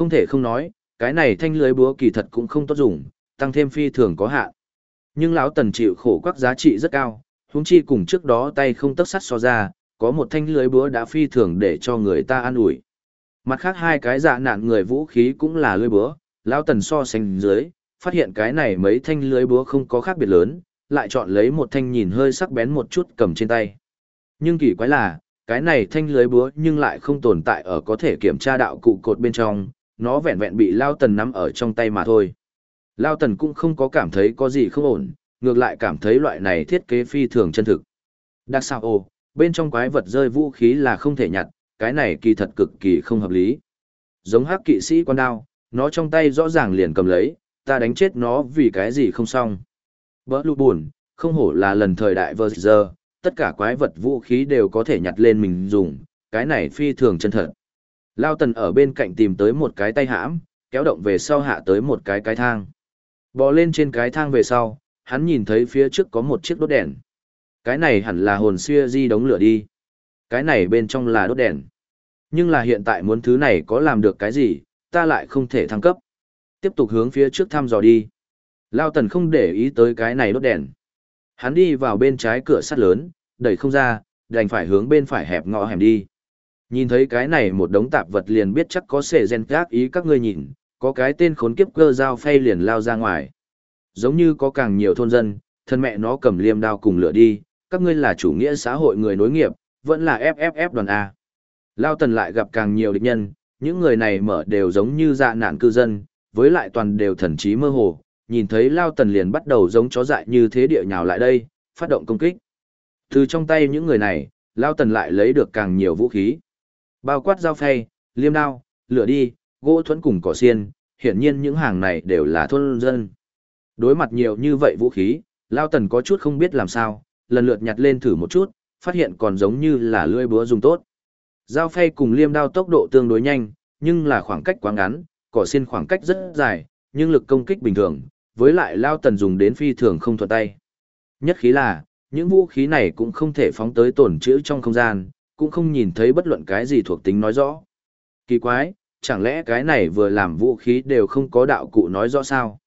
Không thể không nói, cái này thanh lưới búa kỳ thật cũng không tốt dùng, tăng thêm phi thường có hạn. Nhưng lão tần chịu khổ quắc giá trị rất cao, huống chi cùng trước đó tay không tấc sắt so ra, có một thanh lưới búa đã phi thường để cho người ta an ủi. Mặt khác hai cái dạ nạn người vũ khí cũng là lưới búa, lão tần so sánh dưới, phát hiện cái này mấy thanh lưới búa không có khác biệt lớn, lại chọn lấy một thanh nhìn hơi sắc bén một chút cầm trên tay. Nhưng kỳ quái là, cái này thanh lưới búa nhưng lại không tồn tại ở có thể kiểm tra đạo cụ cột bên trong, nó vẹn vẹn bị Lao Tần nắm ở trong tay mà thôi. Lao Tần cũng không có cảm thấy có gì không ổn, ngược lại cảm thấy loại này thiết kế phi thường chân thực. Đặc sao ồ, bên trong quái vật rơi vũ khí là không thể nhặt, cái này kỳ thật cực kỳ không hợp lý. Giống hắc kỵ sĩ con đao, nó trong tay rõ ràng liền cầm lấy, ta đánh chết nó vì cái gì không xong. Bỡ lụ buồn, không hổ là lần thời đại vơ giờ, tất cả quái vật vũ khí đều có thể nhặt lên mình dùng, cái này phi thường chân thật. Lao tần ở bên cạnh tìm tới một cái tay hãm, kéo động về sau hạ tới một cái cái thang. Bò lên trên cái thang về sau, hắn nhìn thấy phía trước có một chiếc đốt đèn. Cái này hẳn là hồn xưa di đống lửa đi. Cái này bên trong là đốt đèn. Nhưng là hiện tại muốn thứ này có làm được cái gì, ta lại không thể thăng cấp. Tiếp tục hướng phía trước thăm dò đi. Lao tần không để ý tới cái này đốt đèn. Hắn đi vào bên trái cửa sắt lớn, đẩy không ra, đành phải hướng bên phải hẹp ngõ hẻm đi. Nhìn thấy cái này một đống tạp vật liền biết chắc có sệ gen gác ý các ngươi nhìn, có cái tên khốn kiếp cơ dao phay liền lao ra ngoài. Giống như có càng nhiều thôn dân, thân mẹ nó cầm liêm đao cùng lửa đi, các ngươi là chủ nghĩa xã hội người nối nghiệp, vẫn là FFF đoàn A. Lao tần lại gặp càng nhiều địch nhân, những người này mở đều giống như dạ nạn cư dân, với lại toàn đều thần trí mơ hồ, nhìn thấy Lao tần liền bắt đầu giống chó dại như thế địa nhào lại đây, phát động công kích. Từ trong tay những người này, Lao tần lại lấy được càng nhiều vũ khí. Bao quát dao phay, liêm đao, lửa đi, gỗ thuẫn cùng cỏ xiên, hiển nhiên những hàng này đều là thôn dân. Đối mặt nhiều như vậy vũ khí, Lao Tần có chút không biết làm sao, lần lượt nhặt lên thử một chút, phát hiện còn giống như là lưỡi búa dùng tốt. Dao phay cùng liêm đao tốc độ tương đối nhanh, nhưng là khoảng cách quá ngắn, cỏ xiên khoảng cách rất dài, nhưng lực công kích bình thường, với lại Lao Tần dùng đến phi thường không thuận tay. Nhất khí là, những vũ khí này cũng không thể phóng tới tổn trữ trong không gian, cũng không nhìn thấy bất luận cái gì thuộc tính nói rõ. Kỳ quái, chẳng lẽ cái này vừa làm vũ khí đều không có đạo cụ nói rõ sao?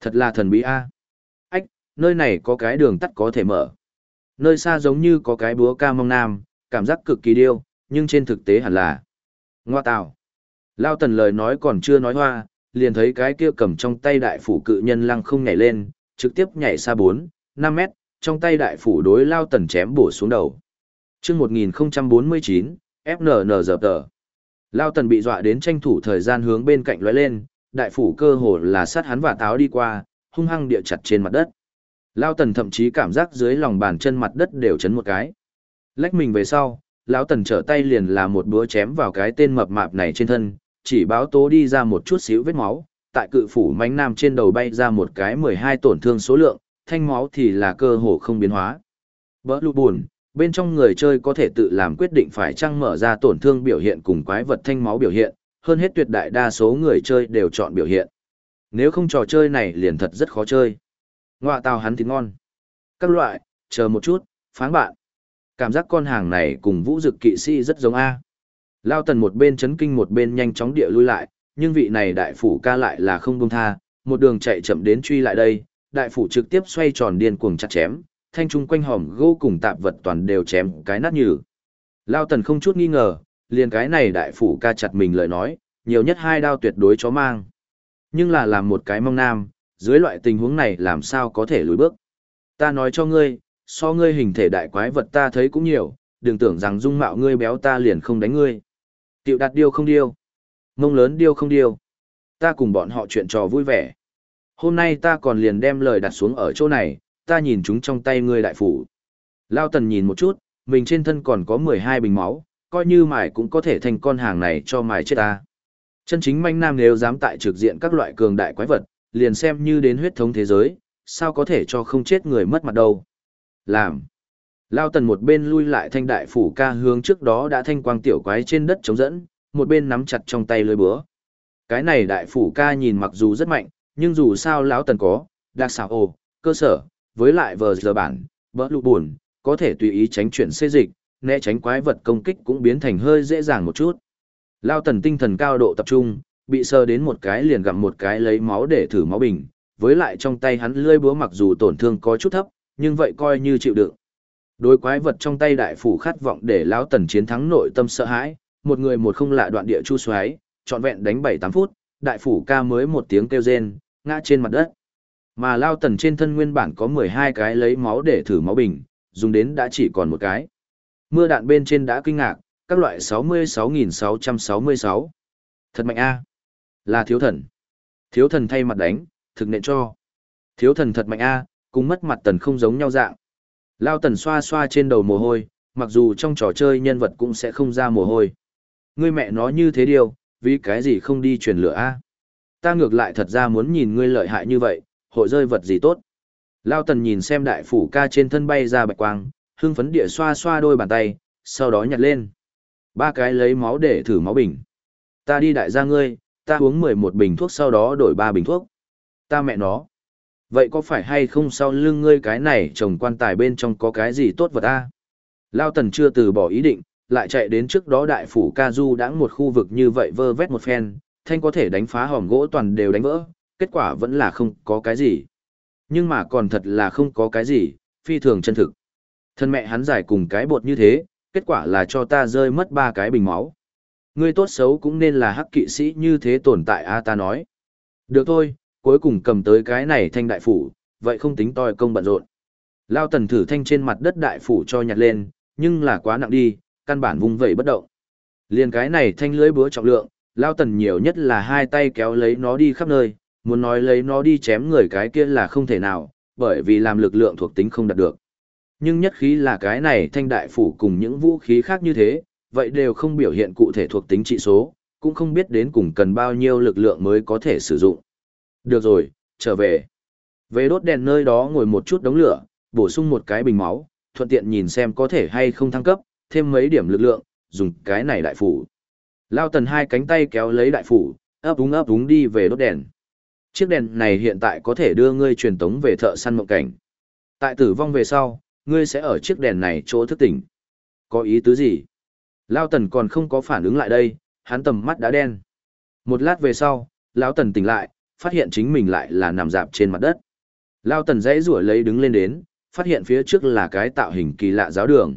Thật là thần bí a. Ách, nơi này có cái đường tắt có thể mở. Nơi xa giống như có cái búa ca mông nam, cảm giác cực kỳ điêu, nhưng trên thực tế hẳn là ngoa tào. Lao tần lời nói còn chưa nói hoa, liền thấy cái kia cầm trong tay đại phủ cự nhân lăng không nhảy lên, trực tiếp nhảy xa 4, 5 mét, trong tay đại phủ đối Lao tần chém bổ xuống đầu. Trước 1049, FNNZT. Lao tần bị dọa đến tranh thủ thời gian hướng bên cạnh lóe lên, đại phủ cơ hồ là sát hắn và táo đi qua, hung hăng địa chặt trên mặt đất. Lao tần thậm chí cảm giác dưới lòng bàn chân mặt đất đều chấn một cái. Lách mình về sau, lão tần trở tay liền là một búa chém vào cái tên mập mạp này trên thân, chỉ báo tố đi ra một chút xíu vết máu, tại cự phủ mánh nam trên đầu bay ra một cái 12 tổn thương số lượng, thanh máu thì là cơ hồ không biến hóa. Bỡ lụ buồn, bên trong người chơi có thể tự làm quyết định phải chăng mở ra tổn thương biểu hiện cùng quái vật thanh máu biểu hiện, hơn hết tuyệt đại đa số người chơi đều chọn biểu hiện. Nếu không trò chơi này liền thật rất khó chơi. Ngoạ tàu hắn thì ngon. Các loại, chờ một chút, phán bạn. Cảm giác con hàng này cùng vũ dực kỵ sĩ rất giống A. Lao tần một bên chấn kinh một bên nhanh chóng địa lui lại, nhưng vị này đại phủ ca lại là không buông tha, một đường chạy chậm đến truy lại đây, đại phủ trực tiếp xoay tròn điên cuồng chặt chém, thanh trung quanh hòm gỗ cùng tạp vật toàn đều chém cái nát nhừ. Lao tần không chút nghi ngờ, liền cái này đại phủ ca chặt mình lời nói, nhiều nhất hai đao tuyệt đối chó mang. Nhưng là làm một cái mong nam, dưới loại tình huống này làm sao có thể lùi bước. Ta nói cho ngươi, so ngươi hình thể đại quái vật ta thấy cũng nhiều, đừng tưởng rằng dung mạo ngươi béo ta liền không đánh ngươi. Tiệu đặt điêu không điêu. Mông lớn điêu không điêu. Ta cùng bọn họ chuyện trò vui vẻ. Hôm nay ta còn liền đem lời đặt xuống ở chỗ này, ta nhìn chúng trong tay ngươi đại phủ. Lao tần nhìn một chút, mình trên thân còn có 12 bình máu, coi như mài cũng có thể thành con hàng này cho mài chết ta. Chân chính manh nam nếu dám tại trực diện các loại cường đại quái vật, liền xem như đến huyết thống thế giới, sao có thể cho không chết người mất mặt đâu. Làm. Lao tần một bên lui lại thanh đại phủ ca hướng trước đó đã thanh quang tiểu quái trên đất chống dẫn, một bên nắm chặt trong tay lưới búa. Cái này đại phủ ca nhìn mặc dù rất mạnh, nhưng dù sao lão tần có, đặc xảo ồ, cơ sở, với lại vờ giờ bản, bỡ lụ buồn, có thể tùy ý tránh chuyển xê dịch, né tránh quái vật công kích cũng biến thành hơi dễ dàng một chút. Lao tần tinh thần cao độ tập trung, bị sờ đến một cái liền gặm một cái lấy máu để thử máu bình, với lại trong tay hắn lưỡi búa mặc dù tổn thương có chút thấp, nhưng vậy coi như chịu đựng. Đối quái vật trong tay đại phủ khát vọng để lão tần chiến thắng nội tâm sợ hãi, một người một không lạ đoạn địa chu xoáy, trọn vẹn đánh 7-8 phút, đại phủ ca mới một tiếng kêu rên, ngã trên mặt đất. Mà lao tần trên thân nguyên bản có 12 cái lấy máu để thử máu bình, dùng đến đã chỉ còn một cái. Mưa đạn bên trên đã kinh ngạc, các loại 66.666. Thật mạnh a Là thiếu thần. Thiếu thần thay mặt đánh, thực nện cho. Thiếu thần thật mạnh a cùng mất mặt tần không giống nhau dạng. Lao tần xoa xoa trên đầu mồ hôi, mặc dù trong trò chơi nhân vật cũng sẽ không ra mồ hôi. Ngươi mẹ nói như thế điều, vì cái gì không đi truyền lửa a Ta ngược lại thật ra muốn nhìn ngươi lợi hại như vậy, hội rơi vật gì tốt. Lao tần nhìn xem đại phủ ca trên thân bay ra bạch quang, hưng phấn địa xoa xoa đôi bàn tay, sau đó nhặt lên. Ba cái lấy máu để thử máu bình. Ta đi đại gia ngươi, ta uống 11 bình thuốc sau đó đổi ba bình thuốc. Ta mẹ nó. Vậy có phải hay không sau lưng ngươi cái này trồng quan tài bên trong có cái gì tốt vật ta? Lao tần chưa từ bỏ ý định, lại chạy đến trước đó đại phủ ca du đã một khu vực như vậy vơ vét một phen, thanh có thể đánh phá hòm gỗ toàn đều đánh vỡ, kết quả vẫn là không có cái gì. Nhưng mà còn thật là không có cái gì, phi thường chân thực. Thân mẹ hắn giải cùng cái bột như thế, kết quả là cho ta rơi mất ba cái bình máu. Ngươi tốt xấu cũng nên là hắc kỵ sĩ như thế tồn tại a ta nói. Được thôi, cuối cùng cầm tới cái này thanh đại phủ, vậy không tính toi công bận rộn. Lao tần thử thanh trên mặt đất đại phủ cho nhặt lên, nhưng là quá nặng đi, căn bản vung vẩy bất động. Liên cái này thanh lưới búa trọng lượng, Lao tần nhiều nhất là hai tay kéo lấy nó đi khắp nơi, muốn nói lấy nó đi chém người cái kia là không thể nào, bởi vì làm lực lượng thuộc tính không đạt được. Nhưng nhất khí là cái này thanh đại phủ cùng những vũ khí khác như thế, vậy đều không biểu hiện cụ thể thuộc tính trị số, cũng không biết đến cùng cần bao nhiêu lực lượng mới có thể sử dụng. Được rồi, trở về. Về đốt đèn nơi đó ngồi một chút đống lửa, bổ sung một cái bình máu, thuận tiện nhìn xem có thể hay không thăng cấp, thêm mấy điểm lực lượng, dùng cái này đại phủ. Lao tần hai cánh tay kéo lấy đại phủ, ấp úng ấp úng đi về đốt đèn. Chiếc đèn này hiện tại có thể đưa ngươi truyền tống về thợ săn mộng cảnh. Tại tử vong về sau, ngươi sẽ ở chiếc đèn này chỗ thức tỉnh. Có ý tứ gì? Lao tần còn không có phản ứng lại đây, hắn tầm mắt đã đen. Một lát về sau, Lão tần tỉnh lại, phát hiện chính mình lại là nằm dạp trên mặt đất. Lao tần dãy rủa lấy đứng lên đến, phát hiện phía trước là cái tạo hình kỳ lạ giáo đường.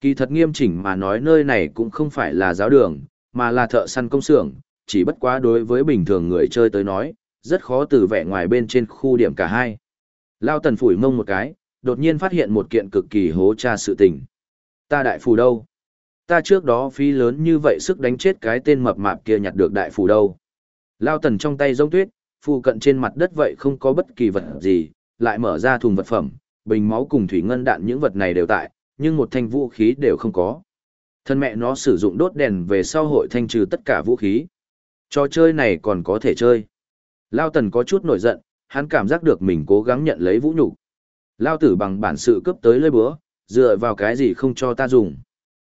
Kỳ thật nghiêm chỉnh mà nói nơi này cũng không phải là giáo đường, mà là thợ săn công xưởng, chỉ bất quá đối với bình thường người chơi tới nói, rất khó từ vẻ ngoài bên trên khu điểm cả hai. Lao tần phủi mông một cái, đột nhiên phát hiện một kiện cực kỳ hố tra sự tình. Ta đại phù đâu? Ta trước đó phí lớn như vậy sức đánh chết cái tên mập mạp kia nhặt được đại phù đâu? Lao tần trong tay giống tuyết, phù cận trên mặt đất vậy không có bất kỳ vật gì, lại mở ra thùng vật phẩm, bình máu cùng thủy ngân đạn những vật này đều tại, nhưng một thanh vũ khí đều không có. Thân mẹ nó sử dụng đốt đèn về sau hội thanh trừ tất cả vũ khí. Trò chơi này còn có thể chơi. Lao tần có chút nổi giận, hắn cảm giác được mình cố gắng nhận lấy vũ nhục Lao tử bằng bản sự cướp tới lơi búa, dựa vào cái gì không cho ta dùng.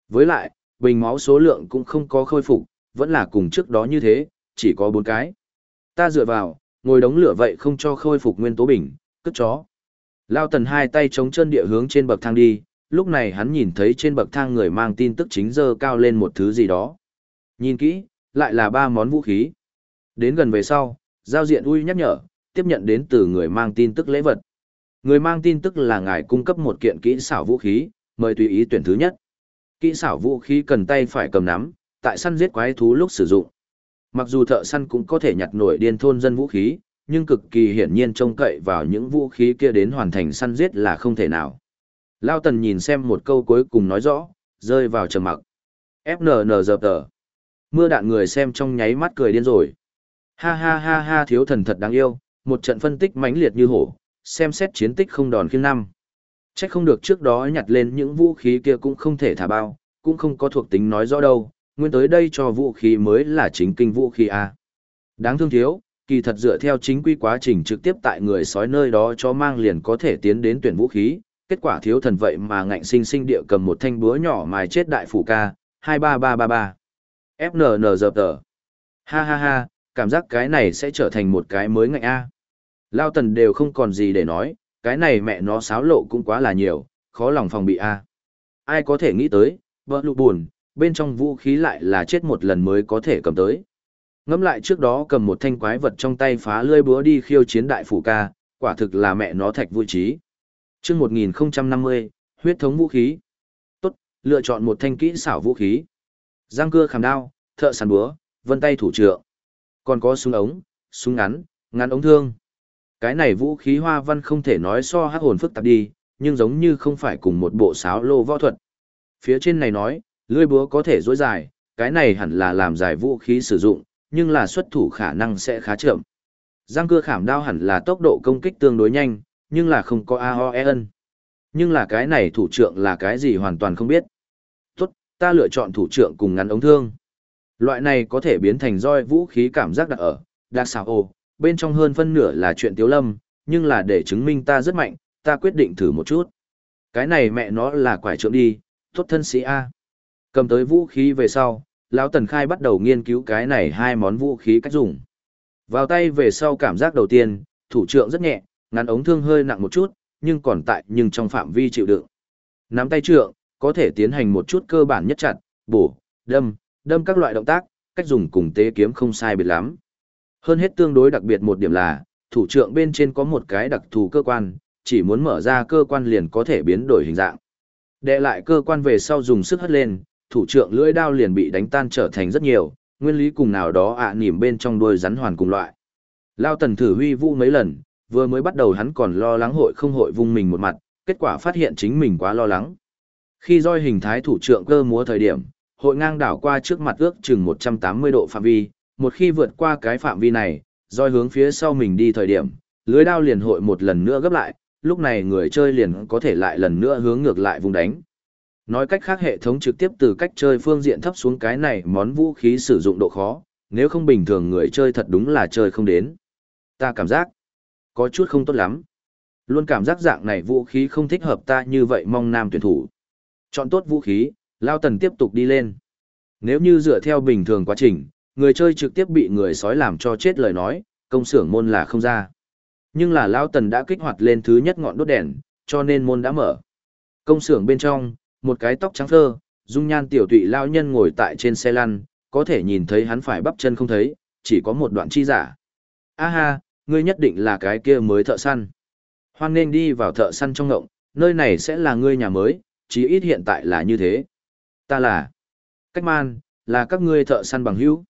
Với lại, bình máu số lượng cũng không có khôi phục, vẫn là cùng trước đó như thế, chỉ có bốn cái. Ta dựa vào, ngồi đống lửa vậy không cho khôi phục nguyên tố bình, cất chó. Lao tần hai tay chống chân địa hướng trên bậc thang đi, lúc này hắn nhìn thấy trên bậc thang người mang tin tức chính dơ cao lên một thứ gì đó. Nhìn kỹ, lại là ba món vũ khí. Đến gần về sau, giao diện ui nhắc nhở, tiếp nhận đến từ người mang tin tức lễ vật. Người mang tin tức là ngài cung cấp một kiện kỹ xảo vũ khí, mời tùy ý tuyển thứ nhất. Kỹ xảo vũ khí cần tay phải cầm nắm, tại săn giết quái thú lúc sử dụng. Mặc dù thợ săn cũng có thể nhặt nổi điên thôn dân vũ khí, nhưng cực kỳ hiển nhiên trông cậy vào những vũ khí kia đến hoàn thành săn giết là không thể nào. Lao Tần nhìn xem một câu cuối cùng nói rõ, rơi vào trầm mặc. FNN. Mưa đạn người xem trong nháy mắt cười điên rồi. Ha ha ha ha thiếu thần thật đáng yêu, một trận phân tích mãnh liệt như hổ, xem xét chiến tích không đòn khiêng năm. Chắc không được trước đó nhặt lên những vũ khí kia cũng không thể thả bao, cũng không có thuộc tính nói rõ đâu, nguyên tới đây cho vũ khí mới là chính kinh vũ khí A. Đáng thương thiếu, kỳ thật dựa theo chính quy quá trình trực tiếp tại người sói nơi đó cho mang liền có thể tiến đến tuyển vũ khí, kết quả thiếu thần vậy mà ngạnh sinh sinh địa cầm một thanh búa nhỏ mài chết đại phủ ca, 23333. FNNZT. Ha ha ha, cảm giác cái này sẽ trở thành một cái mới ngạnh A. Lao tần đều không còn gì để nói, cái này mẹ nó xáo lộ cũng quá là nhiều, khó lòng phòng bị A. Ai có thể nghĩ tới, vợ lụ buồn, bên trong vũ khí lại là chết một lần mới có thể cầm tới. Ngẫm lại trước đó cầm một thanh quái vật trong tay phá lươi búa đi khiêu chiến đại phủ ca, quả thực là mẹ nó thạch vui trí. Chương 1050, huyết thống vũ khí. Tốt, lựa chọn một thanh kỹ xảo vũ khí. Giang cưa khảm đao, thợ sàn búa, vân tay thủ trượng. Còn có súng ống, súng ngắn, ngắn ống thương. Cái này vũ khí hoa văn không thể nói so hắc hồn phức tạp đi, nhưng giống như không phải cùng một bộ sáo lô võ thuật. Phía trên này nói, lưỡi búa có thể dối dài, cái này hẳn là làm dài vũ khí sử dụng, nhưng là xuất thủ khả năng sẽ khá chậm. Giang cưa khảm đao hẳn là tốc độ công kích tương đối nhanh, nhưng là không có AOEN. Nhưng là cái này thủ trưởng là cái gì hoàn toàn không biết. Tốt, ta lựa chọn thủ trưởng cùng ngắn ống thương. Loại này có thể biến thành roi vũ khí cảm giác đặt ở, đặc xào ồ, bên trong hơn phân nửa là chuyện tiếu lâm, nhưng là để chứng minh ta rất mạnh, ta quyết định thử một chút. Cái này mẹ nó là quải trượng đi, tốt thân sĩ A. Cầm tới vũ khí về sau, lão Tần Khai bắt đầu nghiên cứu cái này hai món vũ khí cách dùng. Vào tay về sau cảm giác đầu tiên, thủ trượng rất nhẹ, ngắn ống thương hơi nặng một chút, nhưng còn tại nhưng trong phạm vi chịu đựng. Nắm tay trượng, có thể tiến hành một chút cơ bản nhất chặt, bổ, đâm, đâm các loại động tác, cách dùng cùng tế kiếm không sai biệt lắm. Hơn hết tương đối đặc biệt một điểm là, thủ trưởng bên trên có một cái đặc thù cơ quan, chỉ muốn mở ra cơ quan liền có thể biến đổi hình dạng. Đệ lại cơ quan về sau dùng sức hất lên, thủ trưởng lưỡi đao liền bị đánh tan trở thành rất nhiều, nguyên lý cùng nào đó ạ à nỉm bên trong đuôi rắn hoàn cùng loại. Lao tần thử huy vũ mấy lần, vừa mới bắt đầu hắn còn lo lắng hội không hội vung mình một mặt, kết quả phát hiện chính mình quá lo lắng. Khi roi hình thái thủ trưởng cơ múa thời điểm, hội ngang đảo qua trước mặt ước chừng 180 độ phạm vi, một khi vượt qua cái phạm vi này, roi hướng phía sau mình đi thời điểm, lưới đao liền hội một lần nữa gấp lại, lúc này người chơi liền có thể lại lần nữa hướng ngược lại vùng đánh. Nói cách khác hệ thống trực tiếp từ cách chơi phương diện thấp xuống cái này món vũ khí sử dụng độ khó, nếu không bình thường người chơi thật đúng là chơi không đến. Ta cảm giác, có chút không tốt lắm. Luôn cảm giác dạng này vũ khí không thích hợp ta như vậy mong nam tuyển thủ. Chọn tốt vũ khí, Lao Tần tiếp tục đi lên. Nếu như dựa theo bình thường quá trình, người chơi trực tiếp bị người sói làm cho chết lời nói, công xưởng môn là không ra. Nhưng là Lao Tần đã kích hoạt lên thứ nhất ngọn đốt đèn, cho nên môn đã mở. Công xưởng bên trong, một cái tóc trắng phơ, dung nhan tiểu tụy lao nhân ngồi tại trên xe lăn, có thể nhìn thấy hắn phải bắp chân không thấy, chỉ có một đoạn chi giả. A ha, ngươi nhất định là cái kia mới thợ săn. Hoan nên đi vào thợ săn trong ngộng, nơi này sẽ là ngươi nhà mới, chí ít hiện tại là như thế. Ta là Cách man, là các ngươi thợ săn bằng hữu.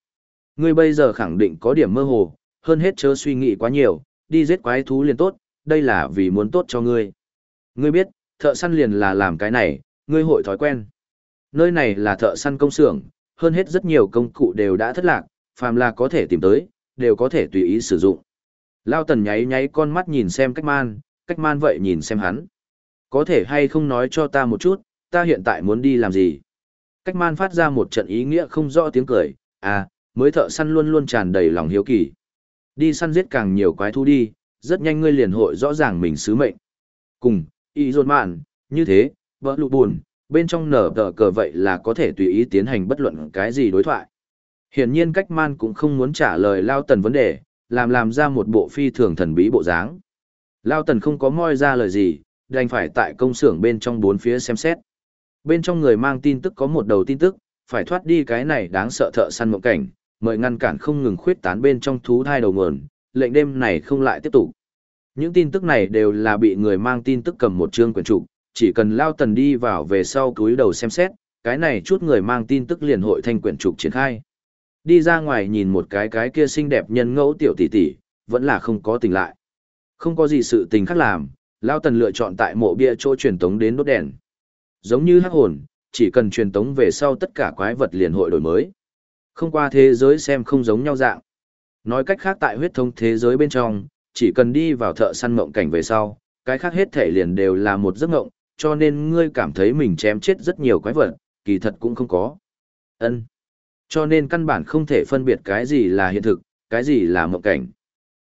Ngươi bây giờ khẳng định có điểm mơ hồ, hơn hết chớ suy nghĩ quá nhiều, đi giết quái thú liền tốt, đây là vì muốn tốt cho ngươi. Ngươi biết, thợ săn liền là làm cái này, ngươi hội thói quen. Nơi này là thợ săn công xưởng, hơn hết rất nhiều công cụ đều đã thất lạc, phàm là có thể tìm tới, đều có thể tùy ý sử dụng. Lao tần nháy nháy con mắt nhìn xem cách man, cách man vậy nhìn xem hắn. Có thể hay không nói cho ta một chút, ta hiện tại muốn đi làm gì? Cách man phát ra một trận ý nghĩa không rõ tiếng cười, à, mới thợ săn luôn luôn tràn đầy lòng hiếu kỳ. Đi săn giết càng nhiều quái thú đi, rất nhanh ngươi liền hội rõ ràng mình sứ mệnh. Cùng, y dồn mạn, như thế, vỡ lụ buồn, bên trong nở tờ cờ vậy là có thể tùy ý tiến hành bất luận cái gì đối thoại. Hiển nhiên cách man cũng không muốn trả lời Lao Tần vấn đề, làm làm ra một bộ phi thường thần bí bộ dáng. Lao Tần không có moi ra lời gì, đành phải tại công xưởng bên trong bốn phía xem xét. Bên trong người mang tin tức có một đầu tin tức, phải thoát đi cái này đáng sợ thợ săn mộng cảnh, mời ngăn cản không ngừng khuyết tán bên trong thú thai đầu nguồn, lệnh đêm này không lại tiếp tục. Những tin tức này đều là bị người mang tin tức cầm một chương quyển trục, chỉ cần lao tần đi vào về sau túi đầu xem xét, cái này chút người mang tin tức liền hội thanh quyển trục triển khai. Đi ra ngoài nhìn một cái cái kia xinh đẹp nhân ngẫu tiểu tỷ tỷ, vẫn là không có tình lại. Không có gì sự tình khác làm, lao tần lựa chọn tại mộ bia chỗ truyền tống đến đốt đèn. Giống như hắc hồn, chỉ cần truyền tống về sau tất cả quái vật liền hội đổi mới. Không qua thế giới xem không giống nhau dạng. Nói cách khác tại huyết thông thế giới bên trong, chỉ cần đi vào thợ săn mộng cảnh về sau, cái khác hết thể liền đều là một giấc mộng, cho nên ngươi cảm thấy mình chém chết rất nhiều quái vật, kỳ thật cũng không có. Ân. Cho nên căn bản không thể phân biệt cái gì là hiện thực, cái gì là mộng cảnh.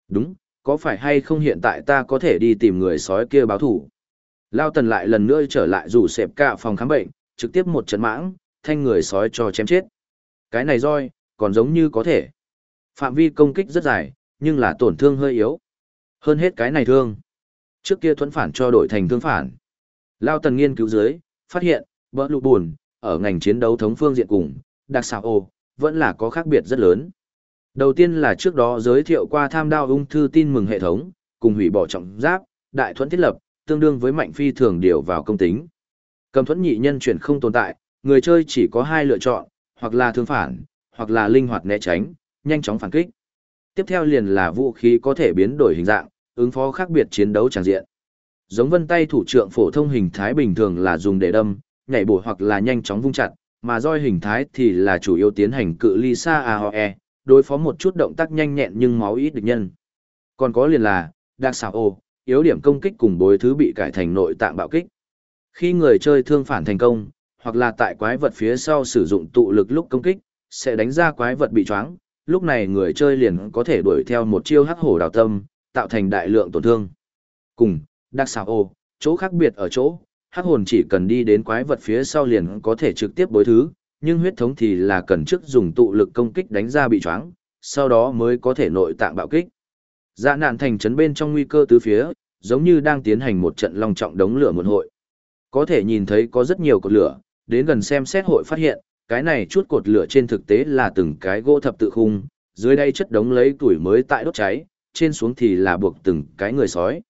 Đúng, có phải hay không hiện tại ta có thể đi tìm người sói kia báo thủ? Lao tần lại lần nữa trở lại rủ xẹp cả phòng khám bệnh, trực tiếp một trận mãng, thanh người sói cho chém chết. Cái này roi, còn giống như có thể. Phạm vi công kích rất dài, nhưng là tổn thương hơi yếu. Hơn hết cái này thương. Trước kia thuẫn phản cho đổi thành thương phản. Lao tần nghiên cứu dưới, phát hiện, bỡ lụ buồn, ở ngành chiến đấu thống phương diện cùng, đặc xạo ô, vẫn là có khác biệt rất lớn. Đầu tiên là trước đó giới thiệu qua tham đao ung thư tin mừng hệ thống, cùng hủy bỏ trọng giáp, đại thuẫn thiết lập, tương đương với mạnh phi thường điều vào công tính. Cầm thuẫn nhị nhân chuyển không tồn tại, người chơi chỉ có hai lựa chọn, hoặc là thương phản, hoặc là linh hoạt né tránh, nhanh chóng phản kích. Tiếp theo liền là vũ khí có thể biến đổi hình dạng, ứng phó khác biệt chiến đấu tràng diện. Giống vân tay thủ trưởng phổ thông hình thái bình thường là dùng để đâm, nhảy bổ hoặc là nhanh chóng vung chặt, mà roi hình thái thì là chủ yếu tiến hành cự ly xa AOE, đối phó một chút động tác nhanh nhẹn nhưng máu ít địch nhân. Còn có liền là, đặc xảo ô, yếu điểm công kích cùng bối thứ bị cải thành nội tạng bạo kích. Khi người chơi thương phản thành công, hoặc là tại quái vật phía sau sử dụng tụ lực lúc công kích, sẽ đánh ra quái vật bị choáng, lúc này người chơi liền có thể đuổi theo một chiêu hắc hổ đào tâm, tạo thành đại lượng tổn thương. Cùng, đặc xào ô, chỗ khác biệt ở chỗ, hắc hồn chỉ cần đi đến quái vật phía sau liền có thể trực tiếp bối thứ, nhưng huyết thống thì là cần trước dùng tụ lực công kích đánh ra bị choáng, sau đó mới có thể nội tạng bạo kích. Dạ nạn thành trấn bên trong nguy cơ tứ phía, giống như đang tiến hành một trận long trọng đống lửa một hội. Có thể nhìn thấy có rất nhiều cột lửa, đến gần xem xét hội phát hiện, cái này chút cột lửa trên thực tế là từng cái gỗ thập tự khung, dưới đây chất đống lấy tuổi mới tại đốt cháy, trên xuống thì là buộc từng cái người sói.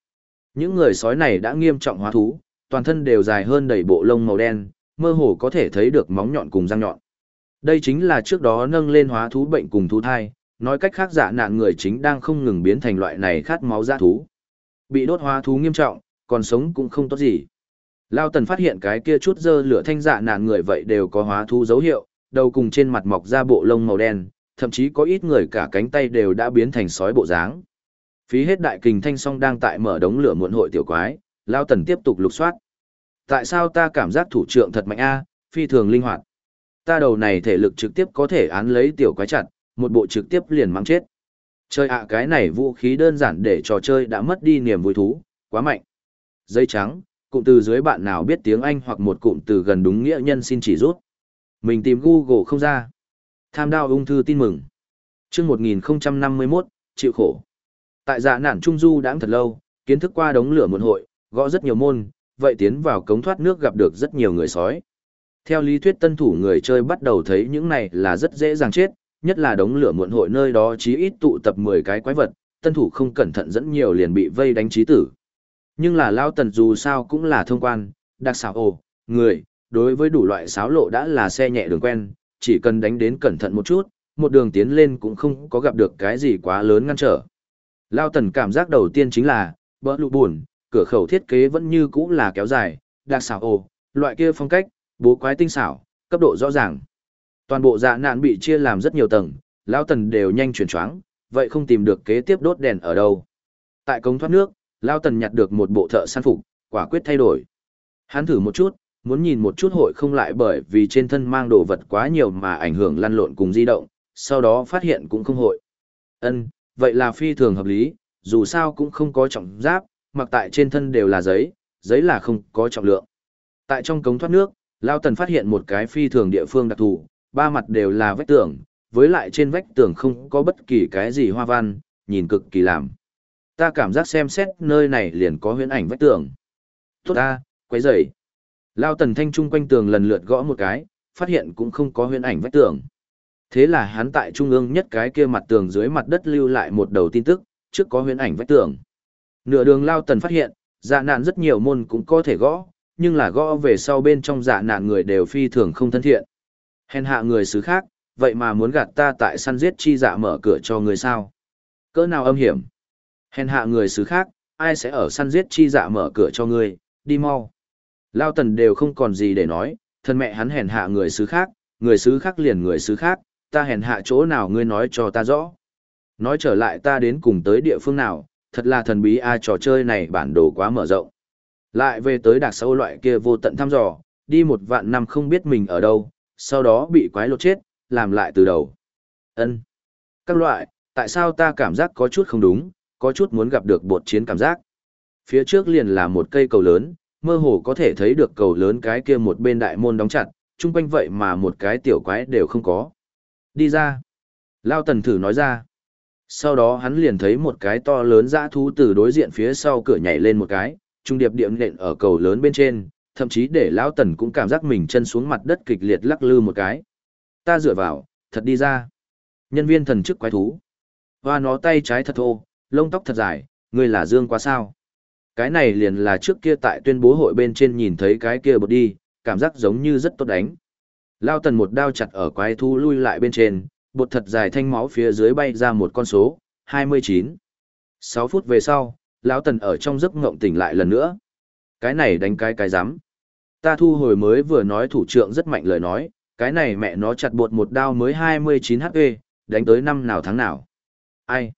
Những người sói này đã nghiêm trọng hóa thú, toàn thân đều dài hơn đầy bộ lông màu đen, mơ hồ có thể thấy được móng nhọn cùng răng nhọn. Đây chính là trước đó nâng lên hóa thú bệnh cùng thú thai, nói cách khác giả nạn người chính đang không ngừng biến thành loại này khát máu dã thú. Bị đốt hóa thú nghiêm trọng, còn sống cũng không tốt gì. Lao tần phát hiện cái kia chút dơ lửa thanh giả nạn người vậy đều có hóa thú dấu hiệu, đầu cùng trên mặt mọc ra bộ lông màu đen, thậm chí có ít người cả cánh tay đều đã biến thành sói bộ dáng. Phí hết đại kình thanh song đang tại mở đống lửa muộn hội tiểu quái, Lao tần tiếp tục lục soát. Tại sao ta cảm giác thủ trưởng thật mạnh a, phi thường linh hoạt. Ta đầu này thể lực trực tiếp có thể án lấy tiểu quái chặt, một bộ trực tiếp liền mang chết. Chơi ạ cái này vũ khí đơn giản để trò chơi đã mất đi niềm vui thú, quá mạnh. Dây trắng, cụm từ dưới bạn nào biết tiếng Anh hoặc một cụm từ gần đúng nghĩa nhân xin chỉ rút. Mình tìm Google không ra. Tham đao ung thư tin mừng. chương 1051, chịu khổ. Tại dạ nản Trung Du đã thật lâu, kiến thức qua đống lửa muộn hội, gõ rất nhiều môn, vậy tiến vào cống thoát nước gặp được rất nhiều người sói. Theo lý thuyết tân thủ người chơi bắt đầu thấy những này là rất dễ dàng chết, nhất là đống lửa muộn hội nơi đó chí ít tụ tập 10 cái quái vật, tân thủ không cẩn thận dẫn nhiều liền bị vây đánh chí tử. Nhưng là Lao Tần dù sao cũng là thông quan, đặc xảo ồ, người, đối với đủ loại xáo lộ đã là xe nhẹ đường quen, chỉ cần đánh đến cẩn thận một chút, một đường tiến lên cũng không có gặp được cái gì quá lớn ngăn trở. Lao Tần cảm giác đầu tiên chính là, bỡ lụ buồn, cửa khẩu thiết kế vẫn như cũ là kéo dài, đặc xảo ồ, loại kia phong cách, bố quái tinh xảo, cấp độ rõ ràng. Toàn bộ dạ nạn bị chia làm rất nhiều tầng, Lão Tần đều nhanh chuyển choáng, vậy không tìm được kế tiếp đốt đèn ở đâu. Tại cống thoát nước, Lão Tần nhặt được một bộ thợ săn phục, quả quyết thay đổi. Hắn thử một chút, muốn nhìn một chút hội không lại bởi vì trên thân mang đồ vật quá nhiều mà ảnh hưởng lăn lộn cùng di động, sau đó phát hiện cũng không hội. Ân, vậy là phi thường hợp lý, dù sao cũng không có trọng giáp, mặc tại trên thân đều là giấy, giấy là không có trọng lượng. Tại trong cống thoát nước, Lao Tần phát hiện một cái phi thường địa phương đặc thù, ba mặt đều là vách tường, với lại trên vách tường không có bất kỳ cái gì hoa văn, nhìn cực kỳ làm. Ta cảm giác xem xét nơi này liền có huyễn ảnh vách tường. Tốt ta, quấy rầy. Lao Tần Thanh trung quanh tường lần lượt gõ một cái, phát hiện cũng không có huyễn ảnh vách tường. Thế là hắn tại trung ương nhất cái kia mặt tường dưới mặt đất lưu lại một đầu tin tức, trước có huyễn ảnh vách tường. Nửa đường Lao Tần phát hiện, dạ nạn rất nhiều môn cũng có thể gõ, nhưng là gõ về sau bên trong dạ nạn người đều phi thường không thân thiện. Hèn hạ người xứ khác, vậy mà muốn gạt ta tại săn giết chi dạ mở cửa cho người sao. Cỡ nào âm hiểm. Hèn hạ người xứ khác, ai sẽ ở săn giết chi dạ mở cửa cho ngươi, đi mau. Lao tần đều không còn gì để nói, thân mẹ hắn hèn hạ người xứ khác, người xứ khác liền người xứ khác, ta hèn hạ chỗ nào ngươi nói cho ta rõ. Nói trở lại ta đến cùng tới địa phương nào, thật là thần bí a trò chơi này bản đồ quá mở rộng. Lại về tới đặc sâu loại kia vô tận thăm dò, đi một vạn năm không biết mình ở đâu, sau đó bị quái lột chết, làm lại từ đầu. ân Các loại, tại sao ta cảm giác có chút không đúng, có chút muốn gặp được bột chiến cảm giác. Phía trước liền là một cây cầu lớn, mơ hồ có thể thấy được cầu lớn cái kia một bên đại môn đóng chặt, chung quanh vậy mà một cái tiểu quái đều không có. Đi ra. Lao tần thử nói ra. Sau đó hắn liền thấy một cái to lớn dã thú từ đối diện phía sau cửa nhảy lên một cái, trung điệp điệm nện ở cầu lớn bên trên, thậm chí để lão tần cũng cảm giác mình chân xuống mặt đất kịch liệt lắc lư một cái. Ta dựa vào, thật đi ra. Nhân viên thần chức quái thú. Hoa nó tay trái thật thô, lông tóc thật dài, ngươi là Dương quá sao. Cái này liền là trước kia tại tuyên bố hội bên trên nhìn thấy cái kia bột đi, cảm giác giống như rất tốt đánh. Lao tần một đao chặt ở quái thú lui lại bên trên, bột thật dài thanh máu phía dưới bay ra một con số, 29. 6 phút về sau, lão tần ở trong giấc ngộng tỉnh lại lần nữa. Cái này đánh cái cái rắm Ta thu hồi mới vừa nói thủ trưởng rất mạnh lời nói, cái này mẹ nó chặt bột một đao mới 29 HP, đánh tới năm nào tháng nào. Ai?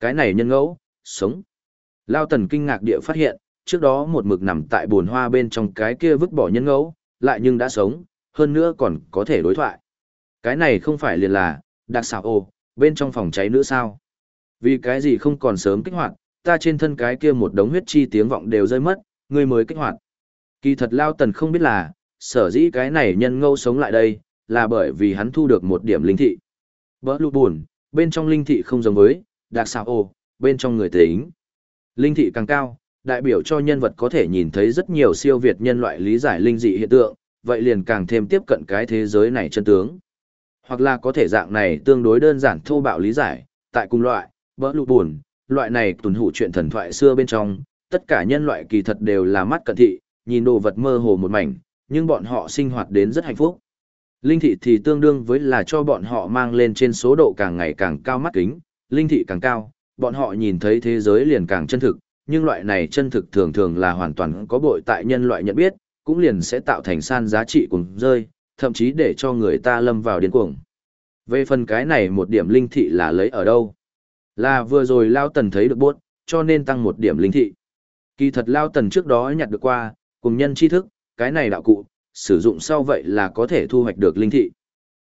Cái này nhân ngẫu, sống. Lao tần kinh ngạc địa phát hiện, trước đó một mực nằm tại bồn hoa bên trong cái kia vứt bỏ nhân ngẫu, lại nhưng đã sống, hơn nữa còn có thể đối thoại. Cái này không phải liền là, đặc xảo ồ, bên trong phòng cháy nữa sao? Vì cái gì không còn sớm kích hoạt, ta trên thân cái kia một đống huyết chi tiếng vọng đều rơi mất, ngươi mới kích hoạt. Kỳ thật Lao Tần không biết là, sở dĩ cái này nhân ngâu sống lại đây, là bởi vì hắn thu được một điểm linh thị. Bỡ lụ buồn, bên trong linh thị không giống với, đặc xạo ồ, bên trong người tính. Linh thị càng cao, đại biểu cho nhân vật có thể nhìn thấy rất nhiều siêu việt nhân loại lý giải linh dị hiện tượng, vậy liền càng thêm tiếp cận cái thế giới này chân tướng. Hoặc là có thể dạng này tương đối đơn giản thô bạo lý giải, tại cùng loại, bỡ lụ buồn, loại này tuần hủ chuyện thần thoại xưa bên trong, tất cả nhân loại kỳ thật đều là mắt cận thị, nhìn đồ vật mơ hồ một mảnh, nhưng bọn họ sinh hoạt đến rất hạnh phúc. Linh thị thì tương đương với là cho bọn họ mang lên trên số độ càng ngày càng cao mắt kính, linh thị càng cao, bọn họ nhìn thấy thế giới liền càng chân thực, nhưng loại này chân thực thường thường là hoàn toàn có bội tại nhân loại nhận biết, cũng liền sẽ tạo thành san giá trị cùng rơi, thậm chí để cho người ta lâm vào điên cuồng. Về phần cái này một điểm linh thị là lấy ở đâu? Là vừa rồi Lao Tần thấy được bốt, cho nên tăng một điểm linh thị. Kỳ thật Lao Tần trước đó nhặt được qua, cùng nhân tri thức, cái này đạo cụ, sử dụng sau vậy là có thể thu hoạch được linh thị.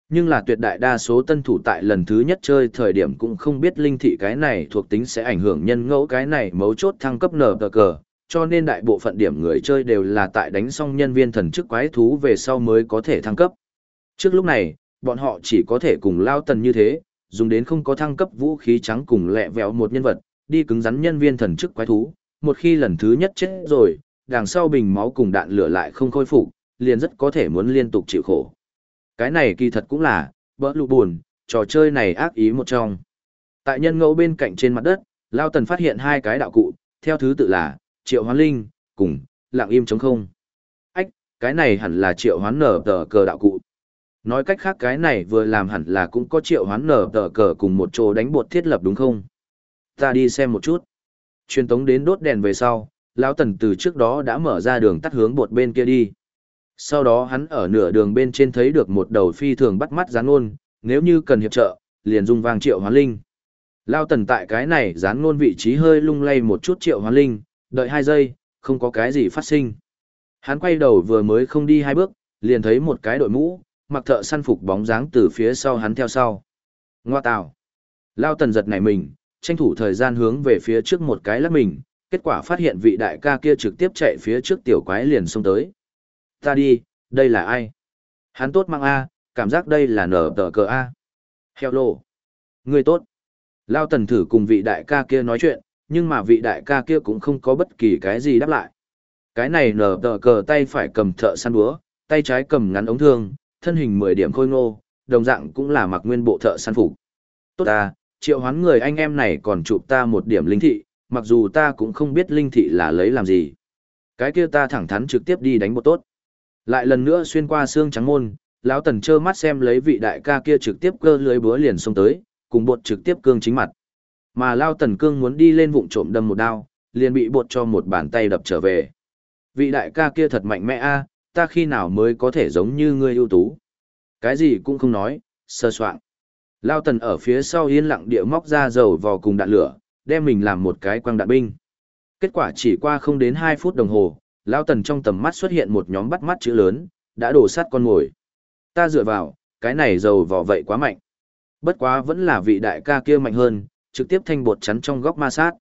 Nhưng là tuyệt đại đa số tân thủ tại lần thứ nhất chơi thời điểm cũng không biết linh thị cái này thuộc tính sẽ ảnh hưởng nhân ngẫu cái này mấu chốt thăng cấp nở tờ cờ, cho nên đại bộ phận điểm người chơi đều là tại đánh xong nhân viên thần chức quái thú về sau mới có thể thăng cấp. Trước lúc này, bọn họ chỉ có thể cùng lao tần như thế, dùng đến không có thăng cấp vũ khí trắng cùng lẹ vẹo một nhân vật, đi cứng rắn nhân viên thần chức quái thú, một khi lần thứ nhất chết rồi, đằng sau bình máu cùng đạn lửa lại không khôi phục, liền rất có thể muốn liên tục chịu khổ. Cái này kỳ thật cũng là, bỡ lụ buồn, trò chơi này ác ý một trong. Tại nhân ngẫu bên cạnh trên mặt đất, Lao Tần phát hiện hai cái đạo cụ, theo thứ tự là, triệu hoán linh, cùng, lặng im chống không. Ách, cái này hẳn là triệu hoán nở tờ cờ đạo cụ. Nói cách khác cái này vừa làm hẳn là cũng có triệu hoán nở tờ cờ cùng một chỗ đánh bột thiết lập đúng không? Ta đi xem một chút. Truyền tống đến đốt đèn về sau, lão tần từ trước đó đã mở ra đường tắt hướng bột bên kia đi. Sau đó hắn ở nửa đường bên trên thấy được một đầu phi thường bắt mắt gián ngôn, nếu như cần hiệp trợ, liền dung vang triệu hoán linh. Lao tần tại cái này gián ngôn vị trí hơi lung lay một chút triệu hoán linh, đợi hai giây, không có cái gì phát sinh. Hắn quay đầu vừa mới không đi hai bước, liền thấy một cái đội mũ, mặc thợ săn phục bóng dáng từ phía sau hắn theo sau. Ngoa tào. Lao tần giật nảy mình, tranh thủ thời gian hướng về phía trước một cái lắc mình, kết quả phát hiện vị đại ca kia trực tiếp chạy phía trước tiểu quái liền xông tới. Ta đi, đây là ai? Hắn tốt mang A, cảm giác đây là nở tờ cờ A. Hello. Người tốt. Lao tần thử cùng vị đại ca kia nói chuyện, nhưng mà vị đại ca kia cũng không có bất kỳ cái gì đáp lại. Cái này nở tờ cờ tay phải cầm thợ săn búa, tay trái cầm ngắn ống thương, thân hình 10 điểm khôi ngô, đồng dạng cũng là mặc nguyên bộ thợ săn phục. Tốt ta, triệu hoán người anh em này còn chụp ta một điểm linh thị, mặc dù ta cũng không biết linh thị là lấy làm gì. Cái kia ta thẳng thắn trực tiếp đi đánh bộ tốt. Lại lần nữa xuyên qua xương trắng môn, lão tần trơ mắt xem lấy vị đại ca kia trực tiếp cơ lưới búa liền xông tới, cùng bột trực tiếp cương chính mặt. Mà lao tần cương muốn đi lên vụng trộm đâm một đao, liền bị bột cho một bàn tay đập trở về. Vị đại ca kia thật mạnh mẽ a, ta khi nào mới có thể giống như ngươi ưu tú. Cái gì cũng không nói, sơ soạn. Lao tần ở phía sau yên lặng địa móc ra dầu vào cùng đạn lửa, đem mình làm một cái quang đạn binh. Kết quả chỉ qua không đến 2 phút đồng hồ, Lao tần trong tầm mắt xuất hiện một nhóm bắt mắt chữ lớn, đã đổ sát con ngồi. Ta dựa vào, cái này dầu vỏ vậy quá mạnh. Bất quá vẫn là vị đại ca kia mạnh hơn, trực tiếp thanh bột chắn trong góc ma sát.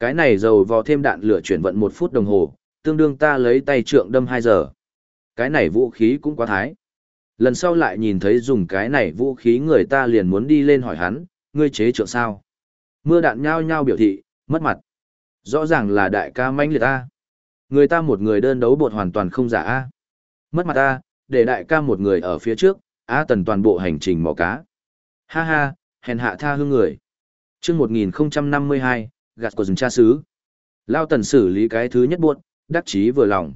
Cái này dầu vò thêm đạn lửa chuyển vận một phút đồng hồ, tương đương ta lấy tay trượng đâm 2 giờ. Cái này vũ khí cũng quá thái. Lần sau lại nhìn thấy dùng cái này vũ khí người ta liền muốn đi lên hỏi hắn, ngươi chế trượng sao? Mưa đạn nhao nhao biểu thị, mất mặt. Rõ ràng là đại ca manh liệt ta. Người ta một người đơn đấu bột hoàn toàn không giả a. Mất mặt ta, để đại ca một người ở phía trước, a tần toàn bộ hành trình mò cá. Ha ha, hèn hạ tha hương người. chương 1052, gạt của rừng cha xứ. Lao tần xử lý cái thứ nhất buộc, đắc chí vừa lòng.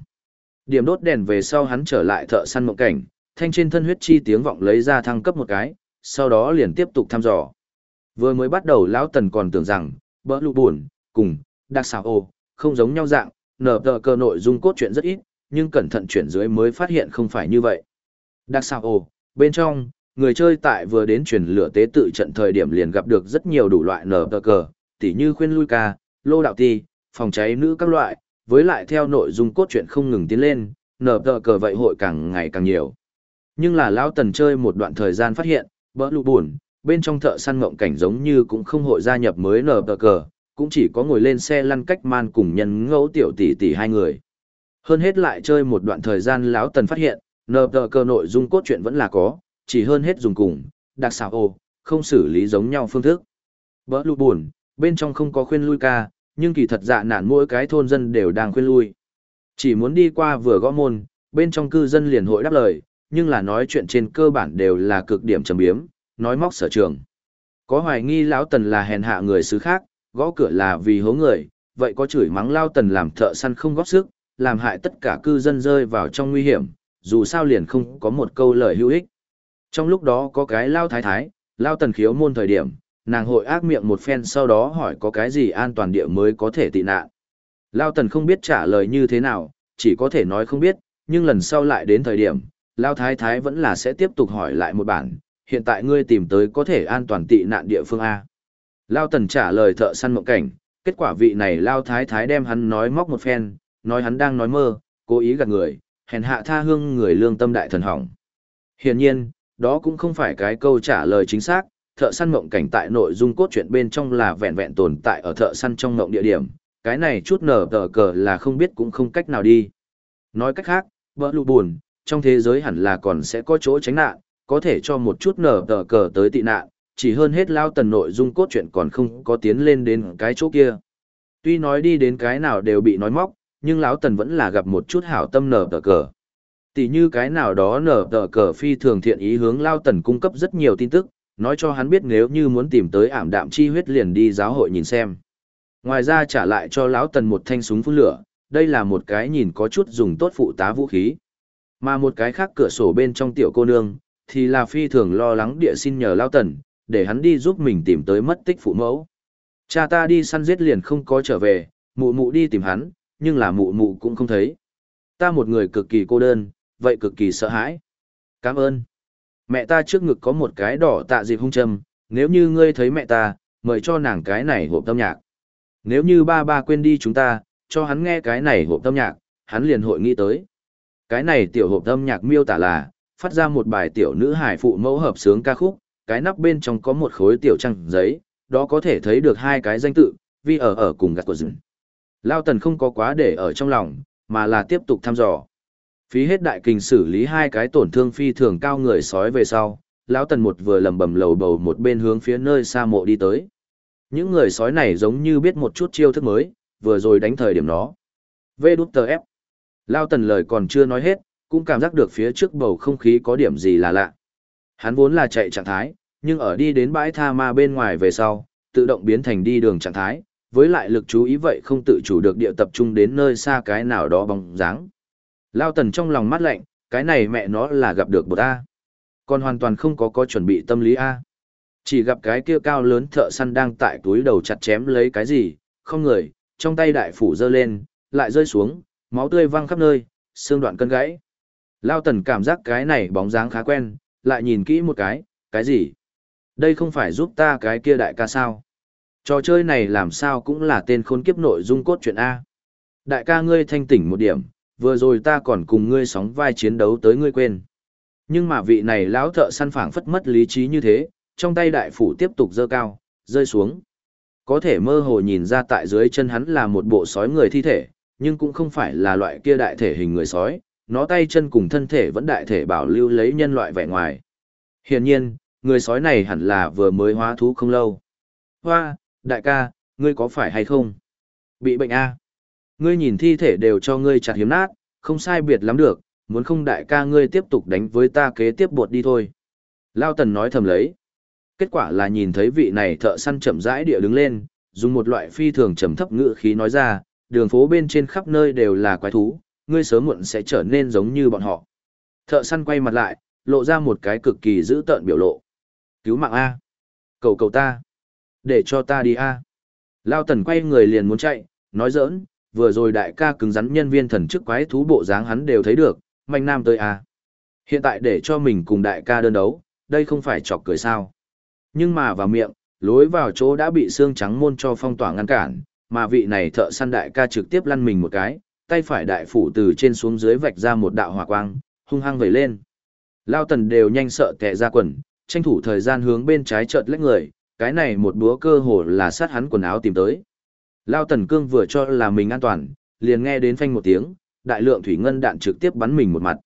Điểm đốt đèn về sau hắn trở lại thợ săn mộng cảnh, thanh trên thân huyết chi tiếng vọng lấy ra thăng cấp một cái, sau đó liền tiếp tục thăm dò. Vừa mới bắt đầu lão tần còn tưởng rằng, bỡ lụ buồn, cùng, đặc xào ô, không giống nhau dạng, nở tờ cơ nội dung cốt truyện rất ít, nhưng cẩn thận chuyển dưới mới phát hiện không phải như vậy. Đặc xào ô, bên trong, người chơi tại vừa đến chuyển lửa tế tự trận thời điểm liền gặp được rất nhiều đủ loại nở tờ cờ, tỉ như khuyên lui ca, lô đạo ti, phòng cháy nữ các loại, với lại theo nội dung cốt truyện không ngừng tiến lên, nở tờ cờ vậy hội càng ngày càng nhiều. Nhưng là lão tần chơi một đoạn thời gian phát hiện, bỡ lụ buồn, bên trong thợ săn ngộng cảnh giống như cũng không hội gia nhập mới nở tờ cờ, cũng chỉ có ngồi lên xe lăn cách man cùng nhân ngẫu tiểu tỷ tỷ hai người. Hơn hết lại chơi một đoạn thời gian lão tần phát hiện, nở tờ cờ nội dung cốt truyện vẫn là có, chỉ hơn hết dùng cùng, đặc xảo ô, không xử lý giống nhau phương thức. Bỡ lụ buồn, bên trong không có khuyên lui ca, nhưng kỳ thật dạ nản mỗi cái thôn dân đều đang khuyên lui. Chỉ muốn đi qua vừa gõ môn, bên trong cư dân liền hội đáp lời, nhưng là nói chuyện trên cơ bản đều là cực điểm trầm biếm, nói móc sở trường. Có hoài nghi lão tần là hèn hạ người xứ khác, gõ cửa là vì hố người, vậy có chửi mắng lao tần làm thợ săn không góp sức, làm hại tất cả cư dân rơi vào trong nguy hiểm, dù sao liền không có một câu lời hữu ích. Trong lúc đó có cái lao thái thái, lao tần khiếu môn thời điểm, nàng hội ác miệng một phen sau đó hỏi có cái gì an toàn địa mới có thể tị nạn. Lao tần không biết trả lời như thế nào, chỉ có thể nói không biết, nhưng lần sau lại đến thời điểm, Lao thái thái vẫn là sẽ tiếp tục hỏi lại một bản, hiện tại ngươi tìm tới có thể an toàn tị nạn địa phương A. Lao tần trả lời thợ săn mộng cảnh, kết quả vị này Lao thái thái đem hắn nói móc một phen, nói hắn đang nói mơ, cố ý gạt người, hèn hạ tha hương người lương tâm đại thần hỏng. Hiển nhiên, đó cũng không phải cái câu trả lời chính xác, thợ săn mộng cảnh tại nội dung cốt truyện bên trong là vẹn vẹn tồn tại ở thợ săn trong mộng địa điểm, cái này chút nở tờ cờ là không biết cũng không cách nào đi. Nói cách khác, bỡ lụ buồn, trong thế giới hẳn là còn sẽ có chỗ tránh nạn, có thể cho một chút nở tờ cờ tới tị nạn, chỉ hơn hết lao tần nội dung cốt truyện còn không có tiến lên đến cái chỗ kia. Tuy nói đi đến cái nào đều bị nói móc, nhưng lão tần vẫn là gặp một chút hảo tâm nở tờ cờ. Tỷ như cái nào đó nở tờ cờ phi thường thiện ý hướng lao tần cung cấp rất nhiều tin tức, nói cho hắn biết nếu như muốn tìm tới ảm đạm chi huyết liền đi giáo hội nhìn xem. Ngoài ra trả lại cho lão tần một thanh súng phun lửa, đây là một cái nhìn có chút dùng tốt phụ tá vũ khí. Mà một cái khác cửa sổ bên trong tiểu cô nương, thì là phi thường lo lắng địa xin nhờ lão tần, để hắn đi giúp mình tìm tới mất tích phụ mẫu. Cha ta đi săn giết liền không có trở về, mụ mụ đi tìm hắn, nhưng là mụ mụ cũng không thấy. Ta một người cực kỳ cô đơn, vậy cực kỳ sợ hãi. Cảm ơn. Mẹ ta trước ngực có một cái đỏ tạ dịp hung châm, nếu như ngươi thấy mẹ ta, mời cho nàng cái này hộp tâm nhạc. Nếu như ba ba quên đi chúng ta, cho hắn nghe cái này hộp tâm nhạc, hắn liền hội nghĩ tới. Cái này tiểu hộp tâm nhạc miêu tả là, phát ra một bài tiểu nữ hải phụ mẫu hợp sướng ca khúc, cái nắp bên trong có một khối tiểu trăng giấy, đó có thể thấy được hai cái danh tự, vì ở ở cùng gạt của rừng. Lao tần không có quá để ở trong lòng, mà là tiếp tục thăm dò. Phí hết đại kình xử lý hai cái tổn thương phi thường cao người sói về sau, lão tần một vừa lầm bầm lầu bầu một bên hướng phía nơi xa mộ đi tới. Những người sói này giống như biết một chút chiêu thức mới, vừa rồi đánh thời điểm nó. Vê đút tờ ép. Lao tần lời còn chưa nói hết, cũng cảm giác được phía trước bầu không khí có điểm gì là lạ. Hắn vốn là chạy trạng thái, nhưng ở đi đến bãi tha ma bên ngoài về sau, tự động biến thành đi đường trạng thái, với lại lực chú ý vậy không tự chủ được địa tập trung đến nơi xa cái nào đó bóng dáng. Lao tần trong lòng mắt lạnh, cái này mẹ nó là gặp được bột A. Còn hoàn toàn không có có chuẩn bị tâm lý A. Chỉ gặp cái kia cao lớn thợ săn đang tại túi đầu chặt chém lấy cái gì, không người, trong tay đại phủ giơ lên, lại rơi xuống, máu tươi văng khắp nơi, xương đoạn cân gãy. Lao tần cảm giác cái này bóng dáng khá quen, lại nhìn kỹ một cái, cái gì? Đây không phải giúp ta cái kia đại ca sao? Trò chơi này làm sao cũng là tên khốn kiếp nội dung cốt truyện A. Đại ca ngươi thanh tỉnh một điểm, vừa rồi ta còn cùng ngươi sóng vai chiến đấu tới ngươi quên. Nhưng mà vị này lão thợ săn phảng phất mất lý trí như thế, trong tay đại phủ tiếp tục dơ cao, rơi xuống. Có thể mơ hồ nhìn ra tại dưới chân hắn là một bộ sói người thi thể, nhưng cũng không phải là loại kia đại thể hình người sói, nó tay chân cùng thân thể vẫn đại thể bảo lưu lấy nhân loại vẻ ngoài. Hiển nhiên, người sói này hẳn là vừa mới hóa thú không lâu. Hoa, đại ca, ngươi có phải hay không? Bị bệnh a? Ngươi nhìn thi thể đều cho ngươi chặt hiếm nát, không sai biệt lắm được, muốn không đại ca ngươi tiếp tục đánh với ta kế tiếp bột đi thôi. Lao tần nói thầm lấy. Kết quả là nhìn thấy vị này thợ săn chậm rãi địa đứng lên, dùng một loại phi thường trầm thấp ngữ khí nói ra, đường phố bên trên khắp nơi đều là quái thú, ngươi sớm muộn sẽ trở nên giống như bọn họ. Thợ săn quay mặt lại, lộ ra một cái cực kỳ dữ tợn biểu lộ. Cứu mạng A. Cầu cầu ta. Để cho ta đi A. Lao tần quay người liền muốn chạy, nói giỡn, vừa rồi đại ca cứng rắn nhân viên thần chức quái thú bộ dáng hắn đều thấy được, manh nam tới A. Hiện tại để cho mình cùng đại ca đơn đấu, đây không phải chọc cười sao. Nhưng mà vào miệng, lối vào chỗ đã bị xương trắng môn cho phong tỏa ngăn cản, mà vị này thợ săn đại ca trực tiếp lăn mình một cái, tay phải đại phủ từ trên xuống dưới vạch ra một đạo hỏa quang, hung hăng vẩy lên. Lao tần đều nhanh sợ kẻ ra quần, tranh thủ thời gian hướng bên trái chợt lách người, cái này một búa cơ hồ là sát hắn quần áo tìm tới. Lao tần cương vừa cho là mình an toàn, liền nghe đến phanh một tiếng, đại lượng thủy ngân đạn trực tiếp bắn mình một mặt.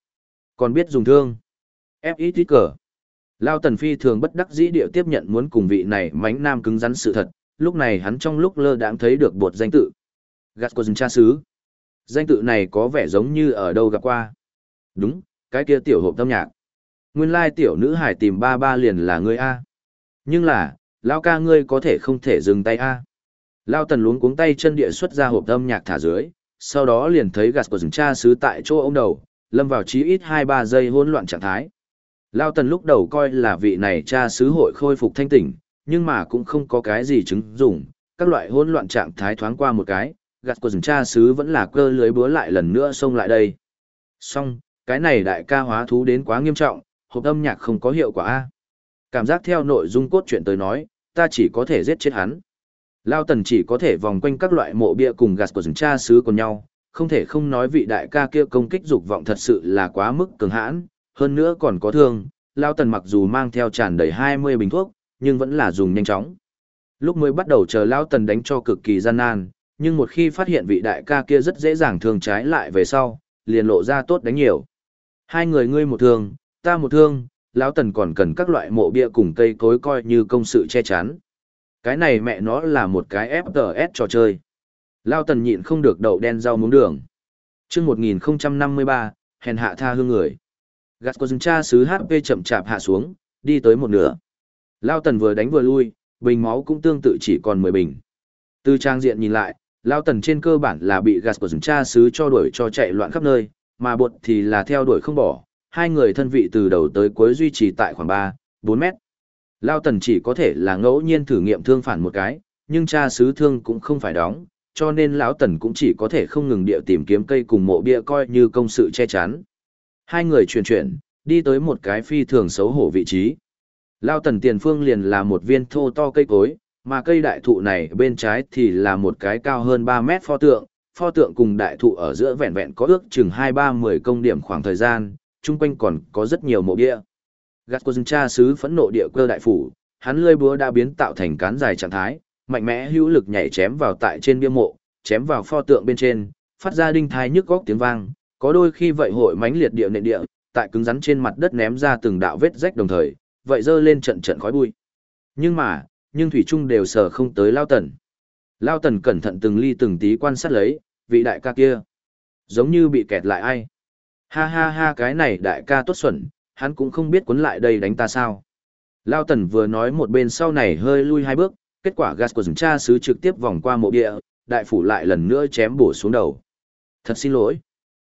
Còn biết dùng thương. F.I.T. cờ. Lao tần phi thường bất đắc dĩ điệu tiếp nhận muốn cùng vị này mánh nam cứng rắn sự thật, lúc này hắn trong lúc lơ đãng thấy được bột danh tự. Gascoigne cha xứ. Danh tự này có vẻ giống như ở đâu gặp qua. Đúng, cái kia tiểu hộp tâm nhạc. Nguyên lai tiểu nữ hải tìm ba ba liền là ngươi A. Nhưng là, Lao ca ngươi có thể không thể dừng tay A. Lao tần luống cuống tay chân địa xuất ra hộp âm nhạc thả dưới, sau đó liền thấy gạt của rừng cha xứ tại chỗ ông đầu, lâm vào chí ít 2-3 giây hỗn loạn trạng thái. Lao tần lúc đầu coi là vị này cha xứ hội khôi phục thanh tỉnh, nhưng mà cũng không có cái gì chứng dụng, các loại hỗn loạn trạng thái thoáng qua một cái, gạt của rừng cha xứ vẫn là cơ lưới búa lại lần nữa xông lại đây. Xong, cái này đại ca hóa thú đến quá nghiêm trọng, hộp âm nhạc không có hiệu quả a. Cảm giác theo nội dung cốt truyện tới nói, ta chỉ có thể giết chết hắn. Lao tần chỉ có thể vòng quanh các loại mộ bia cùng gạt của rừng cha xứ cùng nhau, không thể không nói vị đại ca kia công kích dục vọng thật sự là quá mức cường hãn, hơn nữa còn có thương, Lao tần mặc dù mang theo tràn đầy 20 bình thuốc, nhưng vẫn là dùng nhanh chóng. Lúc mới bắt đầu chờ Lao tần đánh cho cực kỳ gian nan, nhưng một khi phát hiện vị đại ca kia rất dễ dàng thương trái lại về sau, liền lộ ra tốt đánh nhiều. Hai người ngươi một thương, ta một thương, lão tần còn cần các loại mộ bia cùng cây cối coi như công sự che chắn. Cái này mẹ nó là một cái FTS trò chơi. Lao tần nhịn không được đậu đen rau muống đường. chương 1053, hèn hạ tha hương người. Gạt của cha sứ HP chậm chạp hạ xuống, đi tới một nửa. Lao tần vừa đánh vừa lui, bình máu cũng tương tự chỉ còn 10 bình. Từ trang diện nhìn lại, Lao tần trên cơ bản là bị gạt của cha sứ cho đuổi cho chạy loạn khắp nơi, mà bột thì là theo đuổi không bỏ, hai người thân vị từ đầu tới cuối duy trì tại khoảng 3, 4 mét. Lao tần chỉ có thể là ngẫu nhiên thử nghiệm thương phản một cái, nhưng cha sứ thương cũng không phải đóng, cho nên lão tần cũng chỉ có thể không ngừng địa tìm kiếm cây cùng mộ bia coi như công sự che chắn. Hai người chuyển chuyển, đi tới một cái phi thường xấu hổ vị trí. Lao tần tiền phương liền là một viên thô to cây cối, mà cây đại thụ này bên trái thì là một cái cao hơn 3 mét pho tượng, pho tượng cùng đại thụ ở giữa vẹn vẹn có ước chừng 2-3-10 công điểm khoảng thời gian, chung quanh còn có rất nhiều mộ địa. Gạt dân cha sứ phẫn nộ địa cơ đại phủ, hắn lươi búa đã biến tạo thành cán dài trạng thái, mạnh mẽ hữu lực nhảy chém vào tại trên bia mộ, chém vào pho tượng bên trên, phát ra đinh thai nhức góc tiếng vang, có đôi khi vậy hội mãnh liệt địa nền địa, tại cứng rắn trên mặt đất ném ra từng đạo vết rách đồng thời, vậy dơ lên trận trận khói bụi. Nhưng mà, nhưng thủy trung đều sở không tới Lao Tần. Lao Tần cẩn thận từng ly từng tí quan sát lấy, vị đại ca kia. Giống như bị kẹt lại ai. Ha ha ha cái này đại ca tốt xuẩn, hắn cũng không biết cuốn lại đây đánh ta sao. Lao Tần vừa nói một bên sau này hơi lui hai bước, kết quả gas của dùng cha sứ trực tiếp vòng qua mộ địa, đại phủ lại lần nữa chém bổ xuống đầu. Thật xin lỗi.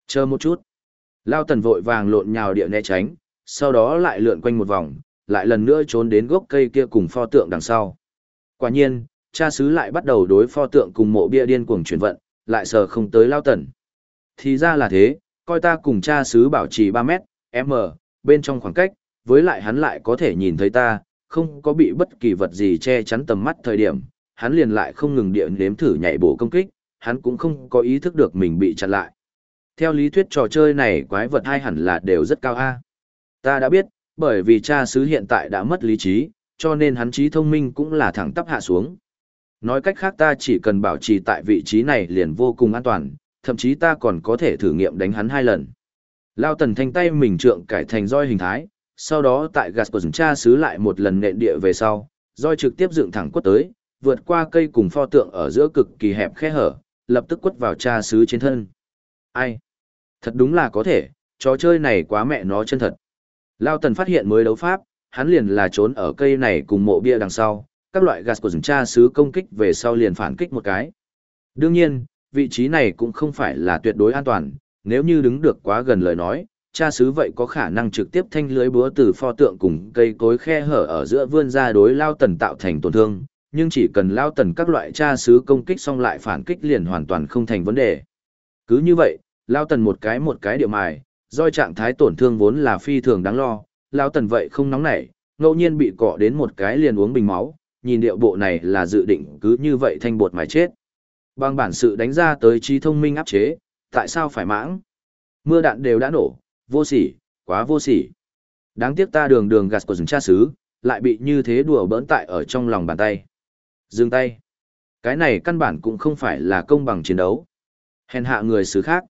Chờ một chút. Lao Tần vội vàng lộn nhào địa né tránh, sau đó lại lượn quanh một vòng, lại lần nữa trốn đến gốc cây kia cùng pho tượng đằng sau. Quả nhiên, cha sứ lại bắt đầu đối pho tượng cùng mộ bia điên cuồng chuyển vận, lại sờ không tới Lao Tần. Thì ra là thế, coi ta cùng cha sứ bảo trì 3 mét, m, bên trong khoảng cách, với lại hắn lại có thể nhìn thấy ta, không có bị bất kỳ vật gì che chắn tầm mắt thời điểm, hắn liền lại không ngừng địa nếm thử nhảy bổ công kích, hắn cũng không có ý thức được mình bị chặn lại. Theo lý thuyết trò chơi này quái vật hai hẳn là đều rất cao A. Ta đã biết, bởi vì cha sứ hiện tại đã mất lý trí, cho nên hắn trí thông minh cũng là thẳng tắp hạ xuống. Nói cách khác ta chỉ cần bảo trì tại vị trí này liền vô cùng an toàn, thậm chí ta còn có thể thử nghiệm đánh hắn hai lần. Lao tần thanh tay mình trượng cải thành roi hình thái, sau đó tại gạt cha xứ lại một lần nện địa về sau, roi trực tiếp dựng thẳng quất tới, vượt qua cây cùng pho tượng ở giữa cực kỳ hẹp khe hở, lập tức quất vào cha xứ trên thân. Ai? Thật đúng là có thể, trò chơi này quá mẹ nó chân thật. Lao tần phát hiện mới đấu pháp, hắn liền là trốn ở cây này cùng mộ bia đằng sau, các loại gạt của rừng cha sứ công kích về sau liền phản kích một cái. Đương nhiên, vị trí này cũng không phải là tuyệt đối an toàn, nếu như đứng được quá gần lời nói, cha sứ vậy có khả năng trực tiếp thanh lưới búa từ pho tượng cùng cây cối khe hở ở giữa vươn ra đối lao tần tạo thành tổn thương, nhưng chỉ cần lao tần các loại cha sứ công kích xong lại phản kích liền hoàn toàn không thành vấn đề. Cứ như vậy, lao tần một cái một cái điệu mài, doi trạng thái tổn thương vốn là phi thường đáng lo, lao tần vậy không nóng nảy, ngẫu nhiên bị cọ đến một cái liền uống bình máu, nhìn điệu bộ này là dự định cứ như vậy thanh bột mài chết. Bằng bản sự đánh ra tới trí thông minh áp chế, tại sao phải mãng? Mưa đạn đều đã nổ, vô sỉ, quá vô sỉ. Đáng tiếc ta đường đường gạt của rừng cha xứ, lại bị như thế đùa bỡn tại ở trong lòng bàn tay. Dừng tay. Cái này căn bản cũng không phải là công bằng chiến đấu. Hèn hạ người xứ khác.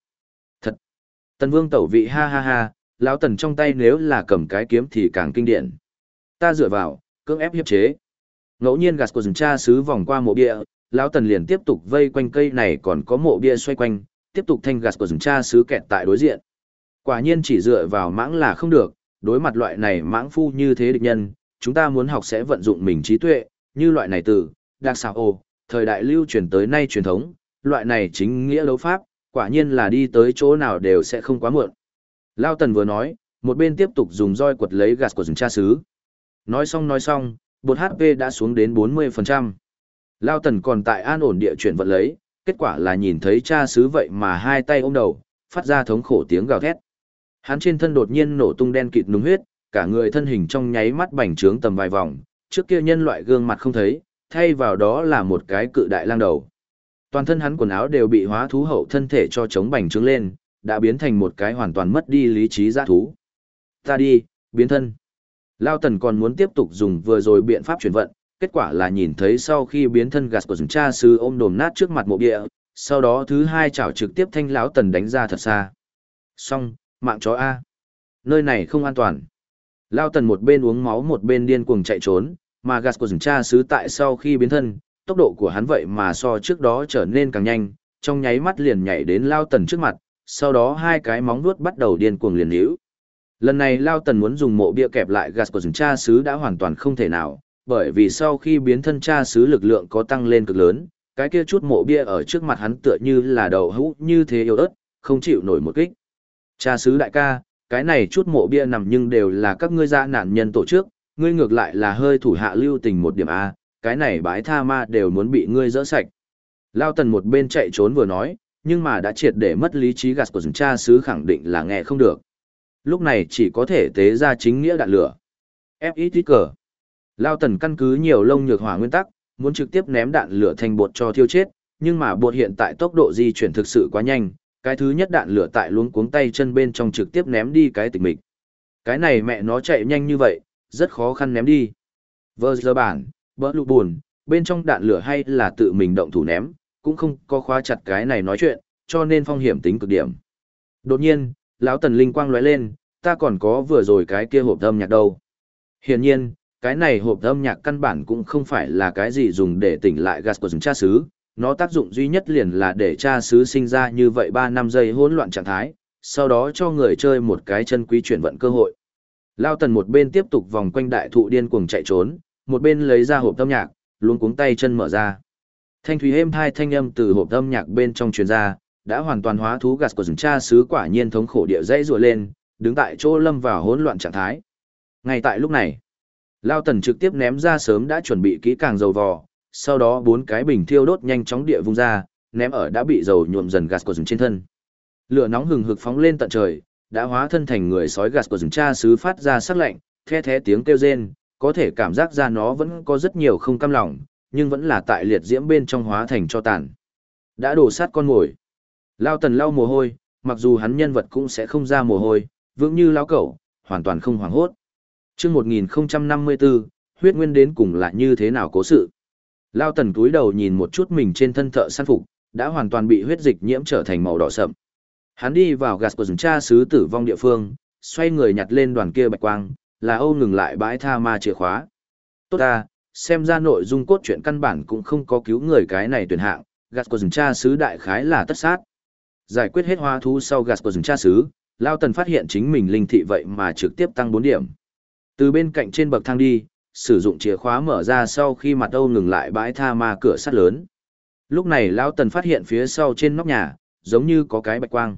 Tần vương tẩu vị ha ha ha, lão tần trong tay nếu là cầm cái kiếm thì càng kinh điển. Ta dựa vào, cưỡng ép hiếp chế. Ngẫu nhiên gạt của rừng cha xứ vòng qua mộ bia, lão tần liền tiếp tục vây quanh cây này còn có mộ bia xoay quanh, tiếp tục thanh gạt của rừng cha xứ kẹt tại đối diện. Quả nhiên chỉ dựa vào mãng là không được, đối mặt loại này mãng phu như thế địch nhân, chúng ta muốn học sẽ vận dụng mình trí tuệ, như loại này từ, đặc xào ồ, thời đại lưu truyền tới nay truyền thống, loại này chính nghĩa đấu pháp, quả nhiên là đi tới chỗ nào đều sẽ không quá muộn. Lao Tần vừa nói, một bên tiếp tục dùng roi quật lấy gạt của rừng cha xứ. Nói xong nói xong, bột HP đã xuống đến 40%. Lao Tần còn tại an ổn địa chuyển vận lấy, kết quả là nhìn thấy cha xứ vậy mà hai tay ôm đầu, phát ra thống khổ tiếng gào thét. Hắn trên thân đột nhiên nổ tung đen kịt nung huyết, cả người thân hình trong nháy mắt bành trướng tầm vài vòng, trước kia nhân loại gương mặt không thấy, thay vào đó là một cái cự đại lang đầu. Toàn thân hắn quần áo đều bị hóa thú hậu thân thể cho chống bành trướng lên, đã biến thành một cái hoàn toàn mất đi lý trí giã thú. Ta đi, biến thân. Lao Tần còn muốn tiếp tục dùng vừa rồi biện pháp chuyển vận, kết quả là nhìn thấy sau khi biến thân gạt của dùng cha sư ôm đồm nát trước mặt mộ địa, sau đó thứ hai chảo trực tiếp thanh lão Tần đánh ra thật xa. Xong, mạng chó A. Nơi này không an toàn. Lao Tần một bên uống máu một bên điên cuồng chạy trốn, mà gạt của dùng cha sứ tại sau khi biến thân, tốc độ của hắn vậy mà so trước đó trở nên càng nhanh, trong nháy mắt liền nhảy đến Lao Tần trước mặt, sau đó hai cái móng vuốt bắt đầu điên cuồng liền hữu. Lần này Lao Tần muốn dùng mộ bia kẹp lại gạt của rừng cha sứ đã hoàn toàn không thể nào, bởi vì sau khi biến thân cha sứ lực lượng có tăng lên cực lớn, cái kia chút mộ bia ở trước mặt hắn tựa như là đầu hũ như thế yếu ớt, không chịu nổi một kích. Cha sứ đại ca, cái này chút mộ bia nằm nhưng đều là các ngươi gia nạn nhân tổ chức, ngươi ngược lại là hơi thủ hạ lưu tình một điểm A, cái này bãi tha ma đều muốn bị ngươi dỡ sạch. Lao tần một bên chạy trốn vừa nói, nhưng mà đã triệt để mất lý trí gạt của rừng cha sứ khẳng định là nghe không được. Lúc này chỉ có thể tế ra chính nghĩa đạn lửa. F.I.T. cờ. Lao tần căn cứ nhiều lông nhược hỏa nguyên tắc, muốn trực tiếp ném đạn lửa thành bột cho thiêu chết, nhưng mà bột hiện tại tốc độ di chuyển thực sự quá nhanh, cái thứ nhất đạn lửa tại luống cuống tay chân bên trong trực tiếp ném đi cái tịch mịch. Cái này mẹ nó chạy nhanh như vậy, rất khó khăn ném đi. Vơ giờ bản, bỡ lụ buồn, bên trong đạn lửa hay là tự mình động thủ ném, cũng không có khóa chặt cái này nói chuyện, cho nên phong hiểm tính cực điểm. Đột nhiên, lão tần linh quang lóe lên, ta còn có vừa rồi cái kia hộp âm nhạc đâu. Hiển nhiên, cái này hộp âm nhạc căn bản cũng không phải là cái gì dùng để tỉnh lại gas của rừng cha xứ, nó tác dụng duy nhất liền là để cha xứ sinh ra như vậy 3 năm giây hỗn loạn trạng thái, sau đó cho người chơi một cái chân quý chuyển vận cơ hội. Lao tần một bên tiếp tục vòng quanh đại thụ điên cuồng chạy trốn, một bên lấy ra hộp âm nhạc, luôn cuống tay chân mở ra. Thanh thủy êm hai thanh âm từ hộp âm nhạc bên trong truyền ra, đã hoàn toàn hóa thú gạt của rừng cha sứ quả nhiên thống khổ địa dãy rùa lên, đứng tại chỗ lâm vào hỗn loạn trạng thái. Ngay tại lúc này, Lao tần trực tiếp ném ra sớm đã chuẩn bị kỹ càng dầu vò, sau đó bốn cái bình thiêu đốt nhanh chóng địa vung ra, ném ở đã bị dầu nhuộm dần gạt của rừng trên thân. Lửa nóng hừng hực phóng lên tận trời, đã hóa thân thành người sói gạt của rừng cha sứ phát ra sắc lạnh, the thé tiếng kêu rên, có thể cảm giác ra nó vẫn có rất nhiều không cam lòng, nhưng vẫn là tại liệt diễm bên trong hóa thành cho tàn. Đã đổ sát con ngồi. Lao tần lau mồ hôi, mặc dù hắn nhân vật cũng sẽ không ra mồ hôi, vững như lao cẩu, hoàn toàn không hoảng hốt. Trước 1054, huyết nguyên đến cùng là như thế nào cố sự. Lao tần túi đầu nhìn một chút mình trên thân thợ săn phục, đã hoàn toàn bị huyết dịch nhiễm trở thành màu đỏ sậm. Hắn đi vào gạt của rừng cha sứ tử vong địa phương, xoay người nhặt lên đoàn kia bạch quang, là Âu ngừng lại bãi tha ma chìa khóa. Tốt ta, xem ra nội dung cốt truyện căn bản cũng không có cứu người cái này tuyển hạng, gạt của rừng cha sứ đại khái là tất sát. Giải quyết hết hoa thú sau gạt của rừng cha sứ, Lao Tần phát hiện chính mình linh thị vậy mà trực tiếp tăng 4 điểm. Từ bên cạnh trên bậc thang đi, sử dụng chìa khóa mở ra sau khi mặt Âu ngừng lại bãi tha ma cửa sắt lớn. Lúc này Lão Tần phát hiện phía sau trên nóc nhà, giống như có cái bạch quang.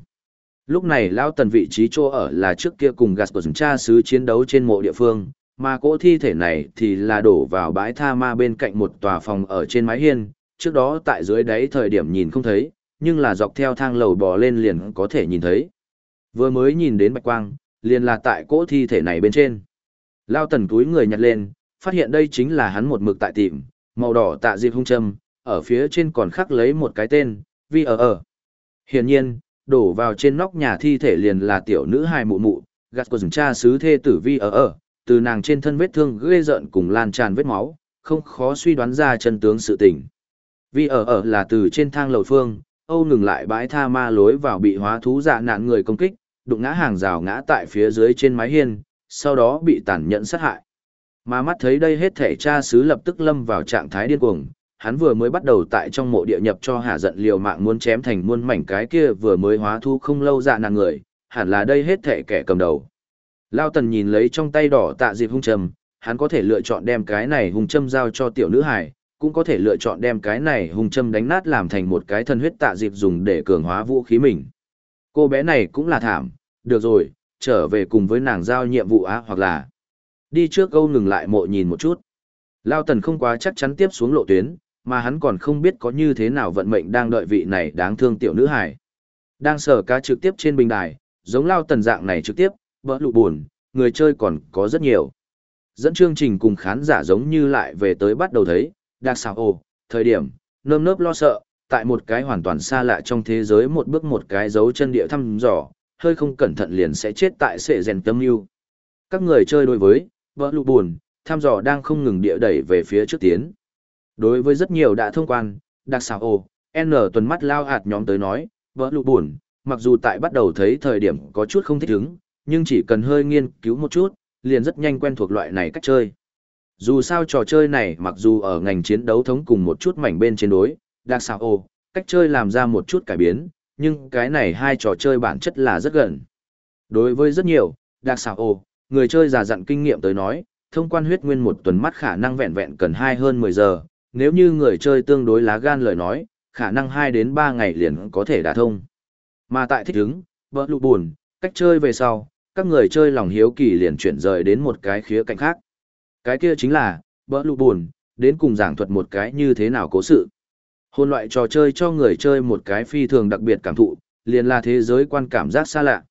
Lúc này Lão Tần vị trí chỗ ở là trước kia cùng gạt của cha sứ chiến đấu trên mộ địa phương, mà cỗ thi thể này thì là đổ vào bãi tha ma bên cạnh một tòa phòng ở trên mái hiên, trước đó tại dưới đáy thời điểm nhìn không thấy, nhưng là dọc theo thang lầu bò lên liền có thể nhìn thấy. Vừa mới nhìn đến bạch quang, liền là tại cỗ thi thể này bên trên. Lao tần túi người nhặt lên, phát hiện đây chính là hắn một mực tại tìm, màu đỏ tạ diệp hung châm, ở phía trên còn khắc lấy một cái tên, vi ở ở. Hiển nhiên, đổ vào trên nóc nhà thi thể liền là tiểu nữ hài mụ mụ, gạt của rừng cha sứ thê tử vi ở ở, từ nàng trên thân vết thương ghê rợn cùng lan tràn vết máu, không khó suy đoán ra chân tướng sự tình. Vi ở ở là từ trên thang lầu phương, Âu ngừng lại bãi tha ma lối vào bị hóa thú dạ nạn người công kích, đụng ngã hàng rào ngã tại phía dưới trên mái hiên, sau đó bị tàn nhẫn sát hại. Mà mắt thấy đây hết thể cha sứ lập tức lâm vào trạng thái điên cuồng, hắn vừa mới bắt đầu tại trong mộ địa nhập cho hạ giận liều mạng muốn chém thành muôn mảnh cái kia vừa mới hóa thu không lâu dạ nàng người, hẳn là đây hết thể kẻ cầm đầu. Lao tần nhìn lấy trong tay đỏ tạ dịp hung châm, hắn có thể lựa chọn đem cái này hung châm giao cho tiểu nữ hải, cũng có thể lựa chọn đem cái này hung châm đánh nát làm thành một cái thân huyết tạ dịp dùng để cường hóa vũ khí mình. Cô bé này cũng là thảm, được rồi, trở về cùng với nàng giao nhiệm vụ á hoặc là đi trước câu ngừng lại mộ nhìn một chút. Lao tần không quá chắc chắn tiếp xuống lộ tuyến, mà hắn còn không biết có như thế nào vận mệnh đang đợi vị này đáng thương tiểu nữ hải. Đang sở cá trực tiếp trên bình đài, giống Lao tần dạng này trực tiếp, vỡ lụ buồn, người chơi còn có rất nhiều. Dẫn chương trình cùng khán giả giống như lại về tới bắt đầu thấy, đặc xào ồ, thời điểm, nơm nớp lo sợ, tại một cái hoàn toàn xa lạ trong thế giới một bước một cái dấu chân địa thăm dò, hơi không cẩn thận liền sẽ chết tại sệ rèn tâm yêu. Các người chơi đối với, vỡ lụ buồn, thăm dò đang không ngừng địa đẩy về phía trước tiến. Đối với rất nhiều đã thông quan, đặc xào ồ, N tuần mắt lao hạt nhóm tới nói, vỡ lụ buồn, mặc dù tại bắt đầu thấy thời điểm có chút không thích ứng, nhưng chỉ cần hơi nghiên cứu một chút, liền rất nhanh quen thuộc loại này cách chơi. Dù sao trò chơi này mặc dù ở ngành chiến đấu thống cùng một chút mảnh bên trên đối, đặc xào ồ, cách chơi làm ra một chút cải biến, nhưng cái này hai trò chơi bản chất là rất gần. Đối với rất nhiều, đặc xào ồ, người chơi già dặn kinh nghiệm tới nói, thông quan huyết nguyên một tuần mắt khả năng vẹn vẹn cần hai hơn 10 giờ, nếu như người chơi tương đối lá gan lời nói, khả năng 2 đến 3 ngày liền có thể đả thông. Mà tại thích ứng, vợ lụ buồn, cách chơi về sau, các người chơi lòng hiếu kỳ liền chuyển rời đến một cái khía cạnh khác. Cái kia chính là, vợ lụ buồn, đến cùng giảng thuật một cái như thế nào cố sự. Hôn loại trò chơi cho người chơi một cái phi thường đặc biệt cảm thụ, liền là thế giới quan cảm giác xa lạ.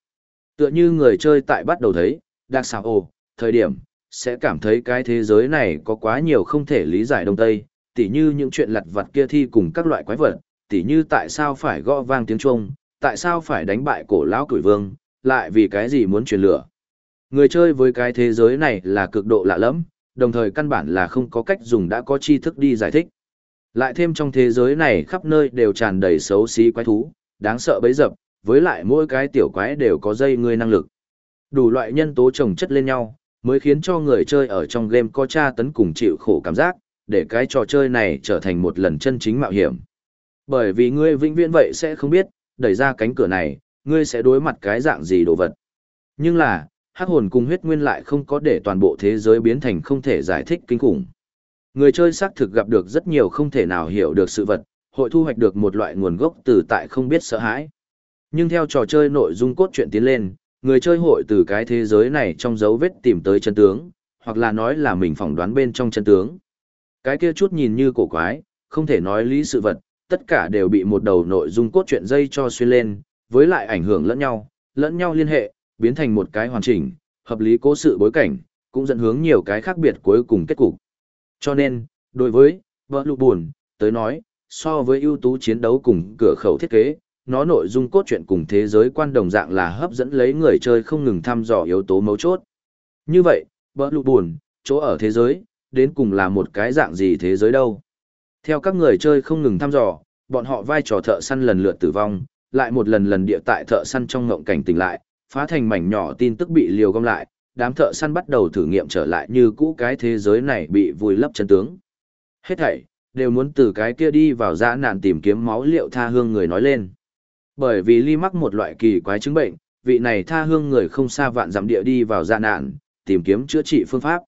Tựa như người chơi tại bắt đầu thấy, đặc xào ồ, thời điểm, sẽ cảm thấy cái thế giới này có quá nhiều không thể lý giải đông tây, tỉ như những chuyện lặt vặt kia thi cùng các loại quái vật, tỉ như tại sao phải gõ vang tiếng chuông, tại sao phải đánh bại cổ lão cửi vương, lại vì cái gì muốn truyền lửa. Người chơi với cái thế giới này là cực độ lạ lẫm, đồng thời căn bản là không có cách dùng đã có tri thức đi giải thích. Lại thêm trong thế giới này khắp nơi đều tràn đầy xấu xí quái thú, đáng sợ bấy dập, với lại mỗi cái tiểu quái đều có dây người năng lực. Đủ loại nhân tố chồng chất lên nhau, mới khiến cho người chơi ở trong game có tra tấn cùng chịu khổ cảm giác, để cái trò chơi này trở thành một lần chân chính mạo hiểm. Bởi vì ngươi vĩnh viễn vậy sẽ không biết, đẩy ra cánh cửa này, ngươi sẽ đối mặt cái dạng gì đồ vật. Nhưng là, hắc hồn cùng huyết nguyên lại không có để toàn bộ thế giới biến thành không thể giải thích kinh khủng. Người chơi xác thực gặp được rất nhiều không thể nào hiểu được sự vật, hội thu hoạch được một loại nguồn gốc từ tại không biết sợ hãi. Nhưng theo trò chơi nội dung cốt truyện tiến lên, người chơi hội từ cái thế giới này trong dấu vết tìm tới chân tướng, hoặc là nói là mình phỏng đoán bên trong chân tướng. Cái kia chút nhìn như cổ quái, không thể nói lý sự vật, tất cả đều bị một đầu nội dung cốt truyện dây cho xuyên lên, với lại ảnh hưởng lẫn nhau, lẫn nhau liên hệ, biến thành một cái hoàn chỉnh, hợp lý cố sự bối cảnh, cũng dẫn hướng nhiều cái khác biệt cuối cùng kết cục. Cho nên, đối với vợ lụ buồn, tới nói, so với ưu tú chiến đấu cùng cửa khẩu thiết kế, nó nội dung cốt truyện cùng thế giới quan đồng dạng là hấp dẫn lấy người chơi không ngừng thăm dò yếu tố mấu chốt. Như vậy, vợ lụ buồn, chỗ ở thế giới, đến cùng là một cái dạng gì thế giới đâu. Theo các người chơi không ngừng thăm dò, bọn họ vai trò thợ săn lần lượt tử vong, lại một lần lần địa tại thợ săn trong ngộng cảnh tỉnh lại, phá thành mảnh nhỏ tin tức bị liều gom lại, đám thợ săn bắt đầu thử nghiệm trở lại như cũ cái thế giới này bị vùi lấp chân tướng. Hết thảy, đều muốn từ cái kia đi vào dã nạn tìm kiếm máu liệu tha hương người nói lên. Bởi vì ly mắc một loại kỳ quái chứng bệnh, vị này tha hương người không xa vạn dặm địa đi vào dã nạn, tìm kiếm chữa trị phương pháp.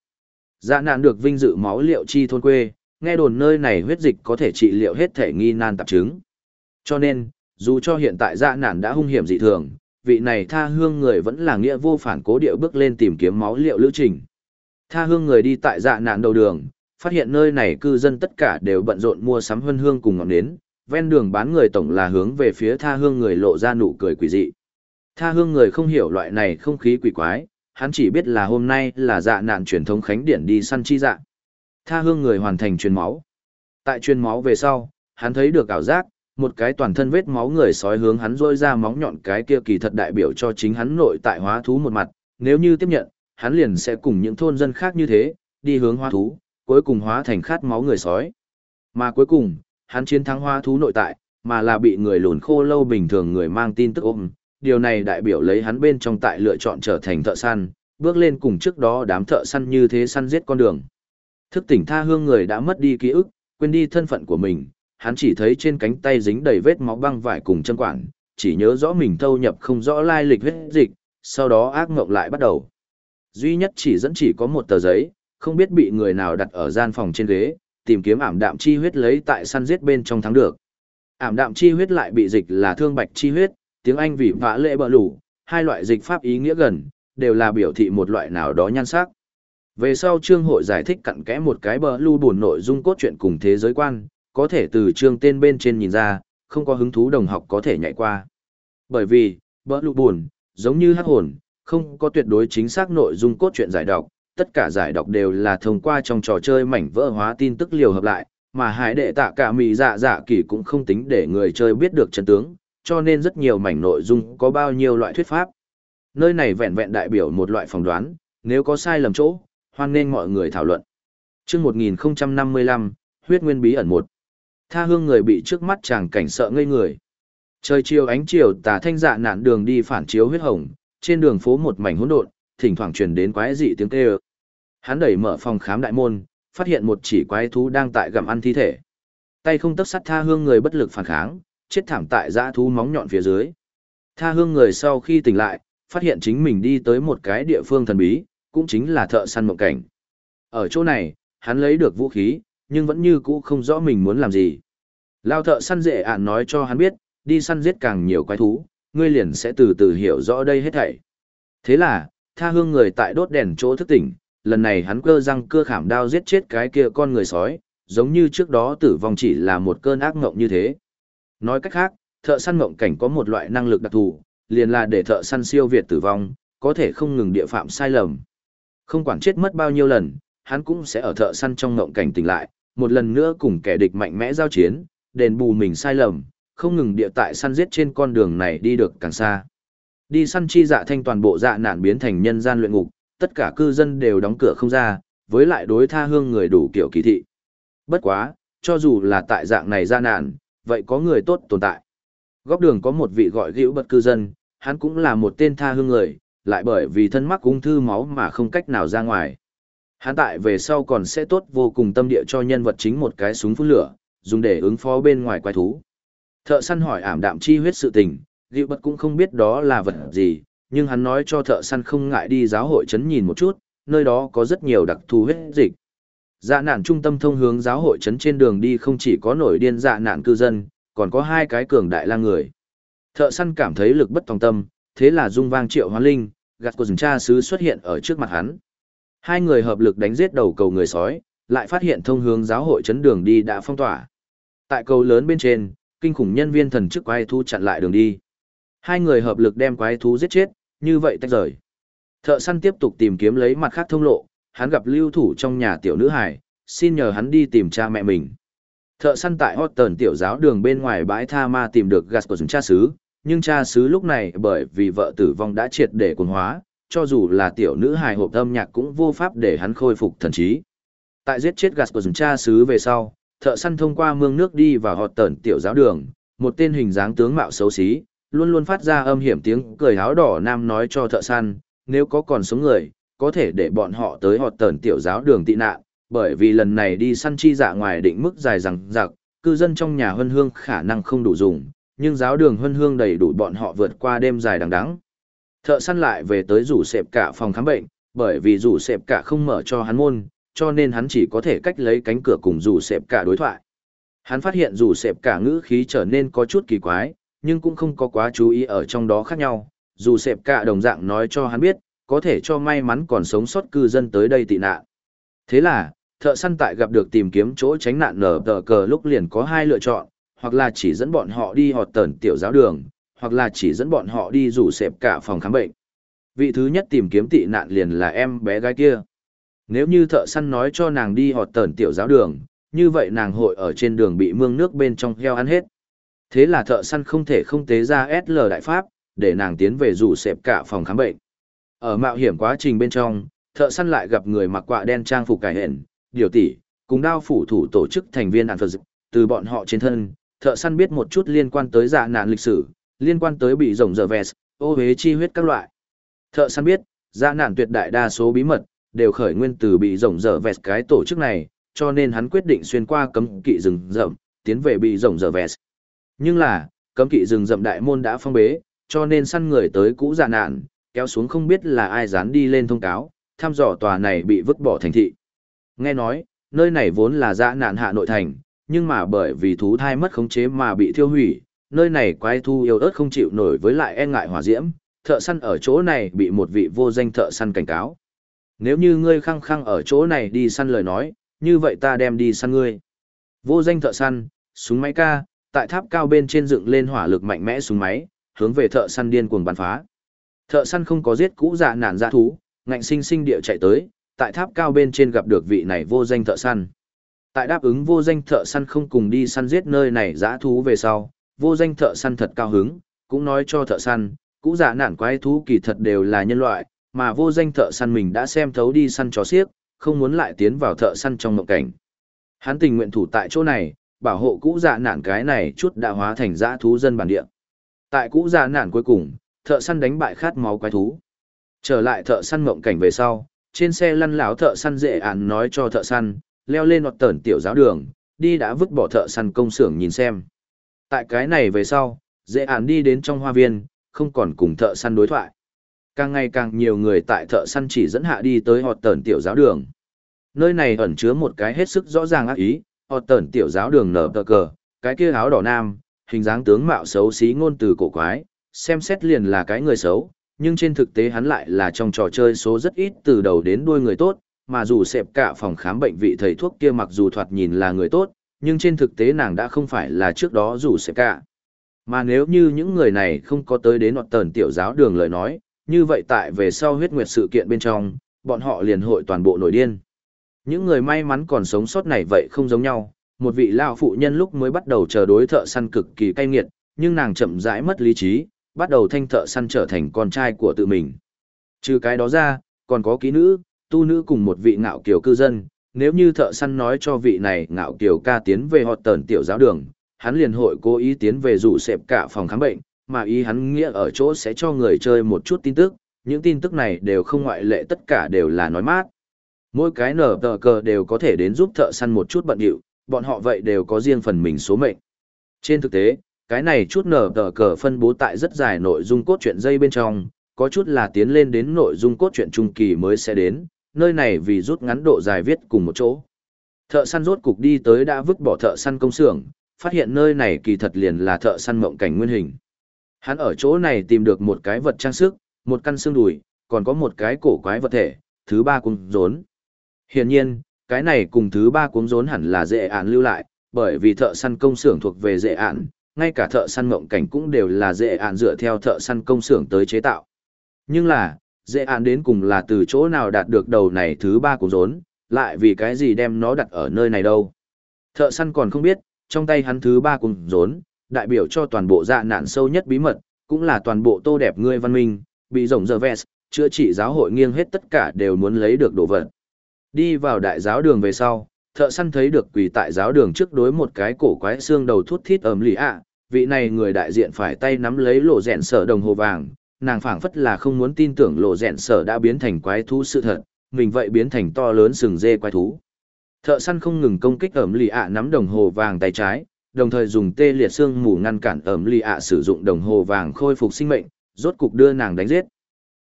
Dạ nạn được vinh dự máu liệu chi thôn quê, nghe đồn nơi này huyết dịch có thể trị liệu hết thể nghi nan tạp chứng. Cho nên, dù cho hiện tại dạ nạn đã hung hiểm dị thường, vị này tha hương người vẫn là nghĩa vô phản cố điệu bước lên tìm kiếm máu liệu lữ trình. Tha hương người đi tại dạ nạn đầu đường, phát hiện nơi này cư dân tất cả đều bận rộn mua sắm hương hương cùng ngọn nến, ven đường bán người tổng là hướng về phía tha hương người lộ ra nụ cười quỷ dị. Tha hương người không hiểu loại này không khí quỷ quái, hắn chỉ biết là hôm nay là dạ nạn truyền thống khánh điển đi săn chi dạ. Tha hương người hoàn thành truyền máu. Tại truyền máu về sau, hắn thấy được ảo giác, một cái toàn thân vết máu người sói hướng hắn rôi ra móng nhọn cái kia kỳ thật đại biểu cho chính hắn nội tại hóa thú một mặt, nếu như tiếp nhận, hắn liền sẽ cùng những thôn dân khác như thế, đi hướng hóa thú, cuối cùng hóa thành khát máu người sói. Mà cuối cùng, hắn chiến thắng hóa thú nội tại, mà là bị người lùn khô lâu bình thường người mang tin tức ôm. Điều này đại biểu lấy hắn bên trong tại lựa chọn trở thành thợ săn, bước lên cùng trước đó đám thợ săn như thế săn giết con đường. Thức tỉnh tha hương người đã mất đi ký ức, quên đi thân phận của mình, hắn chỉ thấy trên cánh tay dính đầy vết máu băng vải cùng chân quản, chỉ nhớ rõ mình thâu nhập không rõ lai lịch huyết dịch, sau đó ác mộng lại bắt đầu. Duy nhất chỉ dẫn chỉ có một tờ giấy, không biết bị người nào đặt ở gian phòng trên ghế, tìm kiếm ảm đạm chi huyết lấy tại săn giết bên trong thắng được. Ảm đạm chi huyết lại bị dịch là thương bạch chi huyết, tiếng Anh vì vã lệ bờ lủ, hai loại dịch pháp ý nghĩa gần, đều là biểu thị một loại nào đó nhan sắc. Về sau chương hội giải thích cặn kẽ một cái bờ lưu buồn nội dung cốt truyện cùng thế giới quan, có thể từ chương tên bên trên nhìn ra, không có hứng thú đồng học có thể nhảy qua. Bởi vì, bờ lưu buồn, giống như hát hồn, không có tuyệt đối chính xác nội dung cốt truyện giải đọc, tất cả giải đọc đều là thông qua trong trò chơi mảnh vỡ hóa tin tức liều hợp lại, mà hải đệ tạ cả mì dạ dạ kỳ cũng không tính để người chơi biết được chân tướng, cho nên rất nhiều mảnh nội dung có bao nhiêu loại thuyết pháp. Nơi này vẹn vẹn đại biểu một loại phỏng đoán, nếu có sai lầm chỗ, hoan nên mọi người thảo luận. Chương 1055, huyết nguyên bí ẩn một. Tha hương người bị trước mắt chàng cảnh sợ ngây người. Trời chiều ánh chiều tà thanh dạ nạn đường đi phản chiếu huyết hồng, trên đường phố một mảnh hỗn độn, thỉnh thoảng truyền đến quái dị tiếng kêu. Hắn đẩy mở phòng khám đại môn, phát hiện một chỉ quái thú đang tại gặm ăn thi thể. Tay không tấc sắt tha hương người bất lực phản kháng, chết thảm tại dã thú móng nhọn phía dưới. Tha hương người sau khi tỉnh lại, phát hiện chính mình đi tới một cái địa phương thần bí, cũng chính là thợ săn mộng cảnh. Ở chỗ này, hắn lấy được vũ khí, nhưng vẫn như cũ không rõ mình muốn làm gì. Lao thợ săn dễ ản nói cho hắn biết, đi săn giết càng nhiều quái thú, ngươi liền sẽ từ từ hiểu rõ đây hết thảy. Thế là, tha hương người tại đốt đèn chỗ thức tỉnh, lần này hắn cơ răng cưa khảm đao giết chết cái kia con người sói, giống như trước đó tử vong chỉ là một cơn ác mộng như thế. Nói cách khác, thợ săn ngộng cảnh có một loại năng lực đặc thù, liền là để thợ săn siêu việt tử vong, có thể không ngừng địa phạm sai lầm. Không quản chết mất bao nhiêu lần, hắn cũng sẽ ở thợ săn trong ngộng cảnh tỉnh lại, một lần nữa cùng kẻ địch mạnh mẽ giao chiến, đền bù mình sai lầm, không ngừng địa tại săn giết trên con đường này đi được càng xa. Đi săn chi dạ thanh toàn bộ dạ nạn biến thành nhân gian luyện ngục, tất cả cư dân đều đóng cửa không ra, với lại đối tha hương người đủ kiểu kỳ thị. Bất quá, cho dù là tại dạng này ra nạn, vậy có người tốt tồn tại. Góc đường có một vị gọi gữu bất cư dân, hắn cũng là một tên tha hương người, lại bởi vì thân mắc ung thư máu mà không cách nào ra ngoài. Hắn tại về sau còn sẽ tốt vô cùng tâm địa cho nhân vật chính một cái súng phun lửa, dùng để ứng phó bên ngoài quái thú. Thợ săn hỏi ảm đạm chi huyết sự tình, Gịu bật cũng không biết đó là vật gì, nhưng hắn nói cho thợ săn không ngại đi giáo hội trấn nhìn một chút, nơi đó có rất nhiều đặc thù huyết dịch. Dạ nạn trung tâm thông hướng giáo hội trấn trên đường đi không chỉ có nổi điên dạ nạn cư dân, còn có hai cái cường đại lang người. Thợ săn cảm thấy lực bất tòng tâm, thế là dung vang triệu hóa linh, gạt của rừng cha sứ xuất hiện ở trước mặt hắn. Hai người hợp lực đánh giết đầu cầu người sói, lại phát hiện thông hướng giáo hội trấn đường đi đã phong tỏa. Tại cầu lớn bên trên, kinh khủng nhân viên thần chức quái thu chặn lại đường đi. Hai người hợp lực đem quái thú giết chết, như vậy tách rời. Thợ săn tiếp tục tìm kiếm lấy mặt khác thông lộ, hắn gặp lưu thủ trong nhà tiểu nữ hải, xin nhờ hắn đi tìm cha mẹ mình. Thợ săn tại hot tờn tiểu giáo đường bên ngoài bãi tha ma tìm được gas của cha xứ, nhưng cha xứ lúc này bởi vì vợ tử vong đã triệt để cuồng hóa, cho dù là tiểu nữ hài hộp âm nhạc cũng vô pháp để hắn khôi phục thần trí. Tại giết chết gas của cha xứ về sau, thợ săn thông qua mương nước đi vào hot tờn tiểu giáo đường, một tên hình dáng tướng mạo xấu xí, luôn luôn phát ra âm hiểm tiếng cười áo đỏ nam nói cho thợ săn, nếu có còn sống người, có thể để bọn họ tới họt tờn tiểu giáo đường tị nạn, bởi vì lần này đi săn chi dạ ngoài định mức dài rằng giặc, cư dân trong nhà huân hương khả năng không đủ dùng, nhưng giáo đường huân hương đầy đủ bọn họ vượt qua đêm dài đằng đẵng. Thợ săn lại về tới rủ xẹp cả phòng khám bệnh, bởi vì rủ sẹp cả không mở cho hắn môn, cho nên hắn chỉ có thể cách lấy cánh cửa cùng rủ sẹp cả đối thoại. Hắn phát hiện rủ sẹp cả ngữ khí trở nên có chút kỳ quái, nhưng cũng không có quá chú ý ở trong đó khác nhau, dù sẹp cả đồng dạng nói cho hắn biết, có thể cho may mắn còn sống sót cư dân tới đây tị nạn. Thế là, thợ săn tại gặp được tìm kiếm chỗ tránh nạn nở tờ cờ lúc liền có hai lựa chọn, hoặc là chỉ dẫn bọn họ đi họt tờn tiểu giáo đường, hoặc là chỉ dẫn bọn họ đi rủ xẹp cả phòng khám bệnh. Vị thứ nhất tìm kiếm tị nạn liền là em bé gái kia. Nếu như thợ săn nói cho nàng đi họt tờn tiểu giáo đường, như vậy nàng hội ở trên đường bị mương nước bên trong heo ăn hết. Thế là thợ săn không thể không tế ra SL đại pháp, để nàng tiến về rủ xẹp cả phòng khám bệnh. Ở mạo hiểm quá trình bên trong, thợ săn lại gặp người mặc quạ đen trang phục cải hển, điều tỷ, cùng đao phủ thủ tổ chức thành viên ản phật từ bọn họ trên thân, thợ săn biết một chút liên quan tới dạ nạn lịch sử, liên quan tới bị rồng dở vẹt, ô hế chi huyết các loại. Thợ săn biết, dạ nạn tuyệt đại đa số bí mật, đều khởi nguyên từ bị rồng dở vẹt cái tổ chức này, cho nên hắn quyết định xuyên qua cấm kỵ rừng rậm, tiến về bị rồng dở vẹt. Nhưng là, cấm kỵ rừng rậm đại môn đã phong bế, cho nên săn người tới cũ dạ nạn, kéo xuống không biết là ai dán đi lên thông cáo, thăm dò tòa này bị vứt bỏ thành thị. Nghe nói, nơi này vốn là dã nạn hạ nội thành, nhưng mà bởi vì thú thai mất khống chế mà bị thiêu hủy, nơi này quái thu yêu ớt không chịu nổi với lại e ngại hỏa diễm, thợ săn ở chỗ này bị một vị vô danh thợ săn cảnh cáo. Nếu như ngươi khăng khăng ở chỗ này đi săn lời nói, như vậy ta đem đi săn ngươi. Vô danh thợ săn, súng máy ca, tại tháp cao bên trên dựng lên hỏa lực mạnh mẽ súng máy, hướng về thợ săn điên cuồng bắn phá. Thợ săn không có giết cũ dạ nản dạ thú, ngạnh sinh sinh địa chạy tới, tại tháp cao bên trên gặp được vị này vô danh thợ săn. Tại đáp ứng vô danh thợ săn không cùng đi săn giết nơi này dã thú về sau, vô danh thợ săn thật cao hứng, cũng nói cho thợ săn, cũ giả nản quái thú kỳ thật đều là nhân loại, mà vô danh thợ săn mình đã xem thấu đi săn chó xiếc, không muốn lại tiến vào thợ săn trong mộng cảnh. Hắn tình nguyện thủ tại chỗ này, bảo hộ cũ giả nản cái này chút đã hóa thành dã thú dân bản địa. Tại cũ giả nản cuối cùng, thợ săn đánh bại khát máu quái thú. Trở lại thợ săn mộng cảnh về sau, trên xe lăn lão thợ săn dễ ản nói cho thợ săn, leo lên hoặc tẩn tiểu giáo đường, đi đã vứt bỏ thợ săn công xưởng nhìn xem. Tại cái này về sau, dễ ản đi đến trong hoa viên, không còn cùng thợ săn đối thoại. Càng ngày càng nhiều người tại thợ săn chỉ dẫn hạ đi tới họt tẩn tiểu giáo đường. Nơi này ẩn chứa một cái hết sức rõ ràng ác ý, họt tẩn tiểu giáo đường nở tờ cờ, cái kia áo đỏ nam, hình dáng tướng mạo xấu xí ngôn từ cổ quái, xem xét liền là cái người xấu, nhưng trên thực tế hắn lại là trong trò chơi số rất ít từ đầu đến đuôi người tốt, mà dù xẹp cả phòng khám bệnh vị thầy thuốc kia mặc dù thoạt nhìn là người tốt, nhưng trên thực tế nàng đã không phải là trước đó dù xẹp cả. Mà nếu như những người này không có tới đến nọt tờn tiểu giáo đường lời nói, như vậy tại về sau huyết nguyệt sự kiện bên trong, bọn họ liền hội toàn bộ nổi điên. Những người may mắn còn sống sót này vậy không giống nhau, một vị lao phụ nhân lúc mới bắt đầu chờ đối thợ săn cực kỳ cay nghiệt, nhưng nàng chậm rãi mất lý trí, bắt đầu thanh thợ săn trở thành con trai của tự mình. Trừ cái đó ra, còn có kỹ nữ, tu nữ cùng một vị ngạo kiều cư dân, nếu như thợ săn nói cho vị này ngạo kiều ca tiến về họt tờn tiểu giáo đường, hắn liền hội cố ý tiến về rủ xẹp cả phòng khám bệnh, mà ý hắn nghĩa ở chỗ sẽ cho người chơi một chút tin tức, những tin tức này đều không ngoại lệ tất cả đều là nói mát. Mỗi cái nở tờ cờ đều có thể đến giúp thợ săn một chút bận điệu, bọn họ vậy đều có riêng phần mình số mệnh. Trên thực tế, cái này chút nở tờ cờ phân bố tại rất dài nội dung cốt truyện dây bên trong, có chút là tiến lên đến nội dung cốt truyện trung kỳ mới sẽ đến, nơi này vì rút ngắn độ dài viết cùng một chỗ. Thợ săn rốt cục đi tới đã vứt bỏ thợ săn công xưởng, phát hiện nơi này kỳ thật liền là thợ săn mộng cảnh nguyên hình. Hắn ở chỗ này tìm được một cái vật trang sức, một căn xương đùi, còn có một cái cổ quái vật thể, thứ ba cuống rốn. Hiển nhiên, cái này cùng thứ ba cuống rốn hẳn là dễ án lưu lại, bởi vì thợ săn công xưởng thuộc về dễ án, ngay cả thợ săn mộng cảnh cũng đều là dễ ạn dựa theo thợ săn công xưởng tới chế tạo. Nhưng là, dễ ạn đến cùng là từ chỗ nào đạt được đầu này thứ ba của rốn, lại vì cái gì đem nó đặt ở nơi này đâu. Thợ săn còn không biết, trong tay hắn thứ ba cùng rốn, đại biểu cho toàn bộ dạ nạn sâu nhất bí mật, cũng là toàn bộ tô đẹp ngươi văn minh, bị rồng giờ vest, chữa trị giáo hội nghiêng hết tất cả đều muốn lấy được đồ vật. Đi vào đại giáo đường về sau, thợ săn thấy được quỳ tại giáo đường trước đối một cái cổ quái xương đầu thút thít ẩm lì ạ, vị này người đại diện phải tay nắm lấy lộ rẽn sở đồng hồ vàng, nàng phảng phất là không muốn tin tưởng lộ rẽn sở đã biến thành quái thú sự thật, mình vậy biến thành to lớn sừng dê quái thú. Thợ săn không ngừng công kích ẩm lì ạ nắm đồng hồ vàng tay trái, đồng thời dùng tê liệt xương mù ngăn cản ẩm lì ạ sử dụng đồng hồ vàng khôi phục sinh mệnh, rốt cục đưa nàng đánh giết.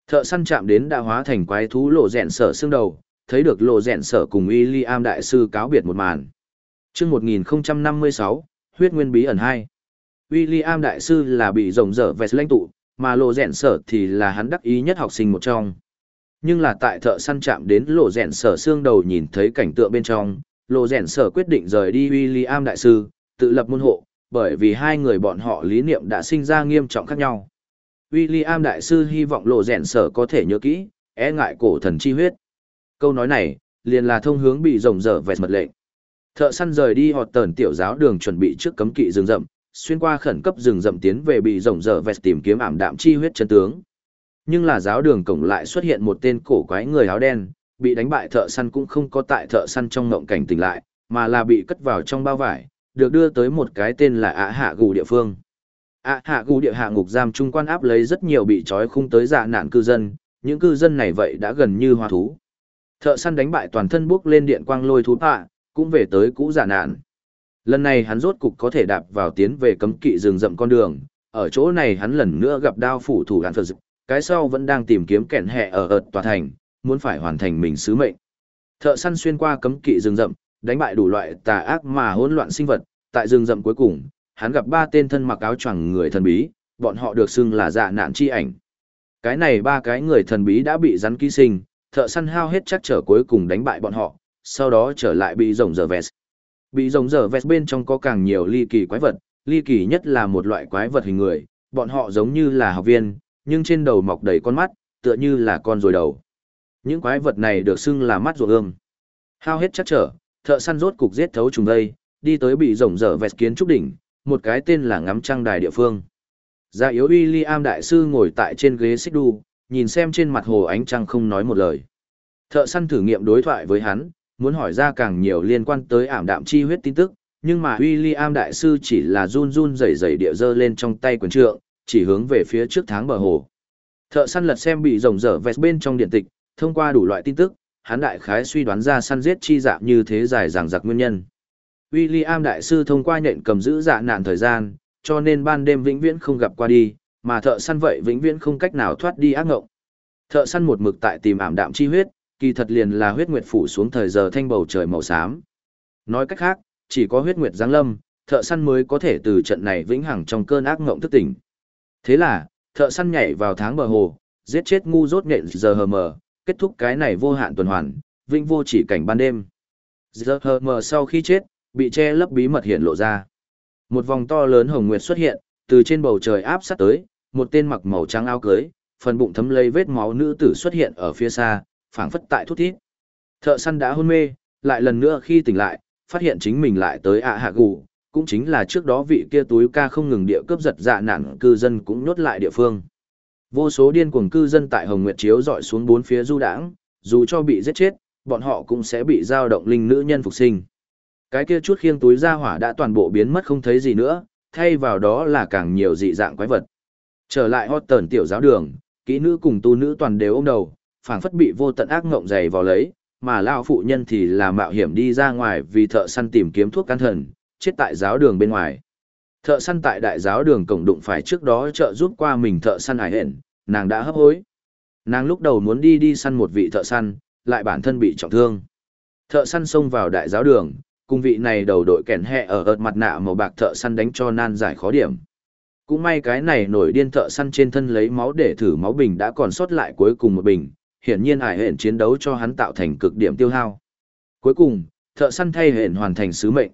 Thợ săn chạm đến đã hóa thành quái thú lộ rẽn sở xương đầu, thấy được lộ rẹn sở cùng William đại sư cáo biệt một màn. Chương 1056, huyết nguyên bí ẩn 2. William đại sư là bị rồng dở vẹt lãnh tụ, mà lộ rèn sở thì là hắn đắc ý nhất học sinh một trong. Nhưng là tại thợ săn chạm đến lộ rèn sở xương đầu nhìn thấy cảnh tượng bên trong, lộ rèn sở quyết định rời đi William đại sư, tự lập môn hộ, bởi vì hai người bọn họ lý niệm đã sinh ra nghiêm trọng khác nhau. William đại sư hy vọng lộ rèn sở có thể nhớ kỹ, e ngại cổ thần chi huyết. Câu nói này, liền là thông hướng bị rồng dở vẹt mật lệnh. Thợ săn rời đi họt tờn tiểu giáo đường chuẩn bị trước cấm kỵ rừng rậm, xuyên qua khẩn cấp rừng rậm tiến về bị rồng dở vẹt tìm kiếm ảm đạm chi huyết chân tướng. Nhưng là giáo đường cổng lại xuất hiện một tên cổ quái người áo đen, bị đánh bại thợ săn cũng không có tại thợ săn trong ngộng cảnh tỉnh lại, mà là bị cất vào trong bao vải, được đưa tới một cái tên là ạ hạ gù địa phương. ạ hạ gù địa hạ ngục giam trung quan áp lấy rất nhiều bị trói khung tới dạ nạn cư dân, những cư dân này vậy đã gần như hoa thú. Thợ săn đánh bại toàn thân bước lên điện quang lôi thú tạ, cũng về tới cũ giả nạn. Lần này hắn rốt cục có thể đạp vào tiến về cấm kỵ rừng rậm con đường, ở chỗ này hắn lần nữa gặp đao phủ thủ đạn phật dịch, cái sau vẫn đang tìm kiếm kẻn hẹ ở ợt tòa thành, muốn phải hoàn thành mình sứ mệnh. Thợ săn xuyên qua cấm kỵ rừng rậm, đánh bại đủ loại tà ác mà hỗn loạn sinh vật, tại rừng rậm cuối cùng, hắn gặp ba tên thân mặc áo choàng người thần bí, bọn họ được xưng là dạ nạn chi ảnh. Cái này ba cái người thần bí đã bị rắn ký sinh, thợ săn hao hết chắc trở cuối cùng đánh bại bọn họ, sau đó trở lại bị rồng giờ vẹt. Bị rồng giờ vẹt bên trong có càng nhiều ly kỳ quái vật, ly kỳ nhất là một loại quái vật hình người, bọn họ giống như là học viên, nhưng trên đầu mọc đầy con mắt, tựa như là con rồi đầu. Những quái vật này được xưng là mắt ruột ương. Hao hết chắc trở, thợ săn rốt cục giết thấu trùng đây, đi tới bị rồng dở vẹt kiến trúc đỉnh, một cái tên là ngắm trăng đài địa phương. Gia yếu William đại sư ngồi tại trên ghế xích đu, nhìn xem trên mặt hồ ánh trăng không nói một lời. Thợ săn thử nghiệm đối thoại với hắn, muốn hỏi ra càng nhiều liên quan tới ảm đạm chi huyết tin tức, nhưng mà William đại sư chỉ là run run rẩy rẩy địa dơ lên trong tay quyền trượng, chỉ hướng về phía trước tháng bờ hồ. Thợ săn lật xem bị rồng dở vẹt bên trong điện tịch, thông qua đủ loại tin tức, hắn đại khái suy đoán ra săn giết chi dạng như thế dài dằng dặc nguyên nhân. William đại sư thông qua nhện cầm giữ dạ nạn thời gian, cho nên ban đêm vĩnh viễn không gặp qua đi, mà thợ săn vậy vĩnh viễn không cách nào thoát đi ác ngộng. Thợ săn một mực tại tìm ảm đạm chi huyết, kỳ thật liền là huyết nguyệt phủ xuống thời giờ thanh bầu trời màu xám. Nói cách khác, chỉ có huyết nguyệt giáng lâm, thợ săn mới có thể từ trận này vĩnh hằng trong cơn ác ngộng thức tỉnh. Thế là, thợ săn nhảy vào tháng bờ hồ, giết chết ngu rốt nhện giờ hờ mờ, kết thúc cái này vô hạn tuần hoàn, vĩnh vô chỉ cảnh ban đêm. Giờ hờ mờ sau khi chết, bị che lấp bí mật hiện lộ ra. Một vòng to lớn hồng nguyệt xuất hiện, từ trên bầu trời áp sát tới, một tên mặc màu trắng áo cưới, phần bụng thấm lấy vết máu nữ tử xuất hiện ở phía xa, phảng phất tại thút thít. Thợ săn đã hôn mê, lại lần nữa khi tỉnh lại, phát hiện chính mình lại tới ạ hạ gù, cũng chính là trước đó vị kia túi ca không ngừng địa cướp giật dạ nạn cư dân cũng nhốt lại địa phương. Vô số điên cuồng cư dân tại Hồng Nguyệt chiếu dọi xuống bốn phía du đảng, dù cho bị giết chết, bọn họ cũng sẽ bị giao động linh nữ nhân phục sinh. Cái kia chút khiêng túi ra hỏa đã toàn bộ biến mất không thấy gì nữa, thay vào đó là càng nhiều dị dạng quái vật. Trở lại hot tờn tiểu giáo đường, kỹ nữ cùng tu nữ toàn đều ôm đầu, phảng phất bị vô tận ác ngộng dày vào lấy, mà lão phụ nhân thì là mạo hiểm đi ra ngoài vì thợ săn tìm kiếm thuốc can thần, chết tại giáo đường bên ngoài. Thợ săn tại đại giáo đường cổng đụng phải trước đó trợ giúp qua mình thợ săn hải hển, nàng đã hấp hối. Nàng lúc đầu muốn đi đi săn một vị thợ săn, lại bản thân bị trọng thương. Thợ săn xông vào đại giáo đường, cùng vị này đầu đội kẻn hẹ ở ợt mặt nạ màu bạc thợ săn đánh cho nan giải khó điểm. Cũng may cái này nổi điên thợ săn trên thân lấy máu để thử máu bình đã còn sót lại cuối cùng một bình, hiển nhiên ải hẹn chiến đấu cho hắn tạo thành cực điểm tiêu hao. Cuối cùng, thợ săn thay hẹn hoàn thành sứ mệnh.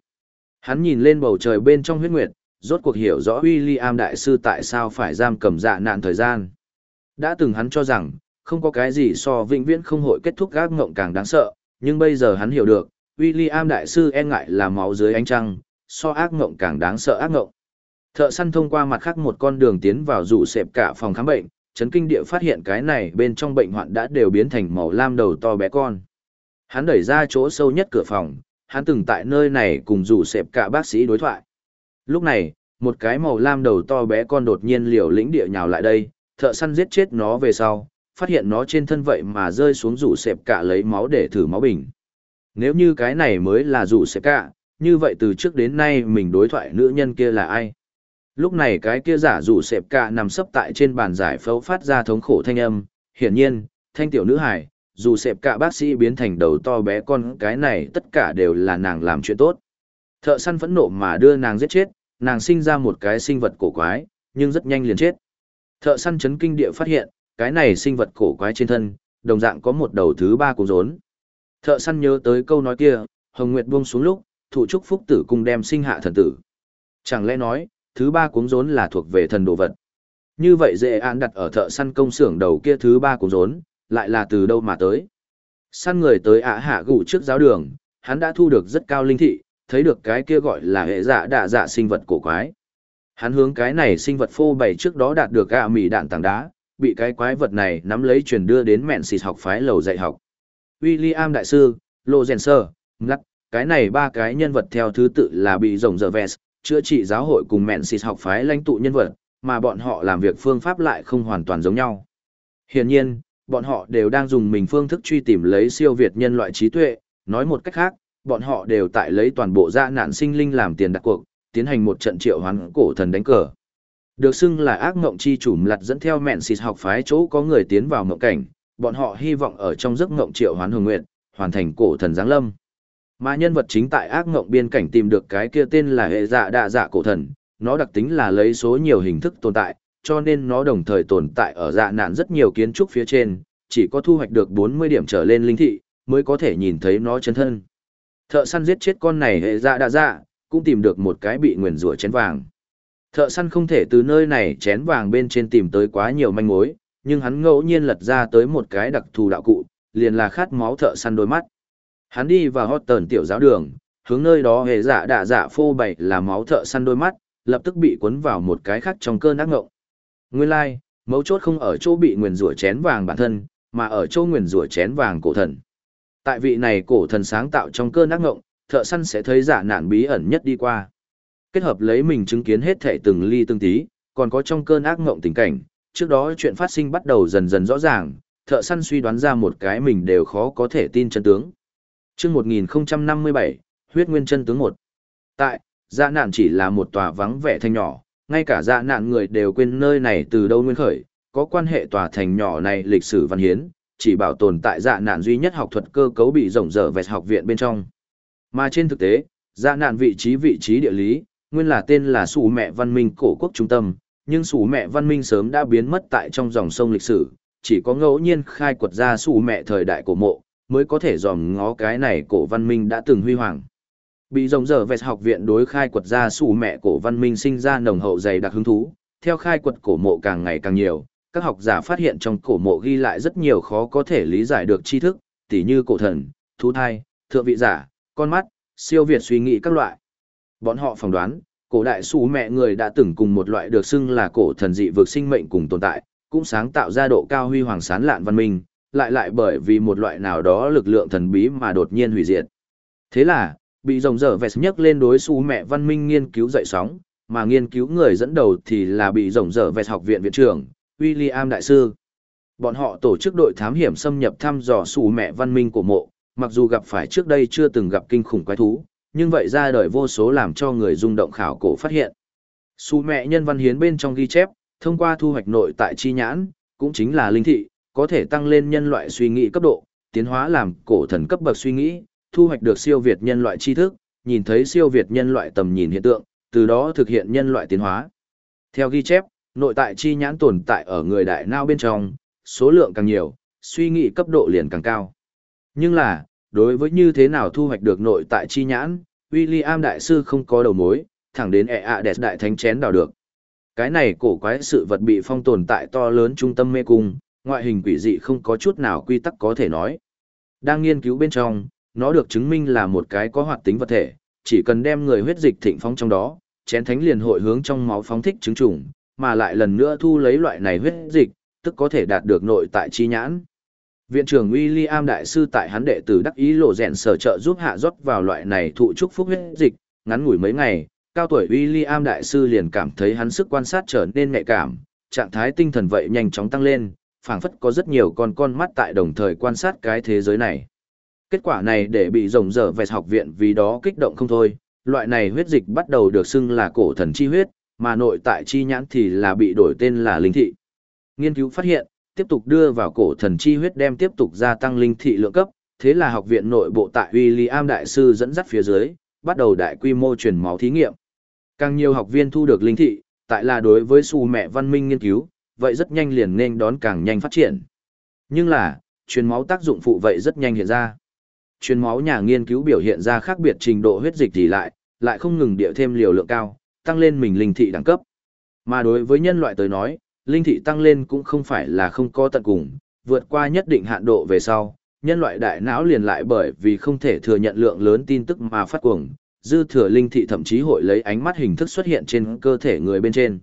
Hắn nhìn lên bầu trời bên trong huyết nguyệt, rốt cuộc hiểu rõ William đại sư tại sao phải giam cầm dạ nạn thời gian. Đã từng hắn cho rằng, không có cái gì so vĩnh viễn không hội kết thúc gác ngộng càng đáng sợ, nhưng bây giờ hắn hiểu được, William đại sư e ngại là máu dưới ánh trăng, so ác ngộng càng đáng sợ ác ngộng. Thợ săn thông qua mặt khác một con đường tiến vào rủ xẹp cả phòng khám bệnh, chấn kinh địa phát hiện cái này bên trong bệnh hoạn đã đều biến thành màu lam đầu to bé con. Hắn đẩy ra chỗ sâu nhất cửa phòng, hắn từng tại nơi này cùng rủ xẹp cả bác sĩ đối thoại. Lúc này, một cái màu lam đầu to bé con đột nhiên liều lĩnh địa nhào lại đây, thợ săn giết chết nó về sau, phát hiện nó trên thân vậy mà rơi xuống rủ xẹp cả lấy máu để thử máu bình. Nếu như cái này mới là rủ xẹp cả, như vậy từ trước đến nay mình đối thoại nữ nhân kia là ai? Lúc này cái kia giả rủ sẹp cả nằm sấp tại trên bàn giải phẫu phát ra thống khổ thanh âm, hiển nhiên, thanh tiểu nữ hải, dù sẹp cả bác sĩ biến thành đầu to bé con cái này tất cả đều là nàng làm chuyện tốt. Thợ săn phẫn nộ mà đưa nàng giết chết, nàng sinh ra một cái sinh vật cổ quái, nhưng rất nhanh liền chết. Thợ săn chấn kinh địa phát hiện, cái này sinh vật cổ quái trên thân, đồng dạng có một đầu thứ ba cuốn rốn. Thợ săn nhớ tới câu nói kia, Hồng Nguyệt buông xuống lúc, thủ trúc phúc tử cùng đem sinh hạ thần tử. Chẳng lẽ nói, thứ ba cuốn rốn là thuộc về thần đồ vật. Như vậy dễ án đặt ở thợ săn công xưởng đầu kia thứ ba cuốn rốn, lại là từ đâu mà tới. Săn người tới ạ hạ gụ trước giáo đường, hắn đã thu được rất cao linh thị, thấy được cái kia gọi là hệ dạ đạ dạ sinh vật cổ quái. Hắn hướng cái này sinh vật phô bày trước đó đạt được ạ mỉ đạn tảng đá, bị cái quái vật này nắm lấy truyền đưa đến mẹn xịt học phái lầu dạy học. William Đại Sư, Lô Sơ, Ngắt, cái này ba cái nhân vật theo thứ tự là bị rồng dở vẹt, chữa trị giáo hội cùng mẹn xịt học phái lãnh tụ nhân vật, mà bọn họ làm việc phương pháp lại không hoàn toàn giống nhau. Hiển nhiên, bọn họ đều đang dùng mình phương thức truy tìm lấy siêu việt nhân loại trí tuệ, nói một cách khác, bọn họ đều tại lấy toàn bộ dạ nạn sinh linh làm tiền đặt cuộc, tiến hành một trận triệu hoán cổ thần đánh cờ. Được xưng là ác ngộng chi chủ lật dẫn theo mẹn xịt học phái chỗ có người tiến vào mộng cảnh, bọn họ hy vọng ở trong giấc ngộng triệu hoán hồng nguyện, hoàn thành cổ thần giáng lâm. Mà nhân vật chính tại ác ngộng biên cảnh tìm được cái kia tên là hệ dạ đạ dạ cổ thần, nó đặc tính là lấy số nhiều hình thức tồn tại, cho nên nó đồng thời tồn tại ở dạ nạn rất nhiều kiến trúc phía trên, chỉ có thu hoạch được 40 điểm trở lên linh thị, mới có thể nhìn thấy nó chân thân. Thợ săn giết chết con này hệ dạ đạ dạ, cũng tìm được một cái bị nguyền rủa chén vàng. Thợ săn không thể từ nơi này chén vàng bên trên tìm tới quá nhiều manh mối, nhưng hắn ngẫu nhiên lật ra tới một cái đặc thù đạo cụ, liền là khát máu thợ săn đôi mắt. Hắn đi vào hót tờn tiểu giáo đường, hướng nơi đó hề dạ đạ dạ phô bày là máu thợ săn đôi mắt, lập tức bị cuốn vào một cái khác trong cơn ác ngộng. Nguyên lai, like, mấu chốt không ở chỗ bị nguyền rủa chén vàng bản thân, mà ở chỗ nguyền rủa chén vàng cổ thần. Tại vị này cổ thần sáng tạo trong cơn ác ngộng, thợ săn sẽ thấy giả nạn bí ẩn nhất đi qua. Kết hợp lấy mình chứng kiến hết thể từng ly từng tí, còn có trong cơn ác ngộng tình cảnh, trước đó chuyện phát sinh bắt đầu dần dần rõ ràng, thợ săn suy đoán ra một cái mình đều khó có thể tin chân tướng chương 1057, huyết nguyên chân tướng 1. Tại, dạ nạn chỉ là một tòa vắng vẻ thành nhỏ, ngay cả dạ nạn người đều quên nơi này từ đâu nguyên khởi, có quan hệ tòa thành nhỏ này lịch sử văn hiến, chỉ bảo tồn tại dạ nạn duy nhất học thuật cơ cấu bị rộng dở vẹt học viện bên trong. Mà trên thực tế, dạ nạn vị trí vị trí địa lý, nguyên là tên là sủ mẹ văn minh cổ quốc trung tâm, nhưng sủ mẹ văn minh sớm đã biến mất tại trong dòng sông lịch sử, chỉ có ngẫu nhiên khai quật ra sủ mẹ thời đại cổ mộ, mới có thể dòm ngó cái này cổ văn minh đã từng huy hoàng. Bị rồng giờ vẹt học viện đối khai quật ra sủ mẹ cổ văn minh sinh ra nồng hậu dày đặc hứng thú, theo khai quật cổ mộ càng ngày càng nhiều, các học giả phát hiện trong cổ mộ ghi lại rất nhiều khó có thể lý giải được tri thức, tỉ như cổ thần, thú thai, thượng vị giả, con mắt, siêu việt suy nghĩ các loại. Bọn họ phỏng đoán, cổ đại sủ mẹ người đã từng cùng một loại được xưng là cổ thần dị vực sinh mệnh cùng tồn tại, cũng sáng tạo ra độ cao huy hoàng sán lạn văn minh, lại lại bởi vì một loại nào đó lực lượng thần bí mà đột nhiên hủy diệt. Thế là, bị rồng dở vẹt nhấc lên đối xu mẹ văn minh nghiên cứu dậy sóng, mà nghiên cứu người dẫn đầu thì là bị rồng dở vẹt học viện viện trưởng, William Đại Sư. Bọn họ tổ chức đội thám hiểm xâm nhập thăm dò xù mẹ văn minh của mộ, mặc dù gặp phải trước đây chưa từng gặp kinh khủng quái thú, nhưng vậy ra đời vô số làm cho người rung động khảo cổ phát hiện. Xù mẹ nhân văn hiến bên trong ghi chép, thông qua thu hoạch nội tại chi nhãn, cũng chính là linh thị, có thể tăng lên nhân loại suy nghĩ cấp độ, tiến hóa làm cổ thần cấp bậc suy nghĩ, thu hoạch được siêu việt nhân loại tri thức, nhìn thấy siêu việt nhân loại tầm nhìn hiện tượng, từ đó thực hiện nhân loại tiến hóa. Theo ghi chép, nội tại chi nhãn tồn tại ở người đại nao bên trong, số lượng càng nhiều, suy nghĩ cấp độ liền càng cao. Nhưng là, đối với như thế nào thu hoạch được nội tại chi nhãn, William đại sư không có đầu mối, thẳng đến ẹ ạ đẹp đại thánh chén đào được. Cái này cổ quái sự vật bị phong tồn tại to lớn trung tâm mê cung, ngoại hình quỷ dị không có chút nào quy tắc có thể nói. Đang nghiên cứu bên trong, nó được chứng minh là một cái có hoạt tính vật thể, chỉ cần đem người huyết dịch thịnh phóng trong đó, chén thánh liền hội hướng trong máu phóng thích chứng trùng, mà lại lần nữa thu lấy loại này huyết dịch, tức có thể đạt được nội tại chi nhãn. Viện trưởng William Đại sư tại hắn đệ tử đắc ý lộ rèn sở trợ giúp hạ rót vào loại này thụ trúc phúc huyết dịch, ngắn ngủi mấy ngày, cao tuổi William Đại sư liền cảm thấy hắn sức quan sát trở nên nhạy cảm, trạng thái tinh thần vậy nhanh chóng tăng lên, phảng phất có rất nhiều con con mắt tại đồng thời quan sát cái thế giới này. Kết quả này để bị rồng dở về học viện vì đó kích động không thôi, loại này huyết dịch bắt đầu được xưng là cổ thần chi huyết, mà nội tại chi nhãn thì là bị đổi tên là linh thị. Nghiên cứu phát hiện, tiếp tục đưa vào cổ thần chi huyết đem tiếp tục gia tăng linh thị lượng cấp, thế là học viện nội bộ tại William đại sư dẫn dắt phía dưới, bắt đầu đại quy mô truyền máu thí nghiệm. Càng nhiều học viên thu được linh thị, tại là đối với su mẹ văn minh nghiên cứu, vậy rất nhanh liền nên đón càng nhanh phát triển. Nhưng là, truyền máu tác dụng phụ vậy rất nhanh hiện ra. Truyền máu nhà nghiên cứu biểu hiện ra khác biệt trình độ huyết dịch thì lại, lại không ngừng điệu thêm liều lượng cao, tăng lên mình linh thị đẳng cấp. Mà đối với nhân loại tới nói, linh thị tăng lên cũng không phải là không có tận cùng, vượt qua nhất định hạn độ về sau, nhân loại đại não liền lại bởi vì không thể thừa nhận lượng lớn tin tức mà phát cuồng, dư thừa linh thị thậm chí hội lấy ánh mắt hình thức xuất hiện trên cơ thể người bên trên.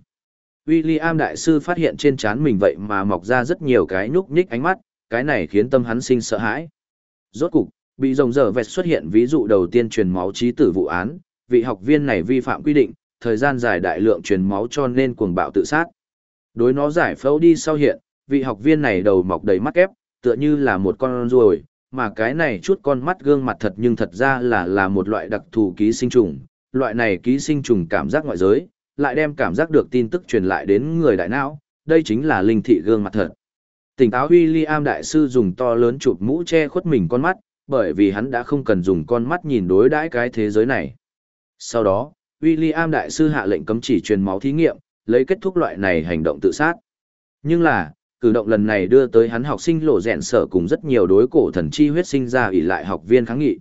William đại sư phát hiện trên trán mình vậy mà mọc ra rất nhiều cái nhúc nhích ánh mắt, cái này khiến tâm hắn sinh sợ hãi. Rốt cục, bị rồng dở vẹt xuất hiện ví dụ đầu tiên truyền máu trí tử vụ án, vị học viên này vi phạm quy định, thời gian dài đại lượng truyền máu cho nên cuồng bạo tự sát. Đối nó giải phẫu đi sau hiện, vị học viên này đầu mọc đầy mắt ép, tựa như là một con ruồi, mà cái này chút con mắt gương mặt thật nhưng thật ra là là một loại đặc thù ký sinh trùng. Loại này ký sinh trùng cảm giác ngoại giới, lại đem cảm giác được tin tức truyền lại đến người đại não, đây chính là linh thị gương mặt thật. Tỉnh táo William đại sư dùng to lớn chụp mũ che khuất mình con mắt, bởi vì hắn đã không cần dùng con mắt nhìn đối đãi cái thế giới này. Sau đó, William đại sư hạ lệnh cấm chỉ truyền máu thí nghiệm, lấy kết thúc loại này hành động tự sát. Nhưng là, cử động lần này đưa tới hắn học sinh lộ rèn sở cùng rất nhiều đối cổ thần chi huyết sinh ra ủy lại học viên kháng nghị.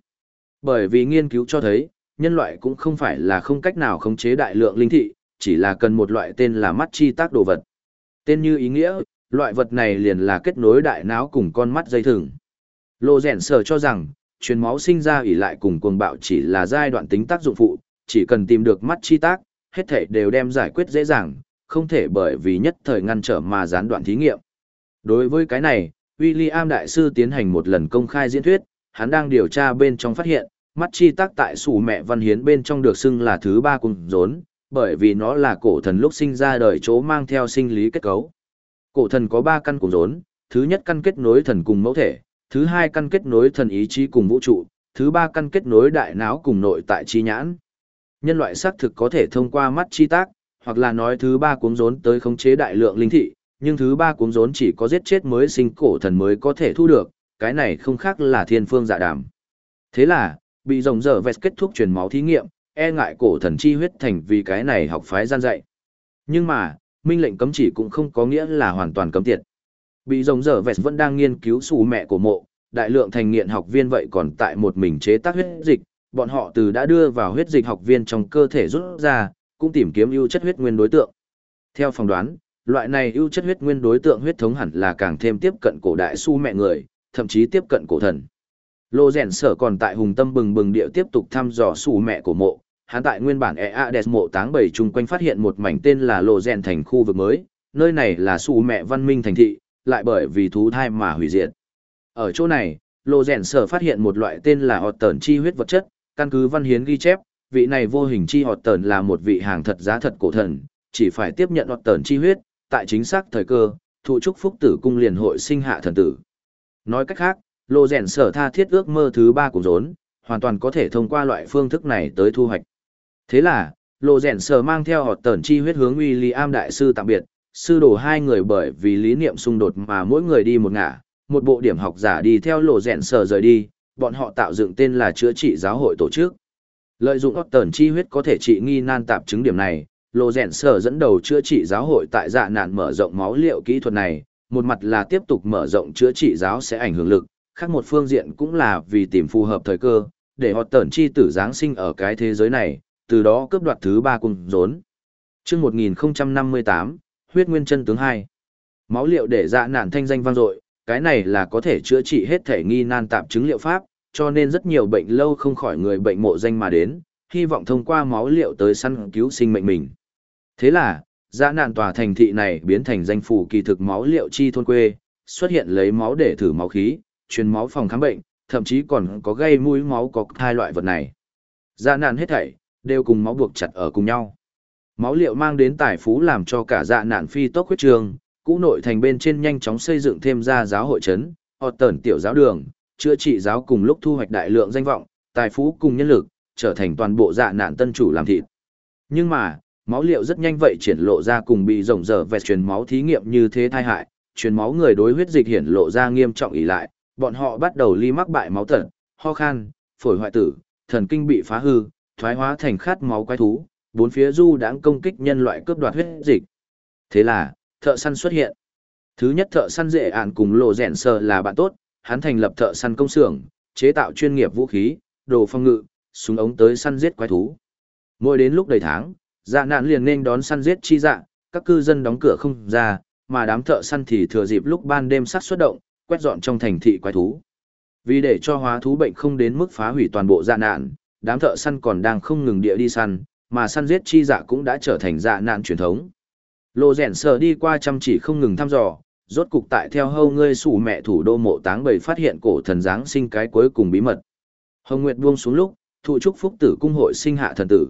Bởi vì nghiên cứu cho thấy, nhân loại cũng không phải là không cách nào khống chế đại lượng linh thị, chỉ là cần một loại tên là mắt chi tác đồ vật. Tên như ý nghĩa, loại vật này liền là kết nối đại não cùng con mắt dây thừng. Lô rèn sở cho rằng, truyền máu sinh ra ỷ lại cùng cuồng bạo chỉ là giai đoạn tính tác dụng phụ, chỉ cần tìm được mắt chi tác, hết thể đều đem giải quyết dễ dàng, không thể bởi vì nhất thời ngăn trở mà gián đoạn thí nghiệm. Đối với cái này, William Đại Sư tiến hành một lần công khai diễn thuyết, hắn đang điều tra bên trong phát hiện, mắt chi tác tại sủ mẹ văn hiến bên trong được xưng là thứ ba cùng rốn, bởi vì nó là cổ thần lúc sinh ra đời chỗ mang theo sinh lý kết cấu. Cổ thần có ba căn cung rốn, thứ nhất căn kết nối thần cùng mẫu thể, thứ hai căn kết nối thần ý chí cùng vũ trụ, thứ ba căn kết nối đại não cùng nội tại chi nhãn. Nhân loại xác thực có thể thông qua mắt chi tác, hoặc là nói thứ ba cuống rốn tới khống chế đại lượng linh thị, nhưng thứ ba cuống rốn chỉ có giết chết mới sinh cổ thần mới có thể thu được, cái này không khác là thiên phương dạ đàm. Thế là, bị rồng dở vẹt kết thúc truyền máu thí nghiệm, e ngại cổ thần chi huyết thành vì cái này học phái gian dạy. Nhưng mà, minh lệnh cấm chỉ cũng không có nghĩa là hoàn toàn cấm tiệt. Bị rồng dở vẹt vẫn đang nghiên cứu xù mẹ của mộ, đại lượng thành nghiện học viên vậy còn tại một mình chế tác huyết dịch, bọn họ từ đã đưa vào huyết dịch học viên trong cơ thể rút ra, cũng tìm kiếm ưu chất huyết nguyên đối tượng. Theo phỏng đoán, loại này ưu chất huyết nguyên đối tượng huyết thống hẳn là càng thêm tiếp cận cổ đại su mẹ người, thậm chí tiếp cận cổ thần. Lô rèn sở còn tại hùng tâm bừng bừng địa tiếp tục thăm dò sủ mẹ của mộ, hắn tại nguyên bản EADES mộ táng bảy chung quanh phát hiện một mảnh tên là Lô rèn thành khu vực mới, nơi này là sủ mẹ văn minh thành thị, lại bởi vì thú thai mà hủy diệt. Ở chỗ này, Lô rèn sở phát hiện một loại tên là họt tờn chi huyết vật chất, căn cứ văn hiến ghi chép, vị này vô hình chi họt tờn là một vị hàng thật giá thật cổ thần, chỉ phải tiếp nhận họt tờn chi huyết, tại chính xác thời cơ, thụ trúc phúc tử cung liền hội sinh hạ thần tử. Nói cách khác, lô rèn sở tha thiết ước mơ thứ ba của rốn, hoàn toàn có thể thông qua loại phương thức này tới thu hoạch. Thế là, lô rèn sở mang theo họ tờn chi huyết hướng William đại sư tạm biệt, sư đồ hai người bởi vì lý niệm xung đột mà mỗi người đi một ngả, một bộ điểm học giả đi theo lô rèn sở rời đi, bọn họ tạo dựng tên là chữa trị giáo hội tổ chức. Lợi dụng họ tờn chi huyết có thể trị nghi nan tạp chứng điểm này, lộ rèn sở dẫn đầu chữa trị giáo hội tại dạ nạn mở rộng máu liệu kỹ thuật này, một mặt là tiếp tục mở rộng chữa trị giáo sẽ ảnh hưởng lực, khác một phương diện cũng là vì tìm phù hợp thời cơ, để họ tẩn chi tử Giáng sinh ở cái thế giới này, từ đó cướp đoạt thứ ba cùng rốn. chương 1058, huyết nguyên chân tướng 2. Máu liệu để dạ nạn thanh danh vang dội, cái này là có thể chữa trị hết thể nghi nan tạm chứng liệu pháp, cho nên rất nhiều bệnh lâu không khỏi người bệnh mộ danh mà đến, hy vọng thông qua máu liệu tới săn cứu sinh mệnh mình. Thế là, dạ nạn tòa thành thị này biến thành danh phủ kỳ thực máu liệu chi thôn quê, xuất hiện lấy máu để thử máu khí, truyền máu phòng khám bệnh, thậm chí còn có gây mũi máu có hai loại vật này. Dạ nạn hết thảy, đều cùng máu buộc chặt ở cùng nhau. Máu liệu mang đến tài phú làm cho cả dạ nạn phi tốc huyết trường, cũ nội thành bên trên nhanh chóng xây dựng thêm ra giáo hội trấn, họ tẩn tiểu giáo đường, chữa trị giáo cùng lúc thu hoạch đại lượng danh vọng, tài phú cùng nhân lực, trở thành toàn bộ dạ nạn tân chủ làm thịt. Nhưng mà, máu liệu rất nhanh vậy triển lộ ra cùng bị rộng dở vẹt truyền máu thí nghiệm như thế thai hại, truyền máu người đối huyết dịch hiển lộ ra nghiêm trọng ỉ lại, bọn họ bắt đầu ly mắc bại máu tật, ho khan, phổi hoại tử, thần kinh bị phá hư, thoái hóa thành khát máu quái thú, bốn phía du đãng công kích nhân loại cướp đoạt huyết dịch. Thế là, thợ săn xuất hiện. Thứ nhất thợ săn dễ ản cùng lộ rèn sờ là bạn tốt, hắn thành lập thợ săn công xưởng, chế tạo chuyên nghiệp vũ khí, đồ phong ngự, súng ống tới săn giết quái thú. Mỗi đến lúc đầy tháng, dạ nạn liền nên đón săn giết chi dạ, các cư dân đóng cửa không ra, mà đám thợ săn thì thừa dịp lúc ban đêm sát xuất động, quét dọn trong thành thị quái thú. Vì để cho hóa thú bệnh không đến mức phá hủy toàn bộ dạ nạn, đám thợ săn còn đang không ngừng địa đi săn, mà săn giết chi dạ cũng đã trở thành dạ nạn truyền thống. Lô rèn sờ đi qua chăm chỉ không ngừng thăm dò, rốt cục tại theo hâu ngươi sủ mẹ thủ đô mộ táng bầy phát hiện cổ thần giáng sinh cái cuối cùng bí mật. Hồng Nguyệt buông xuống lúc, thụ trúc phúc tử cung hội sinh hạ thần tử.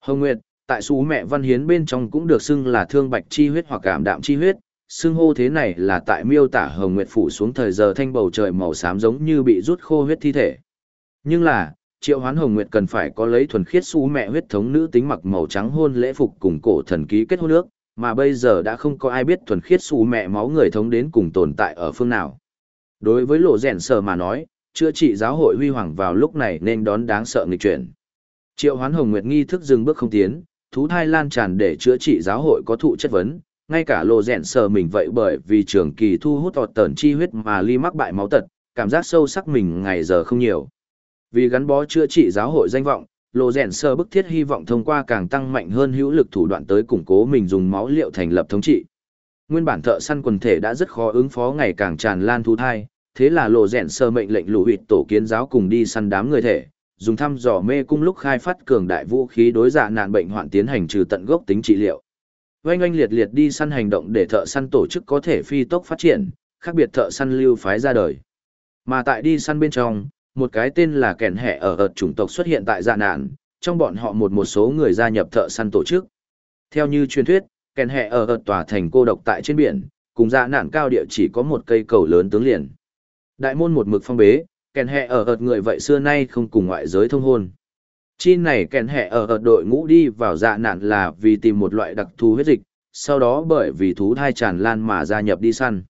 Hồng Nguyệt, tại sủ mẹ văn hiến bên trong cũng được xưng là thương bạch chi huyết hoặc cảm đạm chi huyết, xưng hô thế này là tại miêu tả Hồng Nguyệt phủ xuống thời giờ thanh bầu trời màu xám giống như bị rút khô huyết thi thể. Nhưng là, triệu hoán Hồng Nguyệt cần phải có lấy thuần khiết su mẹ huyết thống nữ tính mặc màu trắng hôn lễ phục cùng cổ thần ký kết hôn nước, mà bây giờ đã không có ai biết thuần khiết su mẹ máu người thống đến cùng tồn tại ở phương nào. Đối với lộ rèn sờ mà nói, chữa trị giáo hội huy hoàng vào lúc này nên đón đáng sợ nghịch chuyển. Triệu hoán hồng nguyệt nghi thức dừng bước không tiến, thú thai lan tràn để chữa trị giáo hội có thụ chất vấn, ngay cả lộ rèn sờ mình vậy bởi vì trường kỳ thu hút tọt tẩn chi huyết mà ly mắc bại máu tật, cảm giác sâu sắc mình ngày giờ không nhiều. Vì gắn bó chữa trị giáo hội danh vọng, lộ rèn sờ bức thiết hy vọng thông qua càng tăng mạnh hơn hữu lực thủ đoạn tới củng cố mình dùng máu liệu thành lập thống trị. Nguyên bản thợ săn quần thể đã rất khó ứng phó ngày càng tràn lan thú thai, thế là lộ rèn sờ mệnh lệnh lũ huyệt tổ kiến giáo cùng đi săn đám người thể, dùng thăm dò mê cung lúc khai phát cường đại vũ khí đối dạ nạn bệnh hoạn tiến hành trừ tận gốc tính trị liệu. Oanh oanh liệt liệt đi săn hành động để thợ săn tổ chức có thể phi tốc phát triển, khác biệt thợ săn lưu phái ra đời. Mà tại đi săn bên trong, một cái tên là kẻn hẹ ở ợt chủng tộc xuất hiện tại dạ nạn, trong bọn họ một một số người gia nhập thợ săn tổ chức. Theo như truyền thuyết, kẻn hẹ ở ợt tòa thành cô độc tại trên biển, cùng dạ nạn cao địa chỉ có một cây cầu lớn tướng liền. Đại môn một mực phong bế, kẻn hẹ ở ợt người vậy xưa nay không cùng ngoại giới thông hôn. Chi này kèn hẹ ở đội ngũ đi vào dạ nạn là vì tìm một loại đặc thù huyết dịch, sau đó bởi vì thú thai tràn lan mà gia nhập đi săn.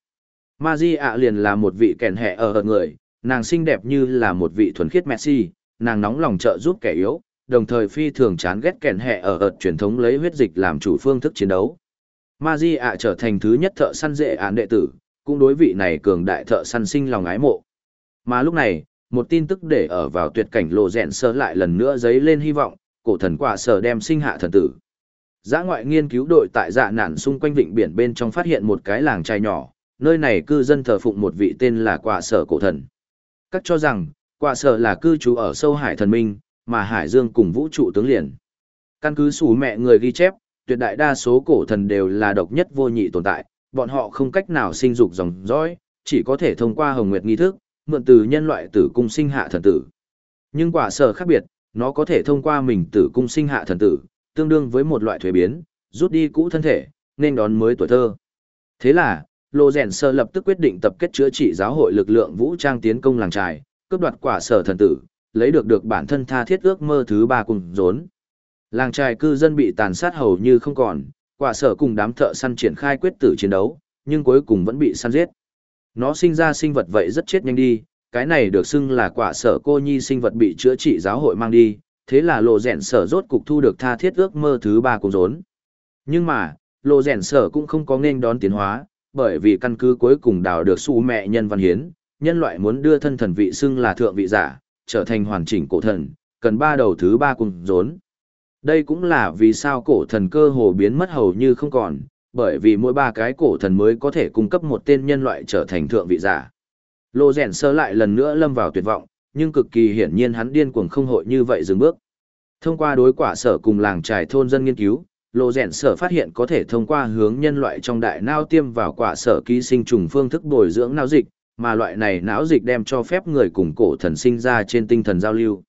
Ma Di ạ liền là một vị kèn hẹ ở ợt người, nàng xinh đẹp như là một vị thuần khiết Messi, nàng nóng lòng trợ giúp kẻ yếu, đồng thời phi thường chán ghét kèn hẹ ở ợt truyền thống lấy huyết dịch làm chủ phương thức chiến đấu. Ma Di ạ trở thành thứ nhất thợ săn dễ án đệ tử, cũng đối vị này cường đại thợ săn sinh lòng ái mộ. Mà lúc này, một tin tức để ở vào tuyệt cảnh lộ rẹn sơ lại lần nữa dấy lên hy vọng, cổ thần quả sở đem sinh hạ thần tử. Giã ngoại nghiên cứu đội tại dạ nản xung quanh vịnh biển bên trong phát hiện một cái làng trai nhỏ, nơi này cư dân thờ phụng một vị tên là quả sở cổ thần. Các cho rằng, quả sở là cư trú ở sâu hải thần minh, mà hải dương cùng vũ trụ tướng liền. Căn cứ sủ mẹ người ghi chép, tuyệt đại đa số cổ thần đều là độc nhất vô nhị tồn tại, bọn họ không cách nào sinh dục dòng dõi, chỉ có thể thông qua hồng nguyệt nghi thức, mượn từ nhân loại tử cung sinh hạ thần tử. Nhưng quả sở khác biệt, nó có thể thông qua mình tử cung sinh hạ thần tử, tương đương với một loại thuế biến, rút đi cũ thân thể, nên đón mới tuổi thơ. Thế là, Lô Rèn Sơ lập tức quyết định tập kết chữa trị giáo hội lực lượng vũ trang tiến công làng trài, cướp đoạt quả sở thần tử, lấy được được bản thân tha thiết ước mơ thứ ba cùng rốn. Làng trài cư dân bị tàn sát hầu như không còn, quả sở cùng đám thợ săn triển khai quyết tử chiến đấu, nhưng cuối cùng vẫn bị săn giết. Nó sinh ra sinh vật vậy rất chết nhanh đi, cái này được xưng là quả sở cô nhi sinh vật bị chữa trị giáo hội mang đi, thế là lộ rèn sở rốt cục thu được tha thiết ước mơ thứ ba cùng rốn. Nhưng mà, lộ rèn sở cũng không có nên đón tiến hóa, bởi vì căn cứ cuối cùng đào được su mẹ nhân văn hiến, nhân loại muốn đưa thân thần vị xưng là thượng vị giả, trở thành hoàn chỉnh cổ thần, cần ba đầu thứ ba cùng rốn. Đây cũng là vì sao cổ thần cơ hồ biến mất hầu như không còn, bởi vì mỗi ba cái cổ thần mới có thể cung cấp một tên nhân loại trở thành thượng vị giả. Lô rèn sơ lại lần nữa lâm vào tuyệt vọng, nhưng cực kỳ hiển nhiên hắn điên cuồng không hội như vậy dừng bước. Thông qua đối quả sở cùng làng trài thôn dân nghiên cứu, Lô rèn sở phát hiện có thể thông qua hướng nhân loại trong đại não tiêm vào quả sở ký sinh trùng phương thức bồi dưỡng não dịch, mà loại này não dịch đem cho phép người cùng cổ thần sinh ra trên tinh thần giao lưu.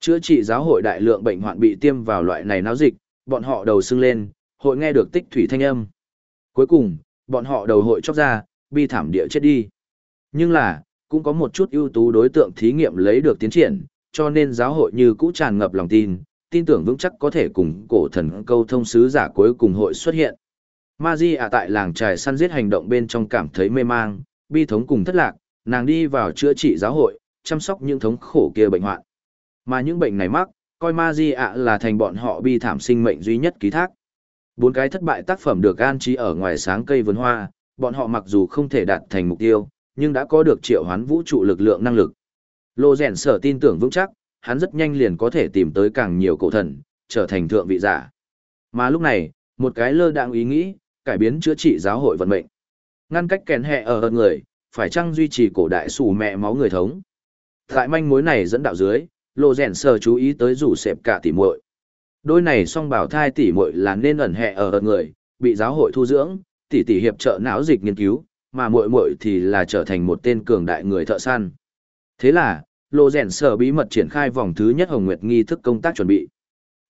Chữa trị giáo hội đại lượng bệnh hoạn bị tiêm vào loại này não dịch, bọn họ đầu sưng lên, hội nghe được tích thủy thanh âm. Cuối cùng, bọn họ đầu hội chóc ra, bi thảm địa chết đi. Nhưng là, cũng có một chút ưu tú đối tượng thí nghiệm lấy được tiến triển, cho nên giáo hội như cũ tràn ngập lòng tin, tin tưởng vững chắc có thể cùng cổ thần câu thông sứ giả cuối cùng hội xuất hiện. Ma Di ạ tại làng trài săn giết hành động bên trong cảm thấy mê mang, bi thống cùng thất lạc, nàng đi vào chữa trị giáo hội, chăm sóc những thống khổ kia bệnh hoạn. Mà những bệnh này mắc, coi Ma Di ạ là thành bọn họ bi thảm sinh mệnh duy nhất ký thác. Bốn cái thất bại tác phẩm được an trí ở ngoài sáng cây vườn hoa, bọn họ mặc dù không thể đạt thành mục tiêu, nhưng đã có được triệu hoán vũ trụ lực lượng năng lực. Lô rèn sở tin tưởng vững chắc, hắn rất nhanh liền có thể tìm tới càng nhiều cổ thần, trở thành thượng vị giả. Mà lúc này, một cái lơ đạng ý nghĩ, cải biến chữa trị giáo hội vận mệnh. Ngăn cách kèn hẹ ở hơn người, phải chăng duy trì cổ đại sủ mẹ máu người thống. Tại manh mối này dẫn đạo dưới, lô rèn sở chú ý tới rủ xẹp cả tỉ muội. Đôi này song bảo thai tỉ muội là nên ẩn hệ ở người, bị giáo hội thu dưỡng, tỉ tỷ hiệp trợ não dịch nghiên cứu, mà muội muội thì là trở thành một tên cường đại người thợ săn. Thế là, lộ rèn sở bí mật triển khai vòng thứ nhất hồng nguyệt nghi thức công tác chuẩn bị.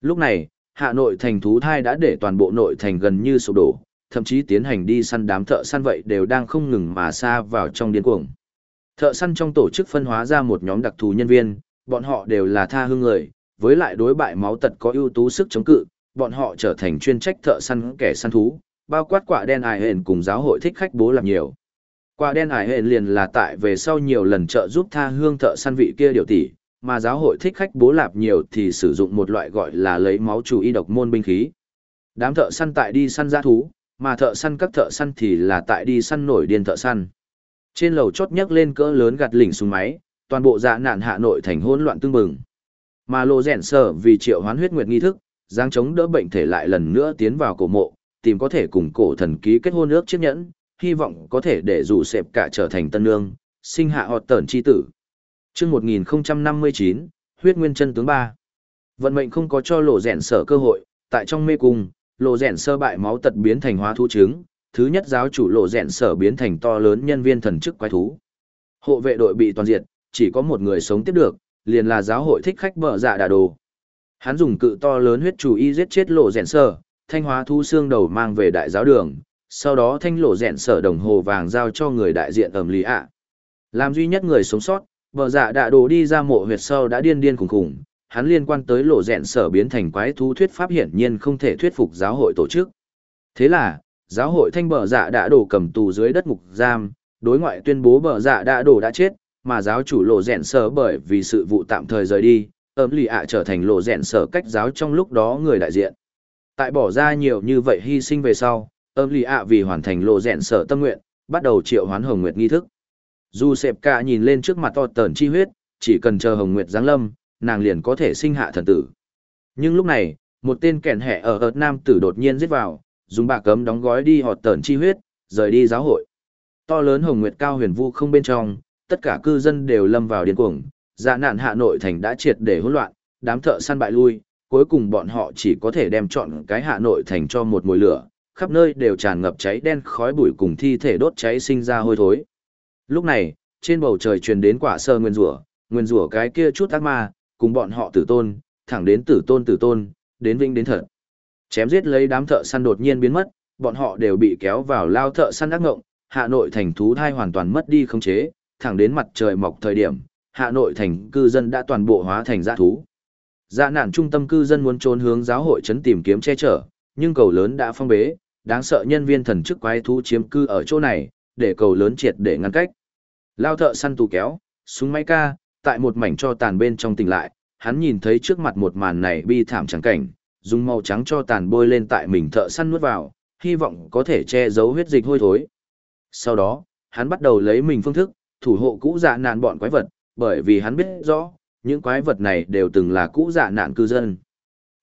Lúc này, Hà Nội thành thú thai đã để toàn bộ nội thành gần như sụp đổ, thậm chí tiến hành đi săn đám thợ săn vậy đều đang không ngừng mà xa vào trong điên cuồng. Thợ săn trong tổ chức phân hóa ra một nhóm đặc thù nhân viên, bọn họ đều là tha hương người, với lại đối bại máu tật có ưu tú sức chống cự, bọn họ trở thành chuyên trách thợ săn kẻ săn thú, bao quát quả đen ải hền cùng giáo hội thích khách bố làm nhiều. Quả đen ải hền liền là tại về sau nhiều lần trợ giúp tha hương thợ săn vị kia điều tỷ, mà giáo hội thích khách bố lạp nhiều thì sử dụng một loại gọi là lấy máu chủ y độc môn binh khí. Đám thợ săn tại đi săn giã thú, mà thợ săn các thợ săn thì là tại đi săn nổi điên thợ săn. Trên lầu chót nhấc lên cỡ lớn gạt lỉnh xuống máy, toàn bộ dạ nạn hạ nội thành hỗn loạn tương bừng. Mà lộ rèn sở vì triệu hoán huyết nguyệt nghi thức, giáng chống đỡ bệnh thể lại lần nữa tiến vào cổ mộ, tìm có thể cùng cổ thần ký kết hôn ước chiếc nhẫn, hy vọng có thể để dù xẹp cả trở thành tân nương, sinh hạ họ tẩn chi tử. Trước 1059, huyết nguyên chân tướng 3. Vận mệnh không có cho lộ rèn sở cơ hội, tại trong mê cung, lộ rèn sơ bại máu tật biến thành hóa thú trứng, thứ nhất giáo chủ lộ rèn sở biến thành to lớn nhân viên thần chức quái thú. Hộ vệ đội bị toàn diệt, chỉ có một người sống tiếp được, liền là giáo hội thích khách bợ dạ đà đồ. Hắn dùng cự to lớn huyết chủ y giết chết lộ rèn sở, thanh hóa thu xương đầu mang về đại giáo đường, sau đó thanh lộ rèn sở đồng hồ vàng giao cho người đại diện ẩm lý ạ. Làm duy nhất người sống sót, bợ dạ đà đồ đi ra mộ huyệt sau đã điên điên khủng khủng, hắn liên quan tới lộ rèn sở biến thành quái thú thuyết pháp hiển nhiên không thể thuyết phục giáo hội tổ chức. Thế là, giáo hội thanh bờ dạ đã đổ cầm tù dưới đất ngục giam, đối ngoại tuyên bố bờ dạ đã đổ đã chết, mà giáo chủ lộ rèn sở bởi vì sự vụ tạm thời rời đi, ấm lì ạ trở thành lộ rèn sở cách giáo trong lúc đó người đại diện. Tại bỏ ra nhiều như vậy hy sinh về sau, ấm lì ạ vì hoàn thành lộ rèn sở tâm nguyện, bắt đầu triệu hoán hồng nguyệt nghi thức. Dù sẹp cả nhìn lên trước mặt to tờn chi huyết, chỉ cần chờ hồng nguyệt giáng lâm, nàng liền có thể sinh hạ thần tử. Nhưng lúc này, một tên kẻn hẻ ở ợt nam tử đột nhiên giết vào, dùng bạc cấm đóng gói đi họt tờn chi huyết, rời đi giáo hội. To lớn hồng nguyệt cao huyền vu không bên trong, tất cả cư dân đều lâm vào điên cuồng, dạ nạn Hà Nội thành đã triệt để hỗn loạn, đám thợ săn bại lui, cuối cùng bọn họ chỉ có thể đem chọn cái Hà Nội thành cho một mùi lửa, khắp nơi đều tràn ngập cháy đen khói bụi cùng thi thể đốt cháy sinh ra hôi thối. Lúc này, trên bầu trời truyền đến quả sơ nguyên rủa, nguyên rủa cái kia chút ác ma, cùng bọn họ tử tôn, thẳng đến tử tôn tử tôn, đến vinh đến thật. Chém giết lấy đám thợ săn đột nhiên biến mất, bọn họ đều bị kéo vào lao thợ săn ác ngộng, Hà Nội thành thú thai hoàn toàn mất đi không chế, thẳng đến mặt trời mọc thời điểm, Hà Nội thành cư dân đã toàn bộ hóa thành dã thú. Dạ nạn trung tâm cư dân muốn trốn hướng giáo hội trấn tìm kiếm che chở, nhưng cầu lớn đã phong bế, đáng sợ nhân viên thần chức quái thú chiếm cư ở chỗ này, để cầu lớn triệt để ngăn cách. Lao thợ săn tù kéo, súng máy ca, tại một mảnh cho tàn bên trong tỉnh lại, hắn nhìn thấy trước mặt một màn này bi thảm trắng cảnh, dùng màu trắng cho tàn bôi lên tại mình thợ săn nuốt vào, hy vọng có thể che giấu huyết dịch hôi thối. Sau đó, hắn bắt đầu lấy mình phương thức, thủ hộ cũ dạ nạn bọn quái vật, bởi vì hắn biết rõ, những quái vật này đều từng là cũ dạ nạn cư dân.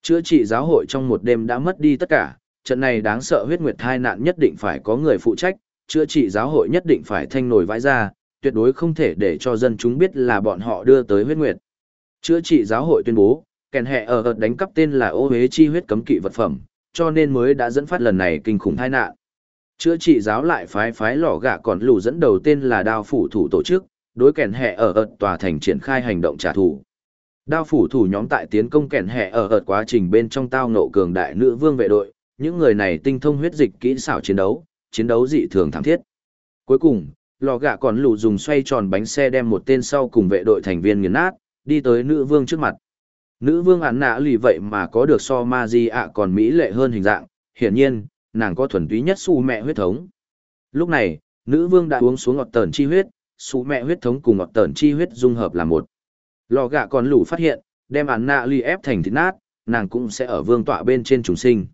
Chữa trị giáo hội trong một đêm đã mất đi tất cả, trận này đáng sợ huyết nguyệt thai nạn nhất định phải có người phụ trách, chữa trị giáo hội nhất định phải thanh nổi vãi ra, tuyệt đối không thể để cho dân chúng biết là bọn họ đưa tới huyết nguyệt. Chữa trị giáo hội tuyên bố, kèn hệ ở ợt đánh cắp tên là ô hế chi huyết cấm kỵ vật phẩm, cho nên mới đã dẫn phát lần này kinh khủng tai nạn. Chữa trị giáo lại phái phái lò gạ còn lù dẫn đầu tên là đao phủ thủ tổ chức, đối kèn hệ ở ợt tòa thành triển khai hành động trả thù. Đao phủ thủ nhóm tại tiến công kèn hệ ở ợt quá trình bên trong tao nộ cường đại nữ vương vệ đội, những người này tinh thông huyết dịch kỹ xảo chiến đấu, chiến đấu dị thường thảm thiết. Cuối cùng, lò gạ còn lù dùng xoay tròn bánh xe đem một tên sau cùng vệ đội thành viên nghiền nát, đi tới nữ vương trước mặt. Nữ vương án nã lì vậy mà có được so ma di ạ còn mỹ lệ hơn hình dạng, hiển nhiên, nàng có thuần túy nhất su mẹ huyết thống. Lúc này, nữ vương đã uống xuống ngọt tờn chi huyết, su mẹ huyết thống cùng ngọt tờn chi huyết dung hợp là một. Lò gạ còn lũ phát hiện, đem án nạ ly ép thành thịt nát, nàng cũng sẽ ở vương tọa bên trên trùng sinh.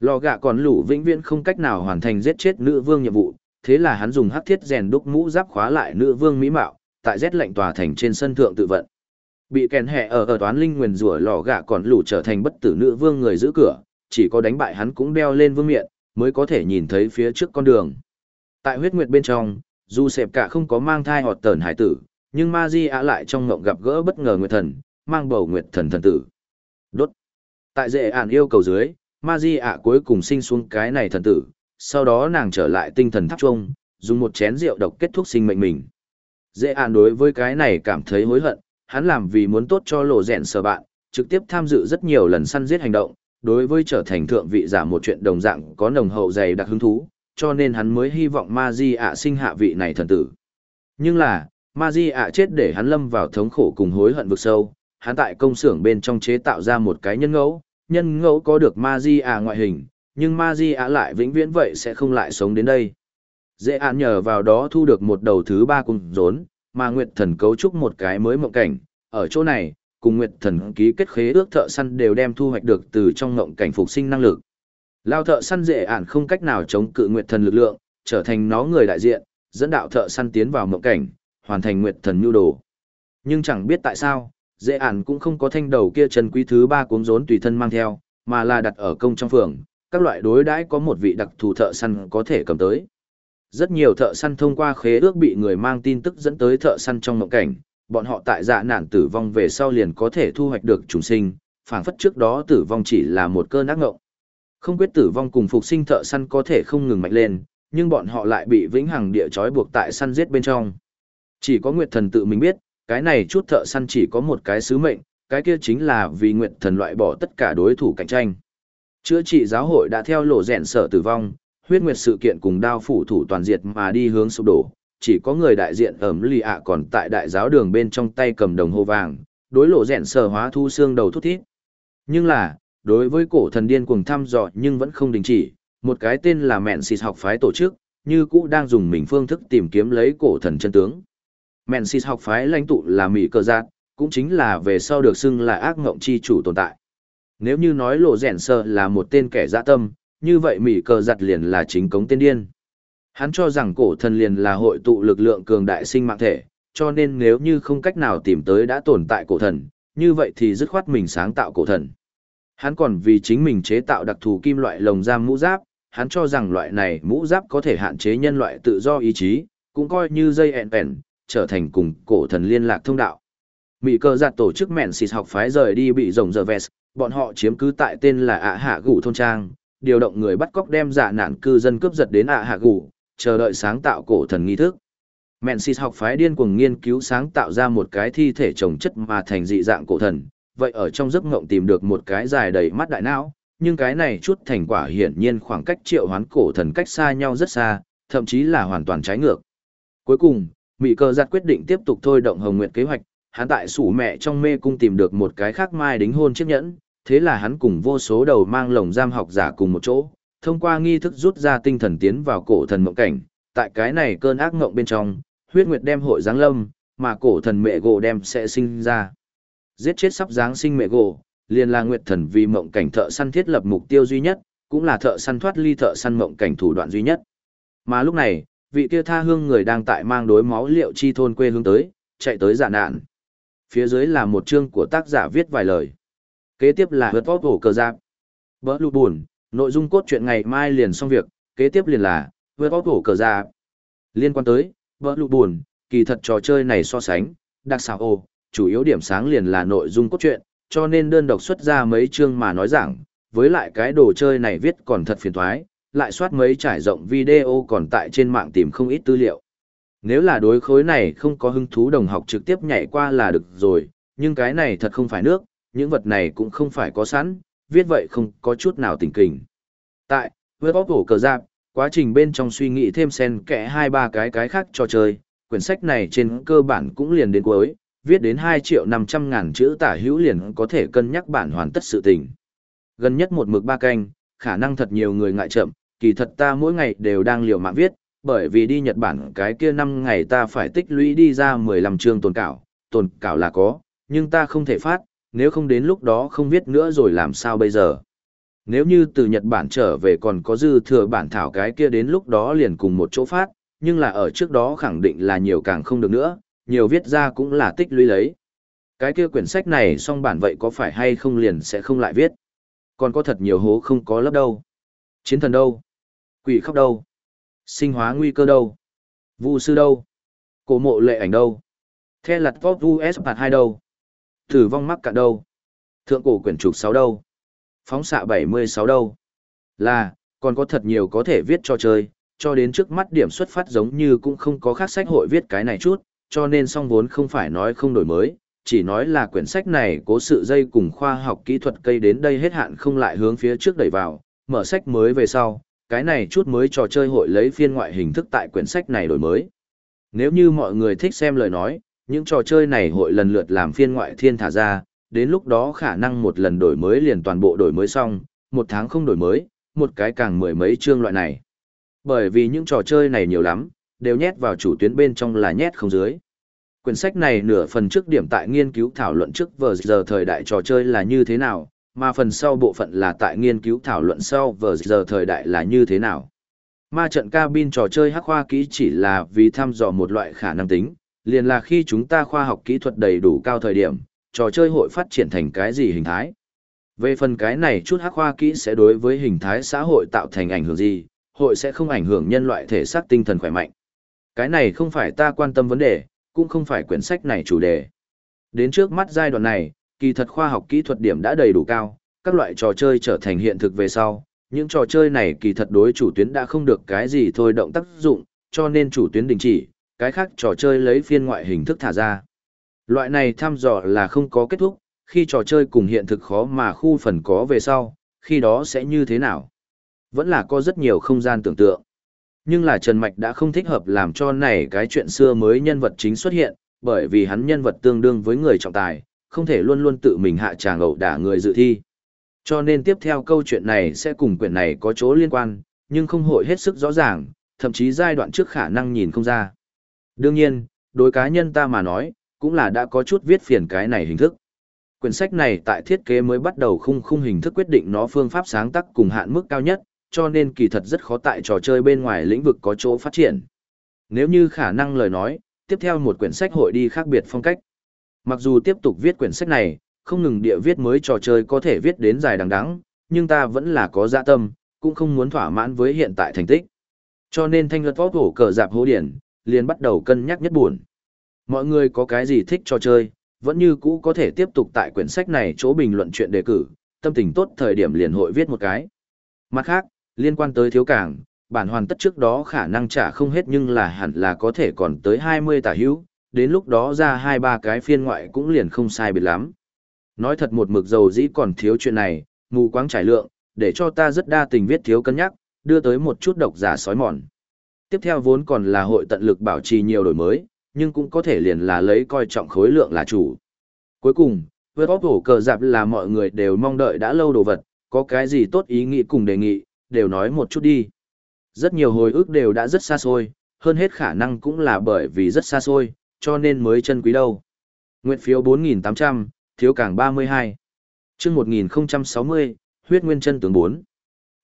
Lò gạ còn lũ vĩnh viễn không cách nào hoàn thành giết chết nữ vương nhiệm vụ, thế là hắn dùng hắc thiết rèn đúc mũ giáp khóa lại nữ vương mỹ mạo, tại rét lạnh tòa thành trên sân thượng tự vận. Bị kèn hẹ ở ở toán linh nguyền rủa lò gạ còn lũ trở thành bất tử nữ vương người giữ cửa, chỉ có đánh bại hắn cũng đeo lên vương miện, mới có thể nhìn thấy phía trước con đường. Tại huyết nguyệt bên trong, dù sẹp cả không có mang thai hoặc tờn hải tử, nhưng ma di ạ lại trong ngộng gặp gỡ bất ngờ nguyệt thần, mang bầu nguyệt thần thần tử. Đốt. Tại dễ ản yêu cầu dưới, ma di ạ cuối cùng sinh xuống cái này thần tử, sau đó nàng trở lại tinh thần tháp trung, dùng một chén rượu độc kết thúc sinh mệnh mình. Dễ ản đối với cái này cảm thấy hối hận, hắn làm vì muốn tốt cho lộ rèn sở bạn, trực tiếp tham dự rất nhiều lần săn giết hành động, đối với trở thành thượng vị giả một chuyện đồng dạng có nồng hậu dày đặc hứng thú, cho nên hắn mới hy vọng ma di ạ sinh hạ vị này thần tử. Nhưng là, ma di ạ chết để hắn lâm vào thống khổ cùng hối hận vực sâu, hắn tại công xưởng bên trong chế tạo ra một cái nhân ngẫu, nhân ngẫu có được ma di ạ ngoại hình, nhưng ma di ạ lại vĩnh viễn vậy sẽ không lại sống đến đây. Dễ án nhờ vào đó thu được một đầu thứ ba cùng rốn, mà Nguyệt Thần cấu trúc một cái mới mộng cảnh, ở chỗ này, cùng Nguyệt Thần ký kết khế ước thợ săn đều đem thu hoạch được từ trong ngộng cảnh phục sinh năng lực. Lao thợ săn dễ ản không cách nào chống cự Nguyệt Thần lực lượng, trở thành nó người đại diện, dẫn đạo thợ săn tiến vào ngộng cảnh, hoàn thành Nguyệt Thần nhu đồ. Nhưng chẳng biết tại sao, dễ ản cũng không có thanh đầu kia trần quý thứ ba cuống rốn tùy thân mang theo, mà là đặt ở công trong phường, các loại đối đãi có một vị đặc thù thợ săn có thể cầm tới. Rất nhiều thợ săn thông qua khế ước bị người mang tin tức dẫn tới thợ săn trong mộng cảnh, bọn họ tại dạ nạn tử vong về sau liền có thể thu hoạch được trùng sinh, phảng phất trước đó tử vong chỉ là một cơn ác ngộng. Không quyết tử vong cùng phục sinh thợ săn có thể không ngừng mạnh lên, nhưng bọn họ lại bị vĩnh hằng địa trói buộc tại săn giết bên trong. Chỉ có Nguyệt Thần tự mình biết, cái này chút thợ săn chỉ có một cái sứ mệnh, cái kia chính là vì Nguyệt Thần loại bỏ tất cả đối thủ cạnh tranh. Chữa trị giáo hội đã theo lộ rèn sở tử vong, huyết nguyệt sự kiện cùng đao phủ thủ toàn diệt mà đi hướng sụp đổ, chỉ có người đại diện ẩm lì ạ còn tại đại giáo đường bên trong tay cầm đồng hồ vàng, đối lộ rẽn sờ hóa thu xương đầu thút thít. Nhưng là, đối với cổ thần điên cuồng thăm dò nhưng vẫn không đình chỉ, một cái tên là mẹn xịt học phái tổ chức, như cũ đang dùng mình phương thức tìm kiếm lấy cổ thần chân tướng. Mẹn xịt học phái lãnh tụ là Mỹ cơ giác, cũng chính là về sau được xưng là ác ngộng chi chủ tồn tại. Nếu như nói lộ rèn sơ là một tên kẻ dã tâm, như vậy Mỹ cơ giặt liền là chính cống tên điên. Hắn cho rằng cổ thần liền là hội tụ lực lượng cường đại sinh mạng thể, cho nên nếu như không cách nào tìm tới đã tồn tại cổ thần, như vậy thì dứt khoát mình sáng tạo cổ thần. Hắn còn vì chính mình chế tạo đặc thù kim loại lồng giam mũ giáp, hắn cho rằng loại này mũ giáp có thể hạn chế nhân loại tự do ý chí, cũng coi như dây ẹn ẹn, trở thành cùng cổ thần liên lạc thông đạo. Mỹ cơ giặt tổ chức mẹn xịt học phái rời đi bị rồng giờ vest, bọn họ chiếm cứ tại tên là ạ hạ gủ thôn trang, điều động người bắt cóc đem dạ giả nạn cư dân cướp giật đến ạ hạ gủ, chờ đợi sáng tạo cổ thần nghi thức. Mẹn xịt học phái điên cuồng nghiên cứu sáng tạo ra một cái thi thể trồng chất mà thành dị dạng cổ thần, vậy ở trong giấc ngộng tìm được một cái dài đầy mắt đại não, nhưng cái này chút thành quả hiển nhiên khoảng cách triệu hoán cổ thần cách xa nhau rất xa, thậm chí là hoàn toàn trái ngược. Cuối cùng, Mỹ cơ giặt quyết định tiếp tục thôi động Hồng Nguyệt kế hoạch, hắn tại sủ mẹ trong mê cung tìm được một cái khác mai đính hôn chiếc nhẫn, thế là hắn cùng vô số đầu mang lồng giam học giả cùng một chỗ, thông qua nghi thức rút ra tinh thần tiến vào cổ thần mộng cảnh, tại cái này cơn ác mộng bên trong, huyết nguyệt đem hội giáng lâm, mà cổ thần mẹ gỗ đem sẽ sinh ra. Giết chết sắp giáng sinh mẹ gỗ, liền là nguyệt thần vì mộng cảnh thợ săn thiết lập mục tiêu duy nhất, cũng là thợ săn thoát ly thợ săn mộng cảnh thủ đoạn duy nhất. Mà lúc này, vị kia tha hương người đang tại mang đối máu liệu chi thôn quê hướng tới, chạy tới giả nạn. Phía dưới là một chương của tác giả viết vài lời. Kế tiếp là hớt vót hổ cờ giáp. Bỡ lụ buồn, nội dung cốt truyện ngày mai liền xong việc, kế tiếp liền là vượt vót hổ cờ ra. Liên quan tới, vỡ lụ buồn, kỳ thật trò chơi này so sánh, đặc xảo ồ, chủ yếu điểm sáng liền là nội dung cốt truyện, cho nên đơn độc xuất ra mấy chương mà nói rằng, với lại cái đồ chơi này viết còn thật phiền thoái, lại soát mấy trải rộng video còn tại trên mạng tìm không ít tư liệu. Nếu là đối khối này không có hứng thú đồng học trực tiếp nhảy qua là được rồi, nhưng cái này thật không phải nước, những vật này cũng không phải có sẵn, viết vậy không có chút nào tình kình. Tại, với bóp hổ cờ giáp, quá trình bên trong suy nghĩ thêm xen kẽ hai ba cái cái khác cho chơi, quyển sách này trên cơ bản cũng liền đến cuối, viết đến 2 triệu 500 ngàn chữ tả hữu liền có thể cân nhắc bản hoàn tất sự tình. Gần nhất một mực ba canh, khả năng thật nhiều người ngại chậm, kỳ thật ta mỗi ngày đều đang liều mạng viết, bởi vì đi Nhật Bản cái kia năm ngày ta phải tích lũy đi ra 15 chương tồn cảo, tồn cảo là có, nhưng ta không thể phát, nếu không đến lúc đó không viết nữa rồi làm sao bây giờ. Nếu như từ Nhật Bản trở về còn có dư thừa bản thảo cái kia đến lúc đó liền cùng một chỗ phát, nhưng là ở trước đó khẳng định là nhiều càng không được nữa, nhiều viết ra cũng là tích lũy lấy. Cái kia quyển sách này xong bản vậy có phải hay không liền sẽ không lại viết. Còn có thật nhiều hố không có lớp đâu. Chiến thần đâu? Quỷ khóc đâu? Sinh hóa nguy cơ đâu? Vu sư đâu? Cổ mộ lệ ảnh đâu? The lặt vót US phạt hai đâu? Tử vong mắc cả đâu? Thượng cổ quyển trục 6 đâu? Phóng xạ 76 đâu? Là, còn có thật nhiều có thể viết cho chơi, cho đến trước mắt điểm xuất phát giống như cũng không có khác sách hội viết cái này chút, cho nên song vốn không phải nói không đổi mới, chỉ nói là quyển sách này cố sự dây cùng khoa học kỹ thuật cây đến đây hết hạn không lại hướng phía trước đẩy vào, mở sách mới về sau, cái này chút mới trò chơi hội lấy phiên ngoại hình thức tại quyển sách này đổi mới. Nếu như mọi người thích xem lời nói, những trò chơi này hội lần lượt làm phiên ngoại thiên thả ra, đến lúc đó khả năng một lần đổi mới liền toàn bộ đổi mới xong, một tháng không đổi mới, một cái càng mười mấy chương loại này. Bởi vì những trò chơi này nhiều lắm, đều nhét vào chủ tuyến bên trong là nhét không dưới. Quyển sách này nửa phần trước điểm tại nghiên cứu thảo luận trước vờ giờ thời đại trò chơi là như thế nào, mà phần sau bộ phận là tại nghiên cứu thảo luận sau vờ giờ thời đại là như thế nào. Ma trận cabin trò chơi hắc hoa kỹ chỉ là vì thăm dò một loại khả năng tính, liền là khi chúng ta khoa học kỹ thuật đầy đủ cao thời điểm, trò chơi hội phát triển thành cái gì hình thái. Về phần cái này chút hắc khoa kỹ sẽ đối với hình thái xã hội tạo thành ảnh hưởng gì, hội sẽ không ảnh hưởng nhân loại thể xác tinh thần khỏe mạnh. Cái này không phải ta quan tâm vấn đề, cũng không phải quyển sách này chủ đề. Đến trước mắt giai đoạn này, kỳ thật khoa học kỹ thuật điểm đã đầy đủ cao, các loại trò chơi trở thành hiện thực về sau, những trò chơi này kỳ thật đối chủ tuyến đã không được cái gì thôi động tác dụng, cho nên chủ tuyến đình chỉ, cái khác trò chơi lấy phiên ngoại hình thức thả ra. Loại này thăm dò là không có kết thúc, khi trò chơi cùng hiện thực khó mà khu phần có về sau, khi đó sẽ như thế nào? Vẫn là có rất nhiều không gian tưởng tượng. Nhưng là Trần Mạch đã không thích hợp làm cho này cái chuyện xưa mới nhân vật chính xuất hiện, bởi vì hắn nhân vật tương đương với người trọng tài, không thể luôn luôn tự mình hạ tràng ẩu đả người dự thi. Cho nên tiếp theo câu chuyện này sẽ cùng quyển này có chỗ liên quan, nhưng không hội hết sức rõ ràng, thậm chí giai đoạn trước khả năng nhìn không ra. Đương nhiên, đối cá nhân ta mà nói, cũng là đã có chút viết phiền cái này hình thức. Quyển sách này tại thiết kế mới bắt đầu khung khung hình thức quyết định nó phương pháp sáng tác cùng hạn mức cao nhất, cho nên kỳ thật rất khó tại trò chơi bên ngoài lĩnh vực có chỗ phát triển. Nếu như khả năng lời nói, tiếp theo một quyển sách hội đi khác biệt phong cách. Mặc dù tiếp tục viết quyển sách này, không ngừng địa viết mới trò chơi có thể viết đến dài đằng đẵng, nhưng ta vẫn là có dạ tâm, cũng không muốn thỏa mãn với hiện tại thành tích. Cho nên thanh luật vóc hổ cờ dạp hố điển, liền bắt đầu cân nhắc nhất buồn. Mọi người có cái gì thích trò chơi, vẫn như cũ có thể tiếp tục tại quyển sách này chỗ bình luận chuyện đề cử, tâm tình tốt thời điểm liền hội viết một cái. Mặt khác, liên quan tới thiếu cảng, bản hoàn tất trước đó khả năng trả không hết nhưng là hẳn là có thể còn tới 20 tả hữu, đến lúc đó ra hai ba cái phiên ngoại cũng liền không sai biệt lắm. Nói thật một mực dầu dĩ còn thiếu chuyện này, mù quáng trải lượng, để cho ta rất đa tình viết thiếu cân nhắc, đưa tới một chút độc giả sói mòn. Tiếp theo vốn còn là hội tận lực bảo trì nhiều đổi mới, nhưng cũng có thể liền là lấy coi trọng khối lượng là chủ. Cuối cùng, vượt bóp hổ cờ dạp là mọi người đều mong đợi đã lâu đồ vật, có cái gì tốt ý nghĩ cùng đề nghị, đều nói một chút đi. Rất nhiều hồi ức đều đã rất xa xôi, hơn hết khả năng cũng là bởi vì rất xa xôi, cho nên mới chân quý đâu. Nguyện phiếu 4.800, thiếu càng 32. chương 1060, huyết nguyên chân tướng 4.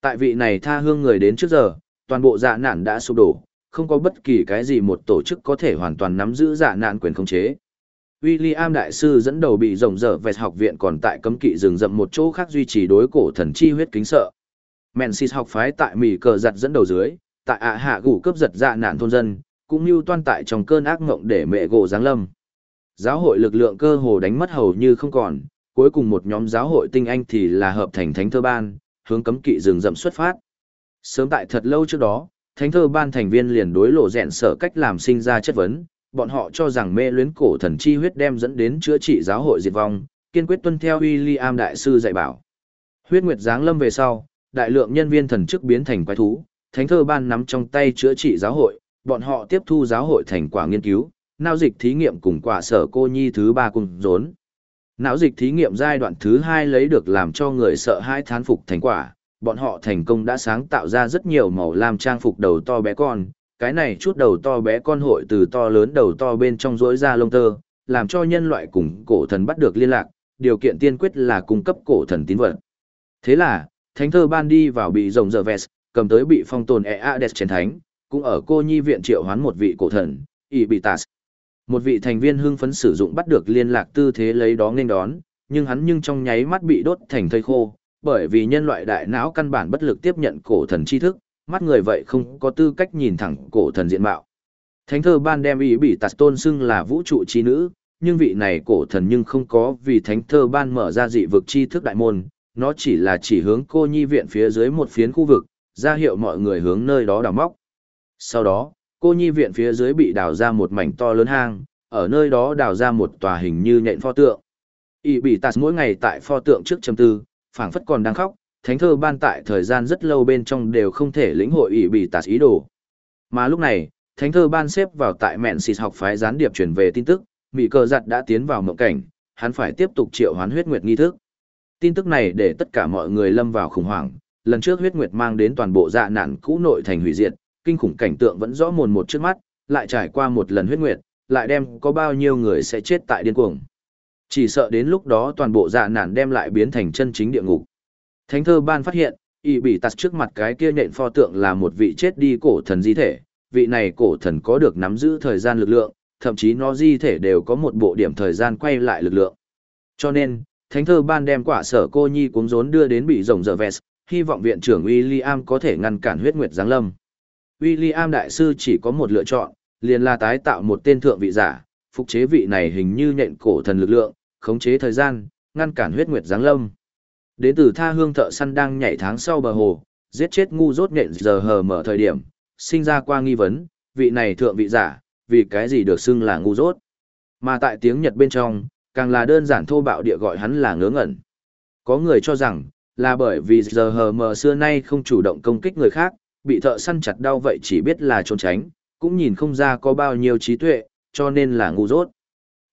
Tại vị này tha hương người đến trước giờ, toàn bộ dạ nạn đã sụp đổ, không có bất kỳ cái gì một tổ chức có thể hoàn toàn nắm giữ dạ nạn quyền khống chế. William đại sư dẫn đầu bị rồng dở về học viện còn tại cấm kỵ rừng rậm một chỗ khác duy trì đối cổ thần chi huyết kính sợ. Mensis học phái tại Mỹ cờ giặt dẫn đầu dưới, tại ạ hạ gủ cướp giật dạ nạn thôn dân, cũng như toan tại trong cơn ác mộng để mẹ gỗ giáng lâm. Giáo hội lực lượng cơ hồ đánh mất hầu như không còn, cuối cùng một nhóm giáo hội tinh anh thì là hợp thành thánh thơ ban, hướng cấm kỵ rừng rậm xuất phát. Sớm tại thật lâu trước đó, thánh thơ ban thành viên liền đối lộ rẹn sở cách làm sinh ra chất vấn, bọn họ cho rằng mê luyến cổ thần chi huyết đem dẫn đến chữa trị giáo hội diệt vong, kiên quyết tuân theo William đại sư dạy bảo. Huyết nguyệt giáng lâm về sau, đại lượng nhân viên thần chức biến thành quái thú, thánh thơ ban nắm trong tay chữa trị giáo hội, bọn họ tiếp thu giáo hội thành quả nghiên cứu, não dịch thí nghiệm cùng quả sở cô nhi thứ ba cùng rốn. Não dịch thí nghiệm giai đoạn thứ hai lấy được làm cho người sợ hãi thán phục thành quả, bọn họ thành công đã sáng tạo ra rất nhiều màu lam trang phục đầu to bé con, cái này chút đầu to bé con hội từ to lớn đầu to bên trong rỗi ra lông tơ, làm cho nhân loại cùng cổ thần bắt được liên lạc, điều kiện tiên quyết là cung cấp cổ thần tín vật. Thế là, thánh thơ ban đi vào bị rồng giờ vest, cầm tới bị phong tồn Eades chiến thánh, cũng ở cô nhi viện triệu hoán một vị cổ thần, Ibitas. Một vị thành viên hưng phấn sử dụng bắt được liên lạc tư thế lấy đó nên đón, nhưng hắn nhưng trong nháy mắt bị đốt thành thây khô, bởi vì nhân loại đại não căn bản bất lực tiếp nhận cổ thần tri thức, mắt người vậy không có tư cách nhìn thẳng cổ thần diện mạo. Thánh thơ ban đem ý bị tạt tôn xưng là vũ trụ chi nữ, nhưng vị này cổ thần nhưng không có vì thánh thơ ban mở ra dị vực tri thức đại môn, nó chỉ là chỉ hướng cô nhi viện phía dưới một phiến khu vực, ra hiệu mọi người hướng nơi đó đào móc. Sau đó, cô nhi viện phía dưới bị đào ra một mảnh to lớn hang, ở nơi đó đào ra một tòa hình như nhện pho tượng. Y bị tạt mỗi ngày tại pho tượng trước châm tư, phảng phất còn đang khóc, thánh thơ ban tại thời gian rất lâu bên trong đều không thể lĩnh hội ủy bị tạt ý đồ. Mà lúc này, thánh thơ ban xếp vào tại mẹn xịt học phái gián điệp truyền về tin tức, Mỹ cờ giặt đã tiến vào mộng cảnh, hắn phải tiếp tục triệu hoán huyết nguyệt nghi thức. Tin tức này để tất cả mọi người lâm vào khủng hoảng, lần trước huyết nguyệt mang đến toàn bộ dạ nạn cũ nội thành hủy diệt, kinh khủng cảnh tượng vẫn rõ mồn một trước mắt, lại trải qua một lần huyết nguyệt, lại đem có bao nhiêu người sẽ chết tại điên cuồng. Chỉ sợ đến lúc đó toàn bộ dạ nản đem lại biến thành chân chính địa ngục. Thánh thơ ban phát hiện, y bị tạt trước mặt cái kia nện pho tượng là một vị chết đi cổ thần di thể, vị này cổ thần có được nắm giữ thời gian lực lượng, thậm chí nó di thể đều có một bộ điểm thời gian quay lại lực lượng. Cho nên, thánh thơ ban đem quả sở cô nhi cuống rốn đưa đến bị rồng dở vest, hy vọng viện trưởng William có thể ngăn cản huyết nguyệt giáng lâm. William đại sư chỉ có một lựa chọn, liền là tái tạo một tên thượng vị giả, phục chế vị này hình như nhện cổ thần lực lượng, khống chế thời gian, ngăn cản huyết nguyệt giáng lâm. Đến từ tha hương thợ săn đang nhảy tháng sau bờ hồ, giết chết ngu rốt nhện giờ hờ mở thời điểm, sinh ra qua nghi vấn, vị này thượng vị giả, vì cái gì được xưng là ngu rốt. Mà tại tiếng Nhật bên trong, càng là đơn giản thô bạo địa gọi hắn là ngớ ngẩn. Có người cho rằng, là bởi vì giờ hờ mờ xưa nay không chủ động công kích người khác, bị thợ săn chặt đau vậy chỉ biết là trốn tránh, cũng nhìn không ra có bao nhiêu trí tuệ, cho nên là ngu dốt.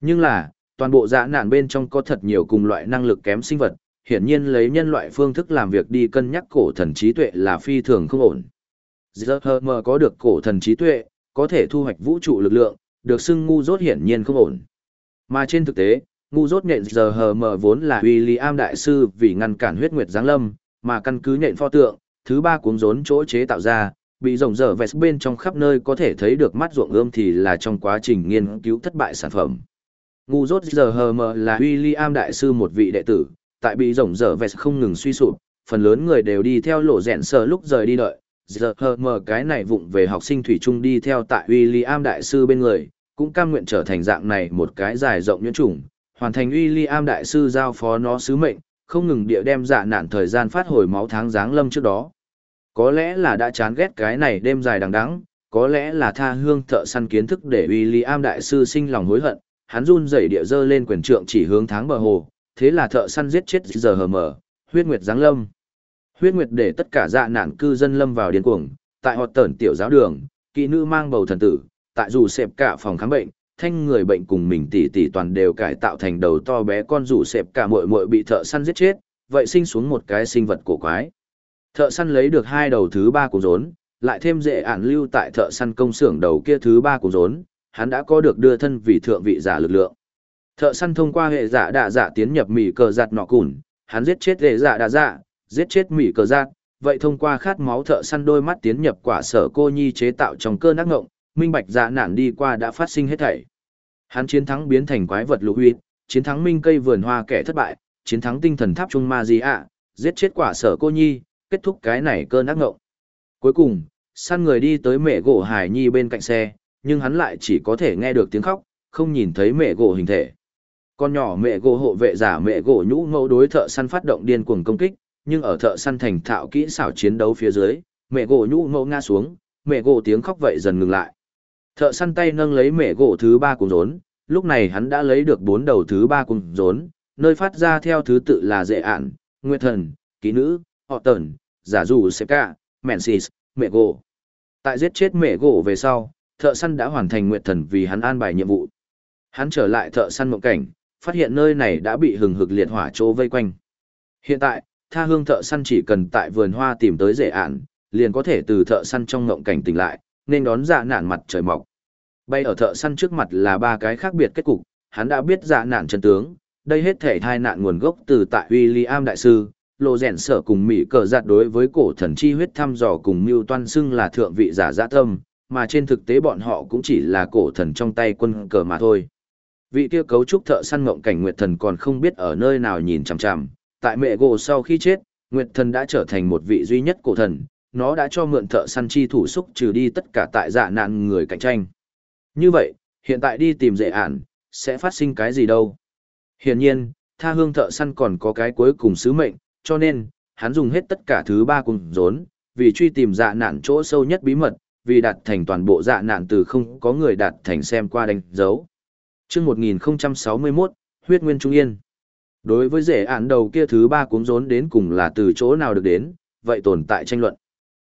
Nhưng là, toàn bộ dạ nạn bên trong có thật nhiều cùng loại năng lực kém sinh vật, hiển nhiên lấy nhân loại phương thức làm việc đi cân nhắc cổ thần trí tuệ là phi thường không ổn. ZHM có được cổ thần trí tuệ, có thể thu hoạch vũ trụ lực lượng, được xưng ngu dốt hiển nhiên không ổn. Mà trên thực tế, ngu dốt nhện ZHM vốn là William đại sư vì ngăn cản huyết nguyệt giáng lâm, mà căn cứ nhện pho tượng, thứ ba cuống rốn chỗ chế tạo ra, bị rồng dở vest bên trong khắp nơi có thể thấy được mắt ruộng ươm thì là trong quá trình nghiên cứu thất bại sản phẩm. Ngu dốt giờ hờ mờ là William đại sư một vị đệ tử, tại bị rồng dở vest không ngừng suy sụp, phần lớn người đều đi theo lộ rẹn sờ lúc rời đi đợi. Giờ hờ mờ cái này vụng về học sinh thủy trung đi theo tại William đại sư bên người, cũng cam nguyện trở thành dạng này một cái dài rộng nhuyễn trùng, hoàn thành William đại sư giao phó nó sứ mệnh, không ngừng địa đem dạ nạn thời gian phát hồi máu tháng giáng lâm trước đó. Có lẽ là đã chán ghét cái này đêm dài đằng đẵng, có lẽ là tha hương thợ săn kiến thức để William đại sư sinh lòng hối hận, hắn run rẩy địa dơ lên quyền trượng chỉ hướng tháng bờ hồ, thế là thợ săn giết chết giờ hờ mở, huyết nguyệt giáng lâm. Huyết nguyệt để tất cả dạ nạn cư dân lâm vào điên cuồng, tại họt tẩn tiểu giáo đường, kỵ nữ mang bầu thần tử, tại dù xẹp cả phòng khám bệnh, thanh người bệnh cùng mình tỷ tỷ toàn đều cải tạo thành đầu to bé con rủ xẹp cả muội muội bị thợ săn giết chết, vậy sinh xuống một cái sinh vật cổ quái. Thợ săn lấy được hai đầu thứ ba cuồng rốn, lại thêm dễ ản lưu tại thợ săn công xưởng đầu kia thứ ba cuồng rốn, hắn đã có được đưa thân vì thượng vị giả lực lượng. Thợ săn thông qua hệ giả đạ giả tiến nhập mỉ cờ giặt nọ cùn, hắn giết chết hệ giả đạ giả, giết chết mỉ cờ giặt, vậy thông qua khát máu thợ săn đôi mắt tiến nhập quả sở cô nhi chế tạo trong cơn ác ngộng, minh bạch dạ nạn đi qua đã phát sinh hết thảy. Hắn chiến thắng biến thành quái vật lục huyết, chiến thắng minh cây vườn hoa kẻ thất bại, chiến thắng tinh thần tháp trung ma gì ạ, giết chết quả sở cô nhi, kết thúc cái này cơn ác ngộng. Cuối cùng, săn người đi tới mẹ gỗ hải nhi bên cạnh xe, nhưng hắn lại chỉ có thể nghe được tiếng khóc, không nhìn thấy mẹ gỗ hình thể. Con nhỏ mẹ gỗ hộ vệ giả mẹ gỗ nhũ ngẫu đối thợ săn phát động điên cuồng công kích, nhưng ở thợ săn thành thạo kỹ xảo chiến đấu phía dưới, mẹ gỗ nhũ ngẫu ngã xuống, mẹ gỗ tiếng khóc vậy dần ngừng lại. Thợ săn tay nâng lấy mẹ gỗ thứ ba cùng rốn, lúc này hắn đã lấy được bốn đầu thứ ba cùng rốn, nơi phát ra theo thứ tự là dễ ản, nguyệt thần, kỹ nữ, họ tần, giả dù sẽ cả, Mensis, mẹ gỗ. Tại giết chết mẹ gỗ về sau, thợ săn đã hoàn thành nguyện thần vì hắn an bài nhiệm vụ. Hắn trở lại thợ săn mộng cảnh, phát hiện nơi này đã bị hừng hực liệt hỏa chỗ vây quanh. Hiện tại, tha hương thợ săn chỉ cần tại vườn hoa tìm tới rễ ản, liền có thể từ thợ săn trong mộng cảnh tỉnh lại, nên đón dạ nạn mặt trời mọc. Bay ở thợ săn trước mặt là ba cái khác biệt kết cục, hắn đã biết dạ nạn chân tướng, đây hết thể thai nạn nguồn gốc từ tại William Đại Sư, lộ rèn sở cùng Mỹ cờ giặt đối với cổ thần chi huyết thăm dò cùng mưu toan xưng là thượng vị giả dạ tâm, mà trên thực tế bọn họ cũng chỉ là cổ thần trong tay quân cờ mà thôi. Vị kia cấu trúc thợ săn ngộng cảnh Nguyệt Thần còn không biết ở nơi nào nhìn chằm chằm, tại mẹ gỗ sau khi chết, Nguyệt Thần đã trở thành một vị duy nhất cổ thần, nó đã cho mượn thợ săn chi thủ xúc trừ đi tất cả tại dạ nạn người cạnh tranh. Như vậy, hiện tại đi tìm dễ ản, sẽ phát sinh cái gì đâu? Hiển nhiên, tha hương thợ săn còn có cái cuối cùng sứ mệnh, cho nên, hắn dùng hết tất cả thứ ba cùng rốn, vì truy tìm dạ nạn chỗ sâu nhất bí mật, vì đạt thành toàn bộ dạ nạn từ không có người đạt thành xem qua đánh dấu. Trước 1061, huyết nguyên trung yên. Đối với rể ản đầu kia thứ ba cuốn rốn đến cùng là từ chỗ nào được đến, vậy tồn tại tranh luận.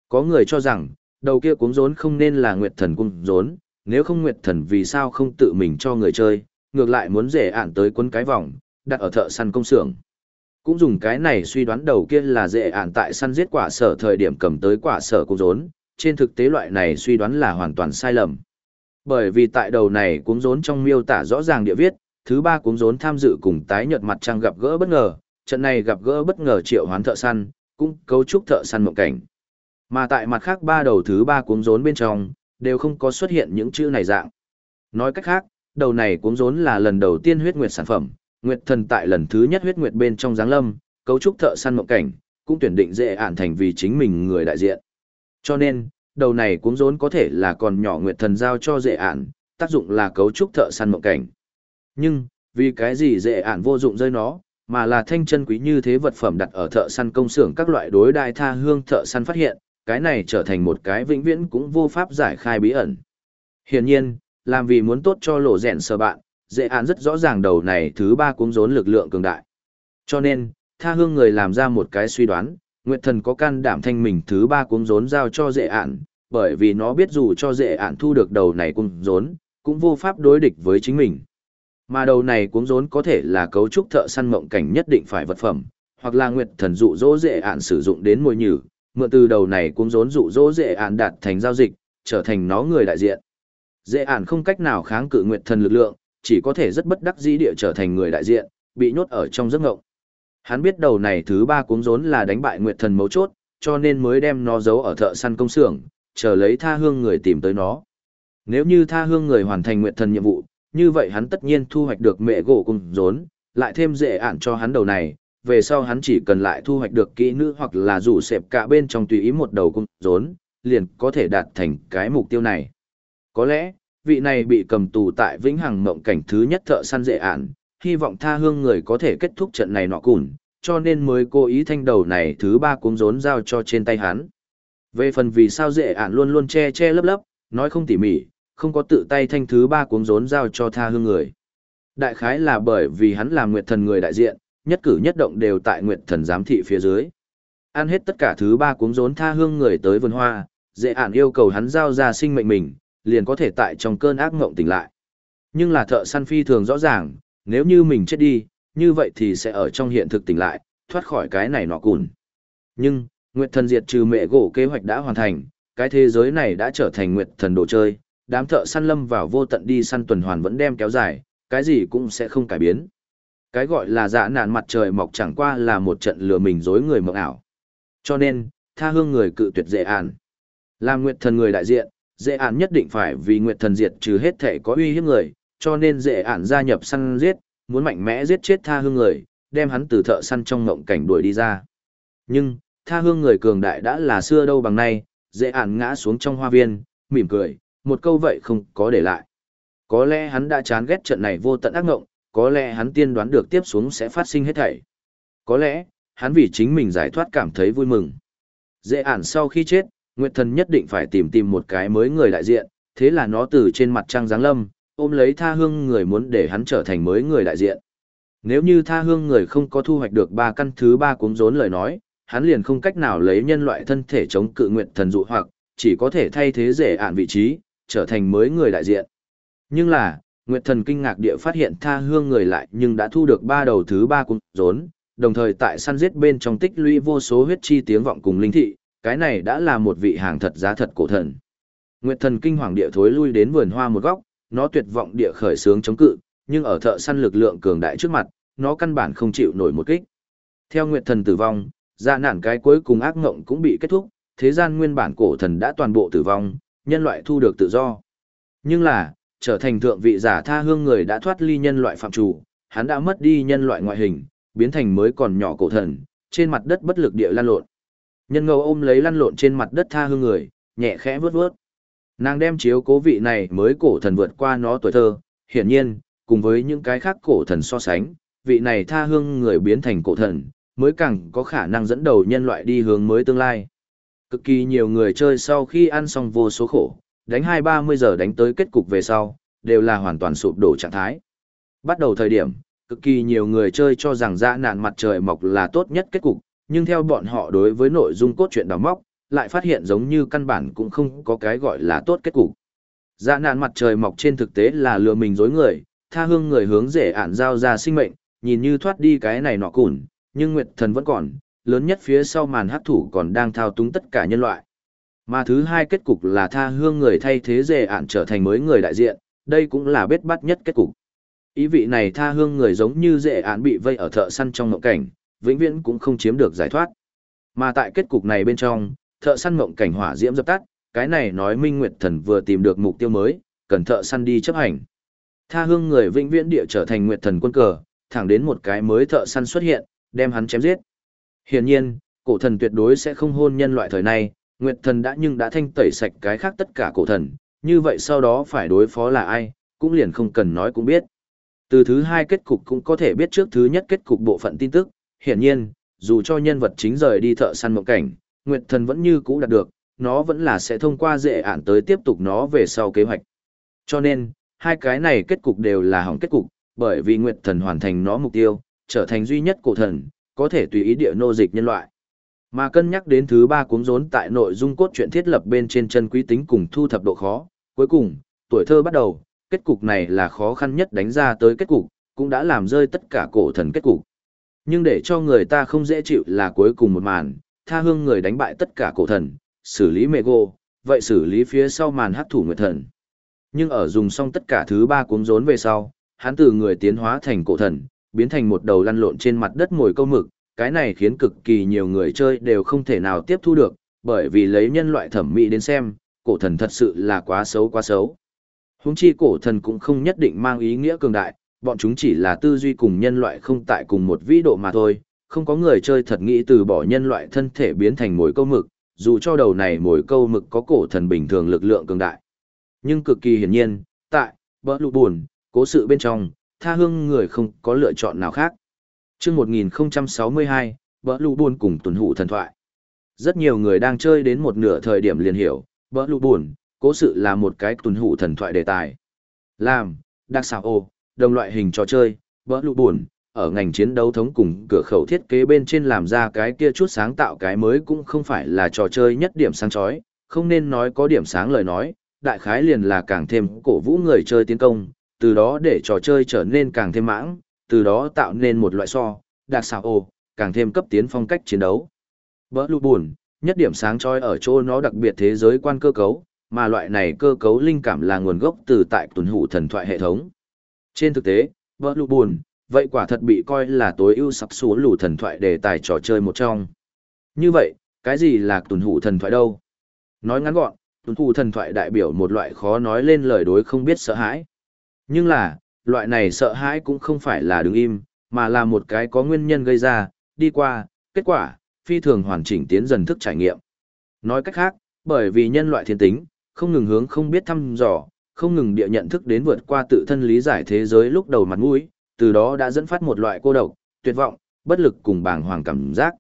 Có người cho rằng, đầu kia cuốn rốn không nên là nguyệt thần cuốn rốn, nếu không nguyệt thần vì sao không tự mình cho người chơi, ngược lại muốn rể ản tới cuốn cái vòng, đặt ở thợ săn công xưởng. Cũng dùng cái này suy đoán đầu kia là dễ ản tại săn giết quả sở thời điểm cầm tới quả sở cung rốn, trên thực tế loại này suy đoán là hoàn toàn sai lầm. Bởi vì tại đầu này cuống rốn trong miêu tả rõ ràng địa viết, thứ ba cuống rốn tham dự cùng tái nhợt mặt trăng gặp gỡ bất ngờ, trận này gặp gỡ bất ngờ triệu hoán thợ săn, cũng cấu trúc thợ săn mộng cảnh. Mà tại mặt khác ba đầu thứ ba cuống rốn bên trong, đều không có xuất hiện những chữ này dạng. Nói cách khác, đầu này cuống rốn là lần đầu tiên huyết nguyệt sản phẩm, nguyệt thần tại lần thứ nhất huyết nguyệt bên trong giáng lâm, cấu trúc thợ săn mộng cảnh, cũng tuyển định dễ ản thành vì chính mình người đại diện. Cho nên, đầu này cuống rốn có thể là còn nhỏ nguyệt thần giao cho dễ ản, tác dụng là cấu trúc thợ săn mộng cảnh. Nhưng, vì cái gì dễ ản vô dụng rơi nó, mà là thanh chân quý như thế vật phẩm đặt ở thợ săn công xưởng các loại đối đại tha hương thợ săn phát hiện, cái này trở thành một cái vĩnh viễn cũng vô pháp giải khai bí ẩn. Hiển nhiên, làm vì muốn tốt cho lộ rèn sờ bạn, dễ án rất rõ ràng đầu này thứ ba cuống rốn lực lượng cường đại. Cho nên, tha hương người làm ra một cái suy đoán, Nguyệt thần có can đảm thanh mình thứ ba cuống rốn giao cho dễ án, bởi vì nó biết dù cho dễ án thu được đầu này cuống rốn, cũng vô pháp đối địch với chính mình. Mà đầu này cuống rốn có thể là cấu trúc thợ săn mộng cảnh nhất định phải vật phẩm, hoặc là Nguyệt thần dụ dỗ dễ án sử dụng đến mồi nhử, mượn từ đầu này cuống rốn dụ dỗ dễ án đạt thành giao dịch, trở thành nó người đại diện. Dễ án không cách nào kháng cự Nguyệt thần lực lượng, chỉ có thể rất bất đắc dĩ địa trở thành người đại diện, bị nhốt ở trong giấc ngộng. Hắn biết đầu này thứ ba cuống rốn là đánh bại Nguyệt Thần mấu chốt, cho nên mới đem nó giấu ở thợ săn công xưởng, chờ lấy tha hương người tìm tới nó. Nếu như tha hương người hoàn thành Nguyệt Thần nhiệm vụ, như vậy hắn tất nhiên thu hoạch được mẹ gỗ cùng rốn, lại thêm dễ ản cho hắn đầu này, về sau hắn chỉ cần lại thu hoạch được kỹ nữ hoặc là rủ xẹp cả bên trong tùy ý một đầu cung rốn, liền có thể đạt thành cái mục tiêu này. Có lẽ, vị này bị cầm tù tại vĩnh hằng mộng cảnh thứ nhất thợ săn dễ ản, hy vọng tha hương người có thể kết thúc trận này nọ cùn, cho nên mới cố ý thanh đầu này thứ ba cuống rốn giao cho trên tay hắn. Về phần vì sao dễ ản luôn luôn che che lấp lấp, nói không tỉ mỉ, không có tự tay thanh thứ ba cuống rốn giao cho tha hương người. Đại khái là bởi vì hắn là nguyệt thần người đại diện, nhất cử nhất động đều tại nguyệt thần giám thị phía dưới. Ăn hết tất cả thứ ba cuống rốn tha hương người tới vườn hoa, dễ ản yêu cầu hắn giao ra sinh mệnh mình, liền có thể tại trong cơn ác ngộng tỉnh lại. Nhưng là thợ săn phi thường rõ ràng, nếu như mình chết đi, như vậy thì sẽ ở trong hiện thực tỉnh lại, thoát khỏi cái này nọ cùn. Nhưng, Nguyệt Thần diệt trừ mẹ gỗ kế hoạch đã hoàn thành, cái thế giới này đã trở thành Nguyệt Thần đồ chơi, đám thợ săn lâm vào vô tận đi săn tuần hoàn vẫn đem kéo dài, cái gì cũng sẽ không cải biến. Cái gọi là dạ nạn mặt trời mọc chẳng qua là một trận lừa mình dối người mộng ảo. Cho nên, tha hương người cự tuyệt dễ an. Làm Nguyệt Thần người đại diện, dễ an nhất định phải vì Nguyệt Thần diệt trừ hết thể có uy hiếp người, cho nên dễ ản gia nhập săn giết, muốn mạnh mẽ giết chết tha hương người, đem hắn từ thợ săn trong ngộng cảnh đuổi đi ra. Nhưng, tha hương người cường đại đã là xưa đâu bằng nay, dễ ản ngã xuống trong hoa viên, mỉm cười, một câu vậy không có để lại. Có lẽ hắn đã chán ghét trận này vô tận ác ngộng, có lẽ hắn tiên đoán được tiếp xuống sẽ phát sinh hết thảy. Có lẽ, hắn vì chính mình giải thoát cảm thấy vui mừng. Dễ ản sau khi chết, Nguyệt Thần nhất định phải tìm tìm một cái mới người đại diện, thế là nó từ trên mặt trăng giáng lâm, ôm lấy tha hương người muốn để hắn trở thành mới người đại diện. Nếu như tha hương người không có thu hoạch được ba căn thứ ba cuống rốn lời nói, hắn liền không cách nào lấy nhân loại thân thể chống cự nguyện thần dụ hoặc, chỉ có thể thay thế rể ạn vị trí, trở thành mới người đại diện. Nhưng là, Nguyệt thần kinh ngạc địa phát hiện tha hương người lại nhưng đã thu được ba đầu thứ ba cuống rốn, đồng thời tại săn giết bên trong tích lũy vô số huyết chi tiếng vọng cùng linh thị, cái này đã là một vị hàng thật giá thật cổ thần. Nguyệt thần kinh hoàng địa thối lui đến vườn hoa một góc, nó tuyệt vọng địa khởi sướng chống cự, nhưng ở thợ săn lực lượng cường đại trước mặt, nó căn bản không chịu nổi một kích. Theo Nguyệt thần tử vong, dạ nạn cái cuối cùng ác ngộng cũng bị kết thúc, thế gian nguyên bản cổ thần đã toàn bộ tử vong, nhân loại thu được tự do. Nhưng là, trở thành thượng vị giả tha hương người đã thoát ly nhân loại phạm chủ, hắn đã mất đi nhân loại ngoại hình, biến thành mới còn nhỏ cổ thần, trên mặt đất bất lực địa lan lộn. Nhân ngầu ôm lấy lăn lộn trên mặt đất tha hương người, nhẹ khẽ vướt vướt. Nàng đem chiếu cố vị này mới cổ thần vượt qua nó tuổi thơ, hiển nhiên, cùng với những cái khác cổ thần so sánh, vị này tha hương người biến thành cổ thần, mới càng có khả năng dẫn đầu nhân loại đi hướng mới tương lai. Cực kỳ nhiều người chơi sau khi ăn xong vô số khổ, đánh hai ba mươi giờ đánh tới kết cục về sau, đều là hoàn toàn sụp đổ trạng thái. Bắt đầu thời điểm, cực kỳ nhiều người chơi cho rằng dã nạn mặt trời mọc là tốt nhất kết cục, nhưng theo bọn họ đối với nội dung cốt truyện đào móc, lại phát hiện giống như căn bản cũng không có cái gọi là tốt kết cục. Dạ nạn mặt trời mọc trên thực tế là lừa mình dối người, tha hương người hướng rể ản giao ra sinh mệnh, nhìn như thoát đi cái này nọ cùn, nhưng Nguyệt Thần vẫn còn, lớn nhất phía sau màn hắc thủ còn đang thao túng tất cả nhân loại. Mà thứ hai kết cục là tha hương người thay thế rể ản trở thành mới người đại diện, đây cũng là bết bắt nhất kết cục. Ý vị này tha hương người giống như rể ản bị vây ở thợ săn trong mộng cảnh, vĩnh viễn cũng không chiếm được giải thoát. Mà tại kết cục này bên trong, thợ săn ngộng cảnh hỏa diễm dập tắt, cái này nói Minh Nguyệt Thần vừa tìm được mục tiêu mới, cần thợ săn đi chấp hành. Tha hương người vĩnh viễn địa trở thành Nguyệt Thần quân cờ, thẳng đến một cái mới thợ săn xuất hiện, đem hắn chém giết. Hiển nhiên, cổ thần tuyệt đối sẽ không hôn nhân loại thời này, Nguyệt Thần đã nhưng đã thanh tẩy sạch cái khác tất cả cổ thần, như vậy sau đó phải đối phó là ai, cũng liền không cần nói cũng biết. Từ thứ hai kết cục cũng có thể biết trước thứ nhất kết cục bộ phận tin tức, hiển nhiên, dù cho nhân vật chính rời đi thợ săn mộng cảnh, Nguyệt Thần vẫn như cũ đạt được, nó vẫn là sẽ thông qua dễ ản tới tiếp tục nó về sau kế hoạch. Cho nên, hai cái này kết cục đều là hỏng kết cục, bởi vì Nguyệt Thần hoàn thành nó mục tiêu, trở thành duy nhất cổ thần, có thể tùy ý địa nô dịch nhân loại. Mà cân nhắc đến thứ ba cuốn rốn tại nội dung cốt truyện thiết lập bên trên chân quý tính cùng thu thập độ khó, cuối cùng, tuổi thơ bắt đầu, kết cục này là khó khăn nhất đánh ra tới kết cục, cũng đã làm rơi tất cả cổ thần kết cục. Nhưng để cho người ta không dễ chịu là cuối cùng một màn, tha hương người đánh bại tất cả cổ thần, xử lý mê gô, vậy xử lý phía sau màn hắc thủ nguyệt thần. Nhưng ở dùng xong tất cả thứ ba cuống rốn về sau, hắn từ người tiến hóa thành cổ thần, biến thành một đầu lăn lộn trên mặt đất mồi câu mực, cái này khiến cực kỳ nhiều người chơi đều không thể nào tiếp thu được, bởi vì lấy nhân loại thẩm mỹ đến xem, cổ thần thật sự là quá xấu quá xấu. Húng chi cổ thần cũng không nhất định mang ý nghĩa cường đại, bọn chúng chỉ là tư duy cùng nhân loại không tại cùng một vĩ độ mà thôi, không có người chơi thật nghĩ từ bỏ nhân loại thân thể biến thành mối câu mực, dù cho đầu này mối câu mực có cổ thần bình thường lực lượng cường đại. Nhưng cực kỳ hiển nhiên, tại, bỡ lụ buồn, cố sự bên trong, tha hương người không có lựa chọn nào khác. chương 1062, bỡ lụ buồn cùng tuần hụ thần thoại. Rất nhiều người đang chơi đến một nửa thời điểm liền hiểu, bỡ lụ buồn, cố sự là một cái tuần hụ thần thoại đề tài. Làm, đặc xảo ô, đồng loại hình trò chơi, bỡ lụ buồn, ở ngành chiến đấu thống cùng cửa khẩu thiết kế bên trên làm ra cái kia chút sáng tạo cái mới cũng không phải là trò chơi nhất điểm sáng chói, không nên nói có điểm sáng lời nói, đại khái liền là càng thêm cổ vũ người chơi tiến công, từ đó để trò chơi trở nên càng thêm mãng, từ đó tạo nên một loại so, đặc xảo ồ, càng thêm cấp tiến phong cách chiến đấu. Bỡ lụ buồn, nhất điểm sáng chói ở chỗ nó đặc biệt thế giới quan cơ cấu, mà loại này cơ cấu linh cảm là nguồn gốc từ tại tuần hủ thần thoại hệ thống. Trên thực tế, vợ lụ buồn, vậy quả thật bị coi là tối ưu sắp xuống lù thần thoại để tài trò chơi một trong. Như vậy, cái gì là tuần hủ thần thoại đâu? Nói ngắn gọn, tuần hủ thần thoại đại biểu một loại khó nói lên lời đối không biết sợ hãi. Nhưng là, loại này sợ hãi cũng không phải là đứng im, mà là một cái có nguyên nhân gây ra, đi qua, kết quả, phi thường hoàn chỉnh tiến dần thức trải nghiệm. Nói cách khác, bởi vì nhân loại thiên tính, không ngừng hướng không biết thăm dò, không ngừng địa nhận thức đến vượt qua tự thân lý giải thế giới lúc đầu mặt mũi, từ đó đã dẫn phát một loại cô độc, tuyệt vọng, bất lực cùng bàng hoàng cảm giác.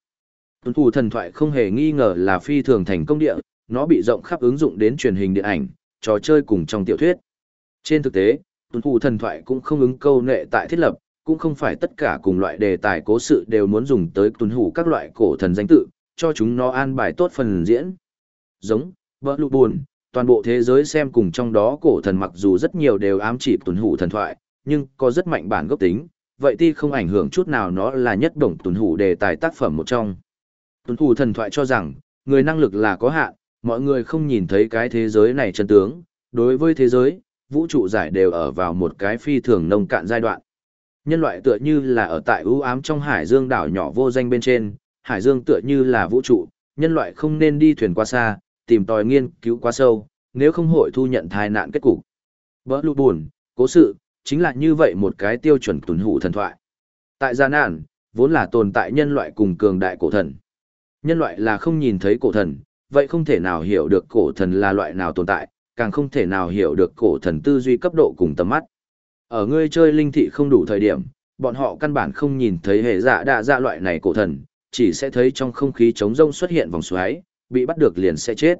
tuân thủ thần thoại không hề nghi ngờ là phi thường thành công địa, nó bị rộng khắp ứng dụng đến truyền hình điện ảnh, trò chơi cùng trong tiểu thuyết. Trên thực tế, tuân thủ thần thoại cũng không ứng câu nệ tại thiết lập, cũng không phải tất cả cùng loại đề tài cố sự đều muốn dùng tới tuân thủ các loại cổ thần danh tự, cho chúng nó an bài tốt phần diễn. Giống, vợ lụ buồn, toàn bộ thế giới xem cùng trong đó cổ thần mặc dù rất nhiều đều ám chỉ tuần hủ thần thoại, nhưng có rất mạnh bản gốc tính, vậy thì không ảnh hưởng chút nào nó là nhất đồng tuần hủ đề tài tác phẩm một trong. Tuần hủ thần thoại cho rằng, người năng lực là có hạn, mọi người không nhìn thấy cái thế giới này chân tướng, đối với thế giới, vũ trụ giải đều ở vào một cái phi thường nông cạn giai đoạn. Nhân loại tựa như là ở tại ưu ám trong hải dương đảo nhỏ vô danh bên trên, hải dương tựa như là vũ trụ, nhân loại không nên đi thuyền qua xa, tìm tòi nghiên cứu quá sâu, nếu không hội thu nhận tai nạn kết cục. Bỡ lụt buồn, cố sự, chính là như vậy một cái tiêu chuẩn tuần hủ thần thoại. Tại gia nạn, vốn là tồn tại nhân loại cùng cường đại cổ thần. Nhân loại là không nhìn thấy cổ thần, vậy không thể nào hiểu được cổ thần là loại nào tồn tại, càng không thể nào hiểu được cổ thần tư duy cấp độ cùng tầm mắt. Ở ngươi chơi linh thị không đủ thời điểm, bọn họ căn bản không nhìn thấy hệ dạ đa dạ loại này cổ thần, chỉ sẽ thấy trong không khí trống rông xuất hiện vòng xoáy, bị bắt được liền sẽ chết.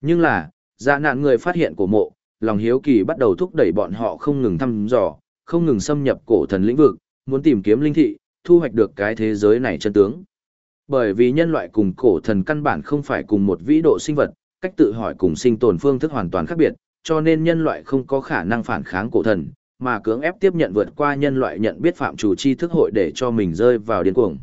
Nhưng là, dạ nạn người phát hiện cổ mộ, lòng hiếu kỳ bắt đầu thúc đẩy bọn họ không ngừng thăm dò, không ngừng xâm nhập cổ thần lĩnh vực, muốn tìm kiếm linh thị, thu hoạch được cái thế giới này chân tướng. Bởi vì nhân loại cùng cổ thần căn bản không phải cùng một vĩ độ sinh vật, cách tự hỏi cùng sinh tồn phương thức hoàn toàn khác biệt, cho nên nhân loại không có khả năng phản kháng cổ thần, mà cưỡng ép tiếp nhận vượt qua nhân loại nhận biết phạm chủ chi thức hội để cho mình rơi vào điên cuồng.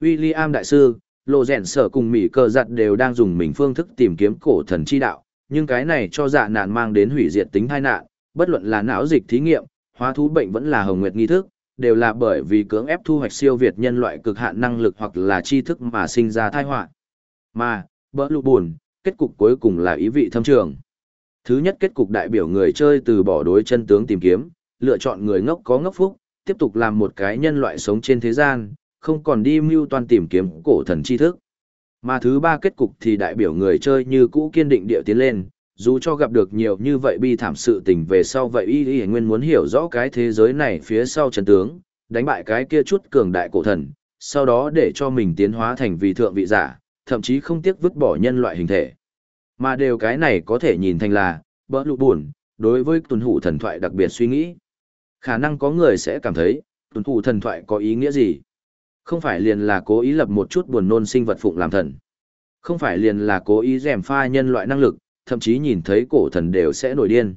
William Đại Sư, Lộ Rèn Sở cùng Mỹ Cờ Giặt đều đang dùng mình phương thức tìm kiếm cổ thần chi đạo, nhưng cái này cho dạ nạn mang đến hủy diệt tính tai nạn, bất luận là não dịch thí nghiệm, hóa thú bệnh vẫn là hồng nguyệt nghi thức, đều là bởi vì cưỡng ép thu hoạch siêu việt nhân loại cực hạn năng lực hoặc là tri thức mà sinh ra tai họa. Mà, bỡ lụ buồn, kết cục cuối cùng là ý vị thâm trường. Thứ nhất kết cục đại biểu người chơi từ bỏ đối chân tướng tìm kiếm, lựa chọn người ngốc có ngốc phúc, tiếp tục làm một cái nhân loại sống trên thế gian, không còn đi mưu toan tìm kiếm cổ thần tri thức. Mà thứ ba kết cục thì đại biểu người chơi như cũ kiên định địa tiến lên, dù cho gặp được nhiều như vậy bi thảm sự tình về sau vậy y y nguyên muốn hiểu rõ cái thế giới này phía sau chân tướng, đánh bại cái kia chút cường đại cổ thần, sau đó để cho mình tiến hóa thành vị thượng vị giả, thậm chí không tiếc vứt bỏ nhân loại hình thể. Mà đều cái này có thể nhìn thành là, bỡ lụ buồn, đối với tuần hủ thần thoại đặc biệt suy nghĩ. Khả năng có người sẽ cảm thấy, tuần hủ thần thoại có ý nghĩa gì? Không phải liền là cố ý lập một chút buồn nôn sinh vật phụng làm thần. Không phải liền là cố ý rèm pha nhân loại năng lực, thậm chí nhìn thấy cổ thần đều sẽ nổi điên.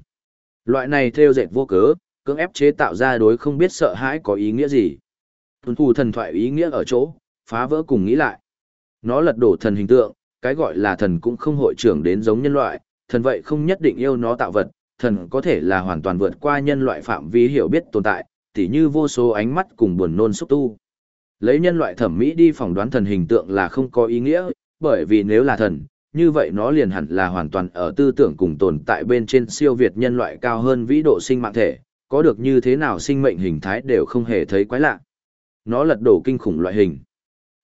Loại này theo dệt vô cớ, cưỡng ép chế tạo ra đối không biết sợ hãi có ý nghĩa gì. Tuần hủ thần thoại ý nghĩa ở chỗ, phá vỡ cùng nghĩ lại. Nó lật đổ thần hình tượng, cái gọi là thần cũng không hội trưởng đến giống nhân loại, thần vậy không nhất định yêu nó tạo vật, thần có thể là hoàn toàn vượt qua nhân loại phạm vi hiểu biết tồn tại, tỉ như vô số ánh mắt cùng buồn nôn xúc tu. Lấy nhân loại thẩm mỹ đi phỏng đoán thần hình tượng là không có ý nghĩa, bởi vì nếu là thần, như vậy nó liền hẳn là hoàn toàn ở tư tưởng cùng tồn tại bên trên siêu việt nhân loại cao hơn vĩ độ sinh mạng thể, có được như thế nào sinh mệnh hình thái đều không hề thấy quái lạ. Nó lật đổ kinh khủng loại hình.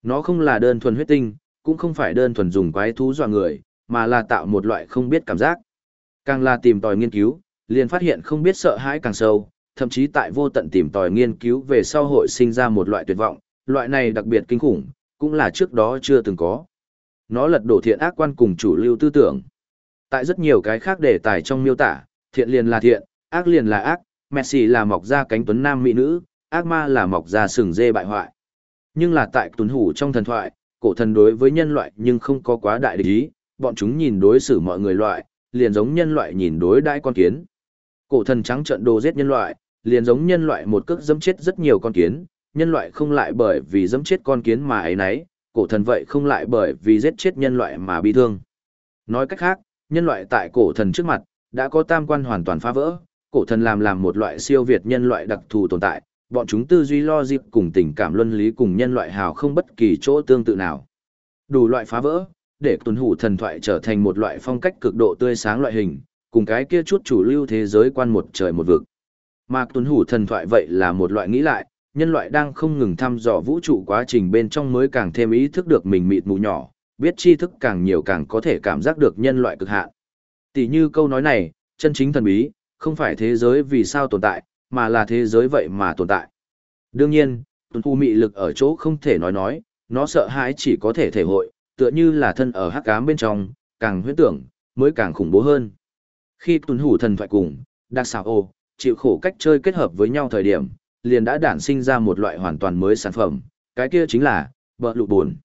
Nó không là đơn thuần huyết tinh, cũng không phải đơn thuần dùng quái thú dọa người, mà là tạo một loại không biết cảm giác. Càng là tìm tòi nghiên cứu, liền phát hiện không biết sợ hãi càng sâu, thậm chí tại vô tận tìm tòi nghiên cứu về sau hội sinh ra một loại tuyệt vọng, loại này đặc biệt kinh khủng, cũng là trước đó chưa từng có. Nó lật đổ thiện ác quan cùng chủ lưu tư tưởng. Tại rất nhiều cái khác đề tài trong miêu tả, thiện liền là thiện, ác liền là ác, Messi là mọc ra cánh tuấn nam mỹ nữ, ác ma là mọc ra sừng dê bại hoại. Nhưng là tại tuấn hủ trong thần thoại, cổ thần đối với nhân loại nhưng không có quá đại địch ý, bọn chúng nhìn đối xử mọi người loại, liền giống nhân loại nhìn đối đãi con kiến. Cổ thần trắng trợn đồ giết nhân loại, liền giống nhân loại một cước dẫm chết rất nhiều con kiến, nhân loại không lại bởi vì dẫm chết con kiến mà ấy nấy, cổ thần vậy không lại bởi vì giết chết nhân loại mà bi thương. Nói cách khác, nhân loại tại cổ thần trước mặt, đã có tam quan hoàn toàn phá vỡ, cổ thần làm làm một loại siêu việt nhân loại đặc thù tồn tại, bọn chúng tư duy lo dịp cùng tình cảm luân lý cùng nhân loại hào không bất kỳ chỗ tương tự nào. Đủ loại phá vỡ, để tuần hủ thần thoại trở thành một loại phong cách cực độ tươi sáng loại hình, cùng cái kia chút chủ lưu thế giới quan một trời một vực. Mà tuần hủ thần thoại vậy là một loại nghĩ lại, nhân loại đang không ngừng thăm dò vũ trụ quá trình bên trong mới càng thêm ý thức được mình mịt mù nhỏ, biết tri thức càng nhiều càng có thể cảm giác được nhân loại cực hạn. Tỷ như câu nói này, chân chính thần bí, không phải thế giới vì sao tồn tại, mà là thế giới vậy mà tồn tại. Đương nhiên, tuần thu mị lực ở chỗ không thể nói nói, nó sợ hãi chỉ có thể thể hội, tựa như là thân ở hắc ám bên trong, càng huyễn tưởng, mới càng khủng bố hơn. Khi tuần hủ thần thoại cùng, đặc xào ô, chịu khổ cách chơi kết hợp với nhau thời điểm, liền đã đản sinh ra một loại hoàn toàn mới sản phẩm, cái kia chính là, bờ lụ buồn.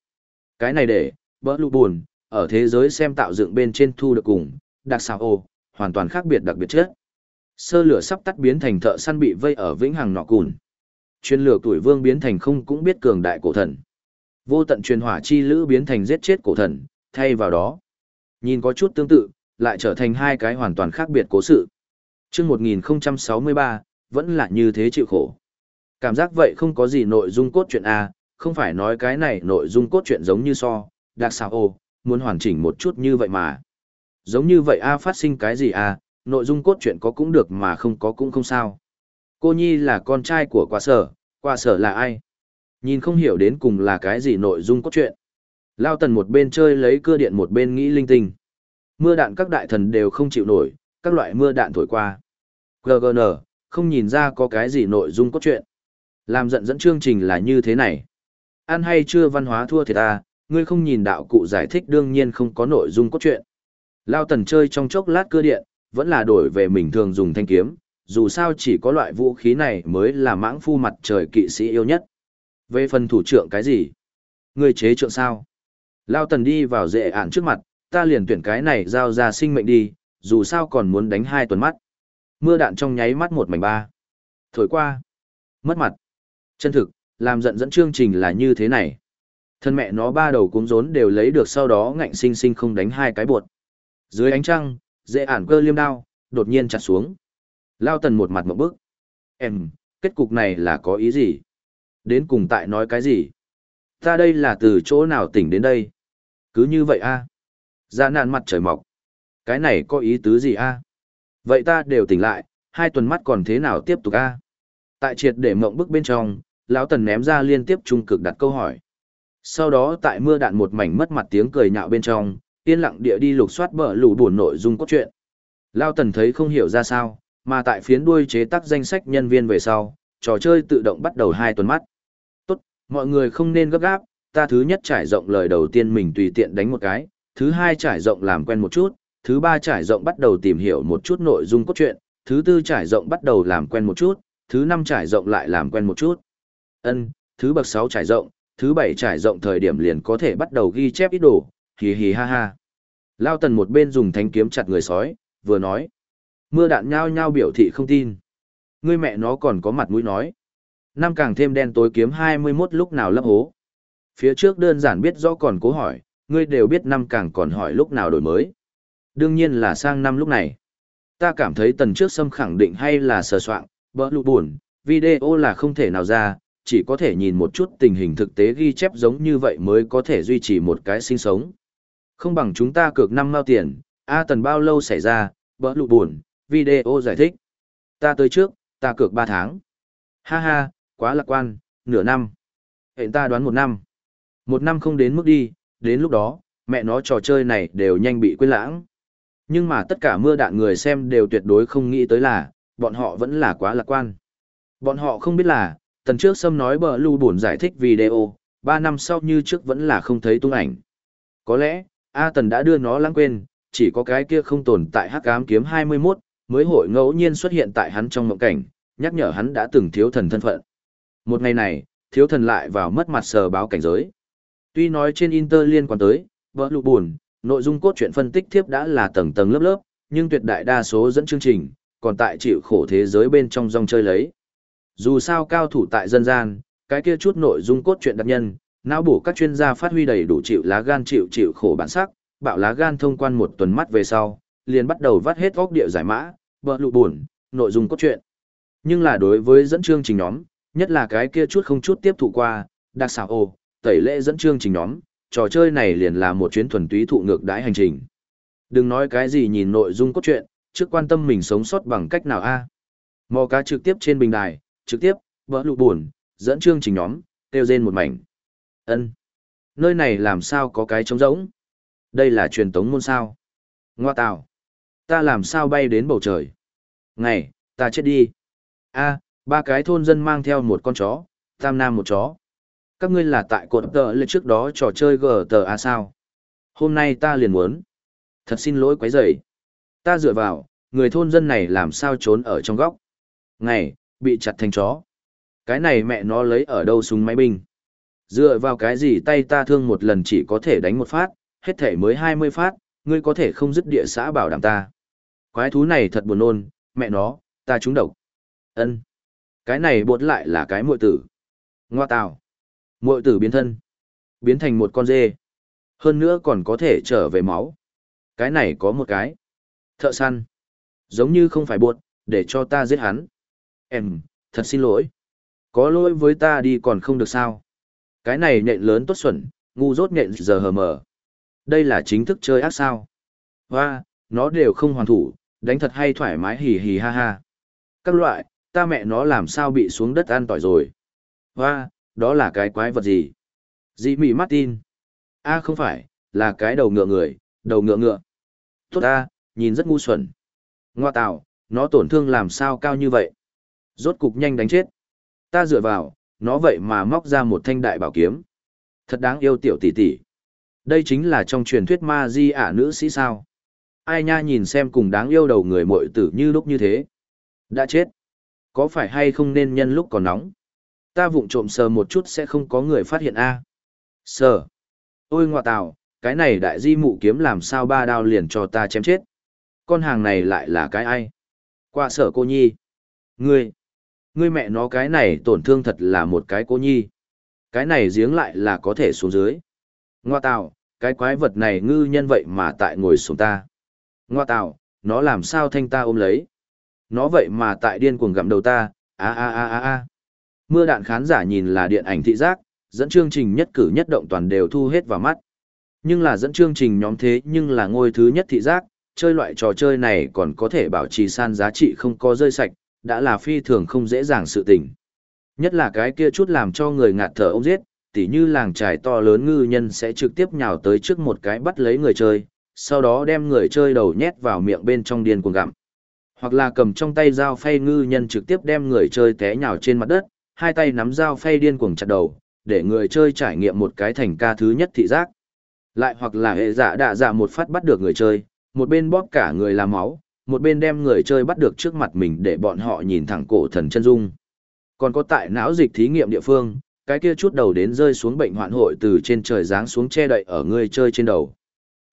Cái này để, bờ lụ buồn, ở thế giới xem tạo dựng bên trên thu được cùng, đặc sao ô, hoàn toàn khác biệt đặc biệt chết. Sơ lửa sắp tắt biến thành thợ săn bị vây ở vĩnh hằng nọ cùn. chuyên lửa tuổi vương biến thành không cũng biết cường đại cổ thần. Vô tận truyền hỏa chi lữ biến thành giết chết cổ thần, thay vào đó. Nhìn có chút tương tự, lại trở thành hai cái hoàn toàn khác biệt cố sự. chương 1063, vẫn là như thế chịu khổ. Cảm giác vậy không có gì nội dung cốt truyện A, không phải nói cái này nội dung cốt truyện giống như so, đặc sao ô, muốn hoàn chỉnh một chút như vậy mà. Giống như vậy A phát sinh cái gì A, nội dung cốt truyện có cũng được mà không có cũng không sao. Cô Nhi là con trai của quả sở, quả sở là ai? Nhìn không hiểu đến cùng là cái gì nội dung cốt truyện. Lao tần một bên chơi lấy cưa điện một bên nghĩ linh tinh. Mưa đạn các đại thần đều không chịu nổi, các loại mưa đạn thổi qua. GGN, không nhìn ra có cái gì nội dung cốt truyện. Làm giận dẫn chương trình là như thế này. Ăn hay chưa văn hóa thua thiệt ta, ngươi không nhìn đạo cụ giải thích đương nhiên không có nội dung cốt truyện. Lao tần chơi trong chốc lát cưa điện, vẫn là đổi về mình thường dùng thanh kiếm, dù sao chỉ có loại vũ khí này mới là mãng phu mặt trời kỵ sĩ yêu nhất. Về phần thủ trưởng cái gì? Ngươi chế trượng sao? Lao tần đi vào dễ ản trước mặt, ta liền tuyển cái này giao ra sinh mệnh đi, dù sao còn muốn đánh hai tuần mắt. Mưa đạn trong nháy mắt một mảnh ba. Thổi qua. Mất mặt. Chân thực, làm giận dẫn chương trình là như thế này. Thân mẹ nó ba đầu cuống rốn đều lấy được sau đó ngạnh sinh sinh không đánh hai cái bột. Dưới ánh trăng, dễ ản cơ liêm đao, đột nhiên chặt xuống. Lao tần một mặt một bước. Em, kết cục này là có ý gì? Đến cùng tại nói cái gì? Ta đây là từ chỗ nào tỉnh đến đây? Cứ như vậy a à? Ra nạn mặt trời mọc. Cái này có ý tứ gì a Vậy ta đều tỉnh lại, hai tuần mắt còn thế nào tiếp tục a Tại triệt để mộng bức bên trong, lão tần ném ra liên tiếp trung cực đặt câu hỏi. Sau đó tại mưa đạn một mảnh mất mặt tiếng cười nhạo bên trong, yên lặng địa đi lục soát bờ lù buồn nội dung cốt truyện. lão tần thấy không hiểu ra sao, mà tại phiến đuôi chế tác danh sách nhân viên về sau, trò chơi tự động bắt đầu hai tuần mắt. Tốt, mọi người không nên gấp gáp, ta thứ nhất trải rộng lời đầu tiên mình tùy tiện đánh một cái, thứ hai trải rộng làm quen một chút, thứ ba trải rộng bắt đầu tìm hiểu một chút nội dung cốt truyện, thứ tư trải rộng bắt đầu làm quen một chút, thứ năm trải rộng lại làm quen một chút. Ân, thứ bậc sáu trải rộng, thứ bảy trải rộng thời điểm liền có thể bắt đầu ghi chép ít đồ, hì hì ha ha. Lao tần một bên dùng thanh kiếm chặt người sói, vừa nói. Mưa đạn nhao nhao biểu thị không tin. Ngươi mẹ nó còn có mặt mũi nói. Năm càng thêm đen tối kiếm 21 lúc nào lấp hố. Phía trước đơn giản biết rõ còn cố hỏi, ngươi đều biết năm càng còn hỏi lúc nào đổi mới. Đương nhiên là sang năm lúc này. Ta cảm thấy tần trước xâm khẳng định hay là sờ soạn, bỡ lụ buồn, video là không thể nào ra, chỉ có thể nhìn một chút tình hình thực tế ghi chép giống như vậy mới có thể duy trì một cái sinh sống. Không bằng chúng ta cược năm mao tiền, A tần bao lâu xảy ra, bỡ lụ buồn, video giải thích. Ta tới trước, ta cược 3 tháng. Ha ha, quá lạc quan, nửa năm. Hiện ta đoán một năm. Một năm không đến mức đi, đến lúc đó, mẹ nó trò chơi này đều nhanh bị quên lãng. Nhưng mà tất cả mưa đạn người xem đều tuyệt đối không nghĩ tới là, bọn họ vẫn là quá lạc quan. Bọn họ không biết là, tần trước Sâm nói bờ lưu buồn giải thích video, 3 năm sau như trước vẫn là không thấy tung ảnh. Có lẽ, A Tần đã đưa nó lãng quên, chỉ có cái kia không tồn tại hắc ám kiếm 21, mới hội ngẫu nhiên xuất hiện tại hắn trong mộng cảnh, nhắc nhở hắn đã từng thiếu thần thân phận. Một ngày này, thiếu thần lại vào mất mặt sờ báo cảnh giới. Tuy nói trên Inter liên quan tới, vỡ lụ buồn, nội dung cốt truyện phân tích tiếp đã là tầng tầng lớp lớp, nhưng tuyệt đại đa số dẫn chương trình, còn tại chịu khổ thế giới bên trong rong chơi lấy. Dù sao cao thủ tại dân gian, cái kia chút nội dung cốt truyện đặc nhân, não bổ các chuyên gia phát huy đầy đủ chịu lá gan chịu chịu khổ bản sắc, bạo lá gan thông quan một tuần mắt về sau, liền bắt đầu vắt hết góc địa giải mã, bờ lụ buồn, nội dung cốt truyện. Nhưng là đối với dẫn chương trình nhóm, nhất là cái kia chút không chút tiếp thụ qua, đặc xảo ồ, tẩy lễ dẫn chương trình nhóm, trò chơi này liền là một chuyến thuần túy thụ ngược đãi hành trình. Đừng nói cái gì nhìn nội dung cốt truyện, trước quan tâm mình sống sót bằng cách nào a. À. Mò cá trực tiếp trên bình đài, trực tiếp, vỡ lụ buồn, dẫn chương trình nhóm, kêu rên một mảnh. ân Nơi này làm sao có cái trống rỗng? Đây là truyền tống môn sao? Ngoa tào. Ta làm sao bay đến bầu trời? Ngày, ta chết đi. a ba cái thôn dân mang theo một con chó, tam nam một chó. Các ngươi là tại cột tờ lên trước đó trò chơi gờ tờ a sao? Hôm nay ta liền muốn. Thật xin lỗi quấy rầy. Ta dựa vào, người thôn dân này làm sao trốn ở trong góc. Ngày, bị chặt thành chó. Cái này mẹ nó lấy ở đâu súng máy binh. Dựa vào cái gì tay ta thương một lần chỉ có thể đánh một phát, hết thể mới 20 phát, ngươi có thể không dứt địa xã bảo đảm ta. Quái thú này thật buồn nôn, mẹ nó, ta trúng độc. ân Cái này bột lại là cái muội tử. Ngoa tào. Muội tử biến thân. Biến thành một con dê. Hơn nữa còn có thể trở về máu. Cái này có một cái. Thợ săn. Giống như không phải bột, để cho ta giết hắn. Em, thật xin lỗi. Có lỗi với ta đi còn không được sao. Cái này nện lớn tốt xuẩn, ngu dốt nện giờ hờ mờ. Đây là chính thức chơi ác sao. Hoa, nó đều không hoàn thủ, đánh thật hay thoải mái hì hì ha ha. Các loại, ta mẹ nó làm sao bị xuống đất ăn tỏi rồi. Hoa, đó là cái quái vật gì? Dị mị Martin. a không phải, là cái đầu ngựa người, đầu ngựa ngựa. Tốt ta, nhìn rất ngu xuẩn. Ngoa tạo, nó tổn thương làm sao cao như vậy? Rốt cục nhanh đánh chết. Ta dựa vào, nó vậy mà móc ra một thanh đại bảo kiếm. Thật đáng yêu tiểu tỷ tỷ. Đây chính là trong truyền thuyết ma di ả nữ sĩ sao. Ai nha nhìn xem cùng đáng yêu đầu người muội tử như lúc như thế. Đã chết. Có phải hay không nên nhân lúc còn nóng? Ta vụng trộm sờ một chút sẽ không có người phát hiện a. Sờ. Ôi ngọa tào, cái này đại di mụ kiếm làm sao ba đao liền cho ta chém chết. Con hàng này lại là cái ai? Qua sở cô nhi. Ngươi. Ngươi mẹ nó cái này tổn thương thật là một cái cô nhi. Cái này giếng lại là có thể xuống dưới. Ngoa tào, cái quái vật này ngư nhân vậy mà tại ngồi xuống ta. Ngoa tào, nó làm sao thanh ta ôm lấy. Nó vậy mà tại điên cuồng gặm đầu ta, a a a a a. Mưa đạn khán giả nhìn là điện ảnh thị giác, dẫn chương trình nhất cử nhất động toàn đều thu hết vào mắt. Nhưng là dẫn chương trình nhóm thế nhưng là ngôi thứ nhất thị giác, chơi loại trò chơi này còn có thể bảo trì san giá trị không có rơi sạch, đã là phi thường không dễ dàng sự tình. Nhất là cái kia chút làm cho người ngạt thở ông giết, tỉ như làng trài to lớn ngư nhân sẽ trực tiếp nhào tới trước một cái bắt lấy người chơi, sau đó đem người chơi đầu nhét vào miệng bên trong điên cuồng gặm. Hoặc là cầm trong tay dao phay ngư nhân trực tiếp đem người chơi té nhào trên mặt đất, hai tay nắm dao phay điên cuồng chặt đầu, để người chơi trải nghiệm một cái thành ca thứ nhất thị giác. Lại hoặc là hệ dạ đạ dạ một phát bắt được người chơi, một bên bóp cả người làm máu, một bên đem người chơi bắt được trước mặt mình để bọn họ nhìn thẳng cổ thần chân dung. Còn có tại não dịch thí nghiệm địa phương, cái kia chút đầu đến rơi xuống bệnh hoạn hội từ trên trời giáng xuống che đậy ở người chơi trên đầu.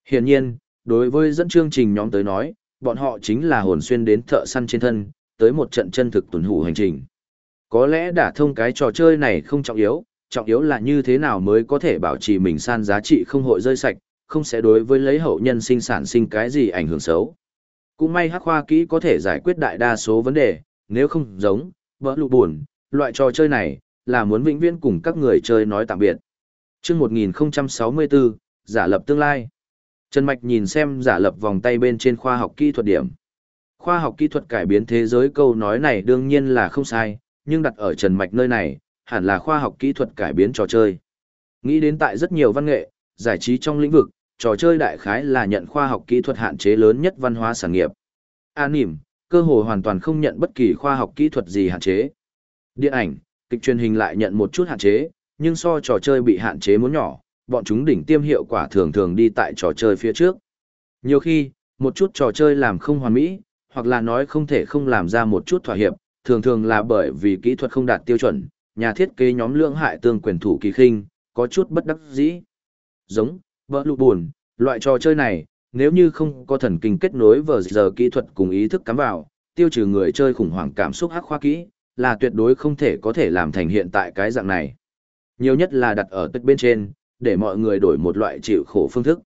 Hiển nhiên, đối với dẫn chương trình nhóm tới nói, bọn họ chính là hồn xuyên đến thợ săn trên thân, tới một trận chân thực tuần hủ hành trình. Có lẽ đã thông cái trò chơi này không trọng yếu, trọng yếu là như thế nào mới có thể bảo trì mình san giá trị không hội rơi sạch, không sẽ đối với lấy hậu nhân sinh sản sinh cái gì ảnh hưởng xấu. Cũng may hắc khoa kỹ có thể giải quyết đại đa số vấn đề, nếu không giống, vỡ lụ buồn, loại trò chơi này, là muốn vĩnh viễn cùng các người chơi nói tạm biệt. chương 1064, giả lập tương lai. Trần Mạch nhìn xem giả lập vòng tay bên trên khoa học kỹ thuật điểm. Khoa học kỹ thuật cải biến thế giới câu nói này đương nhiên là không sai, nhưng đặt ở Trần Mạch nơi này, hẳn là khoa học kỹ thuật cải biến trò chơi. Nghĩ đến tại rất nhiều văn nghệ, giải trí trong lĩnh vực, trò chơi đại khái là nhận khoa học kỹ thuật hạn chế lớn nhất văn hóa sản nghiệp. Anime, cơ hồ hoàn toàn không nhận bất kỳ khoa học kỹ thuật gì hạn chế. Điện ảnh, kịch truyền hình lại nhận một chút hạn chế, nhưng so trò chơi bị hạn chế muốn nhỏ, bọn chúng đỉnh tiêm hiệu quả thường thường đi tại trò chơi phía trước. Nhiều khi, một chút trò chơi làm không hoàn mỹ, hoặc là nói không thể không làm ra một chút thỏa hiệp, thường thường là bởi vì kỹ thuật không đạt tiêu chuẩn, nhà thiết kế nhóm lưỡng hại tương quyền thủ kỳ khinh, có chút bất đắc dĩ. Giống, bỡ lụ buồn, loại trò chơi này, nếu như không có thần kinh kết nối vờ giờ kỹ thuật cùng ý thức cắm vào, tiêu trừ người chơi khủng hoảng cảm xúc hắc khoa kỹ, là tuyệt đối không thể có thể làm thành hiện tại cái dạng này. Nhiều nhất là đặt ở tất bên trên, để mọi người đổi một loại chịu khổ phương thức.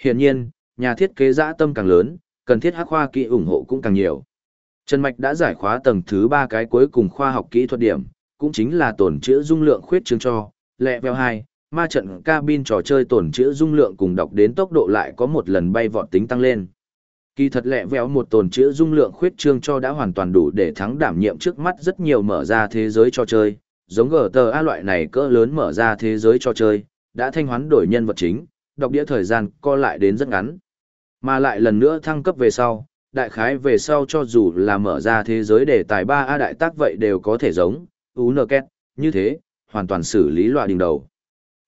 Hiển nhiên, nhà thiết kế dã tâm càng lớn, cần thiết hắc khoa kỹ ủng hộ cũng càng nhiều. Trần Mạch đã giải khóa tầng thứ 3 cái cuối cùng khoa học kỹ thuật điểm, cũng chính là tổn chữa dung lượng khuyết chương cho, lẹ veo 2, ma trận cabin trò chơi tổn chữa dung lượng cùng đọc đến tốc độ lại có một lần bay vọt tính tăng lên. Kỳ thật lẹ véo một tổn chữa dung lượng khuyết trương cho đã hoàn toàn đủ để thắng đảm nhiệm trước mắt rất nhiều mở ra thế giới trò chơi, giống GTA loại này cỡ lớn mở ra thế giới trò chơi, đã thanh hoán đổi nhân vật chính, đọc đĩa thời gian co lại đến rất ngắn. Mà lại lần nữa thăng cấp về sau, đại khái về sau cho dù là mở ra thế giới để tài 3A đại tác vậy đều có thể giống, Unuket, như thế, hoàn toàn xử lý loại đỉnh đầu.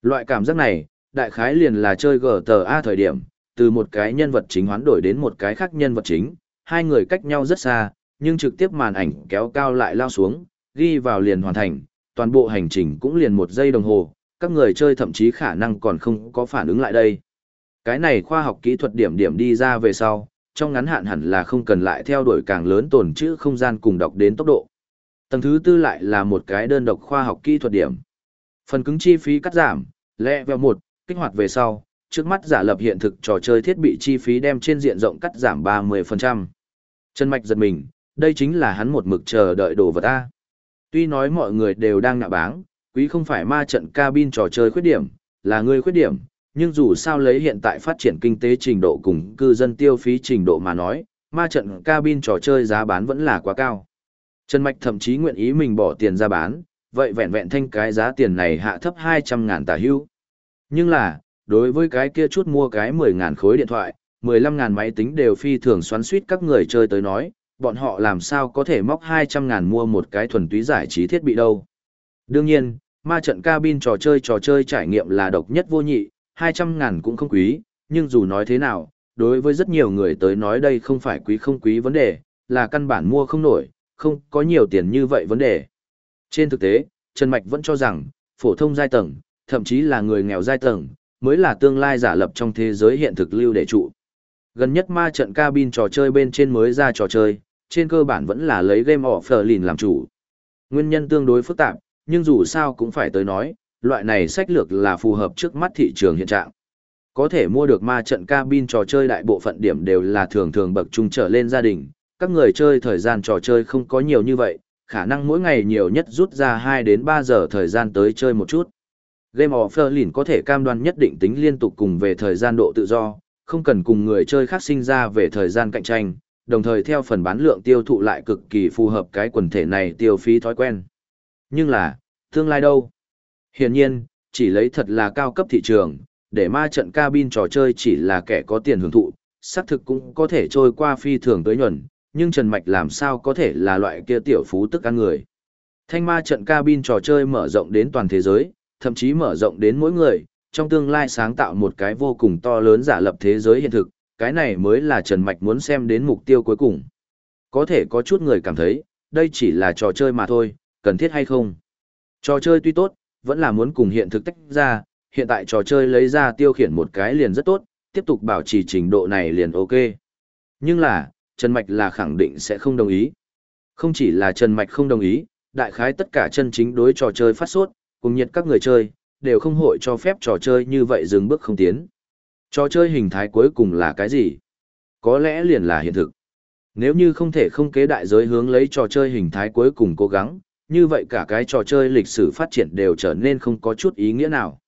Loại cảm giác này, đại khái liền là chơi GTA thời điểm, từ một cái nhân vật chính hoán đổi đến một cái khác nhân vật chính, hai người cách nhau rất xa, nhưng trực tiếp màn ảnh kéo cao lại lao xuống, ghi vào liền hoàn thành, toàn bộ hành trình cũng liền một giây đồng hồ, các người chơi thậm chí khả năng còn không có phản ứng lại đây. Cái này khoa học kỹ thuật điểm điểm đi ra về sau, trong ngắn hạn hẳn là không cần lại theo đuổi càng lớn tồn chữ không gian cùng đọc đến tốc độ. Tầng thứ tư lại là một cái đơn độc khoa học kỹ thuật điểm. Phần cứng chi phí cắt giảm, lẹ vào một, kích hoạt về sau, trước mắt giả lập hiện thực trò chơi thiết bị chi phí đem trên diện rộng cắt giảm 30%. Trần Mạch giật mình, đây chính là hắn một mực chờ đợi đồ vật ta. Tuy nói mọi người đều đang nạ báng, quý không phải ma trận cabin trò chơi khuyết điểm, là người khuyết điểm, nhưng dù sao lấy hiện tại phát triển kinh tế trình độ cùng cư dân tiêu phí trình độ mà nói, ma trận cabin trò chơi giá bán vẫn là quá cao. Trần Mạch thậm chí nguyện ý mình bỏ tiền ra bán, vậy vẹn vẹn thanh cái giá tiền này hạ thấp 200 ngàn tả hưu. Nhưng là, đối với cái kia chút mua cái 10 ngàn khối điện thoại, 15 ngàn máy tính đều phi thường xoắn suýt các người chơi tới nói, bọn họ làm sao có thể móc 200 ngàn mua một cái thuần túy giải trí thiết bị đâu. Đương nhiên, ma trận cabin trò chơi trò chơi trải nghiệm là độc nhất vô nhị, 200 ngàn cũng không quý, nhưng dù nói thế nào, đối với rất nhiều người tới nói đây không phải quý không quý vấn đề, là căn bản mua không nổi, không có nhiều tiền như vậy vấn đề. Trên thực tế, Trần Mạch vẫn cho rằng, phổ thông giai tầng, thậm chí là người nghèo giai tầng, mới là tương lai giả lập trong thế giới hiện thực lưu để trụ. Gần nhất ma trận cabin trò chơi bên trên mới ra trò chơi, trên cơ bản vẫn là lấy game offline làm chủ. Nguyên nhân tương đối phức tạp, nhưng dù sao cũng phải tới nói, loại này sách lược là phù hợp trước mắt thị trường hiện trạng. Có thể mua được ma trận cabin trò chơi đại bộ phận điểm đều là thường thường bậc trung trở lên gia đình, các người chơi thời gian trò chơi không có nhiều như vậy, khả năng mỗi ngày nhiều nhất rút ra 2 đến 3 giờ thời gian tới chơi một chút. Game of Berlin có thể cam đoan nhất định tính liên tục cùng về thời gian độ tự do, không cần cùng người chơi khác sinh ra về thời gian cạnh tranh, đồng thời theo phần bán lượng tiêu thụ lại cực kỳ phù hợp cái quần thể này tiêu phí thói quen. Nhưng là, tương lai đâu? Hiển nhiên, chỉ lấy thật là cao cấp thị trường, để ma trận cabin trò chơi chỉ là kẻ có tiền hưởng thụ, xác thực cũng có thể trôi qua phi thường tới nhuần, nhưng Trần Mạch làm sao có thể là loại kia tiểu phú tức ăn người. Thanh ma trận cabin trò chơi mở rộng đến toàn thế giới, thậm chí mở rộng đến mỗi người, trong tương lai sáng tạo một cái vô cùng to lớn giả lập thế giới hiện thực, cái này mới là Trần Mạch muốn xem đến mục tiêu cuối cùng. Có thể có chút người cảm thấy, đây chỉ là trò chơi mà thôi, cần thiết hay không. Trò chơi tuy tốt, vẫn là muốn cùng hiện thực tách ra, hiện tại trò chơi lấy ra tiêu khiển một cái liền rất tốt, tiếp tục bảo trì trình độ này liền ok. Nhưng là, Trần Mạch là khẳng định sẽ không đồng ý. Không chỉ là Trần Mạch không đồng ý, đại khái tất cả chân chính đối trò chơi phát sốt, cùng nhiệt các người chơi, đều không hội cho phép trò chơi như vậy dừng bước không tiến. Trò chơi hình thái cuối cùng là cái gì? Có lẽ liền là hiện thực. Nếu như không thể không kế đại giới hướng lấy trò chơi hình thái cuối cùng cố gắng, như vậy cả cái trò chơi lịch sử phát triển đều trở nên không có chút ý nghĩa nào.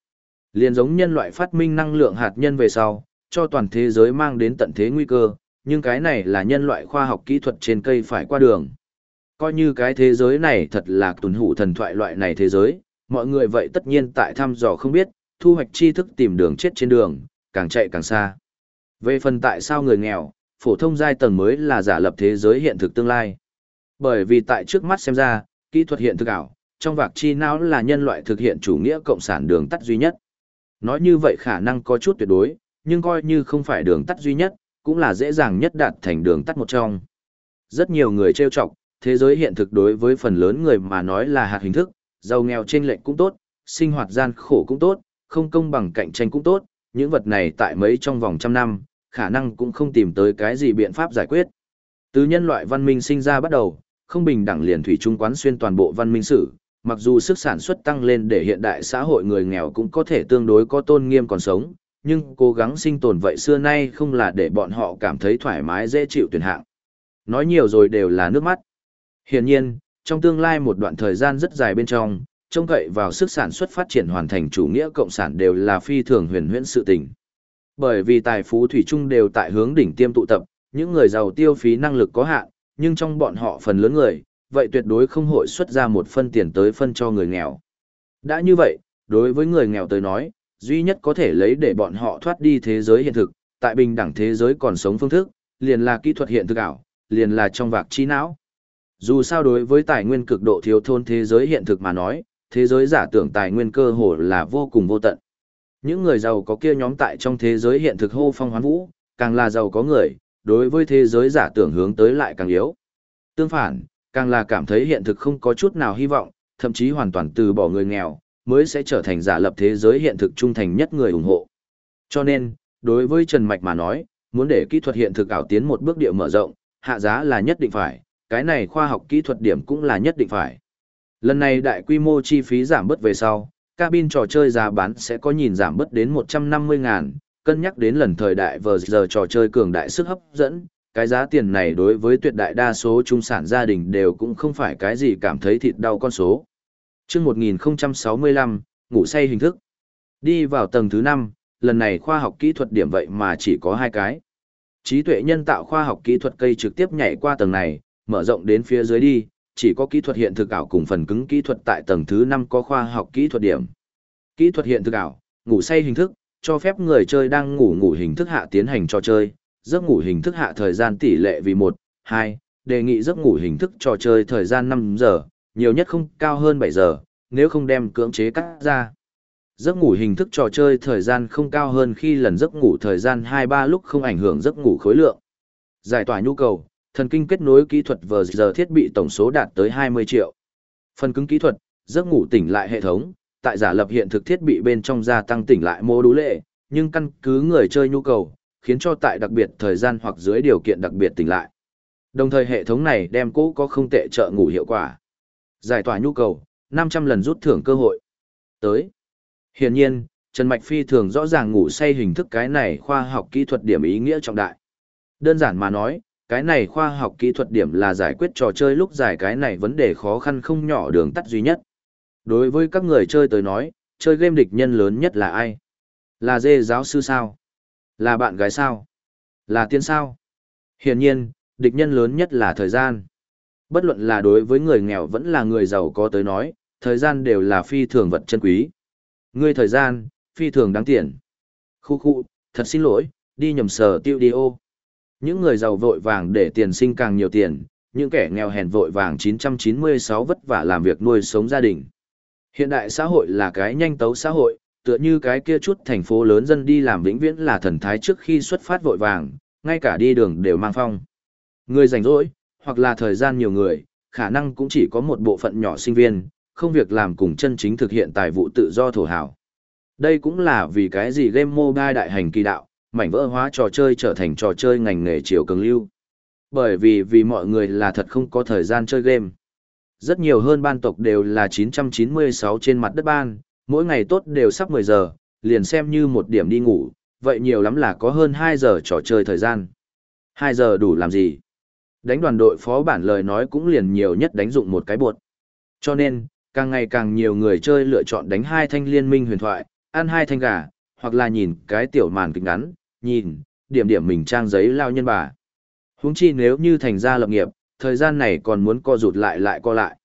Liền giống nhân loại phát minh năng lượng hạt nhân về sau, cho toàn thế giới mang đến tận thế nguy cơ, nhưng cái này là nhân loại khoa học kỹ thuật trên cây phải qua đường. Coi như cái thế giới này thật là tuần hủ thần thoại loại này thế giới, mọi người vậy tất nhiên tại thăm dò không biết, thu hoạch tri thức tìm đường chết trên đường, càng chạy càng xa. Về phần tại sao người nghèo, phổ thông giai tầng mới là giả lập thế giới hiện thực tương lai. Bởi vì tại trước mắt xem ra, kỹ thuật hiện thực ảo, trong vạc chi não là nhân loại thực hiện chủ nghĩa cộng sản đường tắt duy nhất. Nói như vậy khả năng có chút tuyệt đối, nhưng coi như không phải đường tắt duy nhất, cũng là dễ dàng nhất đạt thành đường tắt một trong. Rất nhiều người trêu chọc, thế giới hiện thực đối với phần lớn người mà nói là hạt hình thức, giàu nghèo trên lệnh cũng tốt, sinh hoạt gian khổ cũng tốt, không công bằng cạnh tranh cũng tốt, những vật này tại mấy trong vòng trăm năm, khả năng cũng không tìm tới cái gì biện pháp giải quyết. Từ nhân loại văn minh sinh ra bắt đầu, không bình đẳng liền thủy trung quán xuyên toàn bộ văn minh sử, mặc dù sức sản xuất tăng lên để hiện đại xã hội người nghèo cũng có thể tương đối có tôn nghiêm còn sống, nhưng cố gắng sinh tồn vậy xưa nay không là để bọn họ cảm thấy thoải mái dễ chịu tuyển hạng. Nói nhiều rồi đều là nước mắt. Hiển nhiên, trong tương lai một đoạn thời gian rất dài bên trong, trông cậy vào sức sản xuất phát triển hoàn thành chủ nghĩa cộng sản đều là phi thường huyền huyễn sự tình. Bởi vì tài phú thủy chung đều tại hướng đỉnh tiêm tụ tập, những người giàu tiêu phí năng lực có hạn, nhưng trong bọn họ phần lớn người, vậy tuyệt đối không hội xuất ra một phân tiền tới phân cho người nghèo. Đã như vậy, đối với người nghèo tới nói, duy nhất có thể lấy để bọn họ thoát đi thế giới hiện thực, tại bình đẳng thế giới còn sống phương thức, liền là kỹ thuật hiện thực ảo, liền là trong vạc trí não. Dù sao đối với tài nguyên cực độ thiếu thôn thế giới hiện thực mà nói, thế giới giả tưởng tài nguyên cơ hồ là vô cùng vô tận. Những người giàu có kia nhóm tại trong thế giới hiện thực hô phong hoán vũ, càng là giàu có người, đối với thế giới giả tưởng hướng tới lại càng yếu. Tương phản, càng là cảm thấy hiện thực không có chút nào hy vọng, thậm chí hoàn toàn từ bỏ người nghèo, mới sẽ trở thành giả lập thế giới hiện thực trung thành nhất người ủng hộ. Cho nên, đối với Trần Mạch mà nói, muốn để kỹ thuật hiện thực ảo tiến một bước địa mở rộng, hạ giá là nhất định phải, cái này khoa học kỹ thuật điểm cũng là nhất định phải. Lần này đại quy mô chi phí giảm bớt về sau, cabin trò chơi giá bán sẽ có nhìn giảm bớt đến 150 ngàn, cân nhắc đến lần thời đại vừa giờ trò chơi cường đại sức hấp dẫn, cái giá tiền này đối với tuyệt đại đa số trung sản gia đình đều cũng không phải cái gì cảm thấy thịt đau con số. Trước 1065, ngủ say hình thức. Đi vào tầng thứ 5, lần này khoa học kỹ thuật điểm vậy mà chỉ có hai cái. Trí tuệ nhân tạo khoa học kỹ thuật cây trực tiếp nhảy qua tầng này, mở rộng đến phía dưới đi, chỉ có kỹ thuật hiện thực ảo cùng phần cứng kỹ thuật tại tầng thứ 5 có khoa học kỹ thuật điểm. Kỹ thuật hiện thực ảo, ngủ say hình thức, cho phép người chơi đang ngủ ngủ hình thức hạ tiến hành trò chơi, giấc ngủ hình thức hạ thời gian tỷ lệ vì 1, 2, đề nghị giấc ngủ hình thức trò chơi thời gian 5 giờ, nhiều nhất không cao hơn 7 giờ, nếu không đem cưỡng chế cắt ra. Giấc ngủ hình thức trò chơi thời gian không cao hơn khi lần giấc ngủ thời gian 2-3 lúc không ảnh hưởng giấc ngủ khối lượng. Giải tỏa nhu cầu, thần kinh kết nối kỹ thuật vừa giờ thiết bị tổng số đạt tới 20 triệu. Phần cứng kỹ thuật, giấc ngủ tỉnh lại hệ thống, tại giả lập hiện thực thiết bị bên trong gia tăng tỉnh lại mô đú lệ, nhưng căn cứ người chơi nhu cầu, khiến cho tại đặc biệt thời gian hoặc dưới điều kiện đặc biệt tỉnh lại. Đồng thời hệ thống này đem cố có không tệ trợ ngủ hiệu quả. Giải tỏa nhu cầu, 500 lần rút thưởng cơ hội. Tới. Hiển nhiên, Trần Mạch Phi thường rõ ràng ngủ say hình thức cái này khoa học kỹ thuật điểm ý nghĩa trọng đại. Đơn giản mà nói, cái này khoa học kỹ thuật điểm là giải quyết trò chơi lúc giải cái này vấn đề khó khăn không nhỏ đường tắt duy nhất. Đối với các người chơi tới nói, chơi game địch nhân lớn nhất là ai? Là dê giáo sư sao? Là bạn gái sao? Là tiên sao? Hiển nhiên, địch nhân lớn nhất là thời gian. Bất luận là đối với người nghèo vẫn là người giàu có tới nói, thời gian đều là phi thường vật chân quý. Ngươi thời gian, phi thường đáng tiền. Khu khu, thật xin lỗi, đi nhầm sở tiêu đi ô. Những người giàu vội vàng để tiền sinh càng nhiều tiền, những kẻ nghèo hèn vội vàng 996 vất vả làm việc nuôi sống gia đình. Hiện đại xã hội là cái nhanh tấu xã hội, tựa như cái kia chút thành phố lớn dân đi làm vĩnh viễn là thần thái trước khi xuất phát vội vàng, ngay cả đi đường đều mang phong. Người rảnh rỗi, hoặc là thời gian nhiều người, khả năng cũng chỉ có một bộ phận nhỏ sinh viên, không việc làm cùng chân chính thực hiện tài vụ tự do thổ hảo. Đây cũng là vì cái gì game mobile đại hành kỳ đạo, mảnh vỡ hóa trò chơi trở thành trò chơi ngành nghề chiều cường lưu. Bởi vì vì mọi người là thật không có thời gian chơi game. Rất nhiều hơn ban tộc đều là 996 trên mặt đất ban, mỗi ngày tốt đều sắp 10 giờ, liền xem như một điểm đi ngủ, vậy nhiều lắm là có hơn 2 giờ trò chơi thời gian. 2 giờ đủ làm gì? Đánh đoàn đội phó bản lời nói cũng liền nhiều nhất đánh dụng một cái bột. Cho nên, càng ngày càng nhiều người chơi lựa chọn đánh hai thanh liên minh huyền thoại, ăn hai thanh gà, hoặc là nhìn cái tiểu màn kịch ngắn, nhìn, điểm điểm mình trang giấy lao nhân bà. Huống chi nếu như thành ra lập nghiệp, thời gian này còn muốn co rụt lại lại co lại.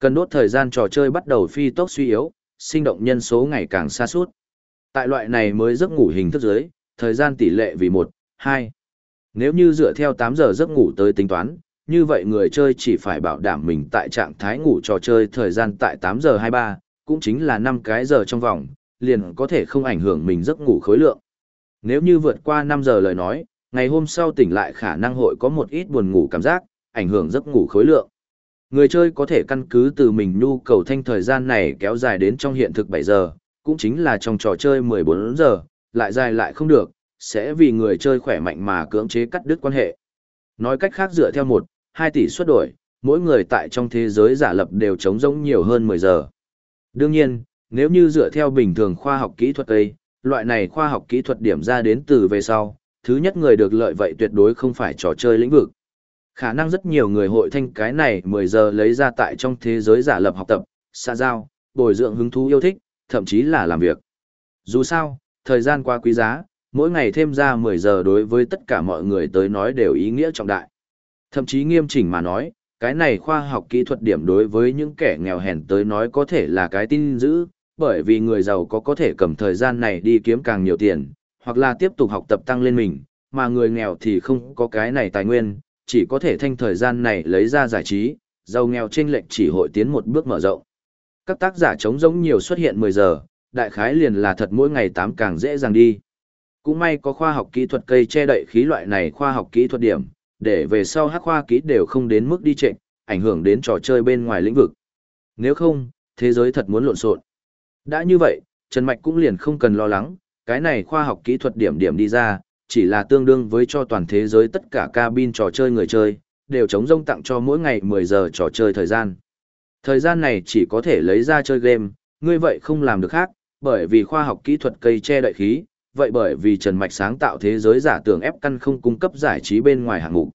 Cần đốt thời gian trò chơi bắt đầu phi tốc suy yếu, sinh động nhân số ngày càng xa suốt. Tại loại này mới giấc ngủ hình thức dưới, thời gian tỷ lệ vì 1, 2. Nếu như dựa theo 8 giờ giấc ngủ tới tính toán, như vậy người chơi chỉ phải bảo đảm mình tại trạng thái ngủ trò chơi thời gian tại 8 giờ 23, cũng chính là 5 cái giờ trong vòng, liền có thể không ảnh hưởng mình giấc ngủ khối lượng. Nếu như vượt qua 5 giờ lời nói, ngày hôm sau tỉnh lại khả năng hội có một ít buồn ngủ cảm giác, ảnh hưởng giấc ngủ khối lượng. Người chơi có thể căn cứ từ mình nhu cầu thanh thời gian này kéo dài đến trong hiện thực 7 giờ, cũng chính là trong trò chơi 14 giờ, lại dài lại không được, sẽ vì người chơi khỏe mạnh mà cưỡng chế cắt đứt quan hệ. Nói cách khác dựa theo một, 2 tỷ suất đổi, mỗi người tại trong thế giới giả lập đều chống rỗng nhiều hơn 10 giờ. Đương nhiên, nếu như dựa theo bình thường khoa học kỹ thuật ấy, loại này khoa học kỹ thuật điểm ra đến từ về sau, thứ nhất người được lợi vậy tuyệt đối không phải trò chơi lĩnh vực. Khả năng rất nhiều người hội thanh cái này 10 giờ lấy ra tại trong thế giới giả lập học tập, xa giao, bồi dưỡng hứng thú yêu thích, thậm chí là làm việc. Dù sao, thời gian quá quý giá, mỗi ngày thêm ra 10 giờ đối với tất cả mọi người tới nói đều ý nghĩa trọng đại. Thậm chí nghiêm chỉnh mà nói, cái này khoa học kỹ thuật điểm đối với những kẻ nghèo hèn tới nói có thể là cái tin dữ, bởi vì người giàu có có thể cầm thời gian này đi kiếm càng nhiều tiền, hoặc là tiếp tục học tập tăng lên mình, mà người nghèo thì không có cái này tài nguyên, chỉ có thể thanh thời gian này lấy ra giải trí, giàu nghèo trên lệnh chỉ hội tiến một bước mở rộng. Các tác giả chống giống nhiều xuất hiện 10 giờ, đại khái liền là thật mỗi ngày 8 càng dễ dàng đi. Cũng may có khoa học kỹ thuật cây che đậy khí loại này khoa học kỹ thuật điểm, để về sau hắc khoa kỹ đều không đến mức đi trệ, ảnh hưởng đến trò chơi bên ngoài lĩnh vực. Nếu không, thế giới thật muốn lộn xộn. Đã như vậy, Trần Mạch cũng liền không cần lo lắng, cái này khoa học kỹ thuật điểm điểm đi ra, chỉ là tương đương với cho toàn thế giới tất cả cabin trò chơi người chơi, đều chống rông tặng cho mỗi ngày 10 giờ trò chơi thời gian. Thời gian này chỉ có thể lấy ra chơi game, ngươi vậy không làm được khác, bởi vì khoa học kỹ thuật cây che đậy khí, vậy bởi vì Trần Mạch sáng tạo thế giới giả tưởng ép căn không cung cấp giải trí bên ngoài hạng mục.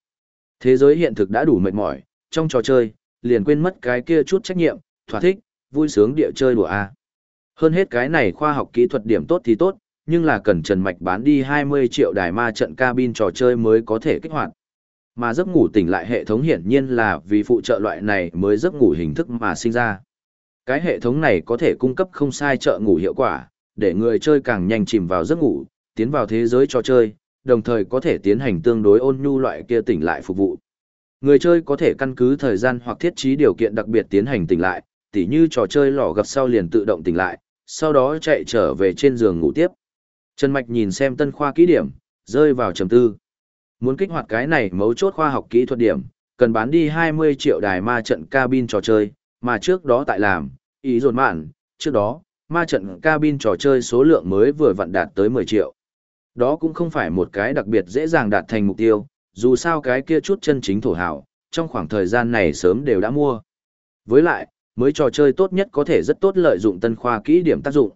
Thế giới hiện thực đã đủ mệt mỏi, trong trò chơi, liền quên mất cái kia chút trách nhiệm, thỏa thích, vui sướng địa chơi đùa A. Hơn hết cái này khoa học kỹ thuật điểm tốt thì tốt, nhưng là cần Trần Mạch bán đi 20 triệu đài ma trận cabin trò chơi mới có thể kích hoạt. Mà giấc ngủ tỉnh lại hệ thống hiển nhiên là vì phụ trợ loại này mới giấc ngủ hình thức mà sinh ra. Cái hệ thống này có thể cung cấp không sai trợ ngủ hiệu quả, để người chơi càng nhanh chìm vào giấc ngủ, tiến vào thế giới trò chơi, đồng thời có thể tiến hành tương đối ôn nhu loại kia tỉnh lại phục vụ. Người chơi có thể căn cứ thời gian hoặc thiết trí điều kiện đặc biệt tiến hành tỉnh lại, tỉ như trò chơi lò gặp sau liền tự động tỉnh lại, sau đó chạy trở về trên giường ngủ tiếp. Trần Mạch nhìn xem tân khoa kỹ điểm, rơi vào trầm tư. Muốn kích hoạt cái này mấu chốt khoa học kỹ thuật điểm, cần bán đi 20 triệu đài ma trận cabin trò chơi, mà trước đó tại làm, ý dồn mạn, trước đó, ma trận cabin trò chơi số lượng mới vừa vặn đạt tới 10 triệu. Đó cũng không phải một cái đặc biệt dễ dàng đạt thành mục tiêu, dù sao cái kia chút chân chính thổ hảo, trong khoảng thời gian này sớm đều đã mua. Với lại, mới trò chơi tốt nhất có thể rất tốt lợi dụng tân khoa kỹ điểm tác dụng.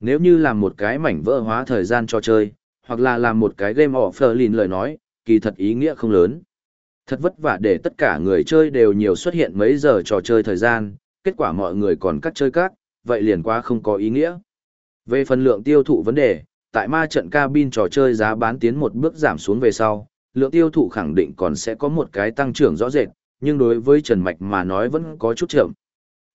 Nếu như làm một cái mảnh vỡ hóa thời gian trò chơi, hoặc là làm một cái game offline lời nói, kỳ thật ý nghĩa không lớn. Thật vất vả để tất cả người chơi đều nhiều xuất hiện mấy giờ trò chơi thời gian, kết quả mọi người còn cắt chơi các, vậy liền quá không có ý nghĩa. Về phần lượng tiêu thụ vấn đề, tại ma trận cabin trò chơi giá bán tiến một bước giảm xuống về sau, lượng tiêu thụ khẳng định còn sẽ có một cái tăng trưởng rõ rệt, nhưng đối với Trần Mạch mà nói vẫn có chút chậm.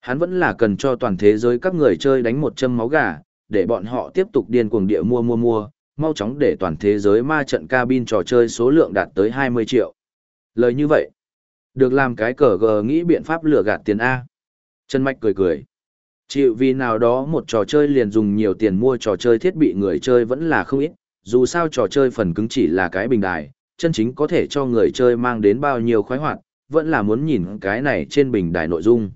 Hắn vẫn là cần cho toàn thế giới các người chơi đánh một châm máu gà, để bọn họ tiếp tục điên cuồng địa mua mua mua, mau chóng để toàn thế giới ma trận cabin trò chơi số lượng đạt tới 20 triệu. Lời như vậy, được làm cái cờ gờ nghĩ biện pháp lừa gạt tiền A. Trần Mạch cười cười. Chịu vì nào đó một trò chơi liền dùng nhiều tiền mua trò chơi thiết bị người chơi vẫn là không ít, dù sao trò chơi phần cứng chỉ là cái bình đài, chân chính có thể cho người chơi mang đến bao nhiêu khoái hoạt, vẫn là muốn nhìn cái này trên bình đài nội dung.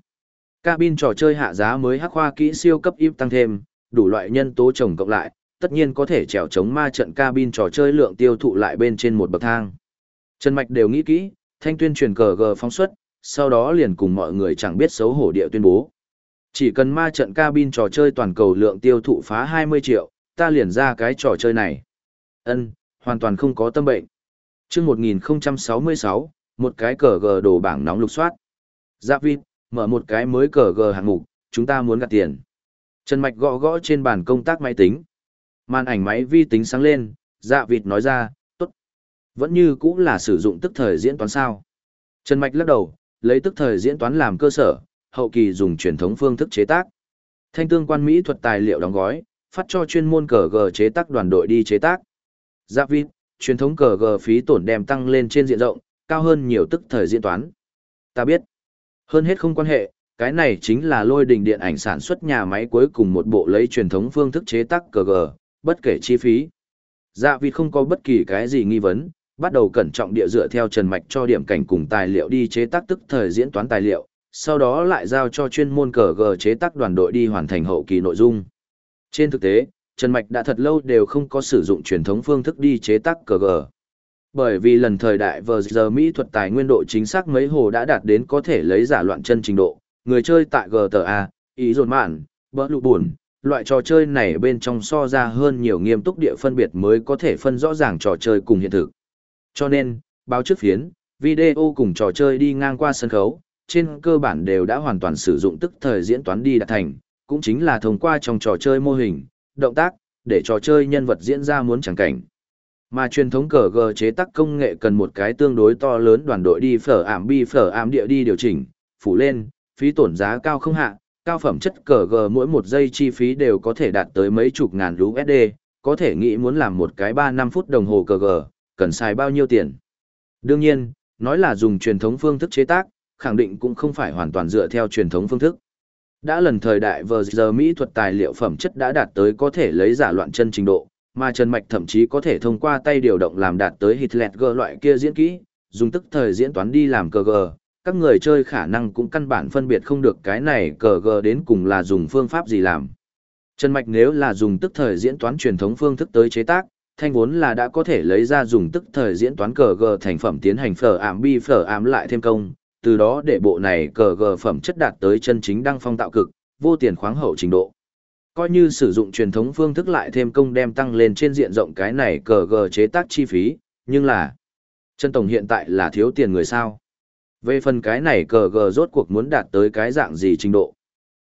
Cabin trò chơi hạ giá mới hắc khoa kỹ siêu cấp ít tăng thêm, đủ loại nhân tố chồng cộng lại, tất nhiên có thể trèo chống ma trận cabin trò chơi lượng tiêu thụ lại bên trên một bậc thang. Trần Mạch đều nghĩ kỹ, thanh tuyên truyền cờ gờ phóng xuất, sau đó liền cùng mọi người chẳng biết xấu hổ địa tuyên bố. Chỉ cần ma trận cabin trò chơi toàn cầu lượng tiêu thụ phá 20 triệu, ta liền ra cái trò chơi này. Ân, hoàn toàn không có tâm bệnh. chương 1066, một cái cờ gờ đồ bảng nóng lục soát. Giáp vịt, mở một cái mới cờ gờ hạng mục, chúng ta muốn gạt tiền. Trần Mạch gõ gõ trên bàn công tác máy tính. Màn ảnh máy vi tính sáng lên, dạ vịt nói ra, tốt. Vẫn như cũng là sử dụng tức thời diễn toán sao. Trần Mạch lắc đầu, lấy tức thời diễn toán làm cơ sở, hậu kỳ dùng truyền thống phương thức chế tác. Thanh tương quan mỹ thuật tài liệu đóng gói, phát cho chuyên môn cờ gờ chế tác đoàn đội đi chế tác. Dạ vịt, truyền thống cờ gờ phí tổn đem tăng lên trên diện rộng, cao hơn nhiều tức thời diễn toán. Ta biết. Hơn hết không quan hệ, cái này chính là lôi đình điện ảnh sản xuất nhà máy cuối cùng một bộ lấy truyền thống phương thức chế tác cờ gờ, bất kể chi phí. Dạ vì không có bất kỳ cái gì nghi vấn, bắt đầu cẩn trọng địa dựa theo Trần Mạch cho điểm cảnh cùng tài liệu đi chế tác tức thời diễn toán tài liệu, sau đó lại giao cho chuyên môn cờ gờ chế tác đoàn đội đi hoàn thành hậu kỳ nội dung. Trên thực tế, Trần Mạch đã thật lâu đều không có sử dụng truyền thống phương thức đi chế tác cờ gờ. Bởi vì lần thời đại vờ giờ Mỹ thuật tài nguyên độ chính xác mấy hồ đã đạt đến có thể lấy giả loạn chân trình độ, người chơi tại GTA, ý dồn mạn, bỡ lụ buồn, loại trò chơi này bên trong so ra hơn nhiều nghiêm túc địa phân biệt mới có thể phân rõ ràng trò chơi cùng hiện thực. Cho nên, báo trước phiến, video cùng trò chơi đi ngang qua sân khấu, trên cơ bản đều đã hoàn toàn sử dụng tức thời diễn toán đi đạt thành, cũng chính là thông qua trong trò chơi mô hình, động tác, để trò chơi nhân vật diễn ra muốn chẳng cảnh. Mà truyền thống cờ gờ chế tác công nghệ cần một cái tương đối to lớn đoàn đội đi phở ảm bi phở ảm địa đi điều chỉnh, phủ lên, phí tổn giá cao không hạ, cao phẩm chất cờ gờ mỗi một giây chi phí đều có thể đạt tới mấy chục ngàn USD, có thể nghĩ muốn làm một cái 3-5 phút đồng hồ cờ gờ, cần xài bao nhiêu tiền. Đương nhiên, nói là dùng truyền thống phương thức chế tác, khẳng định cũng không phải hoàn toàn dựa theo truyền thống phương thức. Đã lần thời đại vờ giờ Mỹ thuật tài liệu phẩm chất đã đạt tới có thể lấy giả loạn chân trình độ, mà Trần Mạch thậm chí có thể thông qua tay điều động làm đạt tới Hitler G loại kia diễn kỹ, dùng tức thời diễn toán đi làm cờ gờ, các người chơi khả năng cũng căn bản phân biệt không được cái này cờ gờ đến cùng là dùng phương pháp gì làm. Trần Mạch nếu là dùng tức thời diễn toán truyền thống phương thức tới chế tác, thanh vốn là đã có thể lấy ra dùng tức thời diễn toán cờ gờ thành phẩm tiến hành phở ảm bi phở ảm lại thêm công, từ đó để bộ này cờ gờ phẩm chất đạt tới chân chính đăng phong tạo cực, vô tiền khoáng hậu trình độ. Coi như sử dụng truyền thống phương thức lại thêm công đem tăng lên trên diện rộng cái này cờ gờ chế tác chi phí, nhưng là chân tổng hiện tại là thiếu tiền người sao. Về phần cái này cờ gờ rốt cuộc muốn đạt tới cái dạng gì trình độ.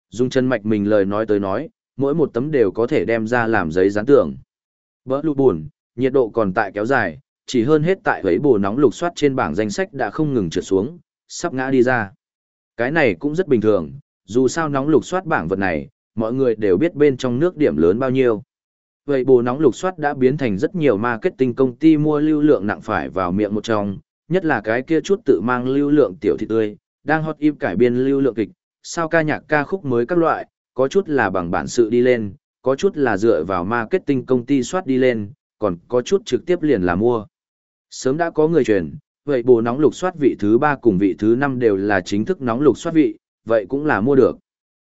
Dung chân mạch mình lời nói tới nói, mỗi một tấm đều có thể đem ra làm giấy dán tường. Bỡ lụ buồn, nhiệt độ còn tại kéo dài, chỉ hơn hết tại ấy bồ nóng lục soát trên bảng danh sách đã không ngừng trượt xuống, sắp ngã đi ra. Cái này cũng rất bình thường, dù sao nóng lục soát bảng vật này, mọi người đều biết bên trong nước điểm lớn bao nhiêu. Vậy bồ nóng lục soát đã biến thành rất nhiều marketing công ty mua lưu lượng nặng phải vào miệng một trong, nhất là cái kia chút tự mang lưu lượng tiểu thị tươi, đang hot im cải biên lưu lượng kịch, sao ca nhạc ca khúc mới các loại, có chút là bằng bản sự đi lên, có chút là dựa vào marketing công ty soát đi lên, còn có chút trực tiếp liền là mua. Sớm đã có người truyền, vậy bồ nóng lục soát vị thứ ba cùng vị thứ năm đều là chính thức nóng lục soát vị, vậy cũng là mua được.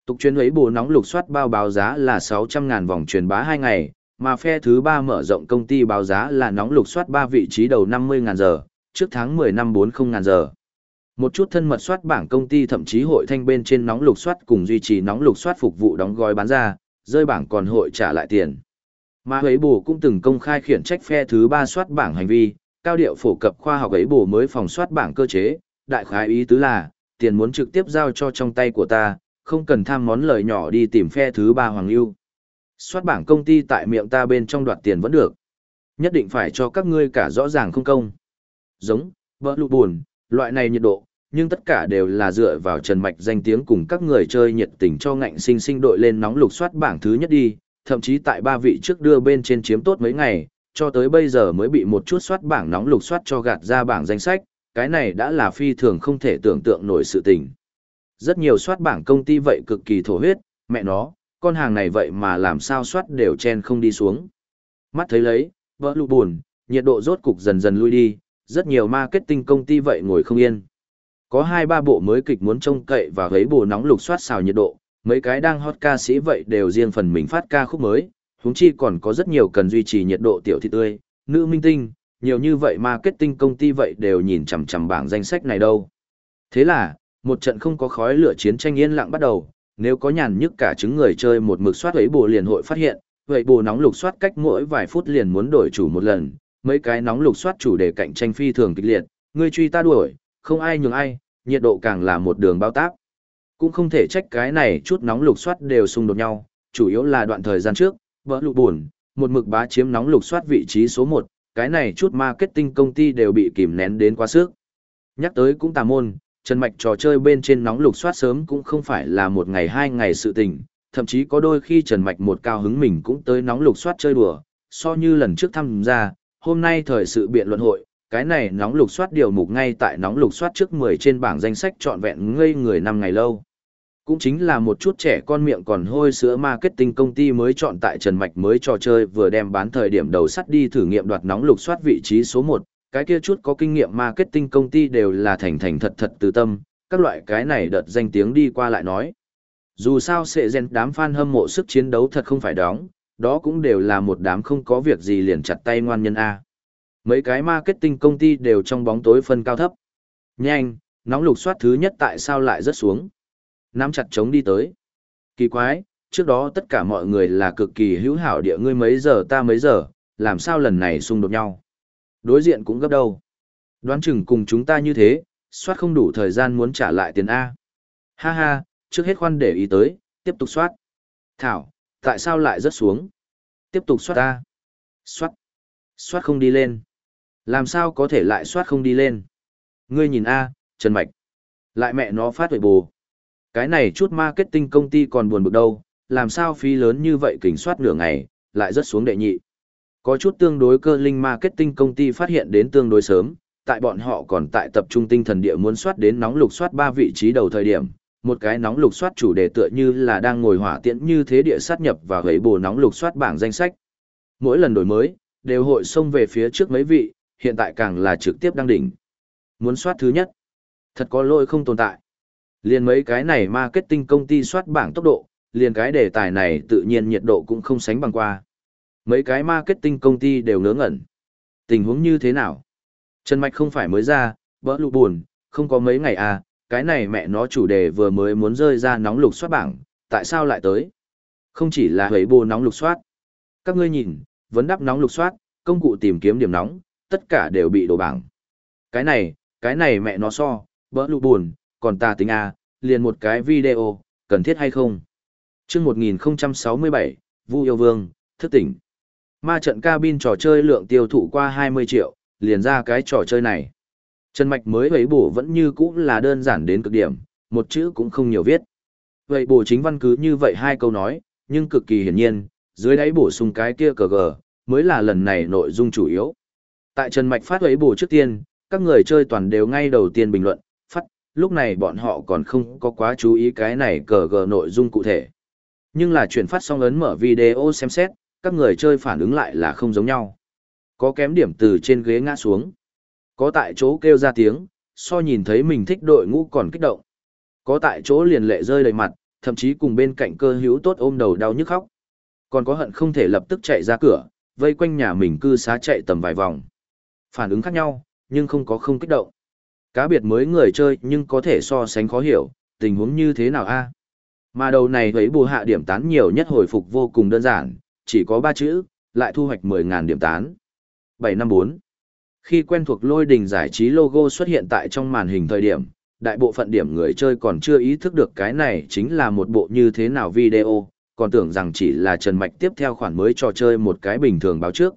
Tục chuyến ấy bồ nóng lục soát bao báo giá là 600.000 vòng truyền bá 2 ngày, mà phe thứ ba mở rộng công ty báo giá là nóng lục soát 3 vị trí đầu 50.000 giờ, trước tháng 10 năm 40.000 giờ. Một chút thân mật soát bảng công ty thậm chí hội thanh bên trên nóng lục soát cùng duy trì nóng lục soát phục vụ đóng gói bán ra, rơi bảng còn hội trả lại tiền. Mà ấy bù cũng từng công khai khiển trách phe thứ ba soát bảng hành vi, cao điệu phổ cập khoa học ấy bổ mới phòng soát bảng cơ chế, đại khái ý tứ là, tiền muốn trực tiếp giao cho trong tay của ta, không cần tham món lời nhỏ đi tìm phe thứ ba hoàng lưu. Soát bảng công ty tại miệng ta bên trong đoạt tiền vẫn được. Nhất định phải cho các ngươi cả rõ ràng không công. Giống, vỡ lụ buồn, loại này nhiệt độ, nhưng tất cả đều là dựa vào trần mạch danh tiếng cùng các người chơi nhiệt tình cho ngạnh sinh sinh đội lên nóng lục soát bảng thứ nhất đi, thậm chí tại ba vị trước đưa bên trên chiếm tốt mấy ngày, cho tới bây giờ mới bị một chút soát bảng nóng lục soát cho gạt ra bảng danh sách, cái này đã là phi thường không thể tưởng tượng nổi sự tình. Rất nhiều soát bảng công ty vậy cực kỳ thổ huyết, mẹ nó, con hàng này vậy mà làm sao soát đều chen không đi xuống. Mắt thấy lấy, vỡ lụ buồn, nhiệt độ rốt cục dần dần lui đi, rất nhiều marketing công ty vậy ngồi không yên. Có hai ba bộ mới kịch muốn trông cậy và thấy bồ nóng lục soát xào nhiệt độ, mấy cái đang hot ca sĩ vậy đều riêng phần mình phát ca khúc mới, huống chi còn có rất nhiều cần duy trì nhiệt độ tiểu thị tươi, nữ minh tinh, nhiều như vậy mà kết tinh công ty vậy đều nhìn chằm chằm bảng danh sách này đâu. Thế là, một trận không có khói lửa chiến tranh yên lặng bắt đầu, nếu có nhàn nhức cả chứng người chơi một mực soát ấy bù liền hội phát hiện, vậy bù nóng lục soát cách mỗi vài phút liền muốn đổi chủ một lần, mấy cái nóng lục soát chủ đề cạnh tranh phi thường kịch liệt, người truy ta đuổi, không ai nhường ai, nhiệt độ càng là một đường bao táp. Cũng không thể trách cái này chút nóng lục soát đều xung đột nhau, chủ yếu là đoạn thời gian trước, Bỡ lục buồn, một mực bá chiếm nóng lục soát vị trí số 1, cái này chút marketing công ty đều bị kìm nén đến quá sức. Nhắc tới cũng tà môn, Trần Mạch trò chơi bên trên nóng lục soát sớm cũng không phải là một ngày hai ngày sự tình, thậm chí có đôi khi Trần Mạch một cao hứng mình cũng tới nóng lục soát chơi đùa, so như lần trước thăm ra, hôm nay thời sự biện luận hội, cái này nóng lục soát điều mục ngay tại nóng lục soát trước 10 trên bảng danh sách trọn vẹn ngây người năm ngày lâu. Cũng chính là một chút trẻ con miệng còn hôi sữa marketing công ty mới chọn tại Trần Mạch mới trò chơi vừa đem bán thời điểm đầu sắt đi thử nghiệm đoạt nóng lục soát vị trí số 1, cái kia chút có kinh nghiệm marketing công ty đều là thành thành thật thật từ tâm, các loại cái này đợt danh tiếng đi qua lại nói. Dù sao sẽ gen đám fan hâm mộ sức chiến đấu thật không phải đóng, đó cũng đều là một đám không có việc gì liền chặt tay ngoan nhân A. Mấy cái marketing công ty đều trong bóng tối phân cao thấp. Nhanh, nóng lục soát thứ nhất tại sao lại rất xuống. Nắm chặt chống đi tới. Kỳ quái, trước đó tất cả mọi người là cực kỳ hữu hảo địa ngươi mấy giờ ta mấy giờ, làm sao lần này xung đột nhau. Đối diện cũng gấp đâu. Đoán chừng cùng chúng ta như thế, soát không đủ thời gian muốn trả lại tiền A. Ha ha, trước hết khoan để ý tới, tiếp tục soát. Thảo, tại sao lại rất xuống? Tiếp tục soát ta. Soát. Soát không đi lên. Làm sao có thể lại soát không đi lên? Ngươi nhìn A, Trần Mạch. Lại mẹ nó phát huệ bù. Cái này chút marketing công ty còn buồn bực đâu, làm sao phí lớn như vậy kỉnh soát nửa ngày, lại rất xuống đệ nhị. Có chút tương đối cơ linh marketing công ty phát hiện đến tương đối sớm, tại bọn họ còn tại tập trung tinh thần địa muốn soát đến nóng lục soát ba vị trí đầu thời điểm, một cái nóng lục soát chủ đề tựa như là đang ngồi hỏa tiễn như thế địa sát nhập và gấy bổ nóng lục soát bảng danh sách. Mỗi lần đổi mới, đều hội xông về phía trước mấy vị, hiện tại càng là trực tiếp đăng đỉnh. Muốn soát thứ nhất, thật có lỗi không tồn tại. Liền mấy cái này marketing công ty soát bảng tốc độ, liền cái đề tài này tự nhiên nhiệt độ cũng không sánh bằng qua. Mấy cái marketing công ty đều ngớ ngẩn. Tình huống như thế nào? Trần Mạch không phải mới ra, bỡ lụ buồn, không có mấy ngày à, cái này mẹ nó chủ đề vừa mới muốn rơi ra nóng lục soát bảng, tại sao lại tới? Không chỉ là hấy bồ nóng lục soát. Các ngươi nhìn, vấn đáp nóng lục soát, công cụ tìm kiếm điểm nóng, tất cả đều bị đổ bảng. Cái này, cái này mẹ nó so, bỡ lụ buồn, còn ta tính a, liền một cái video, cần thiết hay không? chương 1067, Vu Yêu Vương, thức tỉnh. Ma trận cabin trò chơi lượng tiêu thụ qua 20 triệu, liền ra cái trò chơi này. Trần Mạch mới vấy bổ vẫn như cũ là đơn giản đến cực điểm, một chữ cũng không nhiều viết. Vậy bổ chính văn cứ như vậy hai câu nói, nhưng cực kỳ hiển nhiên, dưới đáy bổ sung cái kia cờ gờ, mới là lần này nội dung chủ yếu. Tại Trần Mạch phát vấy bổ trước tiên, các người chơi toàn đều ngay đầu tiên bình luận, lúc này bọn họ còn không có quá chú ý cái này cờ gờ nội dung cụ thể. Nhưng là chuyển phát xong ấn mở video xem xét, các người chơi phản ứng lại là không giống nhau. Có kém điểm từ trên ghế ngã xuống. Có tại chỗ kêu ra tiếng, so nhìn thấy mình thích đội ngũ còn kích động. Có tại chỗ liền lệ rơi đầy mặt, thậm chí cùng bên cạnh cơ hữu tốt ôm đầu đau nhức khóc. Còn có hận không thể lập tức chạy ra cửa, vây quanh nhà mình cư xá chạy tầm vài vòng. Phản ứng khác nhau, nhưng không có không kích động. Cá biệt mới người chơi nhưng có thể so sánh khó hiểu, tình huống như thế nào a Mà đầu này thấy bù hạ điểm tán nhiều nhất hồi phục vô cùng đơn giản, chỉ có ba chữ, lại thu hoạch 10.000 điểm tán. 754 Khi quen thuộc lôi đình giải trí logo xuất hiện tại trong màn hình thời điểm, đại bộ phận điểm người chơi còn chưa ý thức được cái này chính là một bộ như thế nào video, còn tưởng rằng chỉ là Trần Mạch tiếp theo khoản mới trò chơi một cái bình thường báo trước.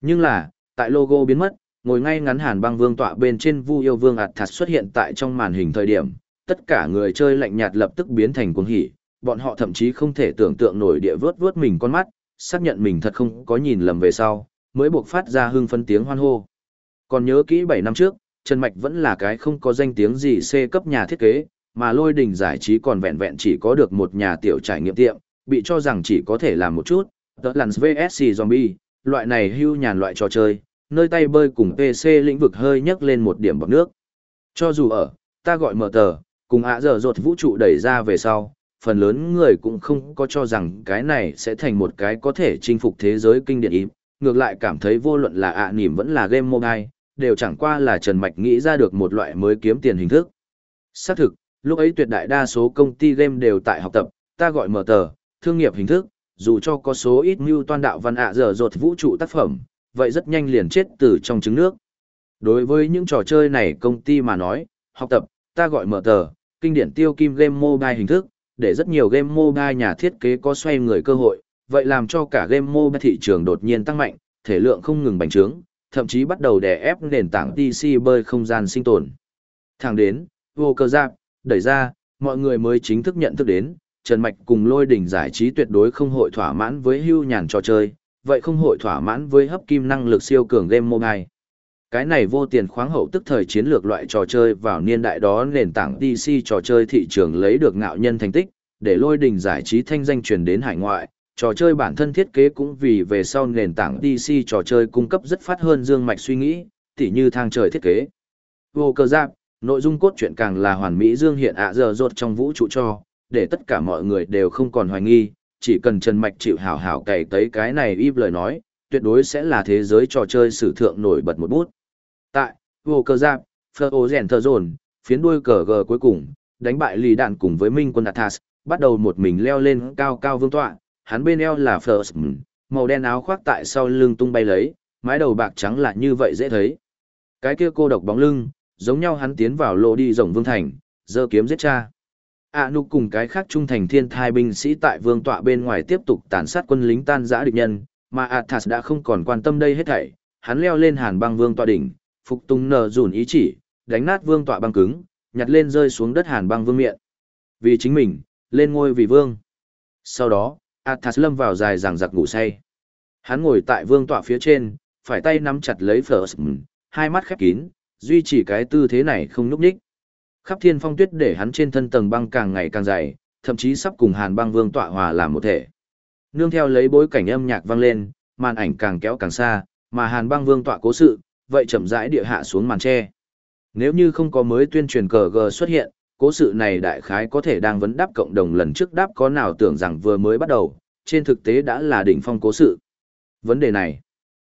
Nhưng là, tại logo biến mất, ngồi ngay ngắn hàn băng vương tọa bên trên vu yêu vương ạt thạt xuất hiện tại trong màn hình thời điểm, tất cả người chơi lạnh nhạt lập tức biến thành cuồng hỉ, bọn họ thậm chí không thể tưởng tượng nổi địa vớt vớt mình con mắt, xác nhận mình thật không có nhìn lầm về sau, mới buộc phát ra hưng phấn tiếng hoan hô. Còn nhớ kỹ bảy năm trước, Trần Mạch vẫn là cái không có danh tiếng gì C cấp nhà thiết kế, mà lôi đình giải trí còn vẹn vẹn chỉ có được một nhà tiểu trải nghiệm tiệm, bị cho rằng chỉ có thể làm một chút, tớ lằn VSC Zombie, loại này hưu nhàn loại trò chơi, nơi tay bơi cùng PC lĩnh vực hơi nhấc lên một điểm bọc nước. Cho dù ở, ta gọi mở tờ, cùng ạ giờ rột vũ trụ đẩy ra về sau, phần lớn người cũng không có cho rằng cái này sẽ thành một cái có thể chinh phục thế giới kinh điển ý, ngược lại cảm thấy vô luận là ạ à nỉm vẫn là game mobile, đều chẳng qua là Trần Mạch nghĩ ra được một loại mới kiếm tiền hình thức. Xác thực, lúc ấy tuyệt đại đa số công ty game đều tại học tập, ta gọi mở tờ, thương nghiệp hình thức, dù cho có số ít mưu toan đạo văn ạ giờ rột vũ trụ tác phẩm, vậy rất nhanh liền chết từ trong trứng nước. Đối với những trò chơi này công ty mà nói, học tập, ta gọi mở tờ, kinh điển tiêu kim game mobile hình thức, để rất nhiều game mobile nhà thiết kế có xoay người cơ hội, vậy làm cho cả game mobile thị trường đột nhiên tăng mạnh, thể lượng không ngừng bành trướng, thậm chí bắt đầu đè ép nền tảng PC bơi không gian sinh tồn. Thẳng đến, vô cơ giáp, đẩy ra, mọi người mới chính thức nhận thức đến, Trần Mạch cùng lôi đỉnh giải trí tuyệt đối không hội thỏa mãn với hưu nhàn trò chơi, vậy không hội thỏa mãn với hấp kim năng lực siêu cường game mobile. Cái này vô tiền khoáng hậu tức thời chiến lược loại trò chơi vào niên đại đó nền tảng DC trò chơi thị trường lấy được ngạo nhân thành tích, để lôi đình giải trí thanh danh truyền đến hải ngoại, trò chơi bản thân thiết kế cũng vì về sau nền tảng DC trò chơi cung cấp rất phát hơn dương mạch suy nghĩ, tỉ như thang trời thiết kế. Vô cơ giáp, nội dung cốt truyện càng là hoàn mỹ dương hiện ạ giờ rột trong vũ trụ cho, để tất cả mọi người đều không còn hoài nghi, chỉ cần Trần Mạch chịu hảo hảo cày tới cái này im lời nói, tuyệt đối sẽ là thế giới trò chơi sử thượng nổi bật một bút. Tại, vô cơ giáp, phơ ô rèn thờ rồn phiến đuôi cờ gờ cuối cùng, đánh bại lì đạn cùng với Minh quân Athas, bắt đầu một mình leo lên cao cao vương tọa, hắn bên eo là phơ màu đen áo khoác tại sau lưng tung bay lấy, mái đầu bạc trắng là như vậy dễ thấy. Cái kia cô độc bóng lưng, giống nhau hắn tiến vào lộ đi rồng vương thành, giơ kiếm giết cha. A nụ cùng cái khác trung thành thiên thai binh sĩ tại vương tọa bên ngoài tiếp tục tàn sát quân lính tan giã địch nhân, mà Athas đã không còn quan tâm đây hết thảy, hắn leo lên hàn băng vương tọa đỉnh, phục tùng nở dùn ý chỉ, đánh nát vương tọa băng cứng, nhặt lên rơi xuống đất hàn băng vương miệng. Vì chính mình, lên ngôi vì vương. Sau đó, Athas lâm vào dài ràng giặc ngủ say. Hắn ngồi tại vương tọa phía trên, phải tay nắm chặt lấy phở hai mắt khép kín, duy trì cái tư thế này không núp đích. Khắp thiên phong tuyết để hắn trên thân tầng băng càng ngày càng dày, thậm chí sắp cùng hàn băng vương tọa hòa làm một thể. Nương theo lấy bối cảnh âm nhạc vang lên, màn ảnh càng kéo càng xa, mà hàn băng vương tọa cố sự, vậy chậm rãi địa hạ xuống màn tre. Nếu như không có mới tuyên truyền cờ G xuất hiện, cố sự này đại khái có thể đang vấn đáp cộng đồng lần trước đáp có nào tưởng rằng vừa mới bắt đầu, trên thực tế đã là đỉnh phong cố sự. Vấn đề này,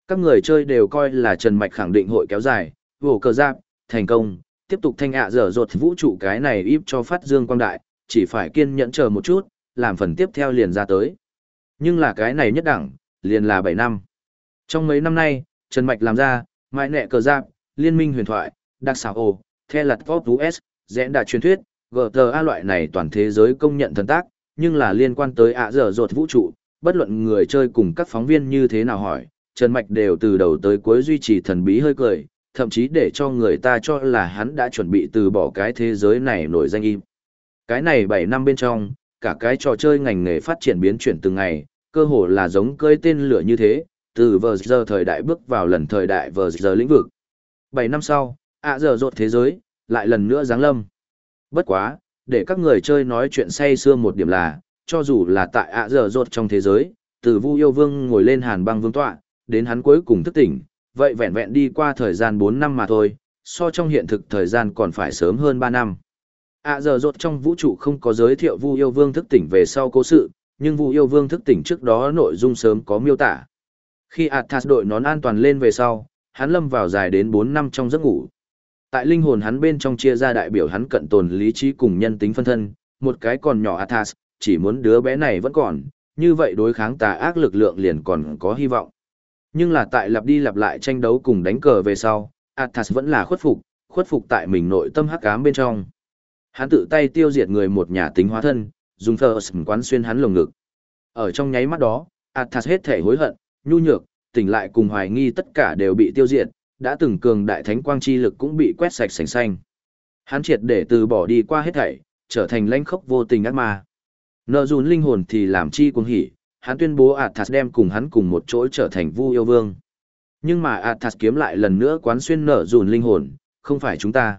các người chơi đều coi là Trần Mạch khẳng định hội kéo dài, vổ cờ giáp, thành công, tiếp tục thanh ạ dở dột vũ trụ cái này íp cho phát dương quang đại, chỉ phải kiên nhẫn chờ một chút, làm phần tiếp theo liền ra tới. Nhưng là cái này nhất đẳng, liền là 7 năm. Trong mấy năm nay, Trần Mạch làm ra, mãi nẹ cờ giáp, liên minh huyền thoại, đặc xảo ồ, the lặt pop US, dẽn đà truyền thuyết, GTA loại này toàn thế giới công nhận thần tác, nhưng là liên quan tới ạ dở dột vũ trụ, bất luận người chơi cùng các phóng viên như thế nào hỏi, Trần Mạch đều từ đầu tới cuối duy trì thần bí hơi cười, thậm chí để cho người ta cho là hắn đã chuẩn bị từ bỏ cái thế giới này nổi danh im. Cái này 7 năm bên trong, cả cái trò chơi ngành nghề phát triển biến chuyển từng ngày, cơ hồ là giống cơi tên lửa như thế, từ vờ giờ thời đại bước vào lần thời đại vờ giờ lĩnh vực. 7 năm sau, ạ giờ rột thế giới, lại lần nữa giáng lâm. Bất quá, để các người chơi nói chuyện say xưa một điểm là, cho dù là tại ạ giờ rột trong thế giới, từ Vu Yêu Vương ngồi lên hàn băng vương tọa, đến hắn cuối cùng thức tỉnh, vậy vẹn vẹn đi qua thời gian 4 năm mà thôi, so trong hiện thực thời gian còn phải sớm hơn 3 năm. À giờ rốt trong vũ trụ không có giới thiệu Vu Yêu Vương thức tỉnh về sau cố sự, nhưng Vu Yêu Vương thức tỉnh trước đó nội dung sớm có miêu tả. Khi Athas đội nón an toàn lên về sau, hắn lâm vào dài đến 4 năm trong giấc ngủ. Tại linh hồn hắn bên trong chia ra đại biểu hắn cận tồn lý trí cùng nhân tính phân thân, một cái còn nhỏ Athas, chỉ muốn đứa bé này vẫn còn, như vậy đối kháng tà ác lực lượng liền còn có hy vọng. Nhưng là tại lặp đi lặp lại tranh đấu cùng đánh cờ về sau, Athas vẫn là khuất phục, khuất phục tại mình nội tâm hắc ám bên trong. Hắn tự tay tiêu diệt người một nhà tính hóa thân, dùng thơ quán xuyên hắn lồng ngực. Ở trong nháy mắt đó, Athas hết thể hối hận, nhu nhược, tỉnh lại cùng hoài nghi tất cả đều bị tiêu diệt, đã từng cường đại thánh quang chi lực cũng bị quét sạch sành xanh. Hắn triệt để từ bỏ đi qua hết thảy, trở thành lãnh khốc vô tình ác ma. Nợ dùn linh hồn thì làm chi cuồng hỉ, hắn tuyên bố Athas đem cùng hắn cùng một chỗ trở thành vu yêu vương. Nhưng mà Athas kiếm lại lần nữa quán xuyên nở dùn linh hồn, không phải chúng ta.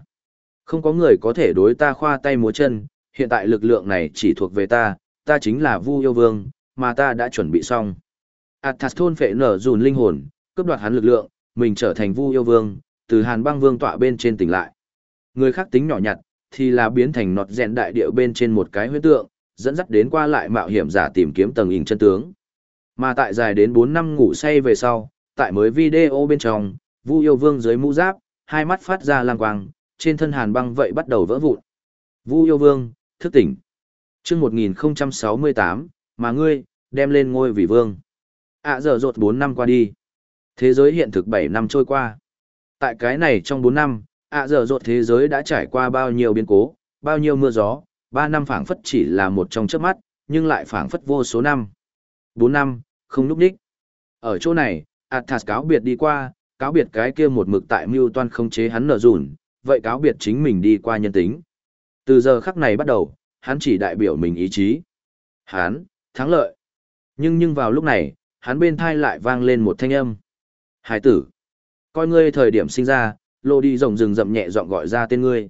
Không có người có thể đối ta khoa tay múa chân, hiện tại lực lượng này chỉ thuộc về ta, ta chính là vu yêu vương, mà ta đã chuẩn bị xong. Athas thôn phệ nở dùn linh hồn, cướp đoạt hắn lực lượng, mình trở thành Vu yêu vương, từ Hàn Băng Vương tọa bên trên tỉnh lại. Người khác tính nhỏ nhặt, thì là biến thành nọt rèn đại điệu bên trên một cái huyết tượng, dẫn dắt đến qua lại mạo hiểm giả tìm kiếm tầng hình chân tướng. Mà tại dài đến 4 năm ngủ say về sau, tại mới video bên trong, Vu yêu vương dưới mũ giáp, hai mắt phát ra lang quang, trên thân Hàn Băng vậy bắt đầu vỡ vụn. Vu yêu vương, thức tỉnh. Chương 1068, mà ngươi đem lên ngôi vị vương ạ à giờ rột 4 năm qua đi. Thế giới hiện thực 7 năm trôi qua. Tại cái này trong 4 năm, ạ à giờ rột thế giới đã trải qua bao nhiêu biến cố, bao nhiêu mưa gió, Ba năm phảng phất chỉ là một trong chớp mắt, nhưng lại phảng phất vô số năm. Bốn năm, không núp đích. Ở chỗ này, Athas cáo biệt đi qua, cáo biệt cái kia một mực tại mưu toan không chế hắn nở rủn, vậy cáo biệt chính mình đi qua nhân tính. Từ giờ khắc này bắt đầu, hắn chỉ đại biểu mình ý chí. Hắn, thắng lợi. Nhưng nhưng vào lúc này, hắn bên thai lại vang lên một thanh âm. Hải tử, coi ngươi thời điểm sinh ra, lô đi rồng rừng rậm nhẹ giọng gọi ra tên ngươi.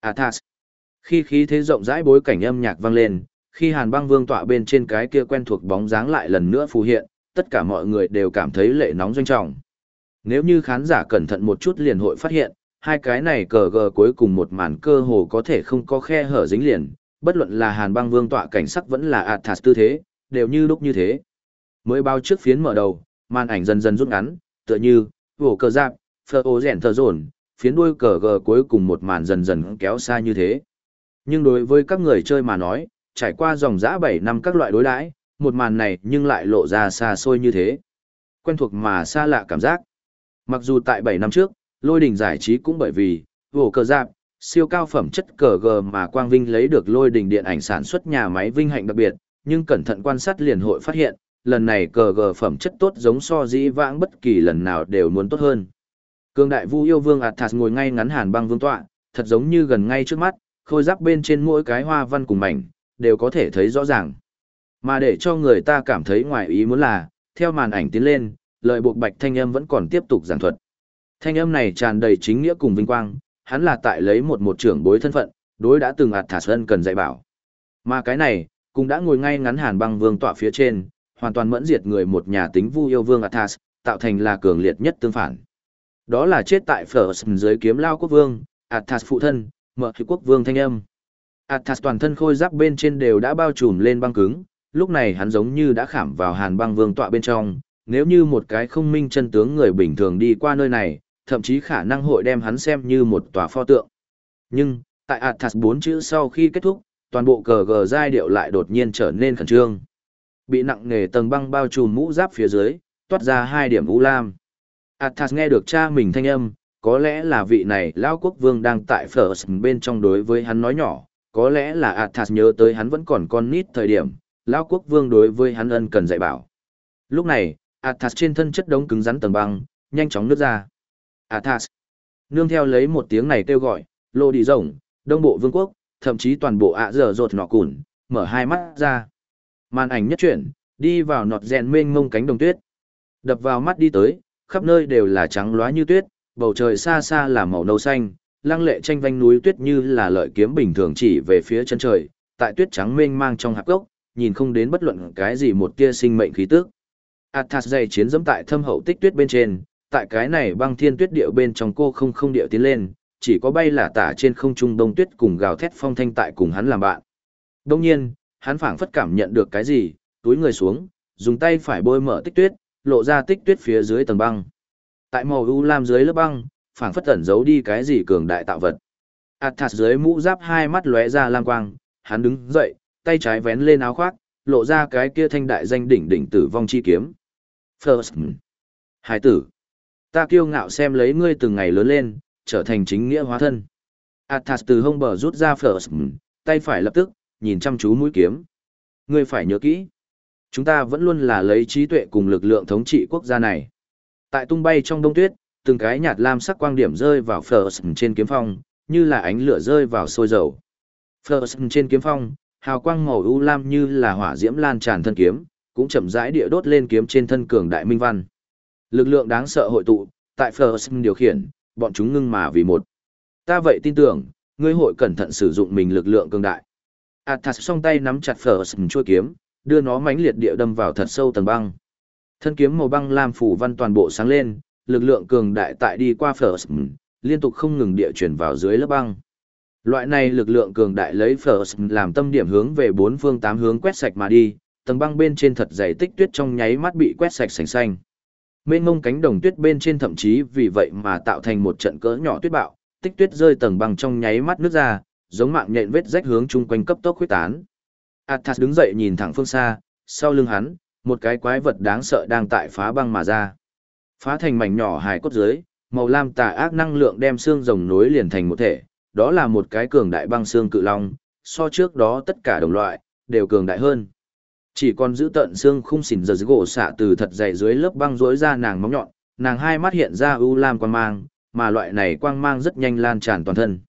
Athas. Khi khí thế rộng rãi bối cảnh âm nhạc vang lên, khi hàn băng vương tọa bên trên cái kia quen thuộc bóng dáng lại lần nữa phù hiện, tất cả mọi người đều cảm thấy lệ nóng doanh trọng. Nếu như khán giả cẩn thận một chút liền hội phát hiện, hai cái này cờ gờ cuối cùng một màn cơ hồ có thể không có khe hở dính liền, bất luận là hàn băng vương tọa cảnh sắc vẫn là Athas tư thế, đều như lúc như thế. Mới bao trước phiến mở đầu, màn ảnh dần dần rút ngắn, tựa như, vỗ cờ giáp, phơ ô rèn thờ rồn, phiến đuôi cờ gờ cuối cùng một màn dần dần kéo xa như thế. Nhưng đối với các người chơi mà nói, trải qua dòng dã 7 năm các loại đối đãi, một màn này nhưng lại lộ ra xa xôi như thế. Quen thuộc mà xa lạ cảm giác. Mặc dù tại 7 năm trước, lôi đỉnh giải trí cũng bởi vì, vổ cờ giáp, siêu cao phẩm chất cờ gờ mà Quang Vinh lấy được lôi đỉnh điện ảnh sản xuất nhà máy vinh hạnh đặc biệt, nhưng cẩn thận quan sát liền hội phát hiện, lần này cờ gờ phẩm chất tốt giống so dĩ vãng bất kỳ lần nào đều muốn tốt hơn. Cương đại vu yêu vương Athas ngồi ngay ngắn hàn băng vương tọa, thật giống như gần ngay trước mắt, khôi giáp bên trên mỗi cái hoa văn cùng mảnh, đều có thể thấy rõ ràng. Mà để cho người ta cảm thấy ngoài ý muốn là, theo màn ảnh tiến lên, lời buộc bạch thanh âm vẫn còn tiếp tục giảng thuật. Thanh âm này tràn đầy chính nghĩa cùng vinh quang, hắn là tại lấy một một trưởng bối thân phận, đối đã từng ạt thả ân cần dạy bảo. Mà cái này, cũng đã ngồi ngay ngắn hàn băng vương tọa phía trên, hoàn toàn mẫn diệt người một nhà tính vu yêu vương Athas, tạo thành là cường liệt nhất tương phản. Đó là chết tại Phở dưới kiếm lao quốc vương, Athas phụ thân, mở thị quốc vương thanh âm. Athas toàn thân khôi giáp bên trên đều đã bao trùm lên băng cứng, lúc này hắn giống như đã khảm vào hàn băng vương tọa bên trong, nếu như một cái không minh chân tướng người bình thường đi qua nơi này, thậm chí khả năng hội đem hắn xem như một tòa pho tượng. Nhưng, tại Athas bốn chữ sau khi kết thúc, toàn bộ cờ gờ giai điệu lại đột nhiên trở nên khẩn trương. Bị nặng nề tầng băng bao trùm mũ giáp phía dưới, toát ra hai điểm u lam. Athas nghe được cha mình thanh âm, có lẽ là vị này lão quốc vương đang tại First bên trong đối với hắn nói nhỏ, có lẽ là Athas nhớ tới hắn vẫn còn con nít thời điểm, lão quốc vương đối với hắn ân cần dạy bảo. Lúc này, Athas trên thân chất đống cứng rắn tầng băng, nhanh chóng nứt ra. Athas. Nương theo lấy một tiếng này kêu gọi, lô đi rồng, đông bộ vương quốc, thậm chí toàn bộ ạ dở rột nọ cùn, mở hai mắt ra. Màn ảnh nhất chuyển, đi vào nọt rèn mênh mông cánh đồng tuyết. Đập vào mắt đi tới, khắp nơi đều là trắng loá như tuyết, bầu trời xa xa là màu nâu xanh, lăng lệ tranh vanh núi tuyết như là lợi kiếm bình thường chỉ về phía chân trời, tại tuyết trắng mênh mang trong hạp gốc, nhìn không đến bất luận cái gì một tia sinh mệnh khí tức. Athas dày chiến dẫm tại thâm hậu tích tuyết bên trên, tại cái này băng thiên tuyết điệu bên trong cô không không điệu tiến lên, chỉ có bay là tả trên không trung đông tuyết cùng gào thét phong thanh tại cùng hắn làm bạn. Đông nhiên, hắn phảng phất cảm nhận được cái gì, túi người xuống, dùng tay phải bôi mở tích tuyết, lộ ra tích tuyết phía dưới tầng băng. Tại màu u lam dưới lớp băng, phảng phất tẩn giấu đi cái gì cường đại tạo vật. Athas dưới mũ giáp hai mắt lóe ra lang quang, hắn đứng dậy, tay trái vén lên áo khoác, lộ ra cái kia thanh đại danh đỉnh đỉnh tử vong chi kiếm. First. Hải tử. Ta kiêu ngạo xem lấy ngươi từng ngày lớn lên, trở thành chính nghĩa hóa thân. Athas từ hông bờ rút ra First, tay phải lập tức, nhìn chăm chú mũi kiếm. Ngươi phải nhớ kỹ. Chúng ta vẫn luôn là lấy trí tuệ cùng lực lượng thống trị quốc gia này. Tại tung bay trong đông tuyết, từng cái nhạt lam sắc quang điểm rơi vào First trên kiếm phong, như là ánh lửa rơi vào sôi dầu. First trên kiếm phong, hào quang màu u lam như là hỏa diễm lan tràn thân kiếm, cũng chậm rãi địa đốt lên kiếm trên thân cường đại minh văn. Lực lượng đáng sợ hội tụ, tại First điều khiển, bọn chúng ngưng mà vì một. Ta vậy tin tưởng, ngươi hội cẩn thận sử dụng mình lực lượng cường đại. Athas song tay nắm chặt First chuôi kiếm, đưa nó mãnh liệt địa đâm vào thật sâu tầng băng. Thân kiếm màu băng lam phủ văn toàn bộ sáng lên, lực lượng cường đại tại đi qua First, liên tục không ngừng địa chuyển vào dưới lớp băng. Loại này lực lượng cường đại lấy First làm tâm điểm hướng về bốn phương tám hướng quét sạch mà đi, tầng băng bên trên thật dày tích tuyết trong nháy mắt bị quét sạch sành xanh. Mênh mông cánh đồng tuyết bên trên thậm chí vì vậy mà tạo thành một trận cỡ nhỏ tuyết bạo, tích tuyết rơi tầng băng trong nháy mắt nước ra, giống mạng nhện vết rách hướng chung quanh cấp tốc huyết tán. Athas đứng dậy nhìn thẳng phương xa, sau lưng hắn, một cái quái vật đáng sợ đang tại phá băng mà ra. Phá thành mảnh nhỏ hài cốt dưới, màu lam tà ác năng lượng đem xương rồng nối liền thành một thể, đó là một cái cường đại băng xương cự long, so trước đó tất cả đồng loại, đều cường đại hơn. Chỉ còn giữ tận xương khung xỉn giờ dưới gỗ xạ từ thật dày dưới lớp băng rối ra nàng móng nhọn, nàng hai mắt hiện ra u lam quang mang, mà loại này quang mang rất nhanh lan tràn toàn thân.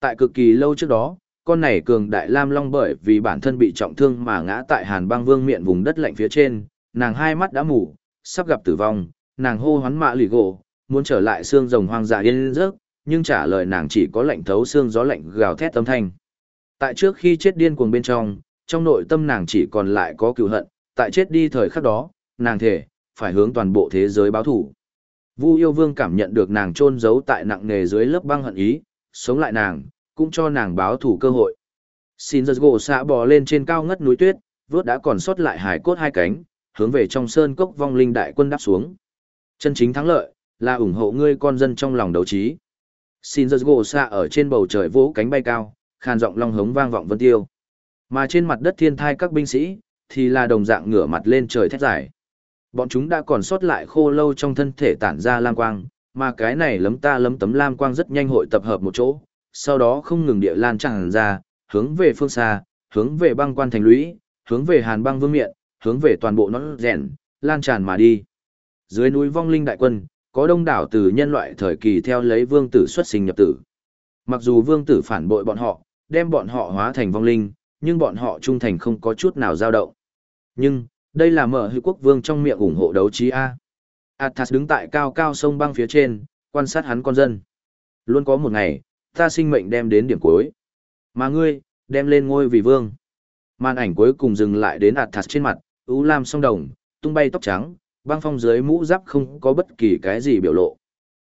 Tại cực kỳ lâu trước đó, con này cường đại lam long bởi vì bản thân bị trọng thương mà ngã tại hàn băng vương miệng vùng đất lạnh phía trên, nàng hai mắt đã mù, sắp gặp tử vong, nàng hô hoán mạ lì gỗ, muốn trở lại xương rồng hoang dã yên rớt nhưng trả lời nàng chỉ có lạnh thấu xương gió lạnh gào thét âm thanh. Tại trước khi chết điên cuồng bên trong, trong nội tâm nàng chỉ còn lại có cựu hận, tại chết đi thời khắc đó, nàng thể, phải hướng toàn bộ thế giới báo thủ. Vu yêu vương cảm nhận được nàng trôn giấu tại nặng nề dưới lớp băng hận ý, sống lại nàng, cũng cho nàng báo thủ cơ hội. Xin giật gỗ xạ bò lên trên cao ngất núi tuyết, vớt đã còn sót lại hải cốt hai cánh, hướng về trong sơn cốc vong linh đại quân đáp xuống. Chân chính thắng lợi, là ủng hộ ngươi con dân trong lòng đấu trí. Xin giật gỗ xạ ở trên bầu trời vỗ cánh bay cao, khàn giọng long hống vang vọng vân tiêu. Mà trên mặt đất thiên thai các binh sĩ, thì là đồng dạng ngửa mặt lên trời thét giải. Bọn chúng đã còn sót lại khô lâu trong thân thể tản ra lam quang, mà cái này lấm ta lấm tấm lam quang rất nhanh hội tập hợp một chỗ, sau đó không ngừng địa lan tràn ra, hướng về phương xa, hướng về băng quan thành lũy, hướng về hàn băng vương miện, hướng về toàn bộ nó rèn, lan tràn mà đi. Dưới núi vong linh đại quân, có đông đảo từ nhân loại thời kỳ theo lấy vương tử xuất sinh nhập tử. Mặc dù vương tử phản bội bọn họ, đem bọn họ hóa thành vong linh, nhưng bọn họ trung thành không có chút nào dao động. Nhưng, đây là mở hữu quốc vương trong miệng ủng hộ đấu trí A. Athas đứng tại cao cao sông băng phía trên, quan sát hắn con dân. Luôn có một ngày, ta sinh mệnh đem đến điểm cuối. Mà ngươi, đem lên ngôi vì vương. Màn ảnh cuối cùng dừng lại đến Athas trên mặt, ưu lam song đồng, tung bay tóc trắng, băng phong dưới mũ giáp không có bất kỳ cái gì biểu lộ.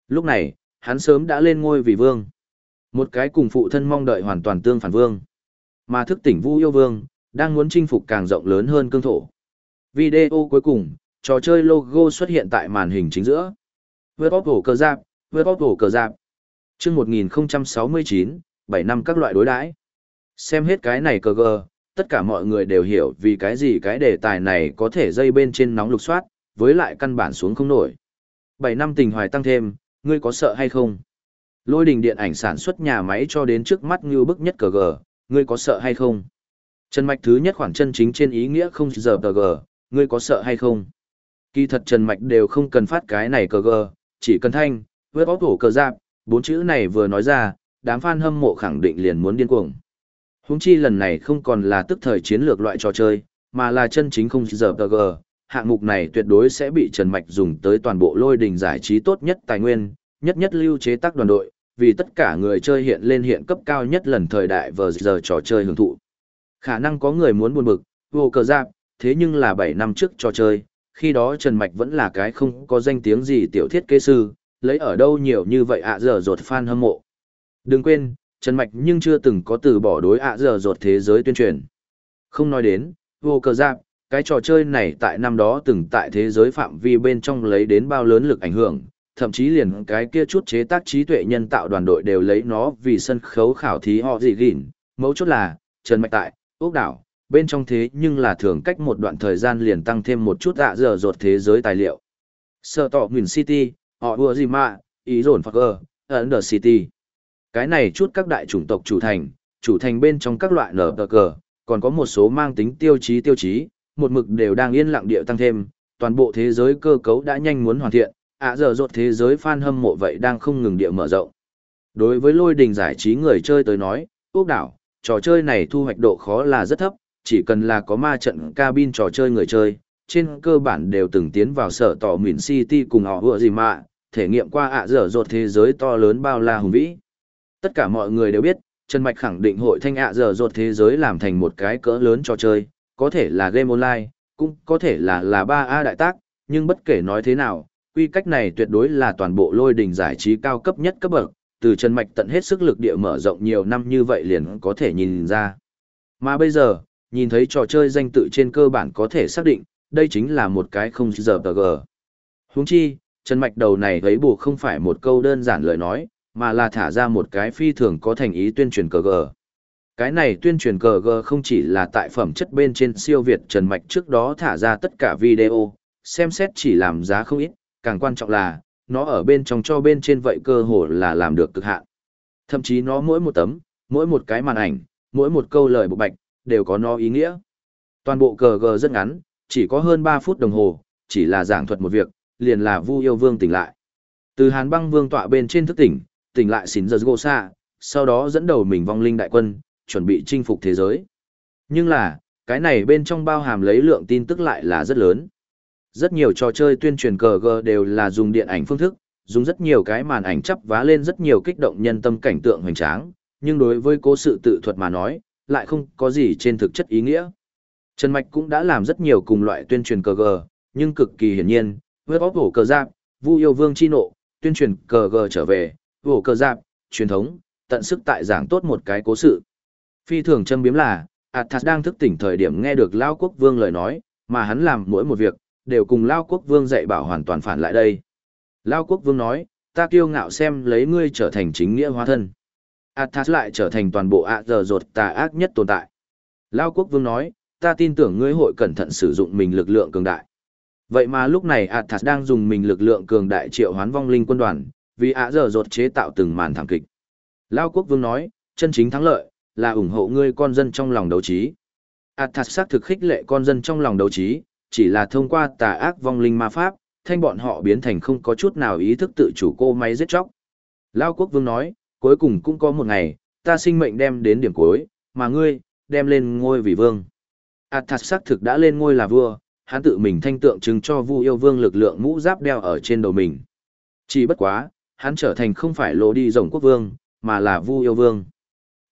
Lúc này, hắn sớm đã lên ngôi vì vương. Một cái cùng phụ thân mong đợi hoàn toàn tương phản vương. Mà thức tỉnh Vu yêu vương, đang muốn chinh phục càng rộng lớn hơn cương thổ. Video cuối cùng, trò chơi logo xuất hiện tại màn hình chính giữa. Vượt bóp hổ cờ giáp, vượt bóp hổ cờ giáp. Chương 1069, 7 năm các loại đối đãi. Xem hết cái này cờ gờ, tất cả mọi người đều hiểu vì cái gì cái đề tài này có thể dây bên trên nóng lục soát, với lại căn bản xuống không nổi. 7 năm tình hoài tăng thêm, ngươi có sợ hay không? Lôi đình điện ảnh sản xuất nhà máy cho đến trước mắt như bức nhất cờ gờ, ngươi có sợ hay không? Trần Mạch thứ nhất khoảng chân chính trên ý nghĩa không giờ cờ gờ, ngươi có sợ hay không? Kỳ thật Trần Mạch đều không cần phát cái này cờ gờ, chỉ cần thanh, vớt bóp hổ cờ giáp, bốn chữ này vừa nói ra, đám fan hâm mộ khẳng định liền muốn điên cuồng. Húng chi lần này không còn là tức thời chiến lược loại trò chơi, mà là chân chính không giờ tờ gờ. Hạng mục này tuyệt đối sẽ bị Trần Mạch dùng tới toàn bộ lôi đình giải trí tốt nhất tài nguyên, nhất nhất lưu chế tác đoàn đội, vì tất cả người chơi hiện lên hiện cấp cao nhất lần thời đại vờ giờ trò chơi hưởng thụ. Khả năng có người muốn buồn bực, vô cờ giáp, thế nhưng là 7 năm trước trò chơi, khi đó Trần Mạch vẫn là cái không có danh tiếng gì tiểu thiết kế sư, lấy ở đâu nhiều như vậy ạ giờ rột fan hâm mộ. Đừng quên, Trần Mạch nhưng chưa từng có từ bỏ đối ạ giờ rột thế giới tuyên truyền. Không nói đến, vô cờ giáp, cái trò chơi này tại năm đó từng tại thế giới phạm vi bên trong lấy đến bao lớn lực ảnh hưởng, thậm chí liền cái kia chút chế tác trí tuệ nhân tạo đoàn đội đều lấy nó vì sân khấu khảo thí họ gì gỉn. Mấu chốt là, Trần Mạch tại, ốc đảo, bên trong thế nhưng là thường cách một đoạn thời gian liền tăng thêm một chút ạ giờ rột thế giới tài liệu. Sở tỏ Nguyên City, họ vừa gì mà, ý rồn phạc ơ, Under City. Cái này chút các đại chủng tộc chủ thành, chủ thành bên trong các loại nở tờ cờ, còn có một số mang tính tiêu chí tiêu chí, một mực đều đang yên lặng điệu tăng thêm, toàn bộ thế giới cơ cấu đã nhanh muốn hoàn thiện, ạ giờ rột thế giới fan hâm mộ vậy đang không ngừng điệu mở rộng. Đối với lôi đình giải trí người chơi tới nói, ốc đảo, trò chơi này thu hoạch độ khó là rất thấp, chỉ cần là có ma trận cabin trò chơi người chơi, trên cơ bản đều từng tiến vào sở tỏ Mìn City cùng họ vừa gì mà, thể nghiệm qua ạ dở dột thế giới to lớn bao la hùng vĩ. Tất cả mọi người đều biết, Trần Mạch khẳng định hội thanh ạ dở dột thế giới làm thành một cái cỡ lớn trò chơi, có thể là game online, cũng có thể là là 3A đại tác, nhưng bất kể nói thế nào, quy cách này tuyệt đối là toàn bộ lôi đỉnh giải trí cao cấp nhất cấp bậc, từ Trần Mạch tận hết sức lực địa mở rộng nhiều năm như vậy liền có thể nhìn ra. Mà bây giờ, nhìn thấy trò chơi danh tự trên cơ bản có thể xác định, đây chính là một cái không giờ tờ gờ. Húng chi, Trần Mạch đầu này thấy bù không phải một câu đơn giản lời nói, mà là thả ra một cái phi thường có thành ý tuyên truyền cờ gờ. Cái này tuyên truyền cờ gờ không chỉ là tại phẩm chất bên trên siêu Việt Trần Mạch trước đó thả ra tất cả video, xem xét chỉ làm giá không ít, càng quan trọng là, nó ở bên trong cho bên trên vậy cơ hồ là làm được cực hạn. Thậm chí nó mỗi một tấm, mỗi một cái màn ảnh, mỗi một câu lời bộ bạch, đều có nó ý nghĩa. Toàn bộ cờ gờ rất ngắn, chỉ có hơn 3 phút đồng hồ, chỉ là giảng thuật một việc, liền là Vu Yêu Vương tỉnh lại. Từ Hàn Băng Vương tọa bên trên thức tỉnh, tỉnh lại xỉn giờ gỗ xa, sau đó dẫn đầu mình vong linh đại quân, chuẩn bị chinh phục thế giới. Nhưng là, cái này bên trong bao hàm lấy lượng tin tức lại là rất lớn. Rất nhiều trò chơi tuyên truyền cờ gờ đều là dùng điện ảnh phương thức, dùng rất nhiều cái màn ảnh chắp vá lên rất nhiều kích động nhân tâm cảnh tượng hoành tráng, nhưng đối với cố sự tự thuật mà nói, lại không có gì trên thực chất ý nghĩa. Trần Mạch cũng đã làm rất nhiều cùng loại tuyên truyền cờ gờ, nhưng cực kỳ hiển nhiên, với bóp hổ cờ giáp, vu yêu vương chi nộ, tuyên truyền cờ gờ trở về, hổ cờ giáp, truyền thống, tận sức tại giảng tốt một cái cố sự. Phi thường châm biếm là, Athas đang thức tỉnh thời điểm nghe được Lao Quốc Vương lời nói, mà hắn làm mỗi một việc, đều cùng Lao Quốc Vương dạy bảo hoàn toàn phản lại đây. Lao Quốc Vương nói, ta kiêu ngạo xem lấy ngươi trở thành chính nghĩa hóa thân. Athas lại trở thành toàn bộ ạ giờ rột tà ác nhất tồn tại. Lao Quốc Vương nói, ta tin tưởng ngươi hội cẩn thận sử dụng mình lực lượng cường đại. Vậy mà lúc này Athas đang dùng mình lực lượng cường đại triệu hoán vong linh quân đoàn, vì ạ giờ rột chế tạo từng màn thảm kịch. Lao Quốc Vương nói, chân chính thắng lợi, là ủng hộ ngươi con dân trong lòng đấu trí. Athas xác thực khích lệ con dân trong lòng đấu trí, chỉ là thông qua tà ác vong linh ma pháp, thanh bọn họ biến thành không có chút nào ý thức tự chủ cô máy giết chóc. Lao Quốc Vương nói, cuối cùng cũng có một ngày, ta sinh mệnh đem đến điểm cuối, mà ngươi, đem lên ngôi vì vương. Athas xác thực đã lên ngôi là vua, hắn tự mình thanh tượng trưng cho Vu yêu vương lực lượng mũ giáp đeo ở trên đầu mình. Chỉ bất quá, hắn trở thành không phải lô đi rồng quốc vương, mà là Vu yêu vương.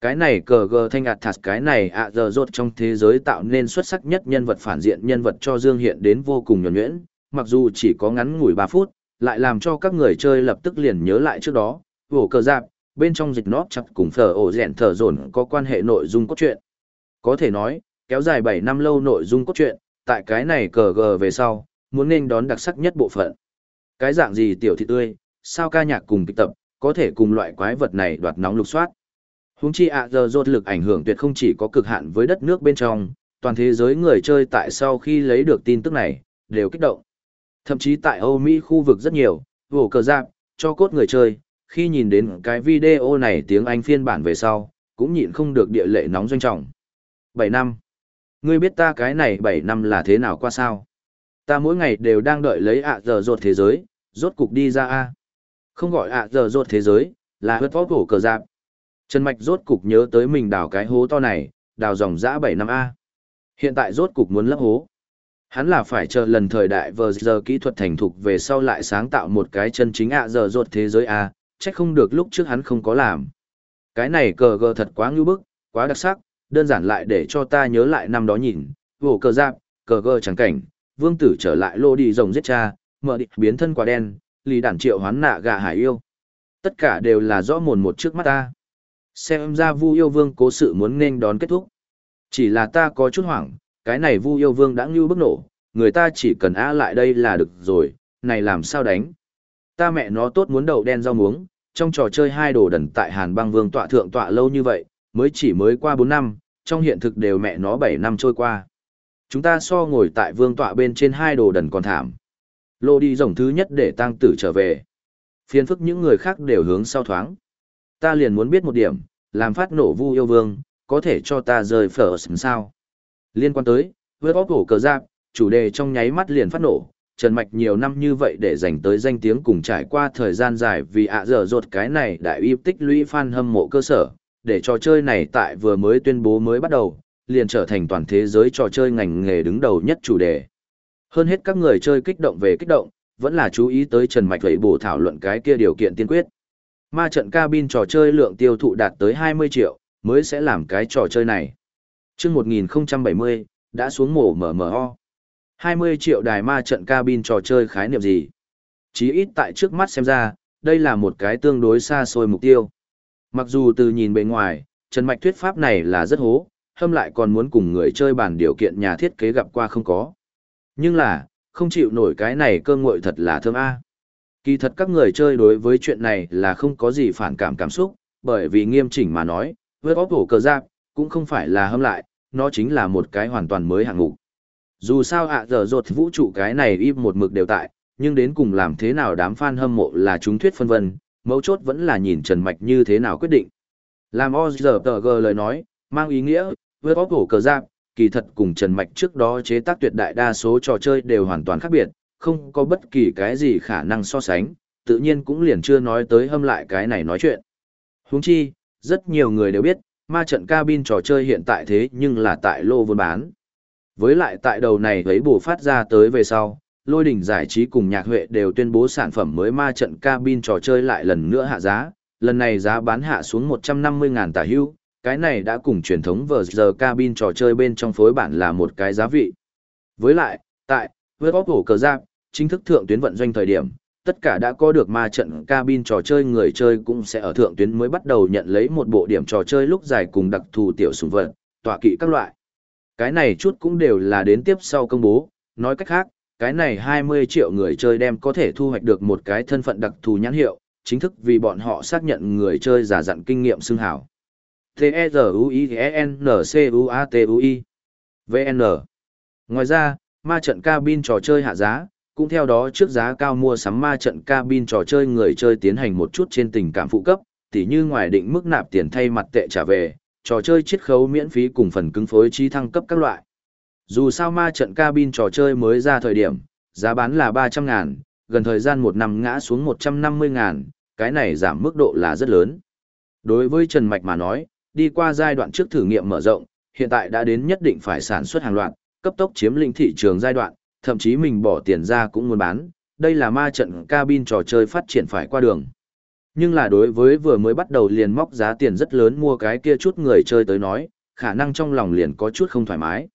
Cái này cờ gờ thanh ạt Athas cái này ạ giờ rốt trong thế giới tạo nên xuất sắc nhất nhân vật phản diện nhân vật cho Dương hiện đến vô cùng nhuẩn nhuyễn, mặc dù chỉ có ngắn ngủi 3 phút, lại làm cho các người chơi lập tức liền nhớ lại trước đó, vổ cờ giáp, bên trong dịch nót chặt cùng thờ ổ rèn thở dồn có quan hệ nội dung cốt truyện. Có thể nói, kéo dài 7 năm lâu nội dung cốt truyện, tại cái này cờ gờ về sau, muốn nên đón đặc sắc nhất bộ phận. Cái dạng gì tiểu thị tươi, sao ca nhạc cùng kịch tập, có thể cùng loại quái vật này đoạt nóng lục soát. Húng chi ạ giờ rốt lực ảnh hưởng tuyệt không chỉ có cực hạn với đất nước bên trong, toàn thế giới người chơi tại sau khi lấy được tin tức này, đều kích động. Thậm chí tại Âu Mỹ khu vực rất nhiều, vổ cờ giáp, cho cốt người chơi, khi nhìn đến cái video này tiếng Anh phiên bản về sau, cũng nhịn không được địa lệ nóng doanh trọng. 7 năm. Ngươi biết ta cái này 7 năm là thế nào qua sao? Ta mỗi ngày đều đang đợi lấy ạ giờ rột thế giới, rốt cục đi ra a. Không gọi ạ giờ rột thế giới, là hớt vót cổ cờ giáp. Trần Mạch rốt cục nhớ tới mình đào cái hố to này, đào dòng dã 7 năm A. Hiện tại rốt cục muốn lấp hố. Hắn là phải chờ lần thời đại vờ giờ kỹ thuật thành thục về sau lại sáng tạo một cái chân chính ạ giờ rột thế giới A, Chắc không được lúc trước hắn không có làm. Cái này cờ gờ thật quá ngưu bức, quá đặc sắc, đơn giản lại để cho ta nhớ lại năm đó nhìn, vổ cờ giáp, cờ gơ trắng cảnh, vương tử trở lại lô đi rồng giết cha, mở đi biến thân quả đen, lì đản triệu hoán nạ gà hải yêu. Tất cả đều là rõ mồn một trước mắt ta. Xem ra Vu Yêu Vương cố sự muốn nên đón kết thúc. Chỉ là ta có chút hoảng, cái này Vu Yêu Vương đã ngưu bức nổ, người ta chỉ cần á lại đây là được rồi, này làm sao đánh. Ta mẹ nó tốt muốn đầu đen rau muống, trong trò chơi hai đồ đần tại Hàn băng vương tọa thượng tọa lâu như vậy, mới chỉ mới qua 4 năm, trong hiện thực đều mẹ nó 7 năm trôi qua. Chúng ta so ngồi tại vương tọa bên trên hai đồ đần còn thảm. Lô đi rồng thứ nhất để tăng tử trở về. Phiên phức những người khác đều hướng sau thoáng. Ta liền muốn biết một điểm, làm phát nổ vu yêu vương, có thể cho ta rời phở sao. Liên quan tới, vượt bóp cổ cờ giáp, chủ đề trong nháy mắt liền phát nổ, Trần Mạch nhiều năm như vậy để dành tới danh tiếng cùng trải qua thời gian dài vì ạ dở ruột cái này đại uy tích lũy fan hâm mộ cơ sở, để trò chơi này tại vừa mới tuyên bố mới bắt đầu, liền trở thành toàn thế giới trò chơi ngành nghề đứng đầu nhất chủ đề. Hơn hết các người chơi kích động về kích động, vẫn là chú ý tới Trần Mạch vậy bổ thảo luận cái kia điều kiện tiên quyết. Ma trận cabin trò chơi lượng tiêu thụ đạt tới 20 triệu, mới sẽ làm cái trò chơi này. chương 1070, đã xuống mổ MMO. 20 triệu đài ma trận cabin trò chơi khái niệm gì? Chí ít tại trước mắt xem ra, đây là một cái tương đối xa xôi mục tiêu. Mặc dù từ nhìn bề ngoài, Trần Mạch thuyết pháp này là rất hố, hâm lại còn muốn cùng người chơi bản điều kiện nhà thiết kế gặp qua không có. Nhưng là, không chịu nổi cái này cơ ngội thật là thơm a. Kỳ thật các người chơi đối với chuyện này là không có gì phản cảm cảm xúc, bởi vì nghiêm chỉnh mà nói, vượt óc hổ cờ giáp, cũng không phải là hâm lại, nó chính là một cái hoàn toàn mới hạng mục. Dù sao ạ giờ rột vũ trụ cái này im một mực đều tại, nhưng đến cùng làm thế nào đám fan hâm mộ là chúng thuyết phân vân, mấu chốt vẫn là nhìn Trần Mạch như thế nào quyết định. Làm OZG lời nói, mang ý nghĩa, vượt óc hổ cờ giáp, kỳ thật cùng Trần Mạch trước đó chế tác tuyệt đại đa số trò chơi đều hoàn toàn khác biệt, không có bất kỳ cái gì khả năng so sánh, tự nhiên cũng liền chưa nói tới hâm lại cái này nói chuyện. Huống chi, rất nhiều người đều biết, ma trận cabin trò chơi hiện tại thế nhưng là tại lô vốn bán. Với lại tại đầu này thấy bù phát ra tới về sau, lôi đỉnh giải trí cùng nhạc huệ đều tuyên bố sản phẩm mới ma trận cabin trò chơi lại lần nữa hạ giá, lần này giá bán hạ xuống 150.000 tả hưu, cái này đã cùng truyền thống vờ giờ cabin trò chơi bên trong phối bản là một cái giá vị. Với lại, tại, với bóp hổ cờ giáp, chính thức thượng tuyến vận doanh thời điểm, tất cả đã có được ma trận cabin trò chơi người chơi cũng sẽ ở thượng tuyến mới bắt đầu nhận lấy một bộ điểm trò chơi lúc dài cùng đặc thù tiểu sùng vật, tọa kỵ các loại. Cái này chút cũng đều là đến tiếp sau công bố, nói cách khác, cái này 20 triệu người chơi đem có thể thu hoạch được một cái thân phận đặc thù nhãn hiệu, chính thức vì bọn họ xác nhận người chơi giả dặn kinh nghiệm xưng hảo. T-E-Z-U-I-E-N-C-U-A-T-U-I VN Ngoài ra, ma trận cabin trò chơi hạ giá, cũng theo đó trước giá cao mua sắm ma trận cabin trò chơi người chơi tiến hành một chút trên tình cảm phụ cấp, tỉ như ngoài định mức nạp tiền thay mặt tệ trả về, trò chơi chiết khấu miễn phí cùng phần cứng phối trí thăng cấp các loại. Dù sao ma trận cabin trò chơi mới ra thời điểm, giá bán là 300 ngàn, gần thời gian một năm ngã xuống 150 ngàn, cái này giảm mức độ là rất lớn. Đối với Trần Mạch mà nói, đi qua giai đoạn trước thử nghiệm mở rộng, hiện tại đã đến nhất định phải sản xuất hàng loạt, cấp tốc chiếm lĩnh thị trường giai đoạn, thậm chí mình bỏ tiền ra cũng muốn bán, đây là ma trận cabin trò chơi phát triển phải qua đường. Nhưng là đối với vừa mới bắt đầu liền móc giá tiền rất lớn mua cái kia chút người chơi tới nói, khả năng trong lòng liền có chút không thoải mái.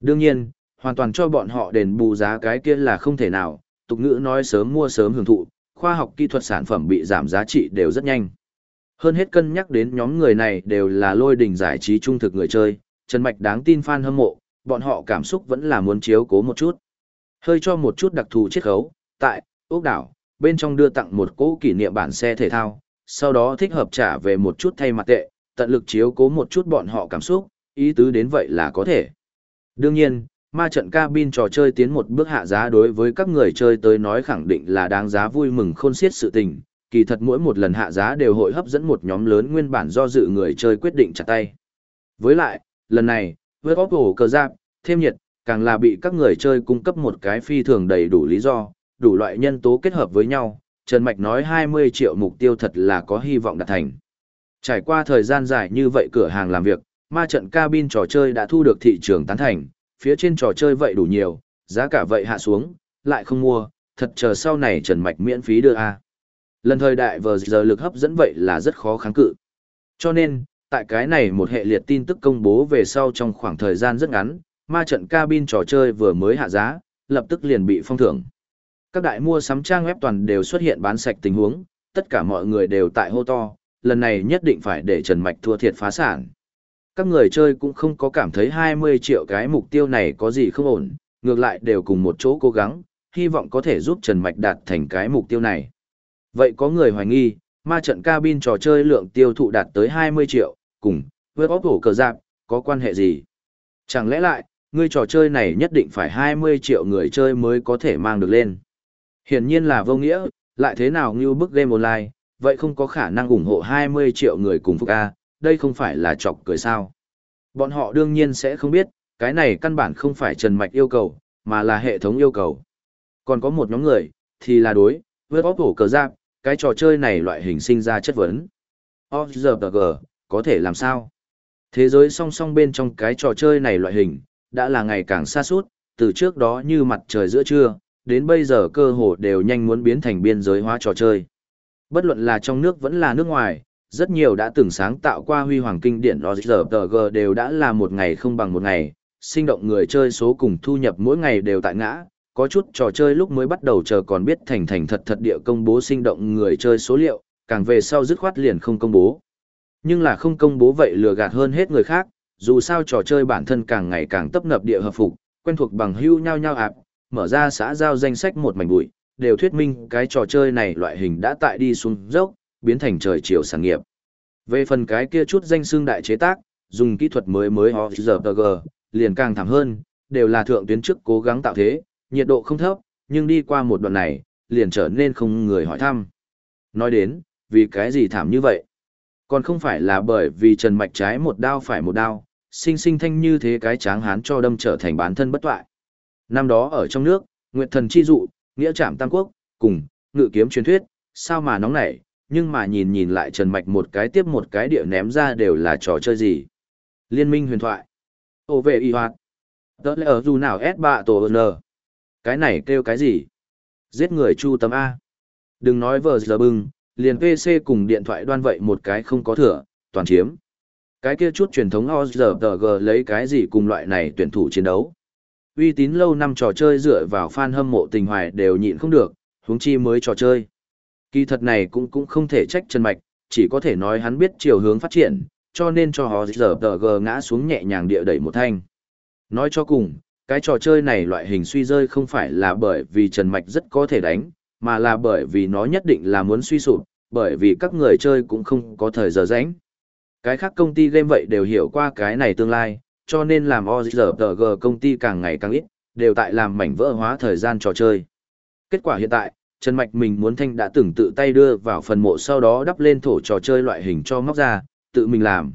Đương nhiên, hoàn toàn cho bọn họ đền bù giá cái kia là không thể nào, tục ngữ nói sớm mua sớm hưởng thụ, khoa học kỹ thuật sản phẩm bị giảm giá trị đều rất nhanh. Hơn hết cân nhắc đến nhóm người này đều là lôi đỉnh giải trí trung thực người chơi, Trần Mạch đáng tin fan hâm mộ, bọn họ cảm xúc vẫn là muốn chiếu cố một chút. Hơi cho một chút đặc thù chiết khấu, tại, ốc đảo, bên trong đưa tặng một cỗ kỷ niệm bản xe thể thao, sau đó thích hợp trả về một chút thay mặt tệ, tận lực chiếu cố một chút bọn họ cảm xúc, ý tứ đến vậy là có thể. Đương nhiên, ma trận cabin trò chơi tiến một bước hạ giá đối với các người chơi tới nói khẳng định là đáng giá vui mừng khôn xiết sự tình, kỳ thật mỗi một lần hạ giá đều hội hấp dẫn một nhóm lớn nguyên bản do dự người chơi quyết định chặt tay. Với lại, lần này, với góc cổ cờ giáp, thêm nhiệt, càng là bị các người chơi cung cấp một cái phi thường đầy đủ lý do, đủ loại nhân tố kết hợp với nhau, Trần Mạch nói 20 triệu mục tiêu thật là có hy vọng đạt thành. Trải qua thời gian dài như vậy cửa hàng làm việc, ma trận cabin trò chơi đã thu được thị trường tán thành, phía trên trò chơi vậy đủ nhiều, giá cả vậy hạ xuống, lại không mua, thật chờ sau này Trần Mạch miễn phí đưa a. Lần thời đại vờ giờ lực hấp dẫn vậy là rất khó kháng cự. Cho nên, tại cái này một hệ liệt tin tức công bố về sau trong khoảng thời gian rất ngắn, ma trận cabin trò chơi vừa mới hạ giá, lập tức liền bị phong thưởng. Các đại mua sắm trang web toàn đều xuất hiện bán sạch tình huống, tất cả mọi người đều tại hô to, lần này nhất định phải để Trần Mạch thua thiệt phá sản. Các người chơi cũng không có cảm thấy 20 triệu cái mục tiêu này có gì không ổn, ngược lại đều cùng một chỗ cố gắng, hy vọng có thể giúp Trần Mạch đạt thành cái mục tiêu này. Vậy có người hoài nghi, ma trận cabin trò chơi lượng tiêu thụ đạt tới 20 triệu, cùng, với bóp hổ cờ giạc, có quan hệ gì? Chẳng lẽ lại, ngươi trò chơi này nhất định phải 20 triệu người chơi mới có thể mang được lên? Hiển nhiên là vô nghĩa, lại thế nào như bức game online, vậy không có khả năng ủng hộ 20 triệu người cùng phúc A, đây không phải là chọc cười sao. Bọn họ đương nhiên sẽ không biết, cái này căn bản không phải Trần Mạch yêu cầu, mà là hệ thống yêu cầu. Còn có một nhóm người, thì là đối, với bóp hổ cờ giáp, cái trò chơi này loại hình sinh ra chất vấn. OZG, có thể làm sao? Thế giới song song bên trong cái trò chơi này loại hình, đã là ngày càng xa suốt, từ trước đó như mặt trời giữa trưa, đến bây giờ cơ hồ đều nhanh muốn biến thành biên giới hóa trò chơi. Bất luận là trong nước vẫn là nước ngoài, rất nhiều đã từng sáng tạo qua huy hoàng kinh điển OGG đều đã là một ngày không bằng một ngày, sinh động người chơi số cùng thu nhập mỗi ngày đều tại ngã, có chút trò chơi lúc mới bắt đầu chờ còn biết thành thành thật thật địa công bố sinh động người chơi số liệu, càng về sau dứt khoát liền không công bố. Nhưng là không công bố vậy lừa gạt hơn hết người khác, dù sao trò chơi bản thân càng ngày càng tấp nập địa hợp phục, quen thuộc bằng hưu nhau nhau ạp, mở ra xã giao danh sách một mảnh bụi, đều thuyết minh cái trò chơi này loại hình đã tại đi xuống dốc, biến thành trời chiều sản nghiệp. Về phần cái kia chút danh xương đại chế tác, dùng kỹ thuật mới mới ho giờ liền càng thảm hơn, đều là thượng tuyến trước cố gắng tạo thế, nhiệt độ không thấp, nhưng đi qua một đoạn này, liền trở nên không người hỏi thăm. Nói đến, vì cái gì thảm như vậy? Còn không phải là bởi vì Trần Mạch trái một đao phải một đao, sinh sinh thanh như thế cái tráng hán cho đâm trở thành bán thân bất toại. Năm đó ở trong nước, Nguyệt Thần Chi Dụ, Nghĩa Trạm Tam Quốc, cùng, Ngự Kiếm Truyền Thuyết, sao mà nóng nảy, nhưng mà nhìn nhìn lại Trần Mạch một cái tiếp một cái địa ném ra đều là trò chơi gì. Liên minh huyền thoại. Ô vệ y hoạt. Tớ lẽ ở dù nào S bạ tổ N. Cái này kêu cái gì? Giết người chu tấm A. Đừng nói vờ giờ bưng, liền PC cùng điện thoại đoan vậy một cái không có thừa, toàn chiếm. Cái kia chút truyền thống OZG lấy cái gì cùng loại này tuyển thủ chiến đấu. Uy tín lâu năm trò chơi dựa vào fan hâm mộ tình hoài đều nhịn không được, huống chi mới trò chơi. Kỳ thật này cũng cũng không thể trách Trần Mạch, chỉ có thể nói hắn biết chiều hướng phát triển, cho nên cho họ giờ tờ gờ ngã xuống nhẹ nhàng địa đẩy một thanh. Nói cho cùng, cái trò chơi này loại hình suy rơi không phải là bởi vì Trần Mạch rất có thể đánh, mà là bởi vì nó nhất định là muốn suy sụp, bởi vì các người chơi cũng không có thời giờ rảnh. Cái khác công ty game vậy đều hiểu qua cái này tương lai, cho nên làm OZG công ty càng ngày càng ít, đều tại làm mảnh vỡ hóa thời gian trò chơi. Kết quả hiện tại, Trần Mạch mình muốn thanh đã từng tự tay đưa vào phần mộ sau đó đắp lên thổ trò chơi loại hình cho móc ra, tự mình làm.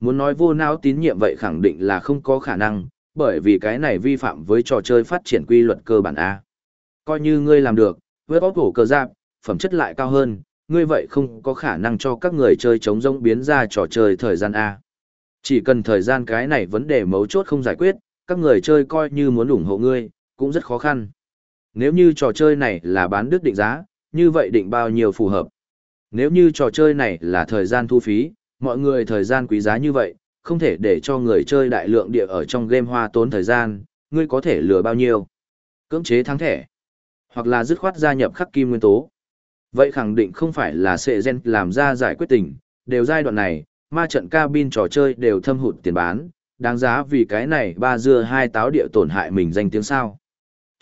Muốn nói vô não tín nhiệm vậy khẳng định là không có khả năng, bởi vì cái này vi phạm với trò chơi phát triển quy luật cơ bản A. Coi như ngươi làm được, với bóp hổ cờ giáp, phẩm chất lại cao hơn, ngươi vậy không có khả năng cho các người chơi chống rông biến ra trò chơi thời gian A. Chỉ cần thời gian cái này vấn đề mấu chốt không giải quyết, các người chơi coi như muốn ủng hộ ngươi, cũng rất khó khăn. Nếu như trò chơi này là bán đứt định giá, như vậy định bao nhiêu phù hợp. Nếu như trò chơi này là thời gian thu phí, mọi người thời gian quý giá như vậy, không thể để cho người chơi đại lượng địa ở trong game hoa tốn thời gian, ngươi có thể lừa bao nhiêu. Cưỡng chế thắng thẻ, hoặc là dứt khoát gia nhập khắc kim nguyên tố. Vậy khẳng định không phải là sệ gen làm ra giải quyết tình, đều giai đoạn này, ma trận cabin trò chơi đều thâm hụt tiền bán, đáng giá vì cái này ba dưa hai táo địa tổn hại mình danh tiếng sao.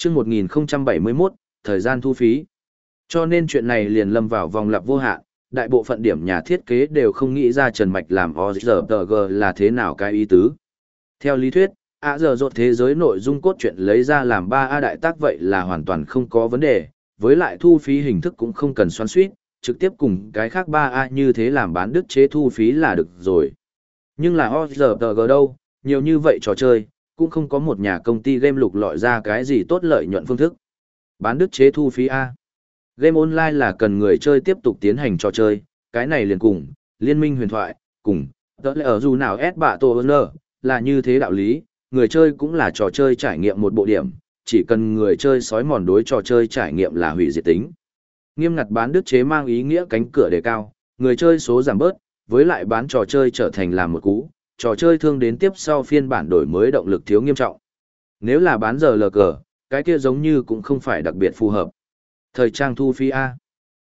Trước 1071, thời gian thu phí. Cho nên chuyện này liền lâm vào vòng lặp vô hạn, đại bộ phận điểm nhà thiết kế đều không nghĩ ra Trần Mạch làm OZG là thế nào cái ý tứ. Theo lý thuyết, ạ giờ rột thế giới nội dung cốt truyện lấy ra làm 3A đại tác vậy là hoàn toàn không có vấn đề, với lại thu phí hình thức cũng không cần xoắn suýt, trực tiếp cùng cái khác 3A như thế làm bán đức chế thu phí là được rồi. Nhưng là OZG đâu, nhiều như vậy trò chơi, cũng không có một nhà công ty game lục lọi ra cái gì tốt lợi nhuận phương thức. Bán đức chế thu phí A. Game online là cần người chơi tiếp tục tiến hành trò chơi, cái này liền cùng, liên minh huyền thoại, cùng, tớ lẽ ở dù nào S bạ tổ là như thế đạo lý, người chơi cũng là trò chơi trải nghiệm một bộ điểm, chỉ cần người chơi sói mòn đối trò chơi trải nghiệm là hủy diệt tính. Nghiêm ngặt bán đức chế mang ý nghĩa cánh cửa đề cao, người chơi số giảm bớt, với lại bán trò chơi trở thành làm một cú, trò chơi thương đến tiếp sau phiên bản đổi mới động lực thiếu nghiêm trọng. Nếu là bán giờ lờ cờ, cái kia giống như cũng không phải đặc biệt phù hợp. Thời trang thu phí A.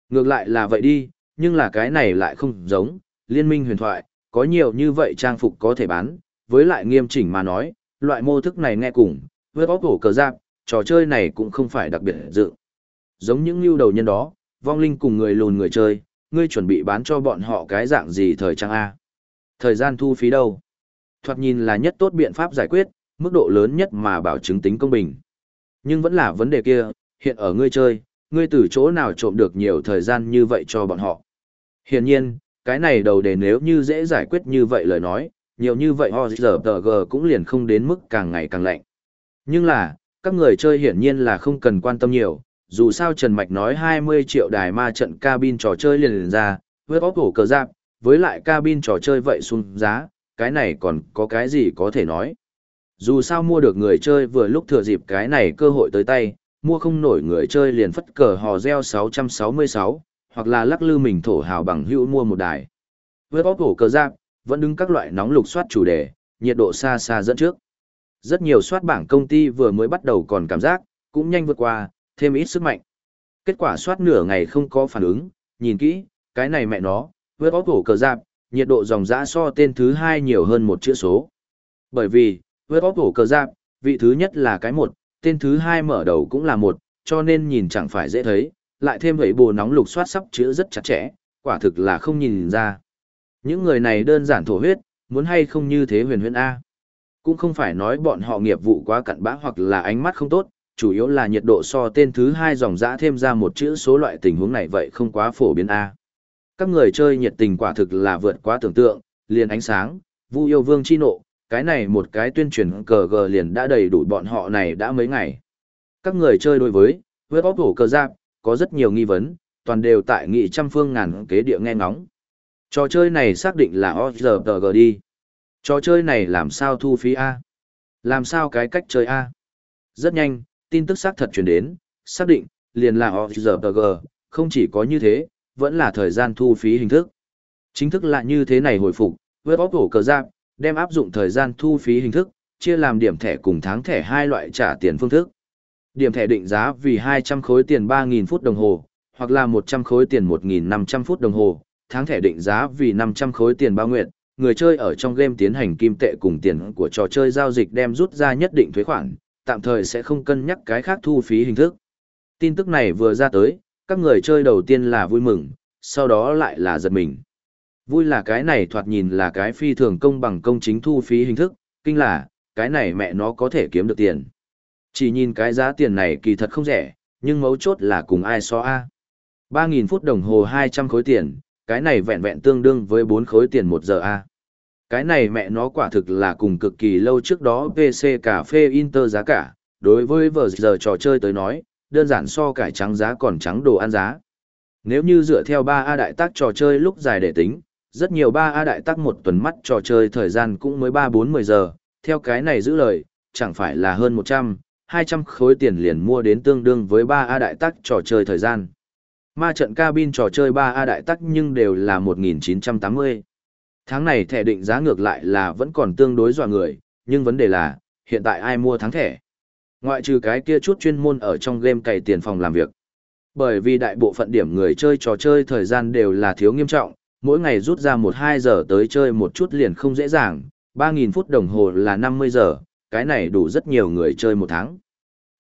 Ngược lại là vậy đi, nhưng là cái này lại không giống, liên minh huyền thoại, có nhiều như vậy trang phục có thể bán, với lại nghiêm chỉnh mà nói, loại mô thức này nghe cùng, với bóp cổ cờ giáp, trò chơi này cũng không phải đặc biệt dự. Giống những lưu đầu nhân đó, vong linh cùng người lùn người chơi, ngươi chuẩn bị bán cho bọn họ cái dạng gì thời trang A. Thời gian thu phí đâu? Thoạt nhìn là nhất tốt biện pháp giải quyết, mức độ lớn nhất mà bảo chứng tính công bình. Nhưng vẫn là vấn đề kia, hiện ở ngươi chơi, ngươi từ chỗ nào trộm được nhiều thời gian như vậy cho bọn họ. Hiển nhiên, cái này đầu đề nếu như dễ giải quyết như vậy lời nói, nhiều như vậy ho giờ tờ g cũng liền không đến mức càng ngày càng lạnh. Nhưng là, các người chơi hiển nhiên là không cần quan tâm nhiều, dù sao Trần Mạch nói 20 triệu đài ma trận cabin trò chơi liền liền ra, với bóp hổ cờ giáp, với lại cabin trò chơi vậy xuống giá, cái này còn có cái gì có thể nói. Dù sao mua được người chơi vừa lúc thừa dịp cái này cơ hội tới tay, mua không nổi người chơi liền phất cờ hò reo 666, hoặc là lắc lư mình thổ hào bằng hữu mua một đài. Với bóp hổ cờ giáp, vẫn đứng các loại nóng lục soát chủ đề, nhiệt độ xa xa dẫn trước. Rất nhiều soát bảng công ty vừa mới bắt đầu còn cảm giác, cũng nhanh vượt qua, thêm ít sức mạnh. Kết quả soát nửa ngày không có phản ứng, nhìn kỹ, cái này mẹ nó, với bóp hổ cờ giáp, nhiệt độ dòng giã so tên thứ hai nhiều hơn một chữ số. Bởi vì, với bóp hổ cờ giáp, vị thứ nhất là cái một, tên thứ hai mở đầu cũng là một, cho nên nhìn chẳng phải dễ thấy, lại thêm vậy bồ nóng lục soát sắp chữ rất chặt chẽ, quả thực là không nhìn ra. Những người này đơn giản thổ huyết, muốn hay không như thế huyền huyền A. Cũng không phải nói bọn họ nghiệp vụ quá cặn bã hoặc là ánh mắt không tốt, chủ yếu là nhiệt độ so tên thứ hai dòng dã thêm ra một chữ số loại tình huống này vậy không quá phổ biến A. Các người chơi nhiệt tình quả thực là vượt quá tưởng tượng, liền ánh sáng, vu yêu vương chi nộ, cái này một cái tuyên truyền cờ gờ liền đã đầy đủ bọn họ này đã mấy ngày. Các người chơi đối với, với bóp hổ cờ giáp, có rất nhiều nghi vấn, toàn đều tại nghị trăm phương ngàn kế địa nghe ngóng. Trò chơi này xác định là OZG đi. Trò chơi này làm sao thu phí A? Làm sao cái cách chơi A? Rất nhanh, tin tức xác thật chuyển đến, xác định, liền là OZG, không chỉ có như thế, vẫn là thời gian thu phí hình thức. Chính thức là như thế này hồi phục, với bóp cổ cờ giáp, đem áp dụng thời gian thu phí hình thức, chia làm điểm thẻ cùng tháng thẻ hai loại trả tiền phương thức. Điểm thẻ định giá vì 200 khối tiền 3.000 phút đồng hồ, hoặc là 100 khối tiền 1.500 phút đồng hồ, tháng thẻ định giá vì 500 khối tiền bao nguyện, người chơi ở trong game tiến hành kim tệ cùng tiền của trò chơi giao dịch đem rút ra nhất định thuế khoản, tạm thời sẽ không cân nhắc cái khác thu phí hình thức. Tin tức này vừa ra tới, các người chơi đầu tiên là vui mừng, sau đó lại là giật mình. Vui là cái này thoạt nhìn là cái phi thường công bằng công chính thu phí hình thức, kinh là, cái này mẹ nó có thể kiếm được tiền. Chỉ nhìn cái giá tiền này kỳ thật không rẻ, nhưng mấu chốt là cùng ai so A. 3.000 phút đồng hồ 200 khối tiền, cái này vẹn vẹn tương đương với 4 khối tiền một giờ A. Cái này mẹ nó quả thực là cùng cực kỳ lâu trước đó PC cà phê Inter giá cả, đối với vở giờ trò chơi tới nói, đơn giản so cải trắng giá còn trắng đồ ăn giá. Nếu như dựa theo 3A đại tác trò chơi lúc dài để tính, rất nhiều 3A đại tác một tuần mắt trò chơi thời gian cũng mới 3-4-10 giờ, theo cái này giữ lời, chẳng phải là hơn 100, 200 khối tiền liền mua đến tương đương với 3A đại tác trò chơi thời gian. Ma trận cabin trò chơi 3A đại tác nhưng đều là 1980. Tháng này thẻ định giá ngược lại là vẫn còn tương đối dọa người, nhưng vấn đề là, hiện tại ai mua tháng thẻ? Ngoại trừ cái kia chút chuyên môn ở trong game cày tiền phòng làm việc. Bởi vì đại bộ phận điểm người chơi trò chơi thời gian đều là thiếu nghiêm trọng, mỗi ngày rút ra 1-2 giờ tới chơi một chút liền không dễ dàng, 3.000 phút đồng hồ là 50 giờ, cái này đủ rất nhiều người chơi một tháng.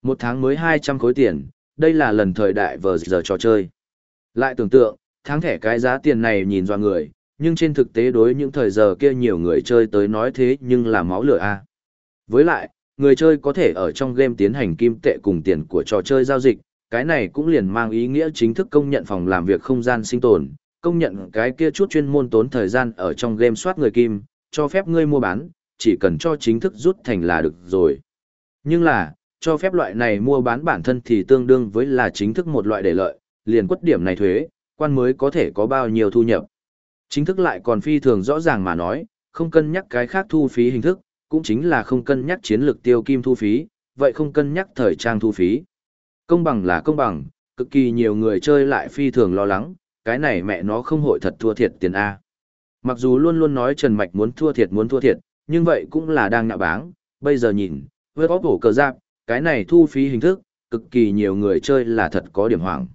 Một tháng mới 200 khối tiền, đây là lần thời đại vờ giờ trò chơi. Lại tưởng tượng, tháng thẻ cái giá tiền này nhìn do người, nhưng trên thực tế đối những thời giờ kia nhiều người chơi tới nói thế nhưng là máu lửa a. Với lại, người chơi có thể ở trong game tiến hành kim tệ cùng tiền của trò chơi giao dịch, cái này cũng liền mang ý nghĩa chính thức công nhận phòng làm việc không gian sinh tồn, công nhận cái kia chút chuyên môn tốn thời gian ở trong game soát người kim, cho phép ngươi mua bán, chỉ cần cho chính thức rút thành là được rồi. Nhưng là, cho phép loại này mua bán bản thân thì tương đương với là chính thức một loại để lợi, liền quất điểm này thuế, quan mới có thể có bao nhiêu thu nhập. Chính thức lại còn phi thường rõ ràng mà nói, không cân nhắc cái khác thu phí hình thức, cũng chính là không cân nhắc chiến lược tiêu kim thu phí, vậy không cân nhắc thời trang thu phí. Công bằng là công bằng, cực kỳ nhiều người chơi lại phi thường lo lắng, cái này mẹ nó không hội thật thua thiệt tiền A. Mặc dù luôn luôn nói Trần Mạch muốn thua thiệt muốn thua thiệt, nhưng vậy cũng là đang nạ báng, bây giờ nhìn, với bóp bổ cờ giáp, cái này thu phí hình thức, cực kỳ nhiều người chơi là thật có điểm hoảng.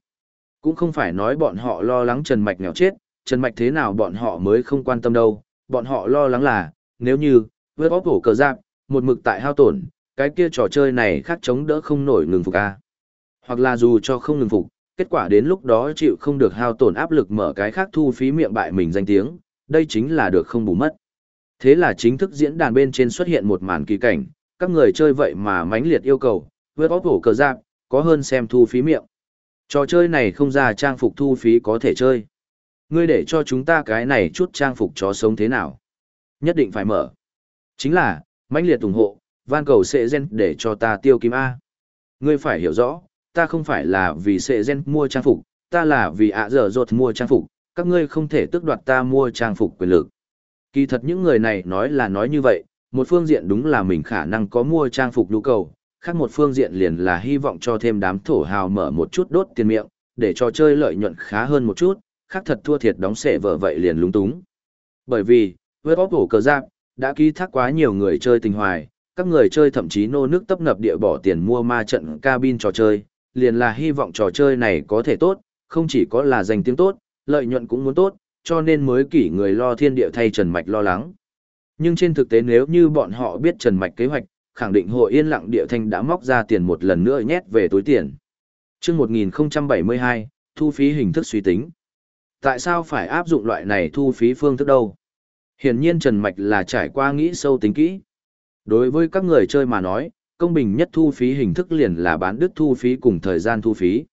Cũng không phải nói bọn họ lo lắng Trần Mạch nghèo chết, Trần Mạch thế nào bọn họ mới không quan tâm đâu, bọn họ lo lắng là, nếu như, với bóp hổ cờ giáp, một mực tại hao tổn, cái kia trò chơi này khác chống đỡ không nổi ngừng phục A. Hoặc là dù cho không ngừng phục, kết quả đến lúc đó chịu không được hao tổn áp lực mở cái khác thu phí miệng bại mình danh tiếng, đây chính là được không bù mất. Thế là chính thức diễn đàn bên trên xuất hiện một màn kỳ cảnh, các người chơi vậy mà mãnh liệt yêu cầu, vượt bóp hổ cờ giáp, có hơn xem thu phí miệng. Trò chơi này không ra trang phục thu phí có thể chơi. Ngươi để cho chúng ta cái này chút trang phục chó sống thế nào? Nhất định phải mở. Chính là, mãnh liệt ủng hộ, van cầu sệ gen để cho ta tiêu kim A. Ngươi phải hiểu rõ, ta không phải là vì sệ gen mua trang phục, ta là vì ạ dở dột mua trang phục, các ngươi không thể tước đoạt ta mua trang phục quyền lực. Kỳ thật những người này nói là nói như vậy, một phương diện đúng là mình khả năng có mua trang phục nhu cầu, khác một phương diện liền là hy vọng cho thêm đám thổ hào mở một chút đốt tiền miệng, để cho chơi lợi nhuận khá hơn một chút, khác thật thua thiệt đóng sẻ vợ vậy liền lúng túng. Bởi vì, với bóp hổ cờ giáp, đã ký thác quá nhiều người chơi tình hoài, các người chơi thậm chí nô nước tấp nập địa bỏ tiền mua ma trận cabin trò chơi, liền là hy vọng trò chơi này có thể tốt, không chỉ có là danh tiếng tốt, lợi nhuận cũng muốn tốt, cho nên mới kỷ người lo thiên địa thay Trần Mạch lo lắng. Nhưng trên thực tế nếu như bọn họ biết Trần Mạch kế hoạch, khẳng định hội yên lặng địa thanh đã móc ra tiền một lần nữa nhét về túi tiền. chương 1072, thu phí hình thức suy tính. Tại sao phải áp dụng loại này thu phí phương thức đâu? Hiển nhiên Trần Mạch là trải qua nghĩ sâu tính kỹ. Đối với các người chơi mà nói, công bình nhất thu phí hình thức liền là bán đứt thu phí cùng thời gian thu phí.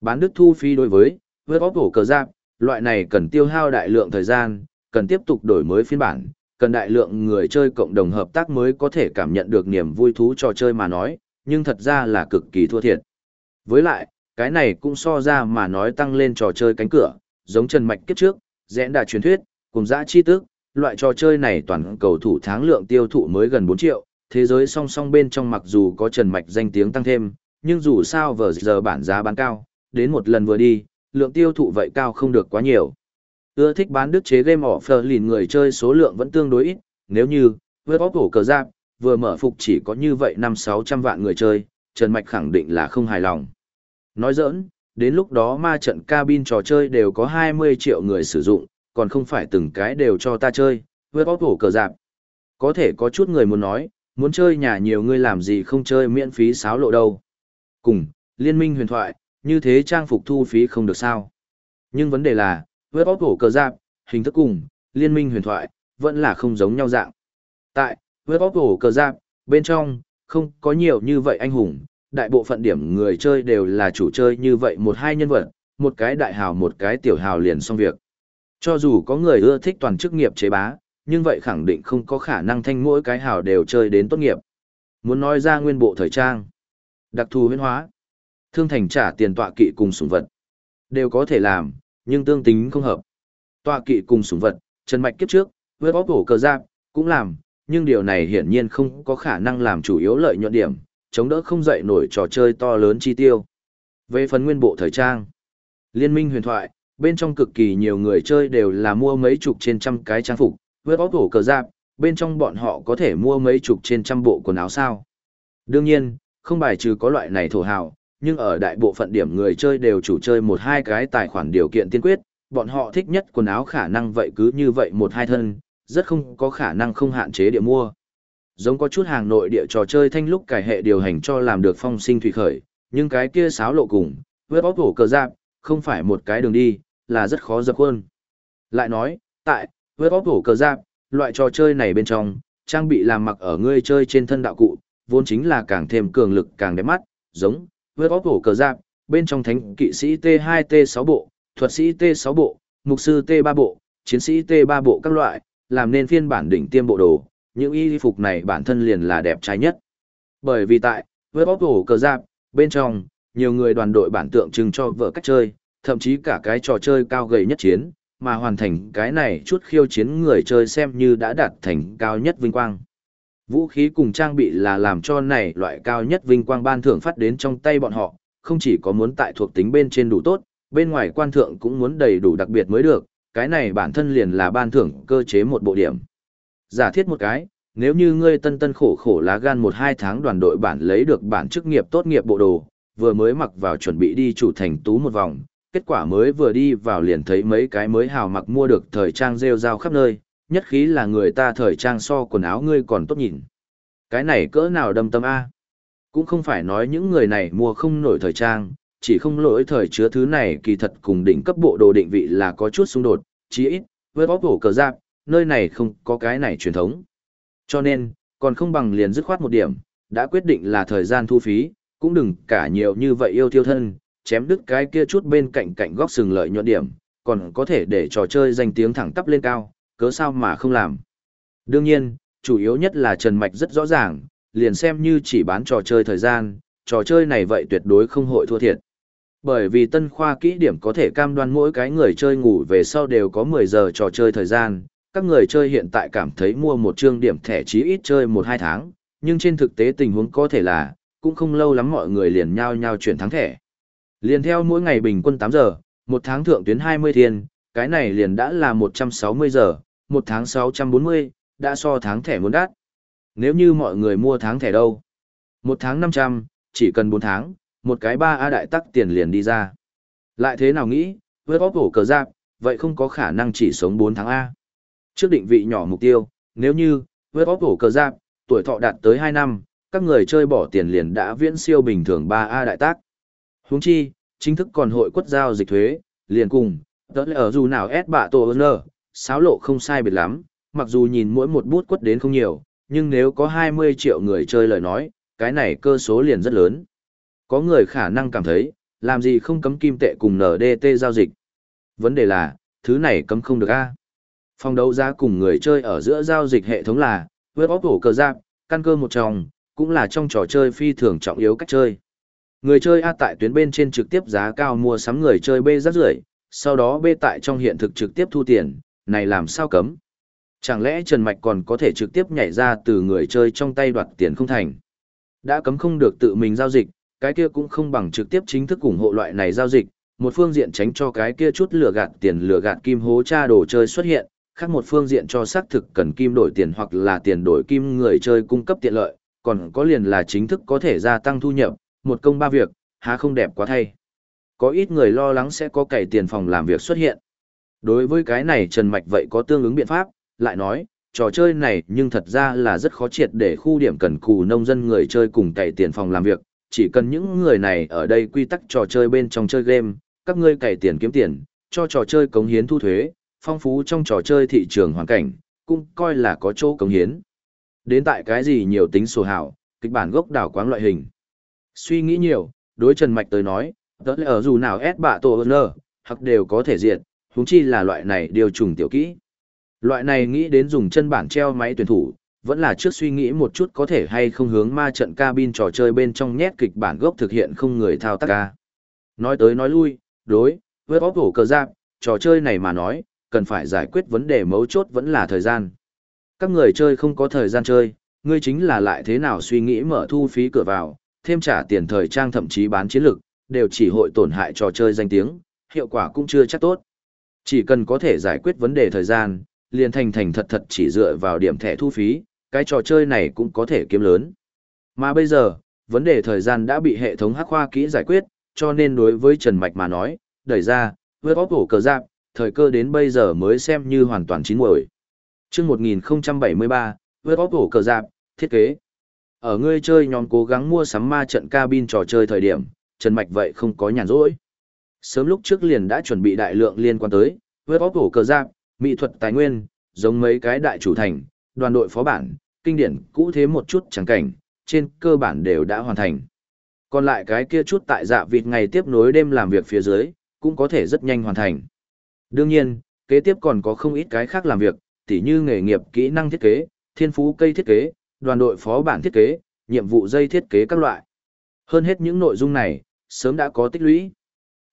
Bán đứt thu phí đối với, với bóp hổ cờ giáp, loại này cần tiêu hao đại lượng thời gian, cần tiếp tục đổi mới phiên bản, cần đại lượng người chơi cộng đồng hợp tác mới có thể cảm nhận được niềm vui thú trò chơi mà nói, nhưng thật ra là cực kỳ thua thiệt. Với lại, cái này cũng so ra mà nói tăng lên trò chơi cánh cửa, giống Trần Mạch kiếp trước, rẽ đà truyền thuyết, cùng dã chi tức, loại trò chơi này toàn cầu thủ tháng lượng tiêu thụ mới gần 4 triệu, thế giới song song bên trong mặc dù có Trần Mạch danh tiếng tăng thêm, nhưng dù sao vờ giờ bản giá bán cao, đến một lần vừa đi, lượng tiêu thụ vậy cao không được quá nhiều. Ưa thích bán đức chế game offer lìn người chơi số lượng vẫn tương đối ít, nếu như, với bóp hổ cờ giáp, vừa mở phục chỉ có như vậy 5-600 vạn người chơi, Trần Mạch khẳng định là không hài lòng. Nói giỡn, đến lúc đó ma trận cabin trò chơi đều có 20 triệu người sử dụng, còn không phải từng cái đều cho ta chơi, với bóp hổ cờ dạp. Có thể có chút người muốn nói, muốn chơi nhà nhiều người làm gì không chơi miễn phí sáo lộ đâu. Cùng, liên minh huyền thoại, như thế trang phục thu phí không được sao. Nhưng vấn đề là, với bóp hổ cờ dạp, hình thức cùng, liên minh huyền thoại, vẫn là không giống nhau dạng. Tại, với bóp hổ cờ dạp, bên trong, không có nhiều như vậy anh hùng, đại bộ phận điểm người chơi đều là chủ chơi như vậy một hai nhân vật, một cái đại hào một cái tiểu hào liền xong việc. Cho dù có người ưa thích toàn chức nghiệp chế bá, nhưng vậy khẳng định không có khả năng thanh mỗi cái hào đều chơi đến tốt nghiệp. Muốn nói ra nguyên bộ thời trang, đặc thù huyễn hóa, thương thành trả tiền tọa kỵ cùng sủng vật, đều có thể làm, nhưng tương tính không hợp. Tọa kỵ cùng sủng vật, Trần Mạch kiếp trước, với bóp cổ cờ giáp, cũng làm, nhưng điều này hiển nhiên không có khả năng làm chủ yếu lợi nhuận điểm, chống đỡ không dậy nổi trò chơi to lớn chi tiêu. Về phần nguyên bộ thời trang, liên minh huyền thoại, bên trong cực kỳ nhiều người chơi đều là mua mấy chục trên trăm cái trang phục, vớt óc hổ cờ giáp, bên trong bọn họ có thể mua mấy chục trên trăm bộ quần áo sao. Đương nhiên, không bài trừ có loại này thổ hào, nhưng ở đại bộ phận điểm người chơi đều chủ chơi một hai cái tài khoản điều kiện tiên quyết, bọn họ thích nhất quần áo khả năng vậy cứ như vậy một hai thân, rất không có khả năng không hạn chế địa mua. Giống có chút hàng nội địa trò chơi thanh lúc cải hệ điều hành cho làm được phong sinh thủy khởi, nhưng cái kia sáo lộ cùng, vớt óc hổ cờ giáp, không phải một cái đường đi, là rất khó dập hơn. Lại nói, tại, với bóp hổ cờ giáp, loại trò chơi này bên trong, trang bị làm mặc ở ngươi chơi trên thân đạo cụ, vốn chính là càng thêm cường lực càng đẹp mắt, giống, với bóp hổ cờ giáp, bên trong thánh kỵ sĩ T2 T6 bộ, thuật sĩ T6 bộ, mục sư T3 bộ, chiến sĩ T3 bộ các loại, làm nên phiên bản đỉnh tiêm bộ đồ, những y phục này bản thân liền là đẹp trai nhất. Bởi vì tại, với bóp hổ cờ giáp, bên trong, nhiều người đoàn đội bản tượng trưng cho vợ cách chơi, thậm chí cả cái trò chơi cao gầy nhất chiến, mà hoàn thành cái này chút khiêu chiến người chơi xem như đã đạt thành cao nhất vinh quang. Vũ khí cùng trang bị là làm cho này loại cao nhất vinh quang ban thưởng phát đến trong tay bọn họ, không chỉ có muốn tại thuộc tính bên trên đủ tốt, bên ngoài quan thượng cũng muốn đầy đủ đặc biệt mới được, cái này bản thân liền là ban thưởng cơ chế một bộ điểm. Giả thiết một cái, nếu như ngươi tân tân khổ khổ lá gan một hai tháng đoàn đội bản lấy được bản chức nghiệp tốt nghiệp bộ đồ, vừa mới mặc vào chuẩn bị đi chủ thành tú một vòng, kết quả mới vừa đi vào liền thấy mấy cái mới hào mặc mua được thời trang rêu rao khắp nơi, nhất khí là người ta thời trang so quần áo ngươi còn tốt nhìn. Cái này cỡ nào đâm tâm A. Cũng không phải nói những người này mua không nổi thời trang, chỉ không lỗi thời chứa thứ này kỳ thật cùng đỉnh cấp bộ đồ định vị là có chút xung đột, chí ít, với bóp hổ cờ giáp, nơi này không có cái này truyền thống. Cho nên, còn không bằng liền dứt khoát một điểm, đã quyết định là thời gian thu phí, cũng đừng cả nhiều như vậy yêu thiêu thân, chém đứt cái kia chút bên cạnh cạnh góc sừng lợi nhuận điểm, còn có thể để trò chơi danh tiếng thẳng tắp lên cao, cớ sao mà không làm. Đương nhiên, chủ yếu nhất là Trần Mạch rất rõ ràng, liền xem như chỉ bán trò chơi thời gian, trò chơi này vậy tuyệt đối không hội thua thiệt. Bởi vì tân khoa kỹ điểm có thể cam đoan mỗi cái người chơi ngủ về sau đều có 10 giờ trò chơi thời gian, các người chơi hiện tại cảm thấy mua một chương điểm thẻ chí ít chơi 1-2 tháng, nhưng trên thực tế tình huống có thể là, cũng không lâu lắm mọi người liền nhau nhau chuyển thắng thẻ. Liền theo mỗi ngày bình quân 8 giờ, một tháng thượng tuyến 20 thiên, cái này liền đã là 160 giờ, một tháng 640, đã so tháng thẻ muốn đắt. Nếu như mọi người mua tháng thẻ đâu? Một tháng 500, chỉ cần 4 tháng, một cái 3A đại tắc tiền liền đi ra. Lại thế nào nghĩ, với góp hổ cờ giáp, vậy không có khả năng chỉ sống 4 tháng A. Trước định vị nhỏ mục tiêu, nếu như, với góp hổ cờ giáp, tuổi thọ đạt tới 2 năm, các người chơi bỏ tiền liền đã viễn siêu bình thường 3A đại tác. Huống chi, chính thức còn hội quất giao dịch thuế, liền cùng, tớ lẽ ở dù nào ép bạ tổ ơn sáo lộ không sai biệt lắm, mặc dù nhìn mỗi một bút quất đến không nhiều, nhưng nếu có 20 triệu người chơi lời nói, cái này cơ số liền rất lớn. Có người khả năng cảm thấy, làm gì không cấm kim tệ cùng NDT giao dịch. Vấn đề là, thứ này cấm không được a. Phòng đấu giá cùng người chơi ở giữa giao dịch hệ thống là, web óc hổ cờ giáp, căn cơ một trong, cũng là trong trò chơi phi thường trọng yếu cách chơi. Người chơi A tại tuyến bên trên trực tiếp giá cao mua sắm người chơi B rất rưởi, sau đó B tại trong hiện thực trực tiếp thu tiền, này làm sao cấm? Chẳng lẽ Trần Mạch còn có thể trực tiếp nhảy ra từ người chơi trong tay đoạt tiền không thành? Đã cấm không được tự mình giao dịch, cái kia cũng không bằng trực tiếp chính thức ủng hộ loại này giao dịch, một phương diện tránh cho cái kia chút lừa gạt tiền lừa gạt kim hố cha đồ chơi xuất hiện, khác một phương diện cho xác thực cần kim đổi tiền hoặc là tiền đổi kim người chơi cung cấp tiện lợi, còn có liền là chính thức có thể gia tăng thu nhập, một công ba việc, há không đẹp quá thay. Có ít người lo lắng sẽ có cày tiền phòng làm việc xuất hiện. Đối với cái này Trần Mạch vậy có tương ứng biện pháp, lại nói, trò chơi này nhưng thật ra là rất khó triệt để khu điểm cần cù nông dân người chơi cùng cày tiền phòng làm việc, chỉ cần những người này ở đây quy tắc trò chơi bên trong chơi game, các ngươi cày tiền kiếm tiền, cho trò chơi cống hiến thu thuế, phong phú trong trò chơi thị trường hoàn cảnh, cũng coi là có chỗ cống hiến. Đến tại cái gì nhiều tính sổ hảo, kịch bản gốc đảo quáng loại hình. Suy nghĩ nhiều, đối Trần Mạch tới nói, tớ lẽ ở dù nào ép bạ tổ ơn hoặc đều có thể diệt, húng chi là loại này điều trùng tiểu kỹ. Loại này nghĩ đến dùng chân bản treo máy tuyển thủ, vẫn là trước suy nghĩ một chút có thể hay không hướng ma trận cabin trò chơi bên trong nhét kịch bản gốc thực hiện không người thao tác ca. Nói tới nói lui, đối, với bóp hổ cờ giáp, trò chơi này mà nói, cần phải giải quyết vấn đề mấu chốt vẫn là thời gian. Các người chơi không có thời gian chơi, ngươi chính là lại thế nào suy nghĩ mở thu phí cửa vào, thêm trả tiền thời trang thậm chí bán chiến lực, đều chỉ hội tổn hại trò chơi danh tiếng, hiệu quả cũng chưa chắc tốt. Chỉ cần có thể giải quyết vấn đề thời gian, liền thành thành thật thật chỉ dựa vào điểm thẻ thu phí, cái trò chơi này cũng có thể kiếm lớn. Mà bây giờ, vấn đề thời gian đã bị hệ thống hắc khoa kỹ giải quyết, cho nên đối với Trần Mạch mà nói, đẩy ra, vượt bóp cổ cờ giáp, thời cơ đến bây giờ mới xem như hoàn toàn chín muồi. chương 1073, vượt bóp cổ cờ giáp, thiết kế. Ở ngươi chơi nhóm cố gắng mua sắm ma trận cabin trò chơi thời điểm, Trần Mạch vậy không có nhàn rỗi. Sớm lúc trước liền đã chuẩn bị đại lượng liên quan tới, với bóp cổ cờ giáp, mỹ thuật tài nguyên, giống mấy cái đại chủ thành, đoàn đội phó bản, kinh điển cũ thế một chút chẳng cảnh, trên cơ bản đều đã hoàn thành. Còn lại cái kia chút tại dạ vịt ngày tiếp nối đêm làm việc phía dưới, cũng có thể rất nhanh hoàn thành. Đương nhiên, kế tiếp còn có không ít cái khác làm việc, tỉ như nghề nghiệp kỹ năng thiết kế, thiên phú cây thiết kế, đoàn đội phó bản thiết kế, nhiệm vụ dây thiết kế các loại. Hơn hết những nội dung này, sớm đã có tích lũy.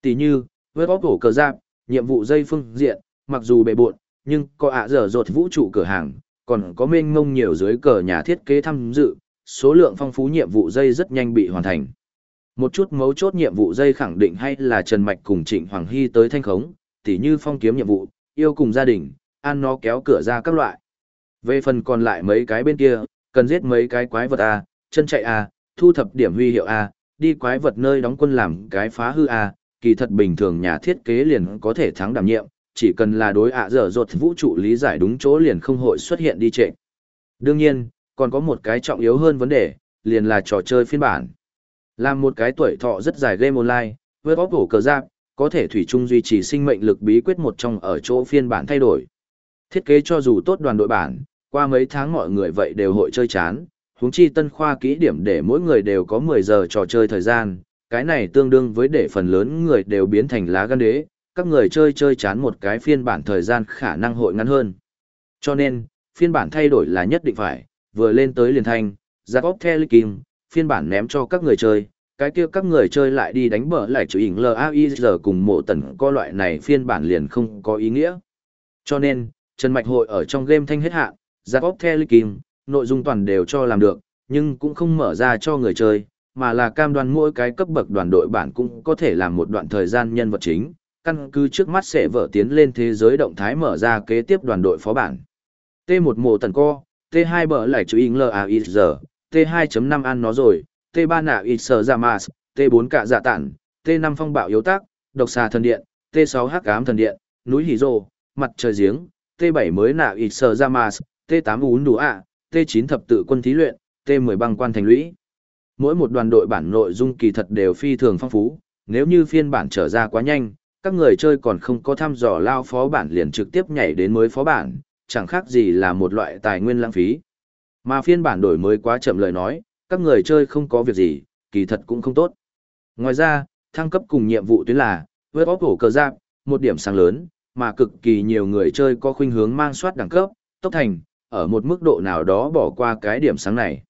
tỷ như, với bóp cổ cờ giáp, nhiệm vụ dây phương diện, mặc dù bề bộn, nhưng có ạ dở dột vũ trụ cửa hàng, còn có mênh mông nhiều dưới cờ nhà thiết kế tham dự, số lượng phong phú nhiệm vụ dây rất nhanh bị hoàn thành. Một chút mấu chốt nhiệm vụ dây khẳng định hay là Trần Mạch cùng Trịnh Hoàng Hy tới thanh khống, tỉ như phong kiếm nhiệm vụ, yêu cùng gia đình, ăn nó kéo cửa ra các loại. Về phần còn lại mấy cái bên kia, cần giết mấy cái quái vật A, chân chạy A, thu thập điểm huy hiệu A, đi quái vật nơi đóng quân làm cái phá hư A, kỳ thật bình thường nhà thiết kế liền có thể thắng đảm nhiệm, chỉ cần là đối ạ dở dột vũ trụ lý giải đúng chỗ liền không hội xuất hiện đi trệ. Đương nhiên, còn có một cái trọng yếu hơn vấn đề, liền là trò chơi phiên bản. Làm một cái tuổi thọ rất dài game online, với bóp hổ cờ giáp, có thể thủy chung duy trì sinh mệnh lực bí quyết một trong ở chỗ phiên bản thay đổi. Thiết kế cho dù tốt đoàn đội bản, qua mấy tháng mọi người vậy đều hội chơi chán, huống chi tân khoa kỹ điểm để mỗi người đều có 10 giờ trò chơi thời gian, cái này tương đương với để phần lớn người đều biến thành lá gan đế, các người chơi chơi chán một cái phiên bản thời gian khả năng hội ngắn hơn. Cho nên, phiên bản thay đổi là nhất định phải, vừa lên tới liền thanh, ra góp theo kim, phiên bản ném cho các người chơi, cái kia các người chơi lại đi đánh bờ lại chủ ỉn LAIZ cùng mộ tần co loại này phiên bản liền không có ý nghĩa. Cho nên, Trần Mạch Hội ở trong game thanh hết hạn, ra góp theo kim, nội dung toàn đều cho làm được, nhưng cũng không mở ra cho người chơi, mà là cam đoan mỗi cái cấp bậc đoàn đội bản cũng có thể làm một đoạn thời gian nhân vật chính, căn cứ trước mắt sẽ vỡ tiến lên thế giới động thái mở ra kế tiếp đoàn đội phó bản. T1 mộ tần co, T2 bờ lại chú in LAIR, T2.5 ăn nó rồi, T3 nạ ít sở giả mà, T4 cả dạ tản, T5 phong bạo yếu tác, độc xà thần điện, T6 hắc ám thần điện, núi hỉ rồ, mặt trời giếng, T7 mới nạ ít sở ra mà, T8 ún đủ ạ, T9 thập tự quân thí luyện, T10 băng quan thành lũy. Mỗi một đoàn đội bản nội dung kỳ thật đều phi thường phong phú, nếu như phiên bản trở ra quá nhanh, các người chơi còn không có thăm dò lao phó bản liền trực tiếp nhảy đến mới phó bản, chẳng khác gì là một loại tài nguyên lãng phí. Mà phiên bản đổi mới quá chậm lời nói, các người chơi không có việc gì, kỳ thật cũng không tốt. Ngoài ra, thăng cấp cùng nhiệm vụ tuyến là, vượt óp hổ cờ giáp, một điểm sáng lớn, mà cực kỳ nhiều người chơi có khuynh hướng mang soát đẳng cấp, tốc thành, ở một mức độ nào đó bỏ qua cái điểm sáng này.